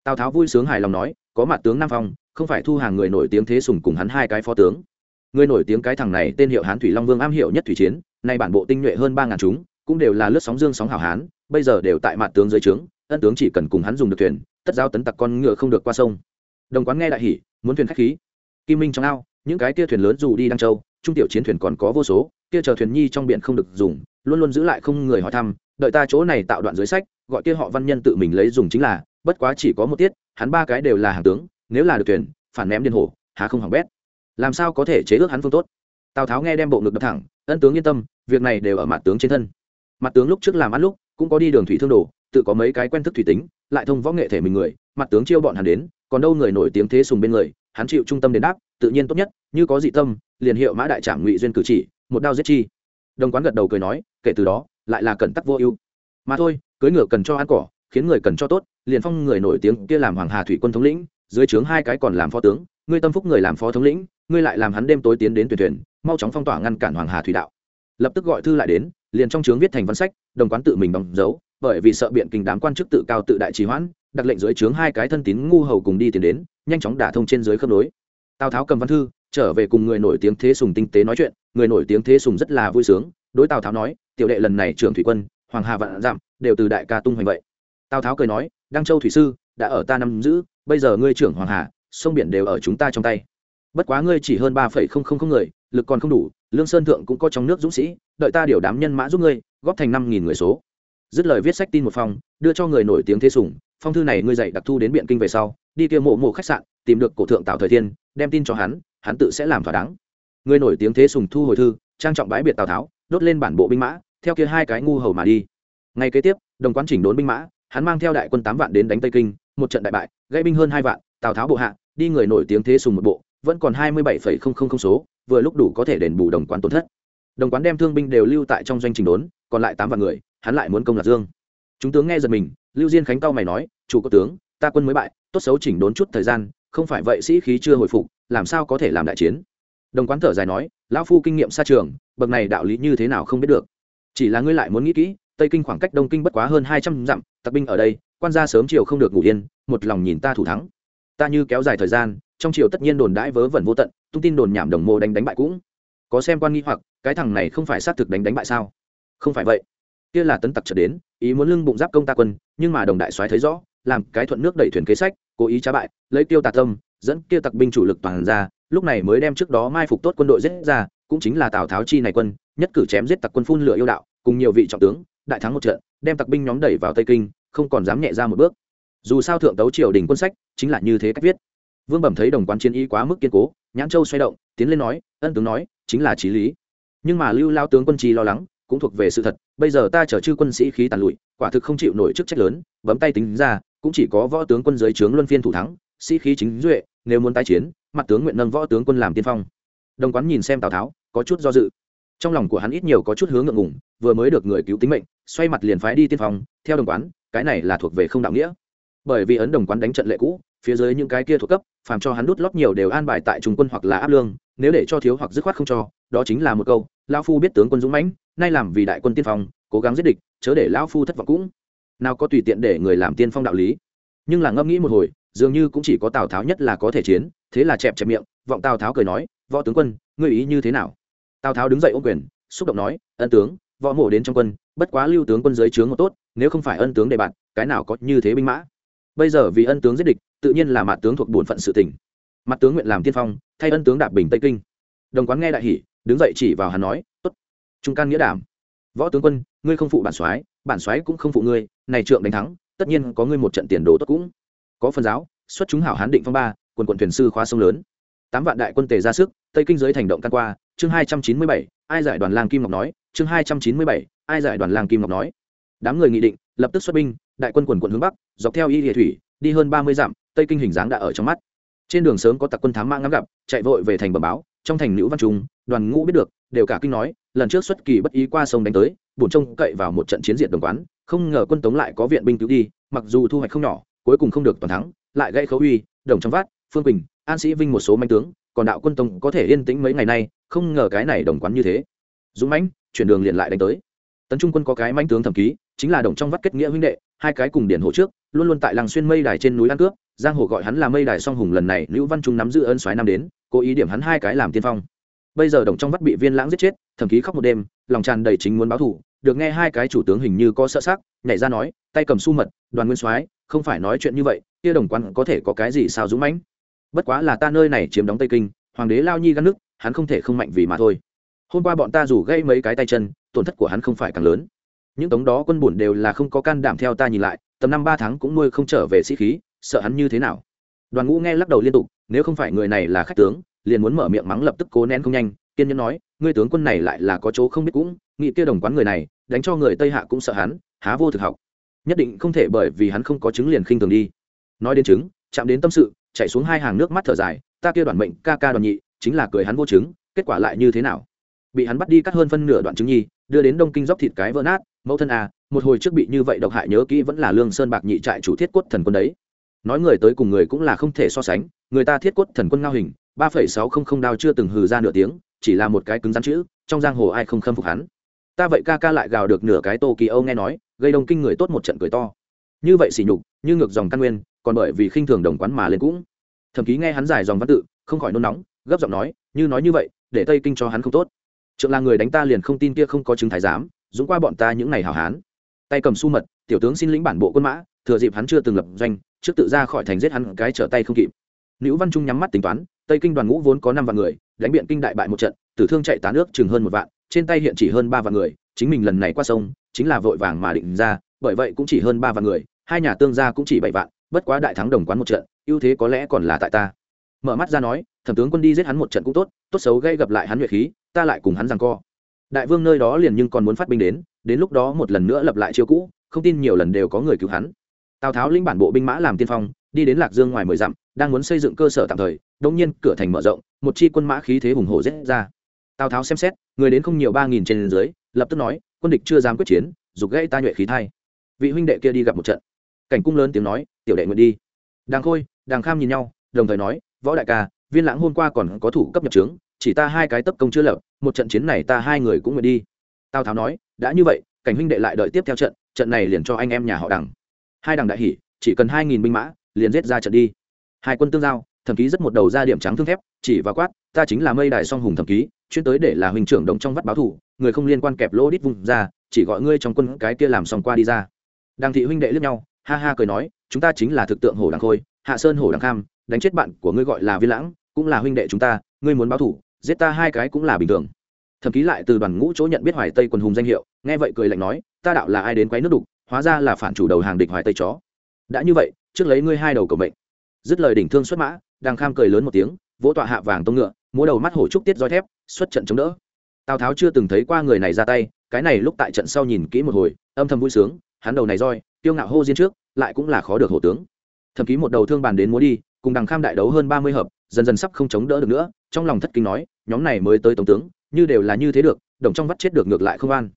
Tào tháo vui sướng hài lòng nói, có mặt tướng nam phong không phải thu hàng người nổi tiếng thế sùng cùng hắn hai cái phó tướng. Người nổi tiếng cái thằng này tên hiệu hán thủy long vương am hiệu nhất thủy chiến, nay bản bộ tinh nhuệ hơn ba ngàn chúng, cũng đều là lướt sóng dương sóng hảo hán, bây giờ đều tại mặt tướng dưới trướng, ân tướng chỉ cần cùng hắn dùng được thuyền, tất giao tấn tặc con ngựa không được qua sông. Đồng quán nghe đại hỉ, muốn thuyền khách khí. Kim minh trong ao, những cái kia thuyền lớn dù đi đăng châu, trung tiểu chiến thuyền còn có vô số, kia chờ thuyền nhi trong biển không được dùng, luôn luôn giữ lại không người hỏi thăm, đợi ta chỗ này tạo đoạn dưới sách, gọi kia họ văn nhân tự mình lấy dùng chính là, bất quá chỉ có một tiết, hắn ba cái đều là hàng tướng nếu là được tuyển, phản ném điên hổ, há không hỏng bét. Làm sao có thể chế ước hắn phương tốt? Tào tháo nghe đem bộ ngực đập thẳng, ân tướng yên tâm, việc này đều ở mặt tướng trên thân. Mặt tướng lúc trước làm ăn lúc, cũng có đi đường thủy thương đồ, tự có mấy cái quen thức thủy tính, lại thông võ nghệ thể mình người, mặt tướng chiêu bọn hắn đến, còn đâu người nổi tiếng thế sùng bên người, hắn chịu trung tâm đến đáp, tự nhiên tốt nhất, như có dị tâm, liền hiệu mã đại trạm ngụy duyên cử chỉ, một đao giết chi. Đồng quán gật đầu cười nói, kể từ đó, lại là cẩn tắc vô ưu. Mà thôi cưới ngựa cần cho ăn cỏ, khiến người cần cho tốt, liền phong người nổi tiếng kia làm hoàng hà thủy quân thống lĩnh dưới trướng hai cái còn làm phó tướng, ngươi tâm phúc người làm phó thống lĩnh, ngươi lại làm hắn đêm tối tiến đến tuyển thuyền, mau chóng phong tỏa ngăn cản hoàng hà thủy đạo. Lập tức gọi thư lại đến, liền trong trướng viết thành văn sách, đồng quán tự mình đóng dấu, bởi vì sợ biện kinh đám quan chức tự cao tự đại trì hoãn, đặt lệnh dưới trướng hai cái thân tín ngu hầu cùng đi tiến đến, nhanh chóng đả thông trên dưới khớp nối. Tào tháo cầm văn thư, trở về cùng người nổi tiếng thế sùng tinh tế nói chuyện, người nổi tiếng thế sùng rất là vui sướng, đối tào tháo nói, tiểu đệ lần này trưởng thủy quân, hoàng hà vạn giảm đều từ đại ca tung hoành vậy. Tào tháo cười nói, đăng châu thủy sư, đã ở ta nắm giữ bây giờ ngươi trưởng hoàng hà, sông biển đều ở chúng ta trong tay. Bất quá ngươi chỉ hơn ba phẩy không không không người, lực còn không đủ, lương sơn thượng cũng có trong nước dũng sĩ, đợi ta điều đám nhân mã giúp ngươi, góp thành năm nghìn người số. Dứt lời viết sách tin một phong, đưa cho người nổi tiếng thế sùng phong thư này ngươi dạy đặc thu đến biện kinh về sau, đi kia mộ mộ khách sạn, tìm được cổ thượng tào thời thiên, đem tin cho hắn hắn tự sẽ làm thỏa đáng. Người nổi tiếng thế sùng thu hồi thư, trang trọng bãi biệt tào tháo, đốt lên bản bộ binh mã, theo kia hai cái ngu hầu mà đi. Ngay kế tiếp, đồng quan chỉnh đốn binh mã, hắn mang theo đại quân tám vạn đến đánh tây kinh, một trận đại bại gây binh hơn hai vạn, tào tháo bộ hạ, đi người nổi tiếng thế sùng một bộ, vẫn còn hai mươi bảy số, vừa lúc đủ có thể đền bù đồng quán tổn thất. Đồng quán đem thương binh đều lưu tại trong doanh trình đốn, còn lại tám vạn người, hắn lại muốn công lạc dương. Chúng tướng nghe giật mình, lưu diên khánh cao mày nói, chủ có tướng, ta quân mới bại, tốt xấu chỉnh đốn chút thời gian, không phải vậy sĩ khí chưa hồi phục, làm sao có thể làm đại chiến? Đồng quán thở dài nói, lão phu kinh nghiệm xa trường, bậc này đạo lý như thế nào không biết được. Chỉ là ngươi lại muốn nghĩ kỹ tây kinh khoảng cách đông kinh bất quá hơn hai trăm dặm, tặc binh ở đây, quan gia sớm chiều không được ngủ yên, một lòng nhìn ta thủ thắng. Ta như kéo dài thời gian, trong chiều tất nhiên đồn đãi vớ vẩn vô tận, tung tin đồn nhảm đồng mô đánh đánh bại cũng. Có xem quan nghi hoặc, cái thằng này không phải xác thực đánh đánh bại sao? Không phải vậy. Kia là tấn tặc trở đến, ý muốn lưng bụng giáp công ta quân, nhưng mà đồng đại soái thấy rõ, làm cái thuận nước đẩy thuyền kế sách, cố ý trá bại, lấy tiêu tà tâm, dẫn kia tặc binh chủ lực toàn ra, lúc này mới đem trước đó mai phục tốt quân đội giết ra, cũng chính là tào tháo chi này quân, nhất cử chém giết tặc quân phun lửa yêu đạo, cùng nhiều vị trọng tướng đại thắng một trận, đem tặc binh nhóm đẩy vào tây kinh, không còn dám nhẹ ra một bước. Dù sao thượng tấu triều đình quân sách chính là như thế cách viết. Vương bẩm thấy đồng quan chiến y quá mức kiên cố, nhãn châu xoay động, tiến lên nói, ân tướng nói, chính là trí lý. Nhưng mà lưu lao tướng quân trí lo lắng, cũng thuộc về sự thật, bây giờ ta chở chư quân sĩ khí tàn lụi, quả thực không chịu nổi chức trách lớn, bấm tay tính ra, cũng chỉ có võ tướng quân giới trướng luân phiên thủ thắng, sĩ khí chính duệ, nếu muốn tái chiến, mặt tướng nguyện nâng võ tướng quân làm tiên phong. Đồng quán nhìn xem tào tháo, có chút do dự trong lòng của hắn ít nhiều có chút hướng ngượng ngùng, vừa mới được người cứu tính mệnh, xoay mặt liền phái đi tiên phong, theo đồng quán, cái này là thuộc về không đạo nghĩa. Bởi vì ấn đồng quán đánh trận lệ cũ, phía dưới những cái kia thuộc cấp, phàm cho hắn đút lót nhiều đều an bài tại trung quân hoặc là áp lương, nếu để cho thiếu hoặc dứt khoát không cho, đó chính là một câu, lão phu biết tướng quân dũng mãnh, nay làm vì đại quân tiên phong, cố gắng giết địch, chớ để lão phu thất vọng cũng. Nào có tùy tiện để người làm tiên phong đạo lý. Nhưng là ngẫm nghĩ một hồi, dường như cũng chỉ có tào tháo nhất là có thể chiến, thế là chẹp chẹp miệng, vọng tào tháo cười nói, võ tướng quân, ngươi ý như thế nào? Tào tháo đứng dậy ô quyền, xúc động nói, ân tướng, võ mộ đến trong quân, bất quá lưu tướng quân dưới trướng một tốt, nếu không phải ân tướng đề bạt, cái nào có như thế binh mã? Bây giờ vì ân tướng giết địch, tự nhiên là mặt tướng thuộc bổn phận sự tỉnh mặt tướng nguyện làm tiên phong, thay ân tướng đạp bình tây kinh. Đồng quán nghe đại hỉ, đứng dậy chỉ vào hắn nói, tốt, trung can nghĩa đảm. Võ tướng quân, ngươi không phụ bản soái bản soái cũng không phụ ngươi, này trượng đánh thắng, tất nhiên có ngươi một trận tiền đồ tốt cũng. Có phần giáo, xuất chúng hảo hán định phong ba, quần quận thuyền sư khóa sông lớn. Tám vạn đại quân tề ra sức, tây kinh giới thành động căn qua chương hai trăm chín mươi bảy, ai giải đoàn làng kim ngọc nói, chương hai trăm chín mươi bảy, ai giải đoàn làng kim ngọc nói. Đám người nghị định, lập tức xuất binh, đại quân quần quận hướng bắc, dọc theo y địa thủy, đi hơn ba mươi dặm, tây kinh hình dáng đã ở trong mắt. Trên đường sớm có tặc quân thám mã ngắm gặp, chạy vội về thành bờ báo, trong thành nữ văn trung, đoàn ngũ biết được, đều cả kinh nói, lần trước xuất kỳ bất ý qua sông đánh tới, bổn trông cậy vào một trận chiến diệt đồng quán, không ngờ quân tống lại có viện binh cứu đi, mặc dù thu hoạch không nhỏ, cuối cùng không được toàn thắng, lại gây khấu uy, đồng trong vát phương bình an sĩ vinh một số manh tướng còn đạo quân tông có thể yên tĩnh mấy ngày nay, không ngờ cái này đồng quán như thế. Dũng mãnh, chuyển đường liền lại đánh tới. Tấn trung quân có cái manh tướng thẩm ký, chính là đồng trong vắt kết nghĩa huynh đệ, hai cái cùng điển hộ trước, luôn luôn tại làng xuyên mây đài trên núi ăn cướp, giang hồ gọi hắn là mây đài song hùng lần này, lưu văn trung nắm giữ ơn xoáy năm đến, cố ý điểm hắn hai cái làm tiên phong. Bây giờ đồng trong vắt bị viên lãng giết chết, thẩm ký khóc một đêm, lòng tràn đầy chính muốn báo thù, được nghe hai cái chủ tướng hình như có sợ sắc, nhảy ra nói, tay cầm su mật, đoàn nguyên soái, không phải nói chuyện như vậy, kia đồng quan có thể có cái gì sao dũng mãnh? Bất quá là ta nơi này chiếm đóng tây kinh, hoàng đế lao nhi gắn nước, hắn không thể không mạnh vì mà thôi. Hôm qua bọn ta rủ gây mấy cái tay chân, tổn thất của hắn không phải càng lớn. Những tống đó quân bùn đều là không có can đảm theo ta nhìn lại, tầm năm ba tháng cũng nuôi không trở về sĩ khí, sợ hắn như thế nào? Đoàn ngũ nghe lắc đầu liên tục, nếu không phải người này là khách tướng, liền muốn mở miệng mắng lập tức cố nén không nhanh, kiên nhẫn nói, ngươi tướng quân này lại là có chỗ không biết cũng, nghị kia đồng quán người này, đánh cho người tây hạ cũng sợ hắn, há vô thực học. Nhất định không thể bởi vì hắn không có chứng liền khinh thường đi. Nói đến chứng, chạm đến tâm sự chạy xuống hai hàng nước mắt thở dài, ta kia đoàn mệnh ca ca đoàn nhị, chính là cười hắn vô chứng, kết quả lại như thế nào? Bị hắn bắt đi cắt hơn phân nửa đoạn chứng nhi, đưa đến đông kinh dốc thịt cái vỡ nát, mẫu thân à một hồi trước bị như vậy độc hại nhớ kỹ vẫn là lương sơn bạc nhị trại chủ thiết quất thần quân đấy. Nói người tới cùng người cũng là không thể so sánh, người ta thiết quất thần quân ngao hình, ba phẩy sáu không không đao chưa từng hừ ra nửa tiếng, chỉ là một cái cứng rắn chữ, trong giang hồ ai không khâm phục hắn. Ta vậy ca ca lại gào được nửa cái tô kỳ âu nghe nói, gây đông kinh người tốt một trận cười to. Như vậy xỉ nhục, như ngược dòng căn nguyên còn bởi vì khinh thường đồng quán mà lên cũng. Thậm ký nghe hắn giải dòng văn tự, không khỏi nôn nóng, gấp giọng nói, như nói như vậy, để tây kinh cho hắn không tốt. Trượng là người đánh ta liền không tin kia không có chứng thái giám, dũng qua bọn ta những ngày hảo hán. Tay cầm su mật, tiểu tướng xin lĩnh bản bộ quân mã, thừa dịp hắn chưa từng lập doanh, trước tự ra khỏi thành giết hắn cái trở tay không kịp. Nữ văn trung nhắm mắt tính toán, tây kinh đoàn ngũ vốn có năm vạn người, đánh biện kinh đại bại một trận, tử thương chạy tán nước chừng hơn một vạn, trên tay hiện chỉ hơn ba vạn người, chính mình lần này qua sông, chính là vội vàng mà định ra, bởi vậy cũng chỉ hơn ba vạn người, hai nhà tương gia cũng chỉ bảy vạn bất quá đại thắng đồng quán một trận, ưu thế có lẽ còn là tại ta. Mở mắt ra nói, thẩm tướng quân đi giết hắn một trận cũng tốt tốt xấu gây gặp lại hắn nhuệ khí, ta lại cùng hắn rằng co. Đại vương nơi đó liền nhưng còn muốn phát binh đến đến lúc đó một lần nữa lập lại chiêu cũ, không tin nhiều lần đều có người cứu hắn. Tào tháo linh bản bộ binh mã làm tiên phong, đi đến lạc dương ngoài mười dặm, đang muốn xây dựng cơ sở tạm thời đông nhiên cửa thành mở rộng, một chi quân mã khí thế hùng hổ rết ra. Tào tháo xem xét, người đến không nhiều ba nghìn trên dưới, lập tức nói, quân địch chưa dám quyết chiến giục gãy ta nhuệ khí thai vị huynh đệ kia đi gặp một trận cảnh cung lớn tiếng nói, tiểu đệ nguyện đi. Đàng khôi, đàng kham nhìn nhau, đồng thời nói, võ đại ca, viên lãng hôm qua còn có thủ cấp nhập trướng, chỉ ta hai cái tấp công chưa lập, một trận chiến này ta hai người cũng nguyện đi. Tào tháo nói, đã như vậy, cảnh huynh đệ lại đợi tiếp theo trận trận này liền cho anh em nhà họ đằng hai đằng đại hỷ chỉ cần hai nghìn binh mã, liền giết ra trận đi. Hai quân tương giao, thẩm ký rất một đầu ra điểm trắng thương thép, chỉ và quát, ta chính là mây Đài song hùng thẩm ký, chuyên tới để là huynh trưởng đồng trong vắt báo thủ, người không liên quan kẹp lỗ đít vùng ra, chỉ gọi ngươi trong quân cái kia làm xong qua đi ra. Đàng thị huynh đệ lướt nhau ha ha cười nói, chúng ta chính là thực tượng hổ đằng khôi, hạ sơn hổ đằng kham, đánh chết bạn của ngươi gọi là viên lãng, cũng là huynh đệ chúng ta, ngươi muốn báo thủ, giết ta hai cái cũng là bình thường. Thậm ký lại từ đoàn ngũ chỗ nhận biết hoài tây quần hùng danh hiệu, nghe vậy cười lạnh nói, ta đạo là ai đến quấy nước đục, hóa ra là phản chủ đầu hàng địch hoài tây chó. Đã như vậy, trước lấy ngươi hai đầu cầu mệnh. Dứt lời đỉnh thương xuất mã đang kham cười lớn một tiếng, vỗ tọa hạ vàng tông ngựa, múa đầu mắt hổ trúc tiết roi thép, xuất trận chống đỡ. Tào tháo chưa từng thấy qua người này ra tay, cái này lúc tại trận sau nhìn kỹ một hồi, âm thầm vui sướng, hắn đầu này roi tiêu ngạo hô diên trước, lại cũng là khó được hổ tướng. Thậm ký một đầu thương bàn đến múa đi, cùng đằng kham đại đấu hơn ba mươi hợp, dần dần sắp không chống đỡ được nữa, trong lòng thất kinh nói, nhóm này mới tới tổng tướng, như đều là như thế được, đồng trong vắt chết được ngược lại không an.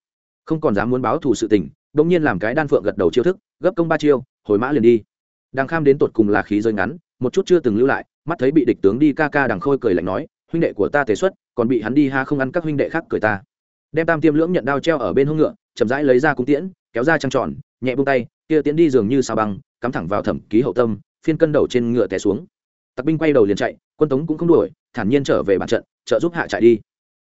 Không còn dám muốn báo thù sự tình, bỗng nhiên làm cái đan phượng gật đầu chiêu thức, gấp công ba chiêu, hồi mã liền đi. Đằng kham đến tột cùng là khí rơi ngắn, một chút chưa từng lưu lại, mắt thấy bị địch tướng đi ca ca đằng khôi cười lạnh nói, huynh đệ của ta thể xuất, còn bị hắn đi ha không ăn các huynh đệ khác cười ta. Đem tam tiêm lưỡng nhận đao treo ở bên hông ngựa, chậm rãi lấy ra cung tiễn, kéo ra trăng tròn nhẹ buông tay, kia tiến đi dường như sao băng, cắm thẳng vào thẩm ký hậu tâm, phiên cân đầu trên ngựa té xuống. Tặc binh quay đầu liền chạy, quân tống cũng không đuổi, thản nhiên trở về bàn trận, trợ giúp hạ chạy đi.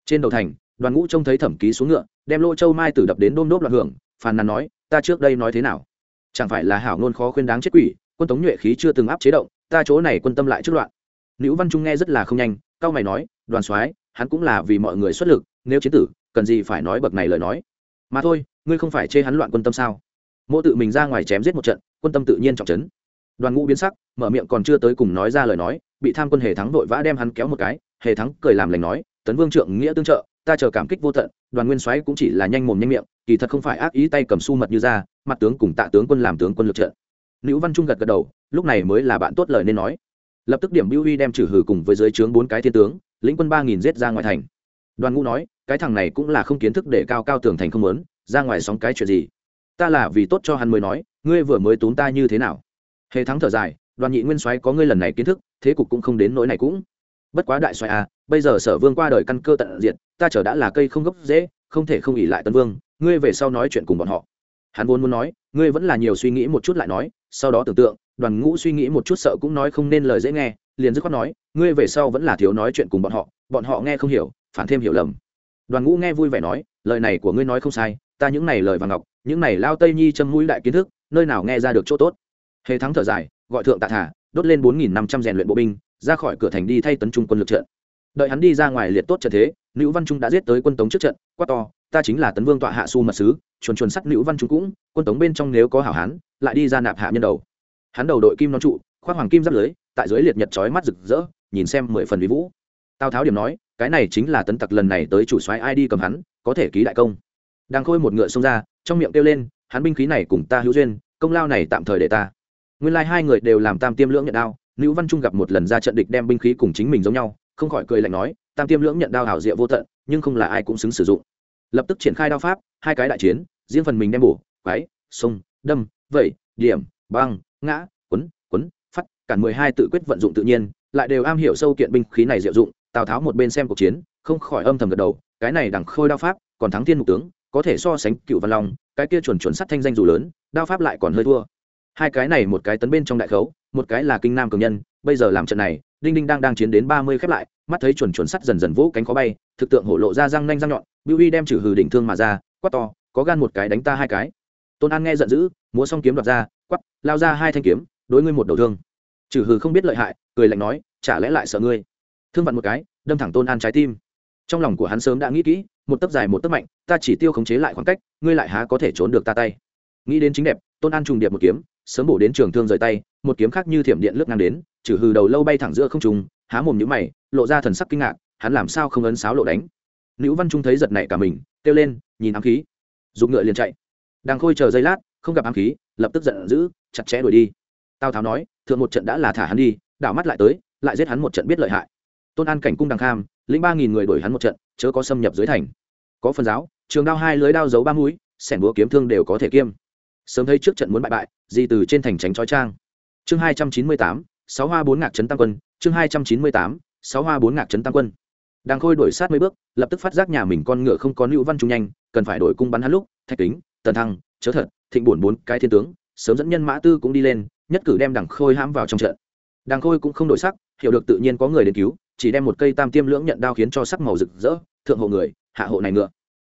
Trên đầu thành, đoàn ngũ trông thấy thẩm ký xuống ngựa, đem lô châu mai tử đập đến đôm đốp loạn hưởng, phàn nàn nói, ta trước đây nói thế nào? Chẳng phải là hảo ngôn khó khuyên đáng chết quỷ, quân tống nhuệ khí chưa từng áp chế động, ta chỗ này quân tâm lại trước loạn. Nữ văn trung nghe rất là không nhanh, cao mày nói, đoàn soái, hắn cũng là vì mọi người xuất lực, nếu chiến tử, cần gì phải nói bậc này lời nói? Mà thôi, ngươi không phải chê hắn loạn quân tâm sao? Mộ tự mình ra ngoài chém giết một trận, quân tâm tự nhiên trọng trấn. Đoàn ngũ biến sắc, mở miệng còn chưa tới cùng nói ra lời nói, bị tham quân hề thắng vội vã đem hắn kéo một cái, hề thắng cười làm lành nói, tấn vương trượng, nghĩa tương trợ, ta chờ cảm kích vô tận, đoàn nguyên soái cũng chỉ là nhanh mồm nhanh miệng, kỳ thật không phải ác ý tay cầm su mật như ra, mặt tướng cùng tạ tướng quân làm tướng quân lực trận. Nữ văn trung gật gật đầu, lúc này mới là bạn tốt lời nên nói. Lập tức điểm biêu huy đem trừ hử cùng với dưới trướng bốn cái thiên tướng, lĩnh quân ba nghìn giết ra ngoài thành. Đoàn ngũ nói, cái thằng này cũng là không kiến thức để cao cao tường thành không lớn ra ngoài sóng cái chuyện gì? Ta là vì tốt cho hắn mới nói, ngươi vừa mới tốn ta như thế nào? Hề thắng thở dài, đoàn nhị nguyên soái có ngươi lần này kiến thức, thế cục cũng không đến nỗi này cũng. Bất quá đại soái à bây giờ sở vương qua đời căn cơ tận diệt, ta chờ đã là cây không gốc dễ không thể không ỉ lại tân vương, ngươi về sau nói chuyện cùng bọn họ. Hắn vốn muốn nói, ngươi vẫn là nhiều suy nghĩ một chút lại nói, sau đó tưởng tượng, đoàn ngũ suy nghĩ một chút sợ cũng nói không nên lời dễ nghe, liền dứt khoát nói, ngươi về sau vẫn là thiếu nói chuyện cùng bọn họ bọn họ nghe không hiểu, phản thêm hiểu lầm. Đoàn ngũ nghe vui vẻ nói, lời này của ngươi nói không sai, ta những này lời vàng ngọc những này lao tây nhi châm mũi đại kiến thức, nơi nào nghe ra được chỗ tốt. Hề thắng thở dài, gọi thượng tạ thả, đốt lên bốn nghìn năm trăm rèn luyện bộ binh, ra khỏi cửa thành đi thay tấn trung quân lực trận. Đợi hắn đi ra ngoài liệt tốt trận thế, nữ văn trung đã giết tới quân tống trước trận, quát to, ta chính là tấn vương tọa hạ su mật sứ, chuồn chuồn sắt nữ văn trung cũng, quân tống bên trong nếu có hảo hán, lại đi ra nạp hạ nhân đầu. Hắn đầu đội kim non trụ, khoác hoàng kim giáp lưới, tại dưới liệt nhật chói mắt rực rỡ, nhìn xem mười phần vĩ vũ. Tào tháo điểm nói, cái này chính là tấn tặc lần này tới chủ soái ai đi cầm hắn, có thể ký đại công. Đang khôi một ngựa xông ra trong miệng kêu lên, hắn binh khí này cùng ta hữu duyên, công lao này tạm thời để ta. Nguyên lai hai người đều làm tam tiêm lưỡng nhận đao, nữ văn trung gặp một lần ra trận địch đem binh khí cùng chính mình giống nhau, không khỏi cười lạnh nói, tam tiêm lưỡng nhận đao hảo diệu vô tận, nhưng không là ai cũng xứng sử dụng. Lập tức triển khai đao pháp, hai cái đại chiến, riêng phần mình đem bổ, quái sông đâm, vẩy, điểm, băng, ngã, quấn quấn phát cản mười hai tự quyết vận dụng tự nhiên, lại đều am hiểu sâu kiện binh khí này diệu dụng, tào tháo một bên xem cuộc chiến, không khỏi âm thầm gật đầu, cái này đằng khôi đao pháp, còn thắng thiên mục tướng có thể so sánh cựu văn long, cái kia chuẩn chuẩn sắt thanh danh dù lớn, đao pháp lại còn hơi thua. Hai cái này một cái tấn bên trong đại khấu, một cái là kinh nam cường nhân, bây giờ làm trận này, đinh đinh đang đang chiến đến ba mươi khép lại, mắt thấy chuẩn chuẩn sắt dần dần vỗ cánh khó bay, thực tượng hổ lộ ra răng nanh răng nhọn, bưu huy đem trừ hừ đỉnh thương mà ra, quát to, có gan một cái đánh ta hai cái. Tôn an nghe giận dữ, múa xong kiếm đoạt ra quắp lao ra hai thanh kiếm, đối ngươi một đầu thương. Trừ hừ không biết lợi hại, cười lạnh nói, chả lẽ lại sợ ngươi? Thương vặn một cái, đâm thẳng tôn an trái tim. Trong lòng của hắn sớm đã nghĩ kỹ một tấc dài một tấc mạnh, ta chỉ tiêu khống chế lại khoảng cách, ngươi lại há có thể trốn được ta tay. Nghĩ đến chính đẹp, tôn an trùng điệp một kiếm, sớm bổ đến trường thương rời tay, một kiếm khác như thiểm điện lướt ngang đến, trừ hừ đầu lâu bay thẳng giữa không trùng há mồm nhũ mày, lộ ra thần sắc kinh ngạc, hắn làm sao không ấn sáo lộ đánh. Nữ văn trung thấy giật nảy cả mình, kêu lên, nhìn ám khí. Dùng ngựa liền chạy. Đang khôi chờ giây lát, không gặp ám khí, lập tức giận dữ, chặt chẽ đuổi đi. Tào tháo nói, thượng một trận đã là thả hắn đi, đảo mắt lại tới, lại giết hắn một trận biết lợi hại. Tôn an cảnh cung đằng kham, lĩnh ba nghìn người đuổi hắn một trận chớ có xâm nhập dưới thành. Có phần giáo, trường đao hai lưới đao giấu ba mũi, sẻn búa kiếm thương đều có thể kiêm. Sớm thấy trước trận muốn bại bại, di từ trên thành tránh trói trang. Chương hai trăm chín mươi tám, sáu hoa bốn ngạc trấn tăng quân. Chương hai trăm chín mươi tám, sáu hoa bốn ngạc trấn tăng quân. Đang khôi đổi sát mấy bước, lập tức phát giác nhà mình con ngựa không có nữ văn trung nhanh, cần phải đổi cung bắn hắn lúc, thạch kính, tần thăng, chớ thật, thịnh bổn bốn cái thiên tướng, sớm dẫn nhân mã tư cũng đi lên, nhất cử đem đằng khôi hãm vào trong trận. Đằng khôi cũng không đổi sắc, hiểu được tự nhiên có người đến cứu chỉ đem một cây tam tiêm lưỡng nhận đao khiến cho sắc màu rực rỡ, thượng hộ người, hạ hộ này ngựa.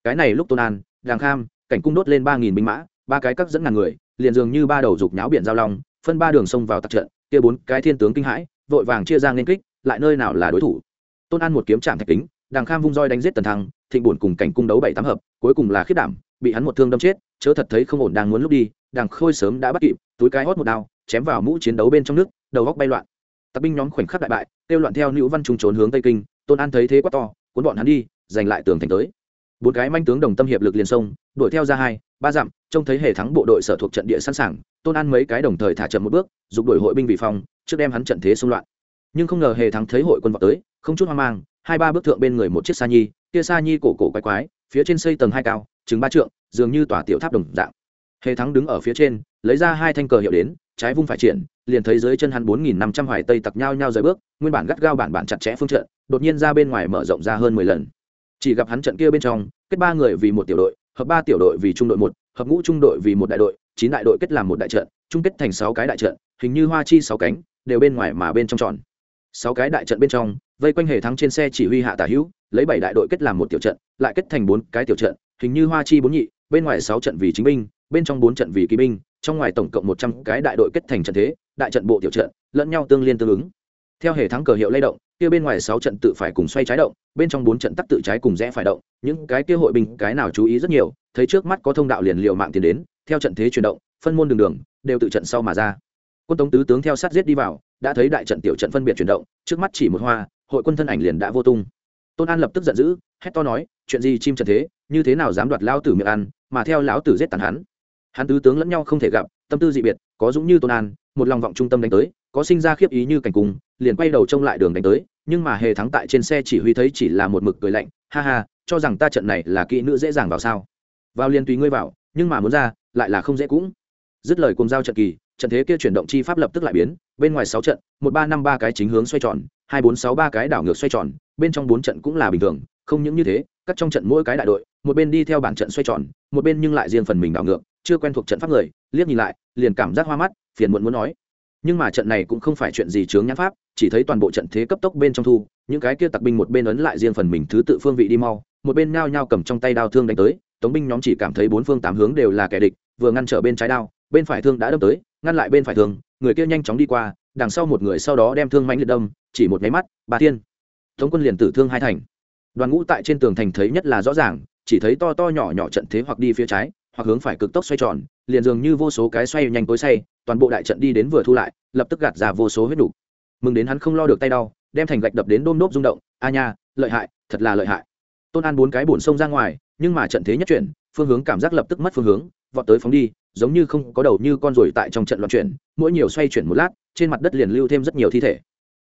Cái này lúc tôn an, đàng kham, cảnh cung đốt lên ba nghìn binh mã, ba cái cắt dẫn ngàn người, liền dường như ba đầu dục nháo biển giao long, phân ba đường sông vào tập trận, kia bốn cái thiên tướng kinh hãi, vội vàng chia ra nên kích, lại nơi nào là đối thủ. Tôn an một kiếm chạm thạch kính, đàng kham vung roi đánh giết tần thăng, thịnh bổn cùng cảnh cung đấu bảy tám hợp, cuối cùng là khiết đảm, bị hắn một thương đâm chết, chớ thật thấy không ổn đang muốn lúc đi, đàng khôi sớm đã bắt kịp, túi cái hót một đao, chém vào mũ chiến đấu bên trong nước, đầu góc bay loạn tặc binh nhóm khoảnh khắc đại bại, kêu loạn theo nữ văn trung trốn hướng tây kinh, tôn an thấy thế quá to, cuốn bọn hắn đi, giành lại tường thành tới. Bốn cái manh tướng đồng tâm hiệp lực liền sông đuổi theo ra hai, ba dặm, trông thấy hệ thắng bộ đội sở thuộc trận địa sẵn sàng, tôn an mấy cái đồng thời thả chậm một bước giục đuổi hội binh vị phòng, trước đem hắn trận thế xung loạn. Nhưng không ngờ hệ thắng thấy hội quân vào tới, không chút hoang mang, hai ba bước thượng bên người một chiếc sa nhi, kia sa nhi cổ cổ quái quái, phía trên xây tầng hai cao, chừng ba trượng, dường như tòa tiểu tháp đồng dạng. Hệ thắng đứng ở phía trên, lấy ra hai thanh cờ hiệu đến, trái vung phải triển liền thấy dưới chân hắn bốn nghìn năm trăm hoài tây tặc nhau nhau rời bước, nguyên bản gắt gao bản bản chặt chẽ phương trận, đột nhiên ra bên ngoài mở rộng ra hơn mười lần. Chỉ gặp hắn trận kia bên trong, kết ba người vì một tiểu đội, hợp ba tiểu đội vì trung đội một, hợp ngũ trung đội vì một đại đội, chín đại đội kết làm một đại trận, chung kết thành sáu cái đại trận, hình như hoa chi sáu cánh, đều bên ngoài mà bên trong tròn. Sáu cái đại trận bên trong, vây quanh hệ thắng trên xe chỉ huy hạ tả hữu, lấy bảy đại đội kết làm một tiểu trận, lại kết thành bốn cái tiểu trận, hình như hoa chi bốn nhị, bên ngoài sáu trận vì chính binh, bên trong bốn trận vì kỵ binh trong ngoài tổng cộng một trăm cái đại đội kết thành trận thế, đại trận bộ tiểu trận, lẫn nhau tương liên tương ứng. Theo hệ thắng cờ hiệu lay động, kia bên ngoài sáu trận tự phải cùng xoay trái động, bên trong bốn trận tắc tự trái cùng rẽ phải động, những cái kia hội binh cái nào chú ý rất nhiều, thấy trước mắt có thông đạo liền liệu mạng tiến đến, theo trận thế chuyển động, phân môn đường đường, đều tự trận sau mà ra. Quân tống tứ tướng theo sát giết đi vào, đã thấy đại trận tiểu trận phân biệt chuyển động, trước mắt chỉ một hoa, hội quân thân ảnh liền đã vô tung. Tôn an lập tức giận dữ, hét to nói, chuyện gì chim trận thế, như thế nào dám đoạt lao tử miệng ăn, mà theo lão tử giết tàn hắn? Hắn tứ tướng lẫn nhau không thể gặp, tâm tư dị biệt, có dũng như tôn an, một lòng vọng trung tâm đánh tới, có sinh ra khiếp ý như cảnh cung, liền quay đầu trông lại đường đánh tới, nhưng mà hề thắng tại trên xe chỉ huy thấy chỉ là một mực cười lạnh, ha ha, cho rằng ta trận này là kỹ nữ dễ dàng vào sao? Vào liền tùy ngươi vào, nhưng mà muốn ra, lại là không dễ cũng. Dứt lời cùng giao trận kỳ, trận thế kia chuyển động chi pháp lập tức lại biến, bên ngoài sáu trận, một ba năm ba cái chính hướng xoay tròn, hai bốn sáu ba cái đảo ngược xoay tròn, bên trong bốn trận cũng là bình thường, không những như thế các trong trận mỗi cái đại đội, một bên đi theo bản trận xoay tròn, một bên nhưng lại riêng phần mình đảo ngược chưa quen thuộc trận pháp người, liếc nhìn lại, liền cảm giác hoa mắt, phiền muộn muốn nói. Nhưng mà trận này cũng không phải chuyện gì chướng nhãn pháp, chỉ thấy toàn bộ trận thế cấp tốc bên trong thu, những cái kia tặc binh một bên ấn lại riêng phần mình thứ tự phương vị đi mau, một bên nhao nhao cầm trong tay đao thương đánh tới, tống binh nhóm chỉ cảm thấy bốn phương tám hướng đều là kẻ địch, vừa ngăn trở bên trái đao, bên phải thương đã đâm tới, ngăn lại bên phải thương, người kia nhanh chóng đi qua, đằng sau một người sau đó đem thương mãnh liệt đâm, chỉ một máy mắt, ba thiên. Tống quân liền tử thương hai thành. Đoàn ngũ tại trên tường thành thấy nhất là rõ ràng, chỉ thấy to to nhỏ nhỏ trận thế hoặc đi phía trái hoặc hướng phải cực tốc xoay tròn, liền dường như vô số cái xoay nhanh tối say, toàn bộ đại trận đi đến vừa thu lại, lập tức gạt ra vô số huyết đủ mừng đến hắn không lo được tay đau, đem thành gạch đập đến đôm nốt rung động, a nha, lợi hại, thật là lợi hại. Tôn an bốn cái bổn sông ra ngoài, nhưng mà trận thế nhất chuyển, phương hướng cảm giác lập tức mất phương hướng, vọt tới phóng đi, giống như không có đầu như con ruồi tại trong trận loạn chuyển, mỗi nhiều xoay chuyển một lát, trên mặt đất liền lưu thêm rất nhiều thi thể.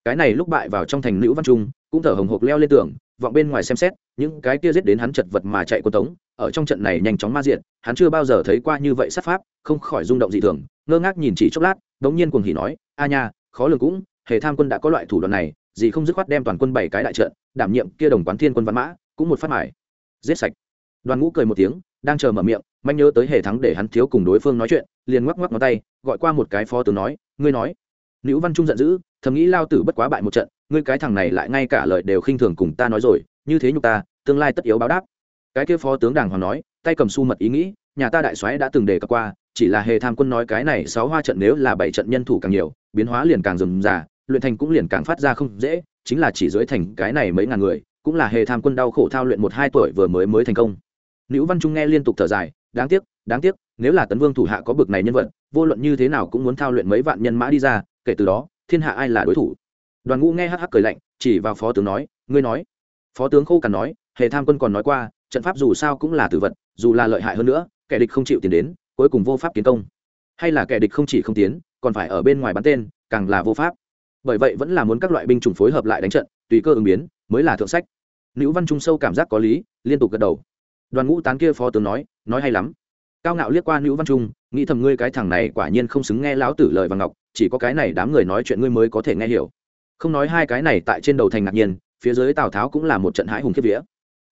Cái này lúc bại vào trong thành nữ văn trung, cũng thở hồng hộc leo lên tường vọng bên ngoài xem xét, những cái kia giết đến hắn chật vật mà chạy quân tống, ở trong trận này nhanh chóng ma diện hắn chưa bao giờ thấy qua như vậy sát pháp, không khỏi rung động dị thường, ngơ ngác nhìn chỉ chốc lát, đống nhiên cuồng hỉ nói, a nha, khó lường cũng, hề tham quân đã có loại thủ đoạn này, gì không dứt khoát đem toàn quân bảy cái đại trận, đảm nhiệm kia đồng quán thiên quân văn mã, cũng một phát mải giết sạch. Đoàn ngũ cười một tiếng, đang chờ mở miệng, manh nhớ tới hề thắng để hắn thiếu cùng đối phương nói chuyện, liền ngoắc ngoắc ngón tay, gọi qua một cái phó tướng nói, ngươi nói. Nữ văn trung giận dữ, thầm nghĩ lao tử bất quá bại một trận ngươi cái thằng này lại ngay cả lời đều khinh thường cùng ta nói rồi, như thế nhục ta, tương lai tất yếu báo đáp. Cái kia phó tướng đàng hoàng nói, tay cầm su mật ý nghĩ, nhà ta đại soái đã từng đề cập qua, chỉ là hề tham quân nói cái này sáu hoa trận nếu là bảy trận nhân thủ càng nhiều, biến hóa liền càng rườm rà, luyện thành cũng liền càng phát ra không dễ, chính là chỉ dưới thành cái này mấy ngàn người, cũng là hề tham quân đau khổ thao luyện một hai tuổi vừa mới mới thành công. Nữ văn trung nghe liên tục thở dài, đáng tiếc đáng tiếc, nếu là tấn vương thủ hạ có bực này nhân vật, vô luận như thế nào cũng muốn thao luyện mấy vạn nhân mã đi ra, kể từ đó, thiên hạ ai là đối thủ? Đoàn ngũ nghe hắc hắc cười lạnh, chỉ vào phó tướng nói, ngươi nói. Phó tướng khô cằn nói, hề tham quân còn nói qua, trận pháp dù sao cũng là tử vật, dù là lợi hại hơn nữa, kẻ địch không chịu tiến đến, cuối cùng vô pháp tiến công. Hay là kẻ địch không chỉ không tiến, còn phải ở bên ngoài bắn tên, càng là vô pháp. Bởi vậy vẫn là muốn các loại binh chủng phối hợp lại đánh trận, tùy cơ ứng biến, mới là thượng sách. Nữ văn trung sâu cảm giác có lý, liên tục gật đầu. Đoàn ngũ tán kia phó tướng nói nói hay lắm. Cao ngạo liếc qua nữ văn trung, nghĩ thầm ngươi cái thằng này quả nhiên không xứng nghe lão tử lời và ngọc, chỉ có cái này đám người nói chuyện ngươi mới có thể nghe hiểu không nói hai cái này tại trên đầu thành ngạc nhiên, phía dưới tào tháo cũng là một trận hãi hùng kiếp vía.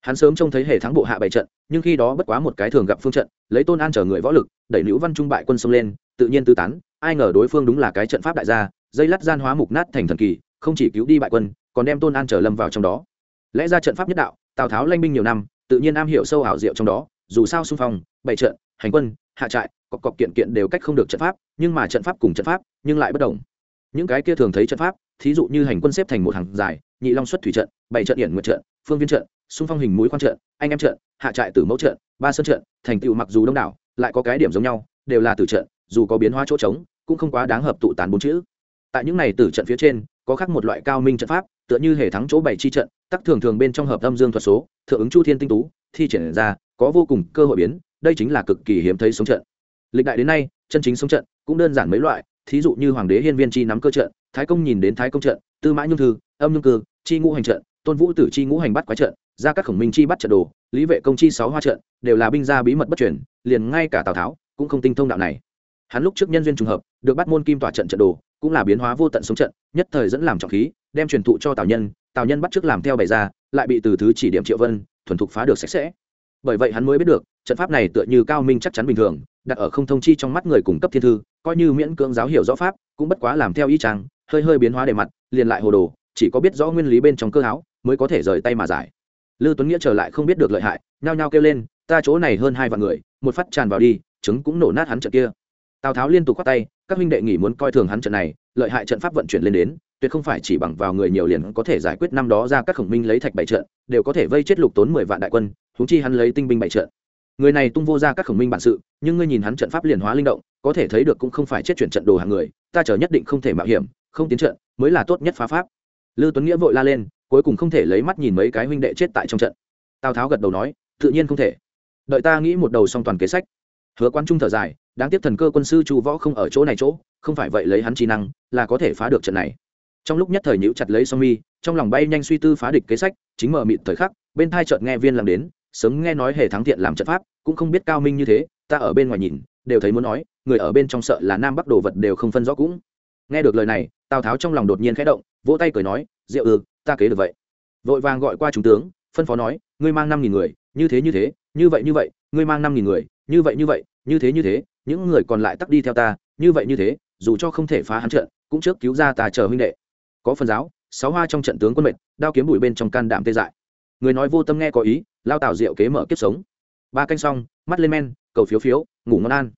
Hắn sớm trông thấy hệ thắng bộ hạ bảy trận, nhưng khi đó bất quá một cái thường gặp phương trận, lấy tôn an chở người võ lực, đẩy nữ văn trung bại quân xông lên, tự nhiên tư tán, ai ngờ đối phương đúng là cái trận pháp đại gia, dây lắt gian hóa mục nát thành thần kỳ, không chỉ cứu đi bại quân, còn đem tôn an trở lâm vào trong đó. Lẽ ra trận pháp nhất đạo, tào tháo lanh binh nhiều năm, tự nhiên am hiểu sâu ảo diệu trong đó, dù sao xung phong, bảy trận, hành quân, hạ trại, cọc cọc kiện kiện đều cách không được trận pháp, nhưng mà trận pháp cùng trận pháp, nhưng lại bất đồng. Những cái kia thường thấy trận pháp thí dụ như hành quân xếp thành một hàng dài, nhị long xuất thủy trận, bảy trận điển nguyệt trận, phương viên trận, xung phong hình mũi quan trận, anh em trận, hạ trại tử mẫu trận, ba sân trận, thành tựu mặc dù đông đảo, lại có cái điểm giống nhau, đều là tử trận, dù có biến hóa chỗ trống, cũng không quá đáng hợp tụ tán bốn chữ. Tại những này tử trận phía trên, có khác một loại cao minh trận pháp, tựa như hệ thắng chỗ bảy chi trận, tắc thường thường bên trong hợp âm dương thuật số, thượng ứng chu thiên tinh tú, thi triển ra, có vô cùng cơ hội biến, đây chính là cực kỳ hiếm thấy sống trận. Lịch đại đến nay, chân chính sống trận cũng đơn giản mấy loại, thí dụ như hoàng đế hiên viên chi nắm cơ trận thái công nhìn đến thái công trận, tư mã nhung thư, âm nhung cư, chi ngũ hành trận, tôn vũ tử chi ngũ hành bắt quái trận ra các khổng minh chi bắt trận đồ, lý vệ công chi sáu hoa trận đều là binh gia bí mật bất truyền, liền ngay cả tào tháo cũng không tinh thông đạo này. Hắn lúc trước nhân duyên trùng hợp, được bắt môn kim tỏa trận trận đồ, cũng là biến hóa vô tận sống trận, nhất thời dẫn làm trọng khí, đem truyền thụ cho tào nhân tào nhân bắt trước làm theo bày ra, lại bị từ thứ chỉ điểm triệu vân, thuần thục phá được sạch sẽ. Bởi vậy hắn mới biết được, trận pháp này tựa như cao minh chắc chắn bình thường, đặt ở không thông chi trong mắt người cung cấp thiên thư, coi như miễn cưỡng giáo hiểu rõ pháp, cũng bất quá làm theo ý trang hơi hơi biến hóa đề mặt liền lại hồ đồ chỉ có biết rõ nguyên lý bên trong cơ háo mới có thể rời tay mà giải Lưu Tuấn Nghĩa trở lại không biết được lợi hại, nhao nhao kêu lên, ta chỗ này hơn hai vạn người, một phát tràn vào đi, trứng cũng nổ nát hắn trận kia. Tào Tháo liên tục quát tay, các huynh đệ nghỉ muốn coi thường hắn trận này, lợi hại trận pháp vận chuyển lên đến, tuyệt không phải chỉ bằng vào người nhiều liền có thể giải quyết năm đó ra các khổng minh lấy thạch bảy trận, đều có thể vây chết lục tốn mười vạn đại quân, húng chi hắn lấy tinh binh bảy trận. Người này tung vô ra các khổng minh bản sự, nhưng ngươi nhìn hắn trận pháp liền hóa linh động, có thể thấy được cũng không phải chết chuyển trận đồ hàng người, ta chờ nhất định không thể mạo hiểm, không tiến trận, mới là tốt nhất phá pháp. Lưu Tuấn Nghĩa vội la lên, cuối cùng không thể lấy mắt nhìn mấy cái huynh đệ chết tại trong trận. Tào tháo gật đầu nói tự nhiên không thể. Đợi ta nghĩ một đầu song toàn kế sách. Hứa quan trung thở dài đáng tiếc thần cơ quân sư chu võ không ở chỗ này chỗ không phải vậy lấy hắn trí năng là có thể phá được trận này. Trong lúc nhất thời nhữ chặt lấy song mi trong lòng bay nhanh suy tư phá địch kế sách chính mở mịt thời khắc bên thai chợt nghe viên làm đến sớm nghe nói hề thắng thiện làm trận pháp cũng không biết cao minh như thế ta ở bên ngoài nhìn đều thấy muốn nói người ở bên trong sợ là nam bắc đồ vật đều không phân rõ cũng nghe được lời này, tào tháo trong lòng đột nhiên khẽ động, vỗ tay cười nói, diệu ư, ta kế được vậy. Vội vàng gọi qua trung tướng, phân phó nói, ngươi mang năm nghìn người, như thế như thế, như vậy như vậy, ngươi mang năm nghìn người, như vậy như vậy, như thế như thế, những người còn lại tắt đi theo ta, như vậy như thế, dù cho không thể phá hắn trận, cũng trước cứu ra ta chờ huynh đệ. Có phần giáo, sáu hoa trong trận tướng quân mệnh, đao kiếm bụi bên trong can đảm tê dại. Người nói vô tâm nghe có ý, lao tào diệu kế mở kiếp sống. Ba canh xong, mắt lên men, cầu phiếu phiếu, ngủ ngon an.